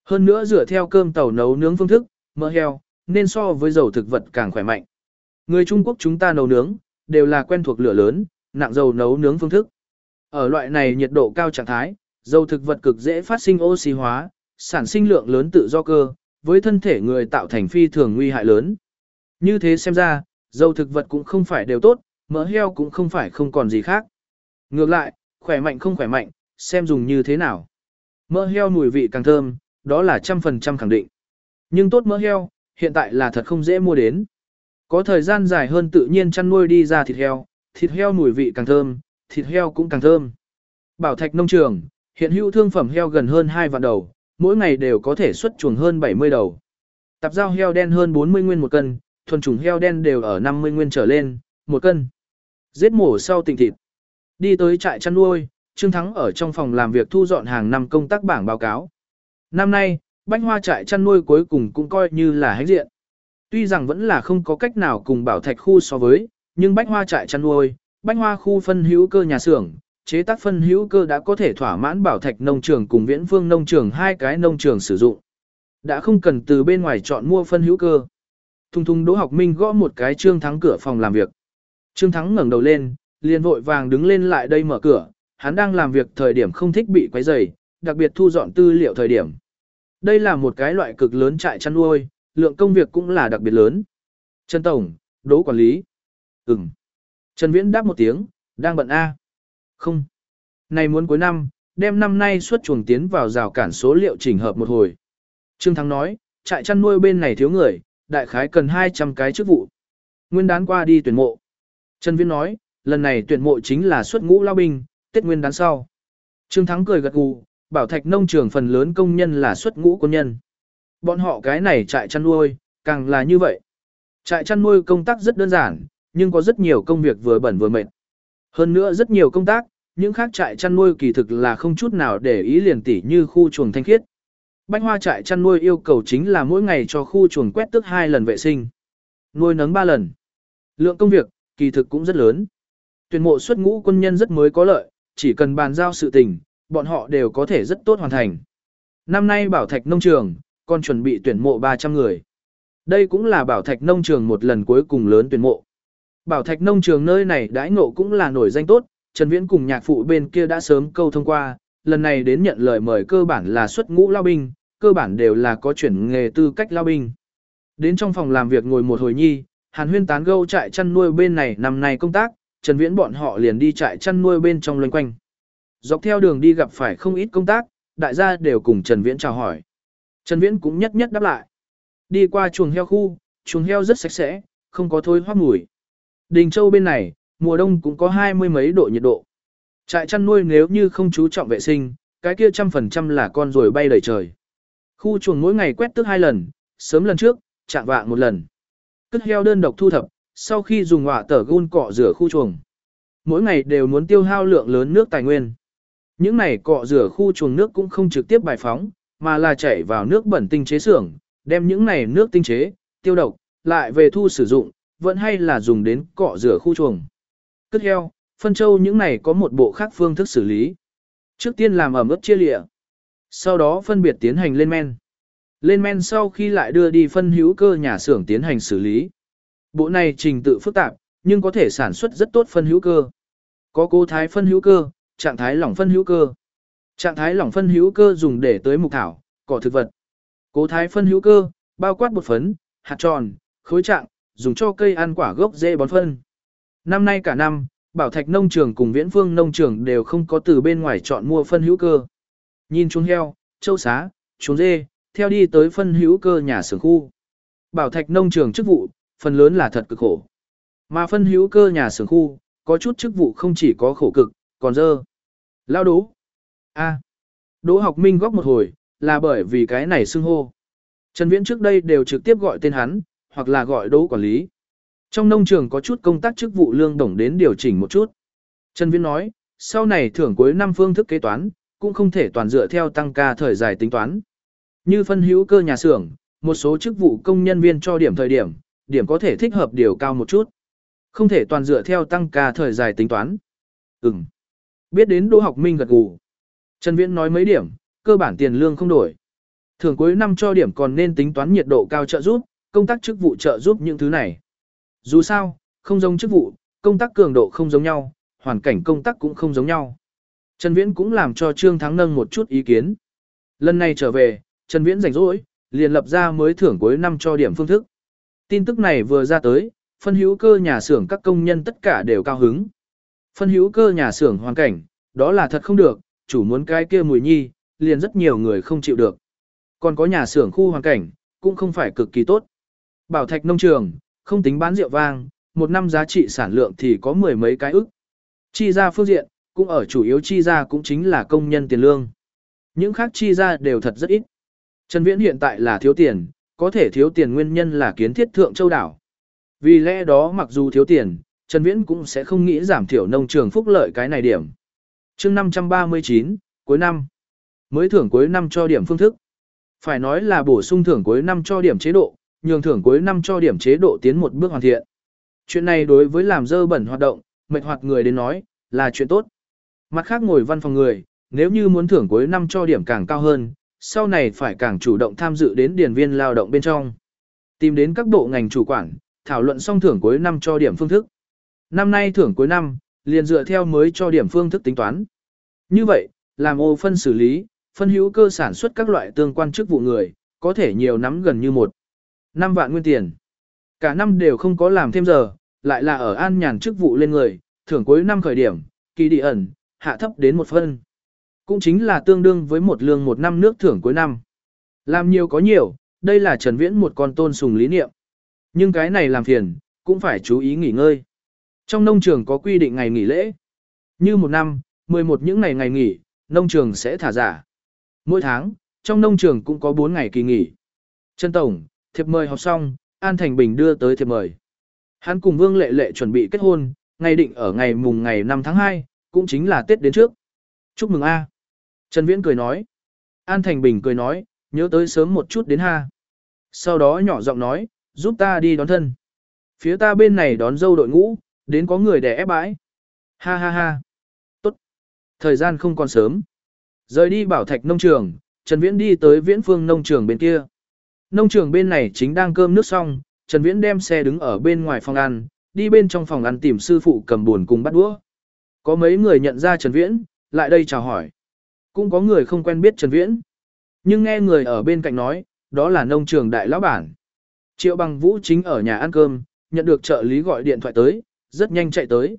Hơn nữa dựa theo cơm tàu nấu nướng phương thức, mỡ heo, nên so với dầu thực vật càng khỏe mạnh. Người Trung Quốc chúng ta nấu nướng, đều là quen thuộc lửa lớn, nặng dầu nấu nướng phương thức. Ở loại này nhiệt độ cao trạng thái, dầu thực vật cực dễ phát sinh oxy hóa, sản sinh lượng lớn tự do cơ, với thân thể người tạo thành phi thường nguy hại lớn. Như thế xem ra, dầu thực vật cũng không phải đều tốt, mỡ heo cũng không phải không còn gì khác. Ngược lại, khỏe mạnh không khỏe mạnh, xem dùng như thế nào. Mỡ heo mùi vị càng thơm, đó là trăm phần trăm khẳng định. Nhưng tốt mỡ heo, hiện tại là thật không dễ mua đến. Có thời gian dài hơn tự nhiên chăn nuôi đi ra thịt heo, thịt heo mùi vị càng thơm, thịt heo cũng càng thơm. Bảo thạch nông trường, hiện hữu thương phẩm heo gần hơn 2 vạn đầu, mỗi ngày đều có thể xuất chuồng hơn 70 đầu. Tạp giao heo đen hơn 40 nguyên một cân, thuần trùng heo đen đều ở 50 nguyên trở lên, một cân. Giết mổ sau tình thịt. Đi tới trại chăn nuôi, Trương Thắng ở trong phòng làm việc thu dọn hàng năm công tác bảng báo cáo. Năm nay, bánh hoa trại chăn nuôi cuối cùng cũng coi như là hãnh diện. Tuy rằng vẫn là không có cách nào cùng bảo thạch khu so với, nhưng bách hoa trại chăn nuôi, bách hoa khu phân hữu cơ nhà xưởng, chế tác phân hữu cơ đã có thể thỏa mãn bảo thạch nông trường cùng viễn phương nông trường hai cái nông trường sử dụng. Đã không cần từ bên ngoài chọn mua phân hữu cơ. Thùng thùng Đỗ Học Minh gõ một cái Trương Thắng cửa phòng làm việc. Trương Thắng ngẩng đầu lên, liền vội vàng đứng lên lại đây mở cửa, hắn đang làm việc thời điểm không thích bị quấy rầy, đặc biệt thu dọn tư liệu thời điểm. Đây là một cái loại cực lớn trại chăn nuôi, lượng công việc cũng là đặc biệt lớn. Trần Tổng, Đỗ Quản lý. Ừm. Trần Viễn đáp một tiếng, đang bận A. Không. Này muốn cuối năm, đem năm nay xuất chuồng tiến vào rào cản số liệu chỉnh hợp một hồi. Trương Thắng nói, trại chăn nuôi bên này thiếu người, đại khái cần 200 cái chức vụ. Nguyên đán qua đi tuyển mộ. Trần Viễn nói, lần này tuyển mộ chính là xuất ngũ lao binh, Tết Nguyên đán sau. Trương Thắng cười gật gù, bảo thạch nông trường phần lớn công nhân là xuất ngũ quân nhân. Bọn họ cái này trại chăn nuôi, càng là như vậy. Trại chăn nuôi công tác rất đơn giản, nhưng có rất nhiều công việc vừa bẩn vừa mệt. Hơn nữa rất nhiều công tác, những khác trại chăn nuôi kỳ thực là không chút nào để ý liền tỉ như khu chuồng thanh khiết. Bánh hoa trại chăn nuôi yêu cầu chính là mỗi ngày cho khu chuồng quét tước hai lần vệ sinh, nuôi nấng ba lần. Lượng công việc, kỳ thực cũng rất lớn. Tuyển mộ xuất ngũ quân nhân rất mới có lợi, chỉ cần bàn giao sự tình, bọn họ đều có thể rất tốt hoàn thành. Năm nay bảo thạch nông trường, còn chuẩn bị tuyển mộ 300 người. Đây cũng là bảo thạch nông trường một lần cuối cùng lớn tuyển mộ. Bảo thạch nông trường nơi này đãi ngộ cũng là nổi danh tốt, Trần Viễn cùng nhạc phụ bên kia đã sớm câu thông qua, lần này đến nhận lời mời cơ bản là xuất ngũ lao binh, cơ bản đều là có chuyển nghề tư cách lao binh. Đến trong phòng làm việc ngồi một hồi nhi, Hàn Huyên tán gẫu trại chăn nuôi bên này năm nay công tác, Trần Viễn bọn họ liền đi trại chăn nuôi bên trong loanh quanh. Dọc theo đường đi gặp phải không ít công tác, đại gia đều cùng Trần Viễn chào hỏi. Trần Viễn cũng nhất nhất đáp lại. Đi qua chuồng heo khu, chuồng heo rất sạch sẽ, không có thối hoác mùi. Đình Châu bên này, mùa đông cũng có hai mươi mấy độ nhiệt độ. Trại chăn nuôi nếu như không chú trọng vệ sinh, cái kia trăm phần trăm là con rồi bay đầy trời. Khu chuồng mỗi ngày quét tước hai lần, sớm lần trước, chạm vạng một lần. Cất heo đơn độc thu thập, sau khi dùng hỏa tở gun cọ rửa khu chuồng. Mỗi ngày đều muốn tiêu hao lượng lớn nước tài nguyên. Những này cọ rửa khu chuồng nước cũng không trực tiếp bài phóng, mà là chảy vào nước bẩn tinh chế xưởng, đem những này nước tinh chế, tiêu độc, lại về thu sử dụng, vẫn hay là dùng đến cọ rửa khu chuồng. Cất heo, phân châu những này có một bộ khác phương thức xử lý. Trước tiên làm ẩm ướt chia lịa. Sau đó phân biệt tiến hành lên men. Lên men sau khi lại đưa đi phân hữu cơ nhà xưởng tiến hành xử lý. Bộ này trình tự phức tạp, nhưng có thể sản xuất rất tốt phân hữu cơ. Có cố thái phân hữu cơ, trạng thái lỏng phân hữu cơ. Trạng thái lỏng phân hữu cơ dùng để tới mục thảo, cỏ thực vật. Cố thái phân hữu cơ, bao quát bột phấn, hạt tròn, khối trạng, dùng cho cây ăn quả gốc dễ bón phân. Năm nay cả năm, Bảo Thạch nông trường cùng Viễn Phương nông trường đều không có từ bên ngoài chọn mua phân hữu cơ. Nhìn chuồng heo, châu xá, chuồng dê, theo đi tới phân hữu cơ nhà xưởng khu. Bảo Thạch nông trường chức vụ, phần lớn là thật cực khổ. Mà phân hữu cơ nhà xưởng khu, có chút chức vụ không chỉ có khổ cực, còn dơ. Lao đố. A. Đỗ học minh góc một hồi, là bởi vì cái này xưng hô. Trần Viễn trước đây đều trực tiếp gọi tên hắn, hoặc là gọi đỗ quản lý. Trong nông trường có chút công tác chức vụ lương đồng đến điều chỉnh một chút. Trần Viễn nói, sau này thưởng cuối năm phương thức kế toán, cũng không thể toàn dựa theo tăng ca thời dài tính toán. Như phân hữu cơ nhà xưởng, một số chức vụ công nhân viên cho điểm thời điểm, điểm có thể thích hợp điều cao một chút. Không thể toàn dựa theo tăng ca thời dài tính toán. Ừm. Biết đến Đỗ Học Minh gật gù. Trần Viễn nói mấy điểm, cơ bản tiền lương không đổi. Thường cuối năm cho điểm còn nên tính toán nhiệt độ cao trợ giúp, công tác chức vụ trợ giúp những thứ này. Dù sao, không giống chức vụ, công tác cường độ không giống nhau, hoàn cảnh công tác cũng không giống nhau. Trần Viễn cũng làm cho Trương Thắng nâng một chút ý kiến. Lần này trở về, Trần Viễn rảnh rỗi, liền lập ra mới thưởng cuối năm cho điểm phương thức. Tin tức này vừa ra tới, phân hữu cơ nhà xưởng các công nhân tất cả đều cao hứng. Phân hữu cơ nhà xưởng hoàn cảnh, đó là thật không được, chủ muốn cái kia mùi nhi, liền rất nhiều người không chịu được. Còn có nhà xưởng khu hoàn cảnh, cũng không phải cực kỳ tốt. Bảo thạch nông trường, không tính bán rượu vang, một năm giá trị sản lượng thì có mười mấy cái ức. Chi ra phương diện, cũng ở chủ yếu chi ra cũng chính là công nhân tiền lương. Những khác chi ra đều thật rất ít. Trần Viễn hiện tại là thiếu tiền, có thể thiếu tiền nguyên nhân là kiến thiết thượng châu đảo. Vì lẽ đó mặc dù thiếu tiền, Trần Viễn cũng sẽ không nghĩ giảm thiểu nông trường phúc lợi cái này điểm. chương 539, cuối năm. Mới thưởng cuối năm cho điểm phương thức. Phải nói là bổ sung thưởng cuối năm cho điểm chế độ, nhường thưởng cuối năm cho điểm chế độ tiến một bước hoàn thiện. Chuyện này đối với làm dơ bẩn hoạt động, mệt hoạt người đến nói, là chuyện tốt. Mặt khác ngồi văn phòng người, nếu như muốn thưởng cuối năm cho điểm càng cao hơn, sau này phải càng chủ động tham dự đến điển viên lao động bên trong. Tìm đến các bộ ngành chủ quản, thảo luận xong thưởng cuối năm cho điểm phương thức. Năm nay thưởng cuối năm, liền dựa theo mới cho điểm phương thức tính toán. Như vậy, làm ô phân xử lý, phân hữu cơ sản xuất các loại tương quan chức vụ người, có thể nhiều nắm gần như một năm vạn nguyên tiền. Cả năm đều không có làm thêm giờ, lại là ở an nhàn chức vụ lên người, thưởng cuối năm khởi điểm, kỳ đi ẩn, hạ thấp đến một phân. Cũng chính là tương đương với một lương một năm nước thưởng cuối năm. Làm nhiều có nhiều, đây là Trần Viễn một con tôn sùng lý niệm. Nhưng cái này làm phiền, cũng phải chú ý nghỉ ngơi. Trong nông trường có quy định ngày nghỉ lễ. Như một năm, 11 những ngày ngày nghỉ, nông trường sẽ thả giả. Mỗi tháng, trong nông trường cũng có 4 ngày kỳ nghỉ. Trần Tổng, thiệp mời họp xong, An Thành Bình đưa tới thiệp mời. Hắn cùng Vương Lệ Lệ chuẩn bị kết hôn, ngày định ở ngày mùng ngày 5 tháng 2, cũng chính là Tết đến trước. Chúc mừng A. Trần Viễn cười nói. An Thành Bình cười nói, nhớ tới sớm một chút đến ha. Sau đó nhỏ giọng nói, giúp ta đi đón thân. Phía ta bên này đón dâu đội ngũ, đến có người để ép bãi. Ha ha ha. Tốt. Thời gian không còn sớm. Rời đi bảo thạch nông trường, Trần Viễn đi tới viễn phương nông trường bên kia. Nông trường bên này chính đang cơm nước xong, Trần Viễn đem xe đứng ở bên ngoài phòng ăn, đi bên trong phòng ăn tìm sư phụ cầm buồn cùng bắt đũa. Có mấy người nhận ra Trần Viễn, lại đây chào hỏi. Cũng có người không quen biết Trần Viễn. Nhưng nghe người ở bên cạnh nói, đó là nông trường đại lão bản. Triệu bằng vũ chính ở nhà ăn cơm, nhận được trợ lý gọi điện thoại tới, rất nhanh chạy tới.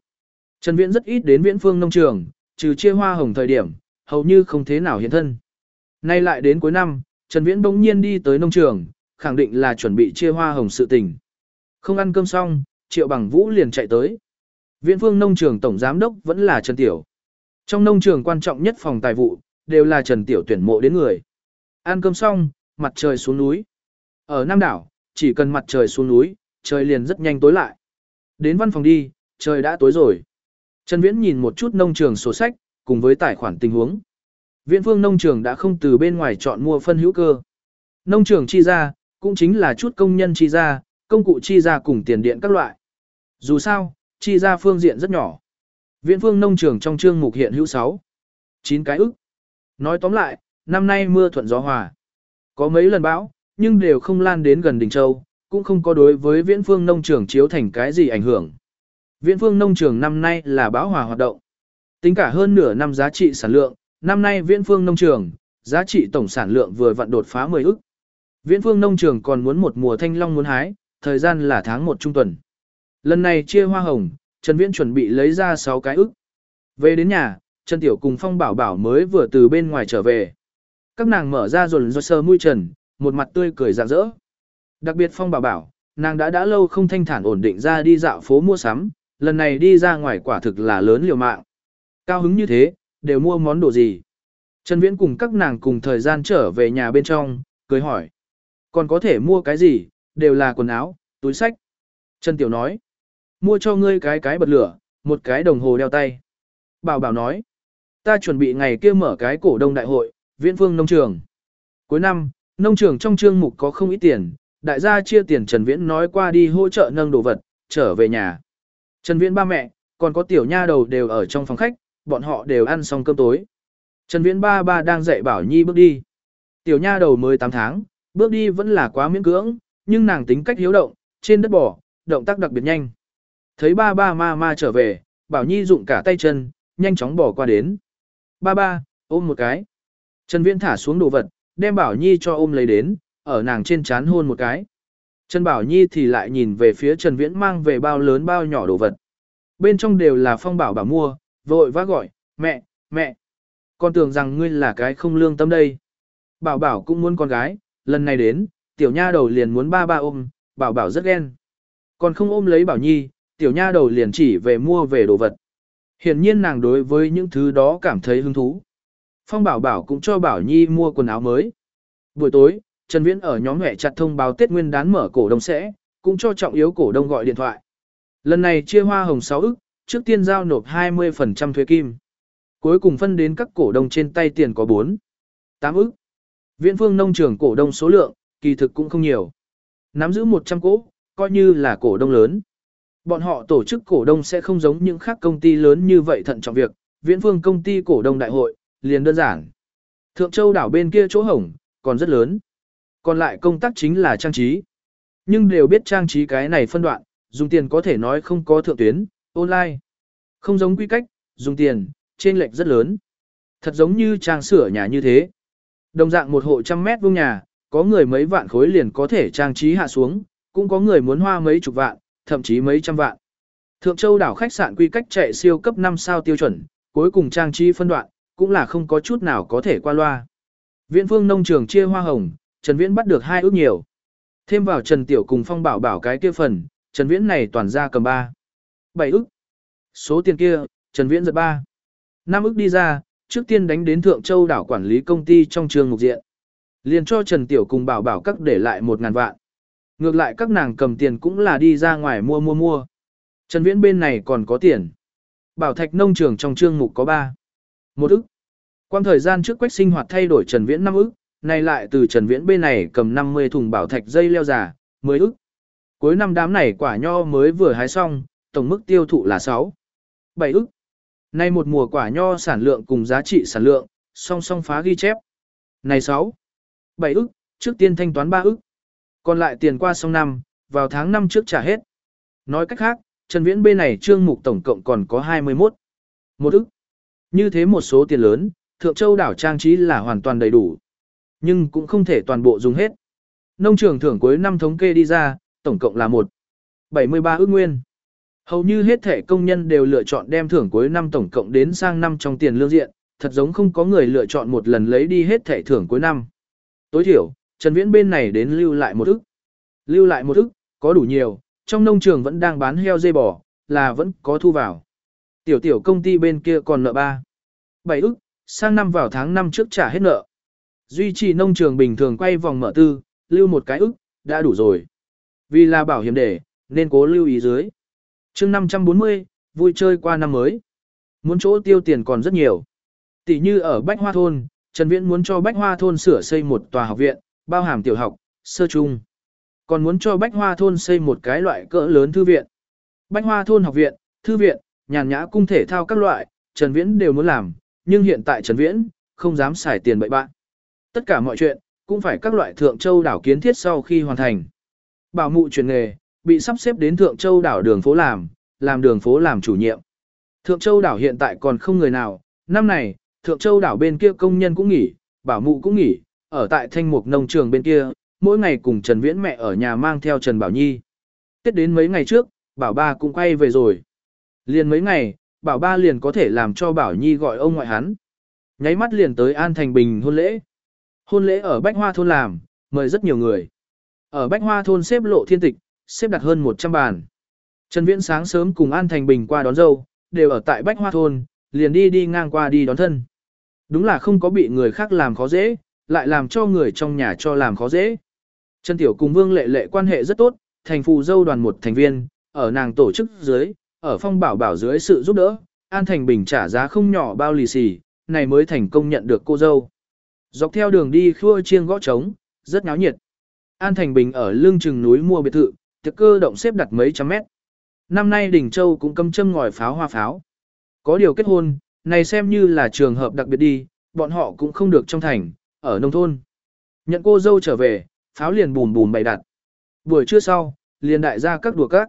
Trần Viễn rất ít đến viễn phương nông trường, trừ chia hoa hồng thời điểm, hầu như không thế nào hiện thân. Nay lại đến cuối năm, Trần Viễn bỗng nhiên đi tới nông trường, khẳng định là chuẩn bị chia hoa hồng sự tình. Không ăn cơm xong, Triệu Bằng Vũ liền chạy tới. Viễn phương nông trường tổng giám đốc vẫn là Trần Tiểu. Trong nông trường quan trọng nhất phòng tài vụ, đều là Trần Tiểu tuyển mộ đến người. Ăn cơm xong, mặt trời xuống núi. Ở Nam đảo, chỉ cần mặt trời xuống núi, trời liền rất nhanh tối lại. Đến văn phòng đi, trời đã tối rồi. Trần Viễn nhìn một chút nông trường sổ sách, cùng với tài khoản tình huống. Viễn phương nông trường đã không từ bên ngoài chọn mua phân hữu cơ. Nông trường chi ra, cũng chính là chút công nhân chi ra, công cụ chi ra cùng tiền điện các loại. Dù sao, chi ra phương diện rất nhỏ. Viễn phương nông trường trong chương mục hiện hữu 6. 9 cái ức. Nói tóm lại, năm nay mưa thuận gió hòa. Có mấy lần bão, nhưng đều không lan đến gần đỉnh châu, cũng không có đối với viễn phương nông trường chiếu thành cái gì ảnh hưởng. Viễn phương nông trường năm nay là bão hòa hoạt động. Tính cả hơn nửa năm giá trị sản lượng, năm nay viễn phương nông trường, giá trị tổng sản lượng vừa vặn đột phá 10 ức. Viễn phương nông trường còn muốn một mùa thanh long muốn hái, thời gian là tháng 1 trung tuần. Lần này chia hoa hồng, Trần Viễn chuẩn bị lấy ra 6 cái ức. Về đến nhà, Trần Tiểu cùng Phong Bảo Bảo mới vừa từ bên ngoài trở về. Các nàng mở ra rồi do sờ mũi trần, một mặt tươi cười rạng rỡ. Đặc biệt Phong Bảo Bảo, nàng đã đã lâu không thanh thản ổn định ra đi dạo phố mua sắm, lần này đi ra ngoài quả thực là lớn liều mạng. Cao hứng như thế, đều mua món đồ gì? Trần Viễn cùng các nàng cùng thời gian trở về nhà bên trong, cười hỏi. Còn có thể mua cái gì, đều là quần áo, túi sách. Trần Tiểu nói. Mua cho ngươi cái cái bật lửa, một cái đồng hồ đeo tay. Bảo bảo nói. Ta chuẩn bị ngày kia mở cái cổ đông đại hội, viễn phương nông trường. Cuối năm, nông trường trong trương mục có không ít tiền, đại gia chia tiền Trần Viễn nói qua đi hỗ trợ nâng đồ vật, trở về nhà. Trần Viễn ba mẹ, còn có tiểu nha đầu đều ở trong phòng khách, bọn họ đều ăn xong cơm tối. Trần Viễn ba ba đang dạy Bảo Nhi bước đi. Tiểu nha đầu mới 8 tháng, bước đi vẫn là quá miễn cưỡng, nhưng nàng tính cách hiếu động, trên đất bỏ, động tác đặc biệt nhanh. Thấy ba ba ma ma trở về, Bảo Nhi dụng cả tay chân, nhanh chóng bỏ qua đến. Ba ba, ôm một cái. Trần Viễn thả xuống đồ vật, đem Bảo Nhi cho ôm lấy đến, ở nàng trên chán hôn một cái. Trần Bảo Nhi thì lại nhìn về phía Trần Viễn mang về bao lớn bao nhỏ đồ vật. Bên trong đều là phong bảo bảo mua, vội vã gọi, mẹ, mẹ. Con tưởng rằng ngươi là cái không lương tâm đây. Bảo bảo cũng muốn con gái, lần này đến, tiểu nha đầu liền muốn ba ba ôm, bảo bảo rất ghen. Còn không ôm lấy bảo nhi, tiểu nha đầu liền chỉ về mua về đồ vật. Hiển nhiên nàng đối với những thứ đó cảm thấy hứng thú. Phong bảo bảo cũng cho bảo nhi mua quần áo mới. Buổi tối, Trần Viễn ở nhóm hệ chặt thông báo Tết Nguyên đán mở cổ đông sẽ, cũng cho trọng yếu cổ đông gọi điện thoại. Lần này chia hoa hồng 6 ức, trước tiên giao nộp 20% thuế kim. Cuối cùng phân đến các cổ đông trên tay tiền có 4, 8 ức. Viễn phương nông trường cổ đông số lượng, kỳ thực cũng không nhiều. Nắm giữ 100 cổ, coi như là cổ đông lớn. Bọn họ tổ chức cổ đông sẽ không giống những khác công ty lớn như vậy thận trọng việc, viễn phương công ty cổ đông đại hội, liền đơn giản. Thượng Châu đảo bên kia chỗ hổng, còn rất lớn. Còn lại công tác chính là trang trí. Nhưng đều biết trang trí cái này phân đoạn, dùng tiền có thể nói không có thượng tuyến, online. Không giống quy cách, dùng tiền, trên lệch rất lớn. Thật giống như trang sửa nhà như thế. Đồng dạng một hộ trăm mét vuông nhà, có người mấy vạn khối liền có thể trang trí hạ xuống, cũng có người muốn hoa mấy chục vạn, thậm chí mấy trăm vạn. Thượng Châu đảo khách sạn quy cách chạy siêu cấp 5 sao tiêu chuẩn, cuối cùng trang trí phân đoạn, cũng là không có chút nào có thể qua loa. Viễn phương nông trường chia hoa hồng, Trần Viễn bắt được hai ước nhiều. Thêm vào Trần Tiểu cùng Phong Bảo bảo cái kia phần, Trần Viễn này toàn ra cầm 3. 7 ức. Số tiền kia, Trần Viễn giật 3. 5 ức đi ra, trước tiên đánh đến Thượng Châu đảo quản lý công ty trong trường mục diện. Liền cho Trần Tiểu cùng bảo bảo các để lại 1 ngàn vạn. Ngược lại các nàng cầm tiền cũng là đi ra ngoài mua mua mua. Trần Viễn bên này còn có tiền. Bảo thạch nông trường trong trương mục có 3. Một ức. Quang thời gian trước quách sinh hoạt thay đổi Trần Viễn 5 ức, này lại từ Trần Viễn bên này cầm 50 thùng bảo thạch dây leo giả, 10 ức. Cuối năm đám này quả nho mới vừa hái xong, tổng mức tiêu thụ là 6. 7 ức. Nay một mùa quả nho sản lượng cùng giá trị sản lượng, song song phá ghi chép. Này 6. 7 ức, trước tiên thanh toán 3 ức. Còn lại tiền qua xong năm, vào tháng 5 trước trả hết. Nói cách khác, Trần Viễn bên này trương mục tổng cộng còn có 21. Một ức. Như thế một số tiền lớn, Thượng Châu đảo trang trí là hoàn toàn đầy đủ. Nhưng cũng không thể toàn bộ dùng hết. Nông trường thưởng cuối năm thống kê đi ra, tổng cộng là 1. 73 ước nguyên. Hầu như hết thể công nhân đều lựa chọn đem thưởng cuối năm tổng cộng đến sang năm trong tiền lương diện, thật giống không có người lựa chọn một lần lấy đi hết thể thưởng cuối năm. Tối thiểu, Trần Viễn bên này đến lưu lại một ức. Lưu lại một ức, có đủ nhiều, trong nông trường vẫn đang bán heo dây bò, là vẫn có thu vào. Tiểu tiểu công ty bên kia còn nợ 3. 7 ức, sang năm vào tháng 5 trước trả hết nợ. Duy trì nông trường bình thường quay vòng mở tư, lưu một cái ức, đã đủ rồi. Vì là bảo hiểm để, nên cố lưu ý dưới chương 540, vui chơi qua năm mới. Muốn chỗ tiêu tiền còn rất nhiều. Tỷ như ở Bách Hoa Thôn, Trần Viễn muốn cho Bách Hoa Thôn sửa xây một tòa học viện, bao hàm tiểu học, sơ trung. Còn muốn cho Bách Hoa Thôn xây một cái loại cỡ lớn thư viện. Bách Hoa Thôn học viện, thư viện, nhàn nhã cung thể thao các loại, Trần Viễn đều muốn làm, nhưng hiện tại Trần Viễn không dám xài tiền bậy bạn. Tất cả mọi chuyện cũng phải các loại thượng châu đảo kiến thiết sau khi hoàn thành. Bảo mụ chuyển nghề, bị sắp xếp đến thượng châu đảo đường phố làm, làm đường phố làm chủ nhiệm. Thượng châu đảo hiện tại còn không người nào, năm này, thượng châu đảo bên kia công nhân cũng nghỉ, bảo mụ cũng nghỉ, ở tại thanh mục nông trường bên kia, mỗi ngày cùng Trần Viễn mẹ ở nhà mang theo Trần Bảo Nhi. Tết đến mấy ngày trước, bảo ba cũng quay về rồi. Liền mấy ngày, bảo ba liền có thể làm cho Bảo Nhi gọi ông ngoại hắn. Nháy mắt liền tới An Thành Bình hôn lễ. Hôn lễ ở Bách Hoa Thôn làm, mời rất nhiều người. Ở Bách Hoa Thôn xếp lộ thiên tịch, xếp đặt hơn 100 bàn. Trần Viễn sáng sớm cùng An Thành Bình qua đón dâu, đều ở tại Bách Hoa Thôn, liền đi đi ngang qua đi đón thân. Đúng là không có bị người khác làm khó dễ, lại làm cho người trong nhà cho làm khó dễ. Trần Tiểu cùng Vương Lệ Lệ quan hệ rất tốt, thành phù dâu đoàn một thành viên, ở nàng tổ chức dưới, ở phong bảo bảo dưới sự giúp đỡ, An Thành Bình trả giá không nhỏ bao lì xì, này mới thành công nhận được cô dâu. Dọc theo đường đi khua chiêng gõ trống, rất náo nhiệt. An Thành Bình ở lưng chừng núi mua biệt thự, Thực cơ động xếp đặt mấy trăm mét. Năm nay Đình Châu cũng cầm châm ngòi pháo hoa pháo. Có điều kết hôn, này xem như là trường hợp đặc biệt đi, bọn họ cũng không được trong thành, ở nông thôn. Nhận cô dâu trở về, pháo liền bùm bùm bày đặt. Buổi trưa sau, liền đại ra các đùa các.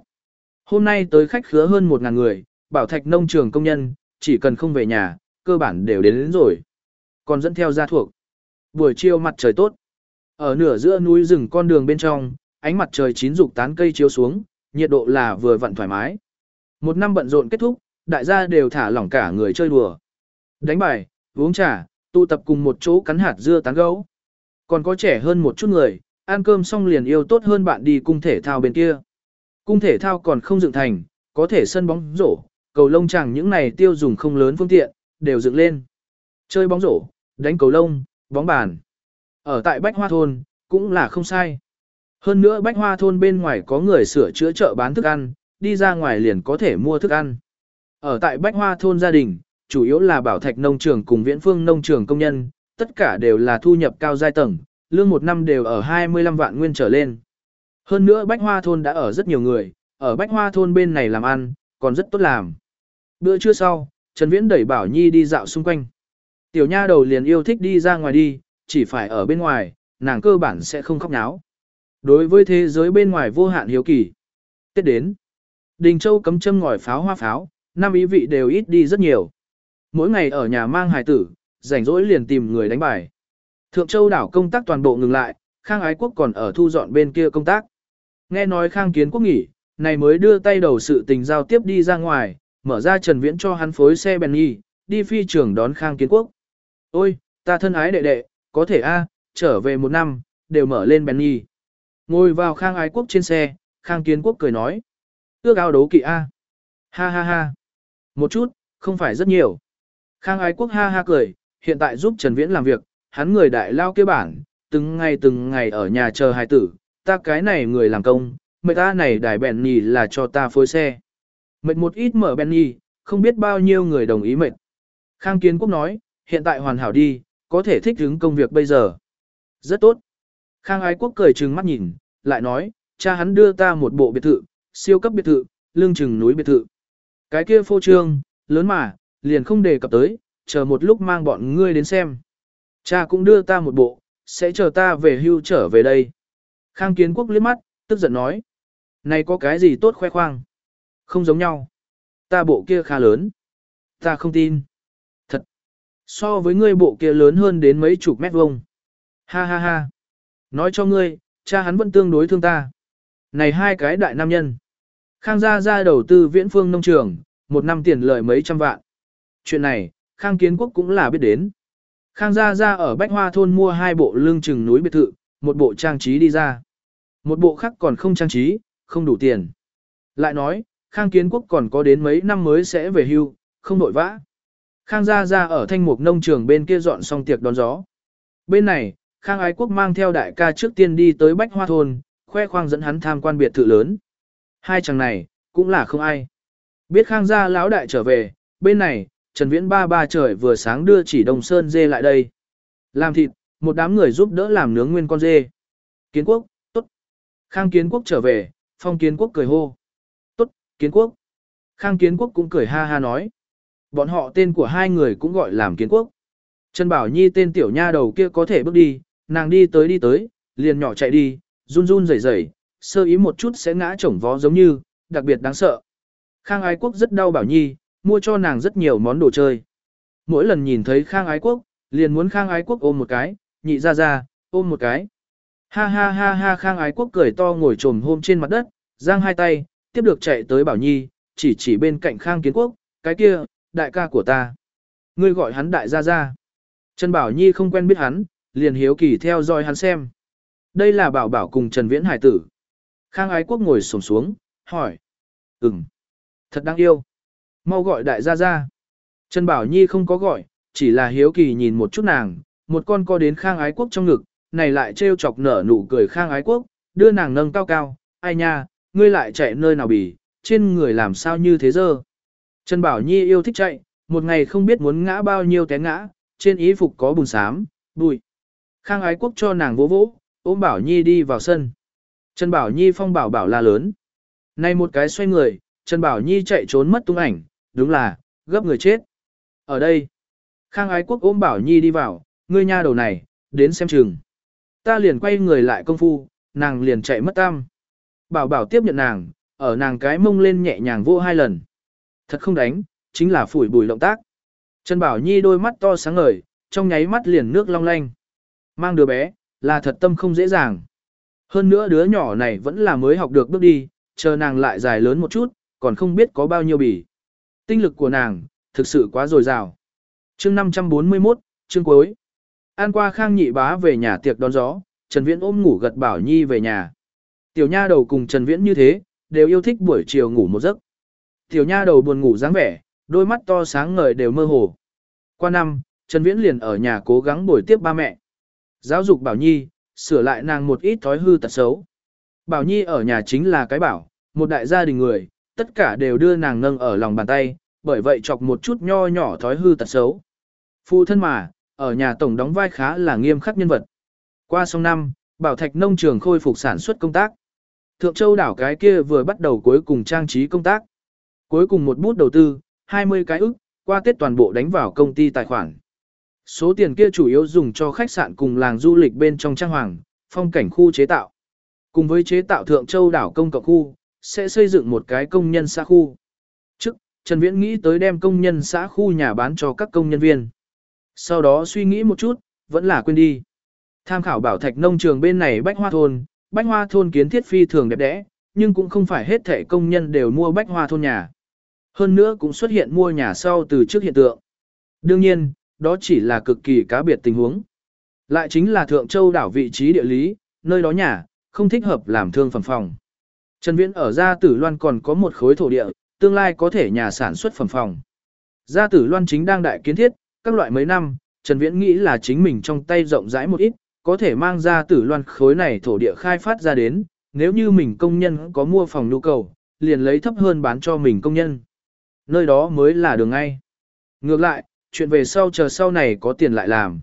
Hôm nay tới khách khứa hơn 1.000 người, bảo thạch nông trường công nhân, chỉ cần không về nhà, cơ bản đều đến, đến rồi. Còn dẫn theo gia thuộc. Buổi chiều mặt trời tốt. Ở nửa giữa núi rừng con đường bên trong, ánh mặt trời chín dục tán cây chiếu xuống, nhiệt độ là vừa vặn thoải mái. Một năm bận rộn kết thúc, đại gia đều thả lỏng cả người chơi đùa. Đánh bài, uống trà, tụ tập cùng một chỗ cắn hạt dưa tán gấu. Còn có trẻ hơn một chút người, ăn cơm xong liền yêu tốt hơn bạn đi cung thể thao bên kia. Cung thể thao còn không dựng thành, có thể sân bóng rổ, cầu lông chẳng những này tiêu dùng không lớn phương tiện, đều dựng lên. Chơi bóng rổ, đánh cầu lông, bóng bàn. Ở tại Bách Hoa Thôn, cũng là không sai. Hơn nữa Bách Hoa Thôn bên ngoài có người sửa chữa chợ bán thức ăn, đi ra ngoài liền có thể mua thức ăn. Ở tại Bách Hoa Thôn gia đình, chủ yếu là bảo thạch nông trường cùng viễn phương nông trường công nhân, tất cả đều là thu nhập cao giai tầng, lương một năm đều ở 25 vạn nguyên trở lên. Hơn nữa Bách Hoa Thôn đã ở rất nhiều người, ở Bách Hoa Thôn bên này làm ăn, còn rất tốt làm. Bữa trưa sau, Trần Viễn đẩy Bảo Nhi đi dạo xung quanh. Tiểu nha đầu liền yêu thích đi ra ngoài đi, chỉ phải ở bên ngoài, nàng cơ bản sẽ không khóc náo. Đối với thế giới bên ngoài vô hạn hiếu kỳ. Tết đến. Đình Châu cấm châm ngòi pháo hoa pháo, năm ý vị đều ít đi rất nhiều. Mỗi ngày ở nhà mang hài tử, rảnh rỗi liền tìm người đánh bài. Thượng Châu đảo công tác toàn bộ ngừng lại, Khang Ái Quốc còn ở thu dọn bên kia công tác. Nghe nói Khang Kiến Quốc nghỉ, này mới đưa tay đầu sự tình giao tiếp đi ra ngoài, mở ra Trần Viễn cho hắn phối xe Benny, đi phi trường đón Khang Kiến Quốc. Ôi, ta thân ái đệ đệ, có thể a, trở về một năm, đều mở lên Benny. Ngồi vào Khang Ái Quốc trên xe, Khang Kiến Quốc cười nói. Ước ao đấu kỵ a. Ha ha ha. Một chút, không phải rất nhiều. Khang Ái Quốc ha ha cười, hiện tại giúp Trần Viễn làm việc, hắn người đại lao kia bản, từng ngày từng ngày ở nhà chờ hài tử, ta cái này người làm công, mệt ta này đài bèn nhì là cho ta phối xe. Mệt một ít mở bèn nhì, không biết bao nhiêu người đồng ý mệt. Khang Kiến Quốc nói, hiện tại hoàn hảo đi, có thể thích ứng công việc bây giờ. Rất tốt. Khang Ái Quốc cười trừng mắt nhìn, lại nói, cha hắn đưa ta một bộ biệt thự, siêu cấp biệt thự, lương trừng núi biệt thự. Cái kia phô trương, lớn mà, liền không đề cập tới, chờ một lúc mang bọn ngươi đến xem. Cha cũng đưa ta một bộ, sẽ chờ ta về hưu trở về đây. Khang Kiến Quốc liếc mắt, tức giận nói. Này có cái gì tốt khoe khoang? Không giống nhau. Ta bộ kia khá lớn. Ta không tin. Thật. So với ngươi bộ kia lớn hơn đến mấy chục mét vuông. Ha ha ha. Nói cho ngươi, cha hắn vẫn tương đối thương ta. Này hai cái đại nam nhân. Khang gia ra đầu tư viễn phương nông trường, một năm tiền lợi mấy trăm vạn. Chuyện này, Khang Kiến Quốc cũng là biết đến. Khang Gia Gia ở Bách Hoa Thôn mua hai bộ lương trừng núi biệt thự, một bộ trang trí đi ra. Một bộ khác còn không trang trí, không đủ tiền. Lại nói, Khang Kiến Quốc còn có đến mấy năm mới sẽ về hưu, không nội vã. Khang Gia Gia ở thanh mục nông trường bên kia dọn xong tiệc đón gió. Bên này, Khang Ái Quốc mang theo đại ca trước tiên đi tới Bách Hoa Thôn, khoe khoang dẫn hắn tham quan biệt thự lớn. Hai chàng này, cũng là không ai. Biết Khang Gia lão đại trở về, bên này, Trần Viễn ba ba trời vừa sáng đưa chỉ đồng sơn dê lại đây. Làm thịt, một đám người giúp đỡ làm nướng nguyên con dê. Kiến quốc, tốt. Khang kiến quốc trở về, phong kiến quốc cười hô. Tốt, kiến quốc. Khang Kiến Quốc cũng cười ha ha nói. Bọn họ tên của hai người cũng gọi làm Kiến Quốc. Trần Bảo Nhi tên tiểu nha đầu kia có thể bước đi, nàng đi tới đi tới, liền nhỏ chạy đi, run run rẩy rẩy, sơ ý một chút sẽ ngã chổng vó giống như, đặc biệt đáng sợ. Khang Ái Quốc rất đau Bảo Nhi, mua cho nàng rất nhiều món đồ chơi. Mỗi lần nhìn thấy Khang Ái Quốc, liền muốn Khang Ái Quốc ôm một cái, nhị ra ra, ôm một cái. Ha ha ha ha Khang Ái Quốc cười to ngồi trồm hôm trên mặt đất, giang hai tay, tiếp được chạy tới Bảo Nhi, chỉ chỉ bên cạnh Khang Kiến Quốc, cái kia, đại ca của ta. Ngươi gọi hắn đại gia gia. Trần Bảo Nhi không quen biết hắn, liền hiếu kỳ theo dõi hắn xem. Đây là Bảo Bảo cùng Trần Viễn Hải tử. Khang Ái Quốc ngồi xổm xuống, hỏi. Ừm, thật đáng yêu. Mau gọi đại gia gia. Trần Bảo Nhi không có gọi, chỉ là hiếu kỳ nhìn một chút nàng, một con co đến Khang Ái Quốc trong ngực, này lại trêu chọc nở nụ cười Khang Ái Quốc, đưa nàng nâng cao cao, ai nha, ngươi lại chạy nơi nào bì, trên người làm sao như thế giờ Trần Bảo Nhi yêu thích chạy, một ngày không biết muốn ngã bao nhiêu té ngã, trên ý phục có bùn xám, bụi. Khang Ái Quốc cho nàng vỗ vỗ, ôm Bảo Nhi đi vào sân. Trần Bảo Nhi phong bảo bảo la lớn. nay một cái xoay người, Trần Bảo Nhi chạy trốn mất tung ảnh, đúng là, gấp người chết. Ở đây, Khang Ái Quốc ôm Bảo Nhi đi vào, ngươi nha đầu này, đến xem chừng. Ta liền quay người lại công phu, nàng liền chạy mất tam. Bảo bảo tiếp nhận nàng, ở nàng cái mông lên nhẹ nhàng vô hai lần. Thật không đánh, chính là phủi bùi động tác. Trần Bảo Nhi đôi mắt to sáng ngời, trong nháy mắt liền nước long lanh. Mang đứa bé, là thật tâm không dễ dàng. Hơn nữa đứa nhỏ này vẫn là mới học được bước đi, chờ nàng lại dài lớn một chút, còn không biết có bao nhiêu bỉ. Tinh lực của nàng, thực sự quá dồi dào. chương 541, chương cuối. An qua khang nhị bá về nhà tiệc đón gió, Trần Viễn ôm ngủ gật Bảo Nhi về nhà. Tiểu nha đầu cùng Trần Viễn như thế, đều yêu thích buổi chiều ngủ một giấc. Tiểu nha đầu buồn ngủ dáng vẻ, đôi mắt to sáng ngời đều mơ hồ. Qua năm, Trần Viễn liền ở nhà cố gắng bồi tiếp ba mẹ. Giáo dục Bảo Nhi, sửa lại nàng một ít thói hư tật xấu. Bảo Nhi ở nhà chính là cái bảo, một đại gia đình người, tất cả đều đưa nàng nâng ở lòng bàn tay, bởi vậy chọc một chút nho nhỏ thói hư tật xấu. Phụ thân mà, ở nhà tổng đóng vai khá là nghiêm khắc nhân vật. Qua sông năm, Bảo Thạch nông trường khôi phục sản xuất công tác. Thượng Châu đảo cái kia vừa bắt đầu cuối cùng trang trí công tác. Cuối cùng một bút đầu tư, 20 cái ức, qua Tết toàn bộ đánh vào công ty tài khoản. Số tiền kia chủ yếu dùng cho khách sạn cùng làng du lịch bên trong trang hoàng, phong cảnh khu chế tạo. Cùng với chế tạo Thượng Châu đảo công cộng khu, sẽ xây dựng một cái công nhân xã khu. Trước, Trần Viễn nghĩ tới đem công nhân xã khu nhà bán cho các công nhân viên. Sau đó suy nghĩ một chút, vẫn là quên đi. Tham khảo bảo thạch nông trường bên này bách hoa thôn, bách hoa thôn kiến thiết phi thường đẹp đẽ, nhưng cũng không phải hết thể công nhân đều mua bách hoa thôn nhà. Hơn nữa cũng xuất hiện mua nhà sau từ trước hiện tượng. Đương nhiên, đó chỉ là cực kỳ cá biệt tình huống. Lại chính là Thượng Châu đảo vị trí địa lý, nơi đó nhà, không thích hợp làm thương phẩm phòng. Trần Viễn ở Gia Tử Loan còn có một khối thổ địa, tương lai có thể nhà sản xuất phẩm phòng. Gia Tử Loan chính đang đại kiến thiết, các loại mấy năm, Trần Viễn nghĩ là chính mình trong tay rộng rãi một ít, có thể mang gia Tử Loan khối này thổ địa khai phát ra đến, nếu như mình công nhân có mua phòng nhu cầu, liền lấy thấp hơn bán cho mình công nhân. Nơi đó mới là đường ngay. Ngược lại, chuyện về sau chờ sau này có tiền lại làm.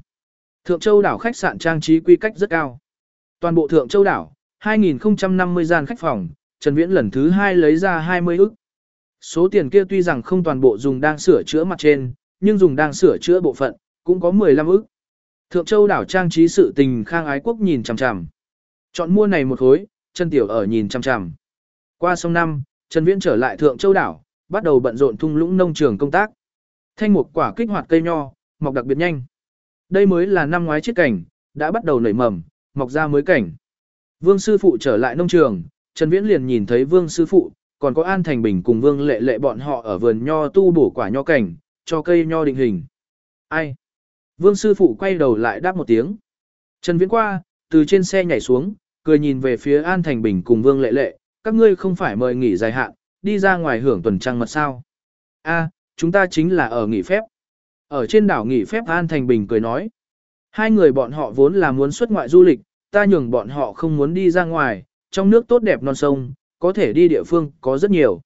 Thượng Châu đảo khách sạn trang trí quy cách rất cao. Toàn bộ Thượng Châu đảo, 2050 gian khách phòng, Trần Viễn lần thứ hai lấy ra 20 ức. Số tiền kia tuy rằng không toàn bộ dùng đang sửa chữa mặt trên, nhưng dùng đang sửa chữa bộ phận, cũng có 15 ức. Thượng Châu đảo trang trí sự tình khang ái quốc nhìn chằm chằm. Chọn mua này một khối, Trần Tiểu ở nhìn chằm chằm. Qua sông năm, Trần Viễn trở lại Thượng Châu đảo, bắt đầu bận rộn thung lũng nông trường công tác. Thanh mục quả kích hoạt cây nho, mọc đặc biệt nhanh. Đây mới là năm ngoái chiếc cảnh, đã bắt đầu nảy mầm, mọc ra mới cảnh. Vương sư phụ trở lại nông trường, Trần Viễn liền nhìn thấy Vương sư phụ, còn có An Thành Bình cùng Vương Lệ Lệ bọn họ ở vườn nho tu bổ quả nho cảnh, cho cây nho định hình. Ai? Vương sư phụ quay đầu lại đáp một tiếng. Trần Viễn qua, từ trên xe nhảy xuống, cười nhìn về phía An Thành Bình cùng Vương Lệ Lệ, các ngươi không phải mời nghỉ dài hạn, đi ra ngoài hưởng tuần trăng mật sao? A, chúng ta chính là ở nghỉ phép. Ở trên đảo nghỉ phép An Thành Bình cười nói. Hai người bọn họ vốn là muốn xuất ngoại du lịch, ta nhường bọn họ không muốn đi ra ngoài, trong nước tốt đẹp non sông, có thể đi địa phương có rất nhiều.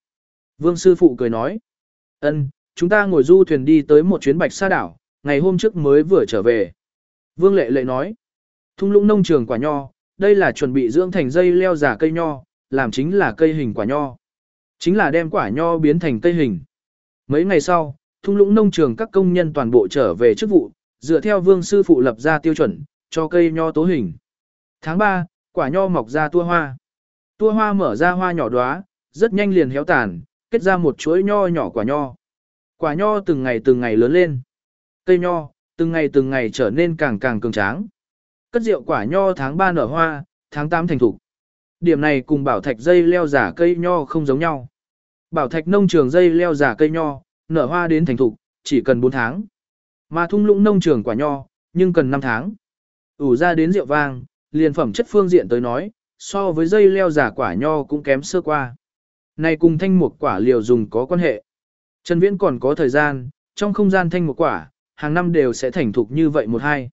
Vương sư phụ cười nói. ân chúng ta ngồi du thuyền đi tới một chuyến bạch sa đảo, ngày hôm trước mới vừa trở về. Vương lệ lệ nói. Thung lũng nông trường quả nho, đây là chuẩn bị dưỡng thành dây leo giả cây nho, làm chính là cây hình quả nho. Chính là đem quả nho biến thành cây hình. Mấy ngày sau, thung lũng nông trường các công nhân toàn bộ trở về chức vụ, dựa theo vương sư phụ lập ra tiêu chuẩn, cho cây nho tố hình. Tháng 3, quả nho mọc ra tua hoa. Tua hoa mở ra hoa nhỏ đóa, rất nhanh liền héo tàn, kết ra một chuỗi nho nhỏ quả nho. Quả nho từng ngày từng ngày lớn lên. Cây nho, từng ngày từng ngày trở nên càng càng cường tráng. Cất rượu quả nho tháng 3 nở hoa, tháng 8 thành thục. Điểm này cùng bảo thạch dây leo giả cây nho không giống nhau. Bảo thạch nông trường dây leo giả cây nho, nở hoa đến thành thục, chỉ cần 4 tháng. Mà thung lũng nông trường quả nho, nhưng cần 5 tháng. ủ ra đến rượu vang, liền phẩm chất phương diện tới nói, so với dây leo giả quả nho cũng kém sơ qua. Này cùng thanh mục quả liều dùng có quan hệ. Trần Viễn còn có thời gian, trong không gian thanh mục quả, hàng năm đều sẽ thành thục như vậy một hai.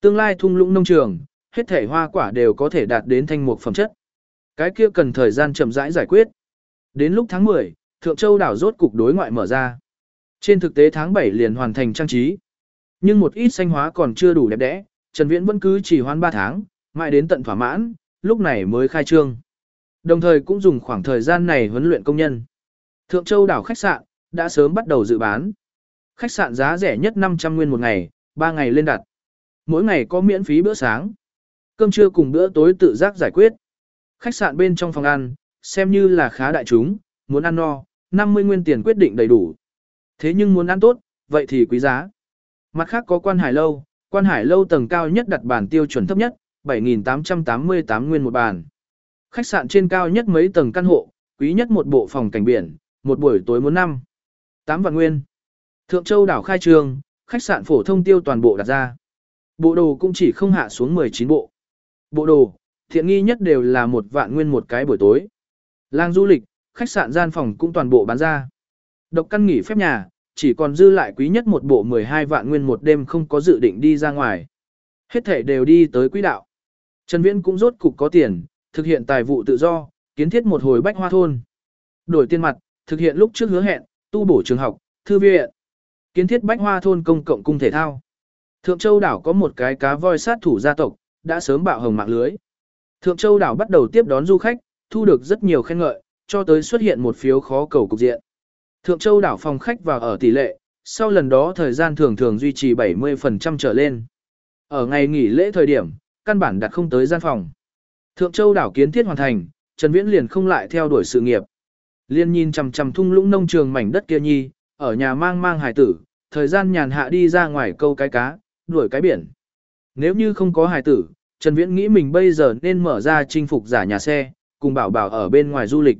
Tương lai thung lũng nông trường, hết thể hoa quả đều có thể đạt đến thanh mục phẩm chất. Cái kia cần thời gian chậm rãi giải quyết. Đến lúc tháng 10, Thượng Châu đảo rốt cục đối ngoại mở ra. Trên thực tế tháng 7 liền hoàn thành trang trí. Nhưng một ít xanh hóa còn chưa đủ đẹp đẽ, Trần Viễn vẫn cứ chỉ hoan 3 tháng, mãi đến tận thỏa mãn, lúc này mới khai trương. Đồng thời cũng dùng khoảng thời gian này huấn luyện công nhân. Thượng Châu đảo khách sạn đã sớm bắt đầu dự bán. Khách sạn giá rẻ nhất 500 nguyên một ngày, 3 ngày lên đặt. Mỗi ngày có miễn phí bữa sáng. Cơm trưa cùng bữa tối tự giác giải quyết. Khách sạn bên trong phòng ăn, xem như là khá đại chúng, muốn ăn no, 50 nguyên tiền quyết định đầy đủ. Thế nhưng muốn ăn tốt, vậy thì quý giá. Mặt khác có quan hải lâu, quan hải lâu tầng cao nhất đặt bàn tiêu chuẩn thấp nhất, 7.888 nguyên một bàn. Khách sạn trên cao nhất mấy tầng căn hộ, quý nhất một bộ phòng cảnh biển, một buổi tối muốn năm. 8 vạn nguyên. Thượng Châu đảo khai trương, khách sạn phổ thông tiêu toàn bộ đặt ra. Bộ đồ cũng chỉ không hạ xuống 19 bộ. Bộ đồ, thiện nghi nhất đều là một vạn nguyên một cái buổi tối. Lang du lịch, khách sạn gian phòng cũng toàn bộ bán ra. Độc căn nghỉ phép nhà, chỉ còn dư lại quý nhất một bộ 12 vạn nguyên một đêm không có dự định đi ra ngoài. Hết thể đều đi tới quỹ đạo. Trần Viễn cũng rốt cục có tiền, thực hiện tài vụ tự do, kiến thiết một hồi bách hoa thôn. Đổi tiền mặt, thực hiện lúc trước hứa hẹn, tu bổ trường học, thư viện. Kiến thiết bách hoa thôn công cộng cung thể thao. Thượng Châu đảo có một cái cá voi sát thủ gia tộc, đã sớm bạo hồng mạng lưới. Thượng Châu đảo bắt đầu tiếp đón du khách, thu được rất nhiều khen ngợi, cho tới xuất hiện một phiếu khó cầu cục diện. Thượng Châu đảo phòng khách vào ở tỷ lệ, sau lần đó thời gian thường thường duy trì 70% trở lên. Ở ngày nghỉ lễ thời điểm, căn bản đặt không tới gian phòng. Thượng Châu đảo kiến thiết hoàn thành, Trần Viễn liền không lại theo đuổi sự nghiệp. Liên nhìn chằm chằm thung lũng nông trường mảnh đất kia nhi, ở nhà mang mang Hải tử, thời gian nhàn hạ đi ra ngoài câu cái cá, đuổi cái biển. Nếu như không có Hải tử, Trần Viễn nghĩ mình bây giờ nên mở ra chinh phục giả nhà xe, cùng bảo bảo ở bên ngoài du lịch.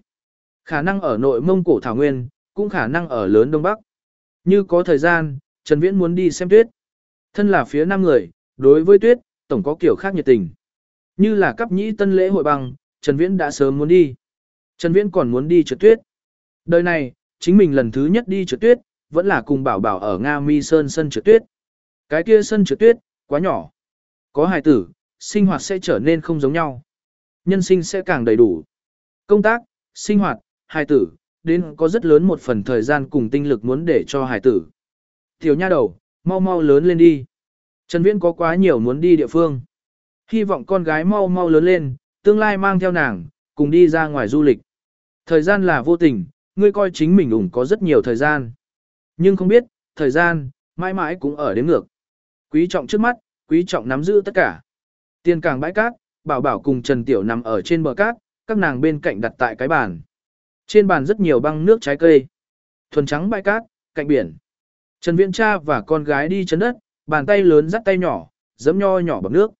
Khả năng ở nội mông cổ Thảo Nguyên, cũng khả năng ở lớn Đông Bắc. Như có thời gian, Trần Viễn muốn đi xem tuyết. Thân là phía nam người, đối với tuyết, tổng có kiểu khác nhiệt tình. Như là cấp nhĩ tân lễ hội băng, Trần Viễn đã sớm muốn đi. Trần Viễn còn muốn đi trượt tuyết. Đời này, chính mình lần thứ nhất đi trượt tuyết, vẫn là cùng bảo bảo ở Nga Mi Sơn sân trượt tuyết. Cái kia sân trượt tuyết, quá nhỏ. Có hài tử, sinh hoạt sẽ trở nên không giống nhau. Nhân sinh sẽ càng đầy đủ. Công tác, sinh hoạt, hài tử, đến có rất lớn một phần thời gian cùng tinh lực muốn để cho hài tử. Tiểu nha đầu, mau mau lớn lên đi. Trần Viễn có quá nhiều muốn đi địa phương. Hy vọng con gái mau mau lớn lên, tương lai mang theo nàng, cùng đi ra ngoài du lịch. Thời gian là vô tình, ngươi coi chính mình ủng có rất nhiều thời gian. Nhưng không biết, thời gian, mãi mãi cũng ở đến ngược. Quý trọng trước mắt, quý trọng nắm giữ tất cả. Tiền càng bãi cát, bảo bảo cùng Trần Tiểu nằm ở trên bờ cát, các nàng bên cạnh đặt tại cái bàn. Trên bàn rất nhiều băng nước trái cây. Thuần trắng bãi cát, cạnh biển. Trần Viễn cha và con gái đi chân đất, bàn tay lớn dắt tay nhỏ, giẫm nho nhỏ bằng nước.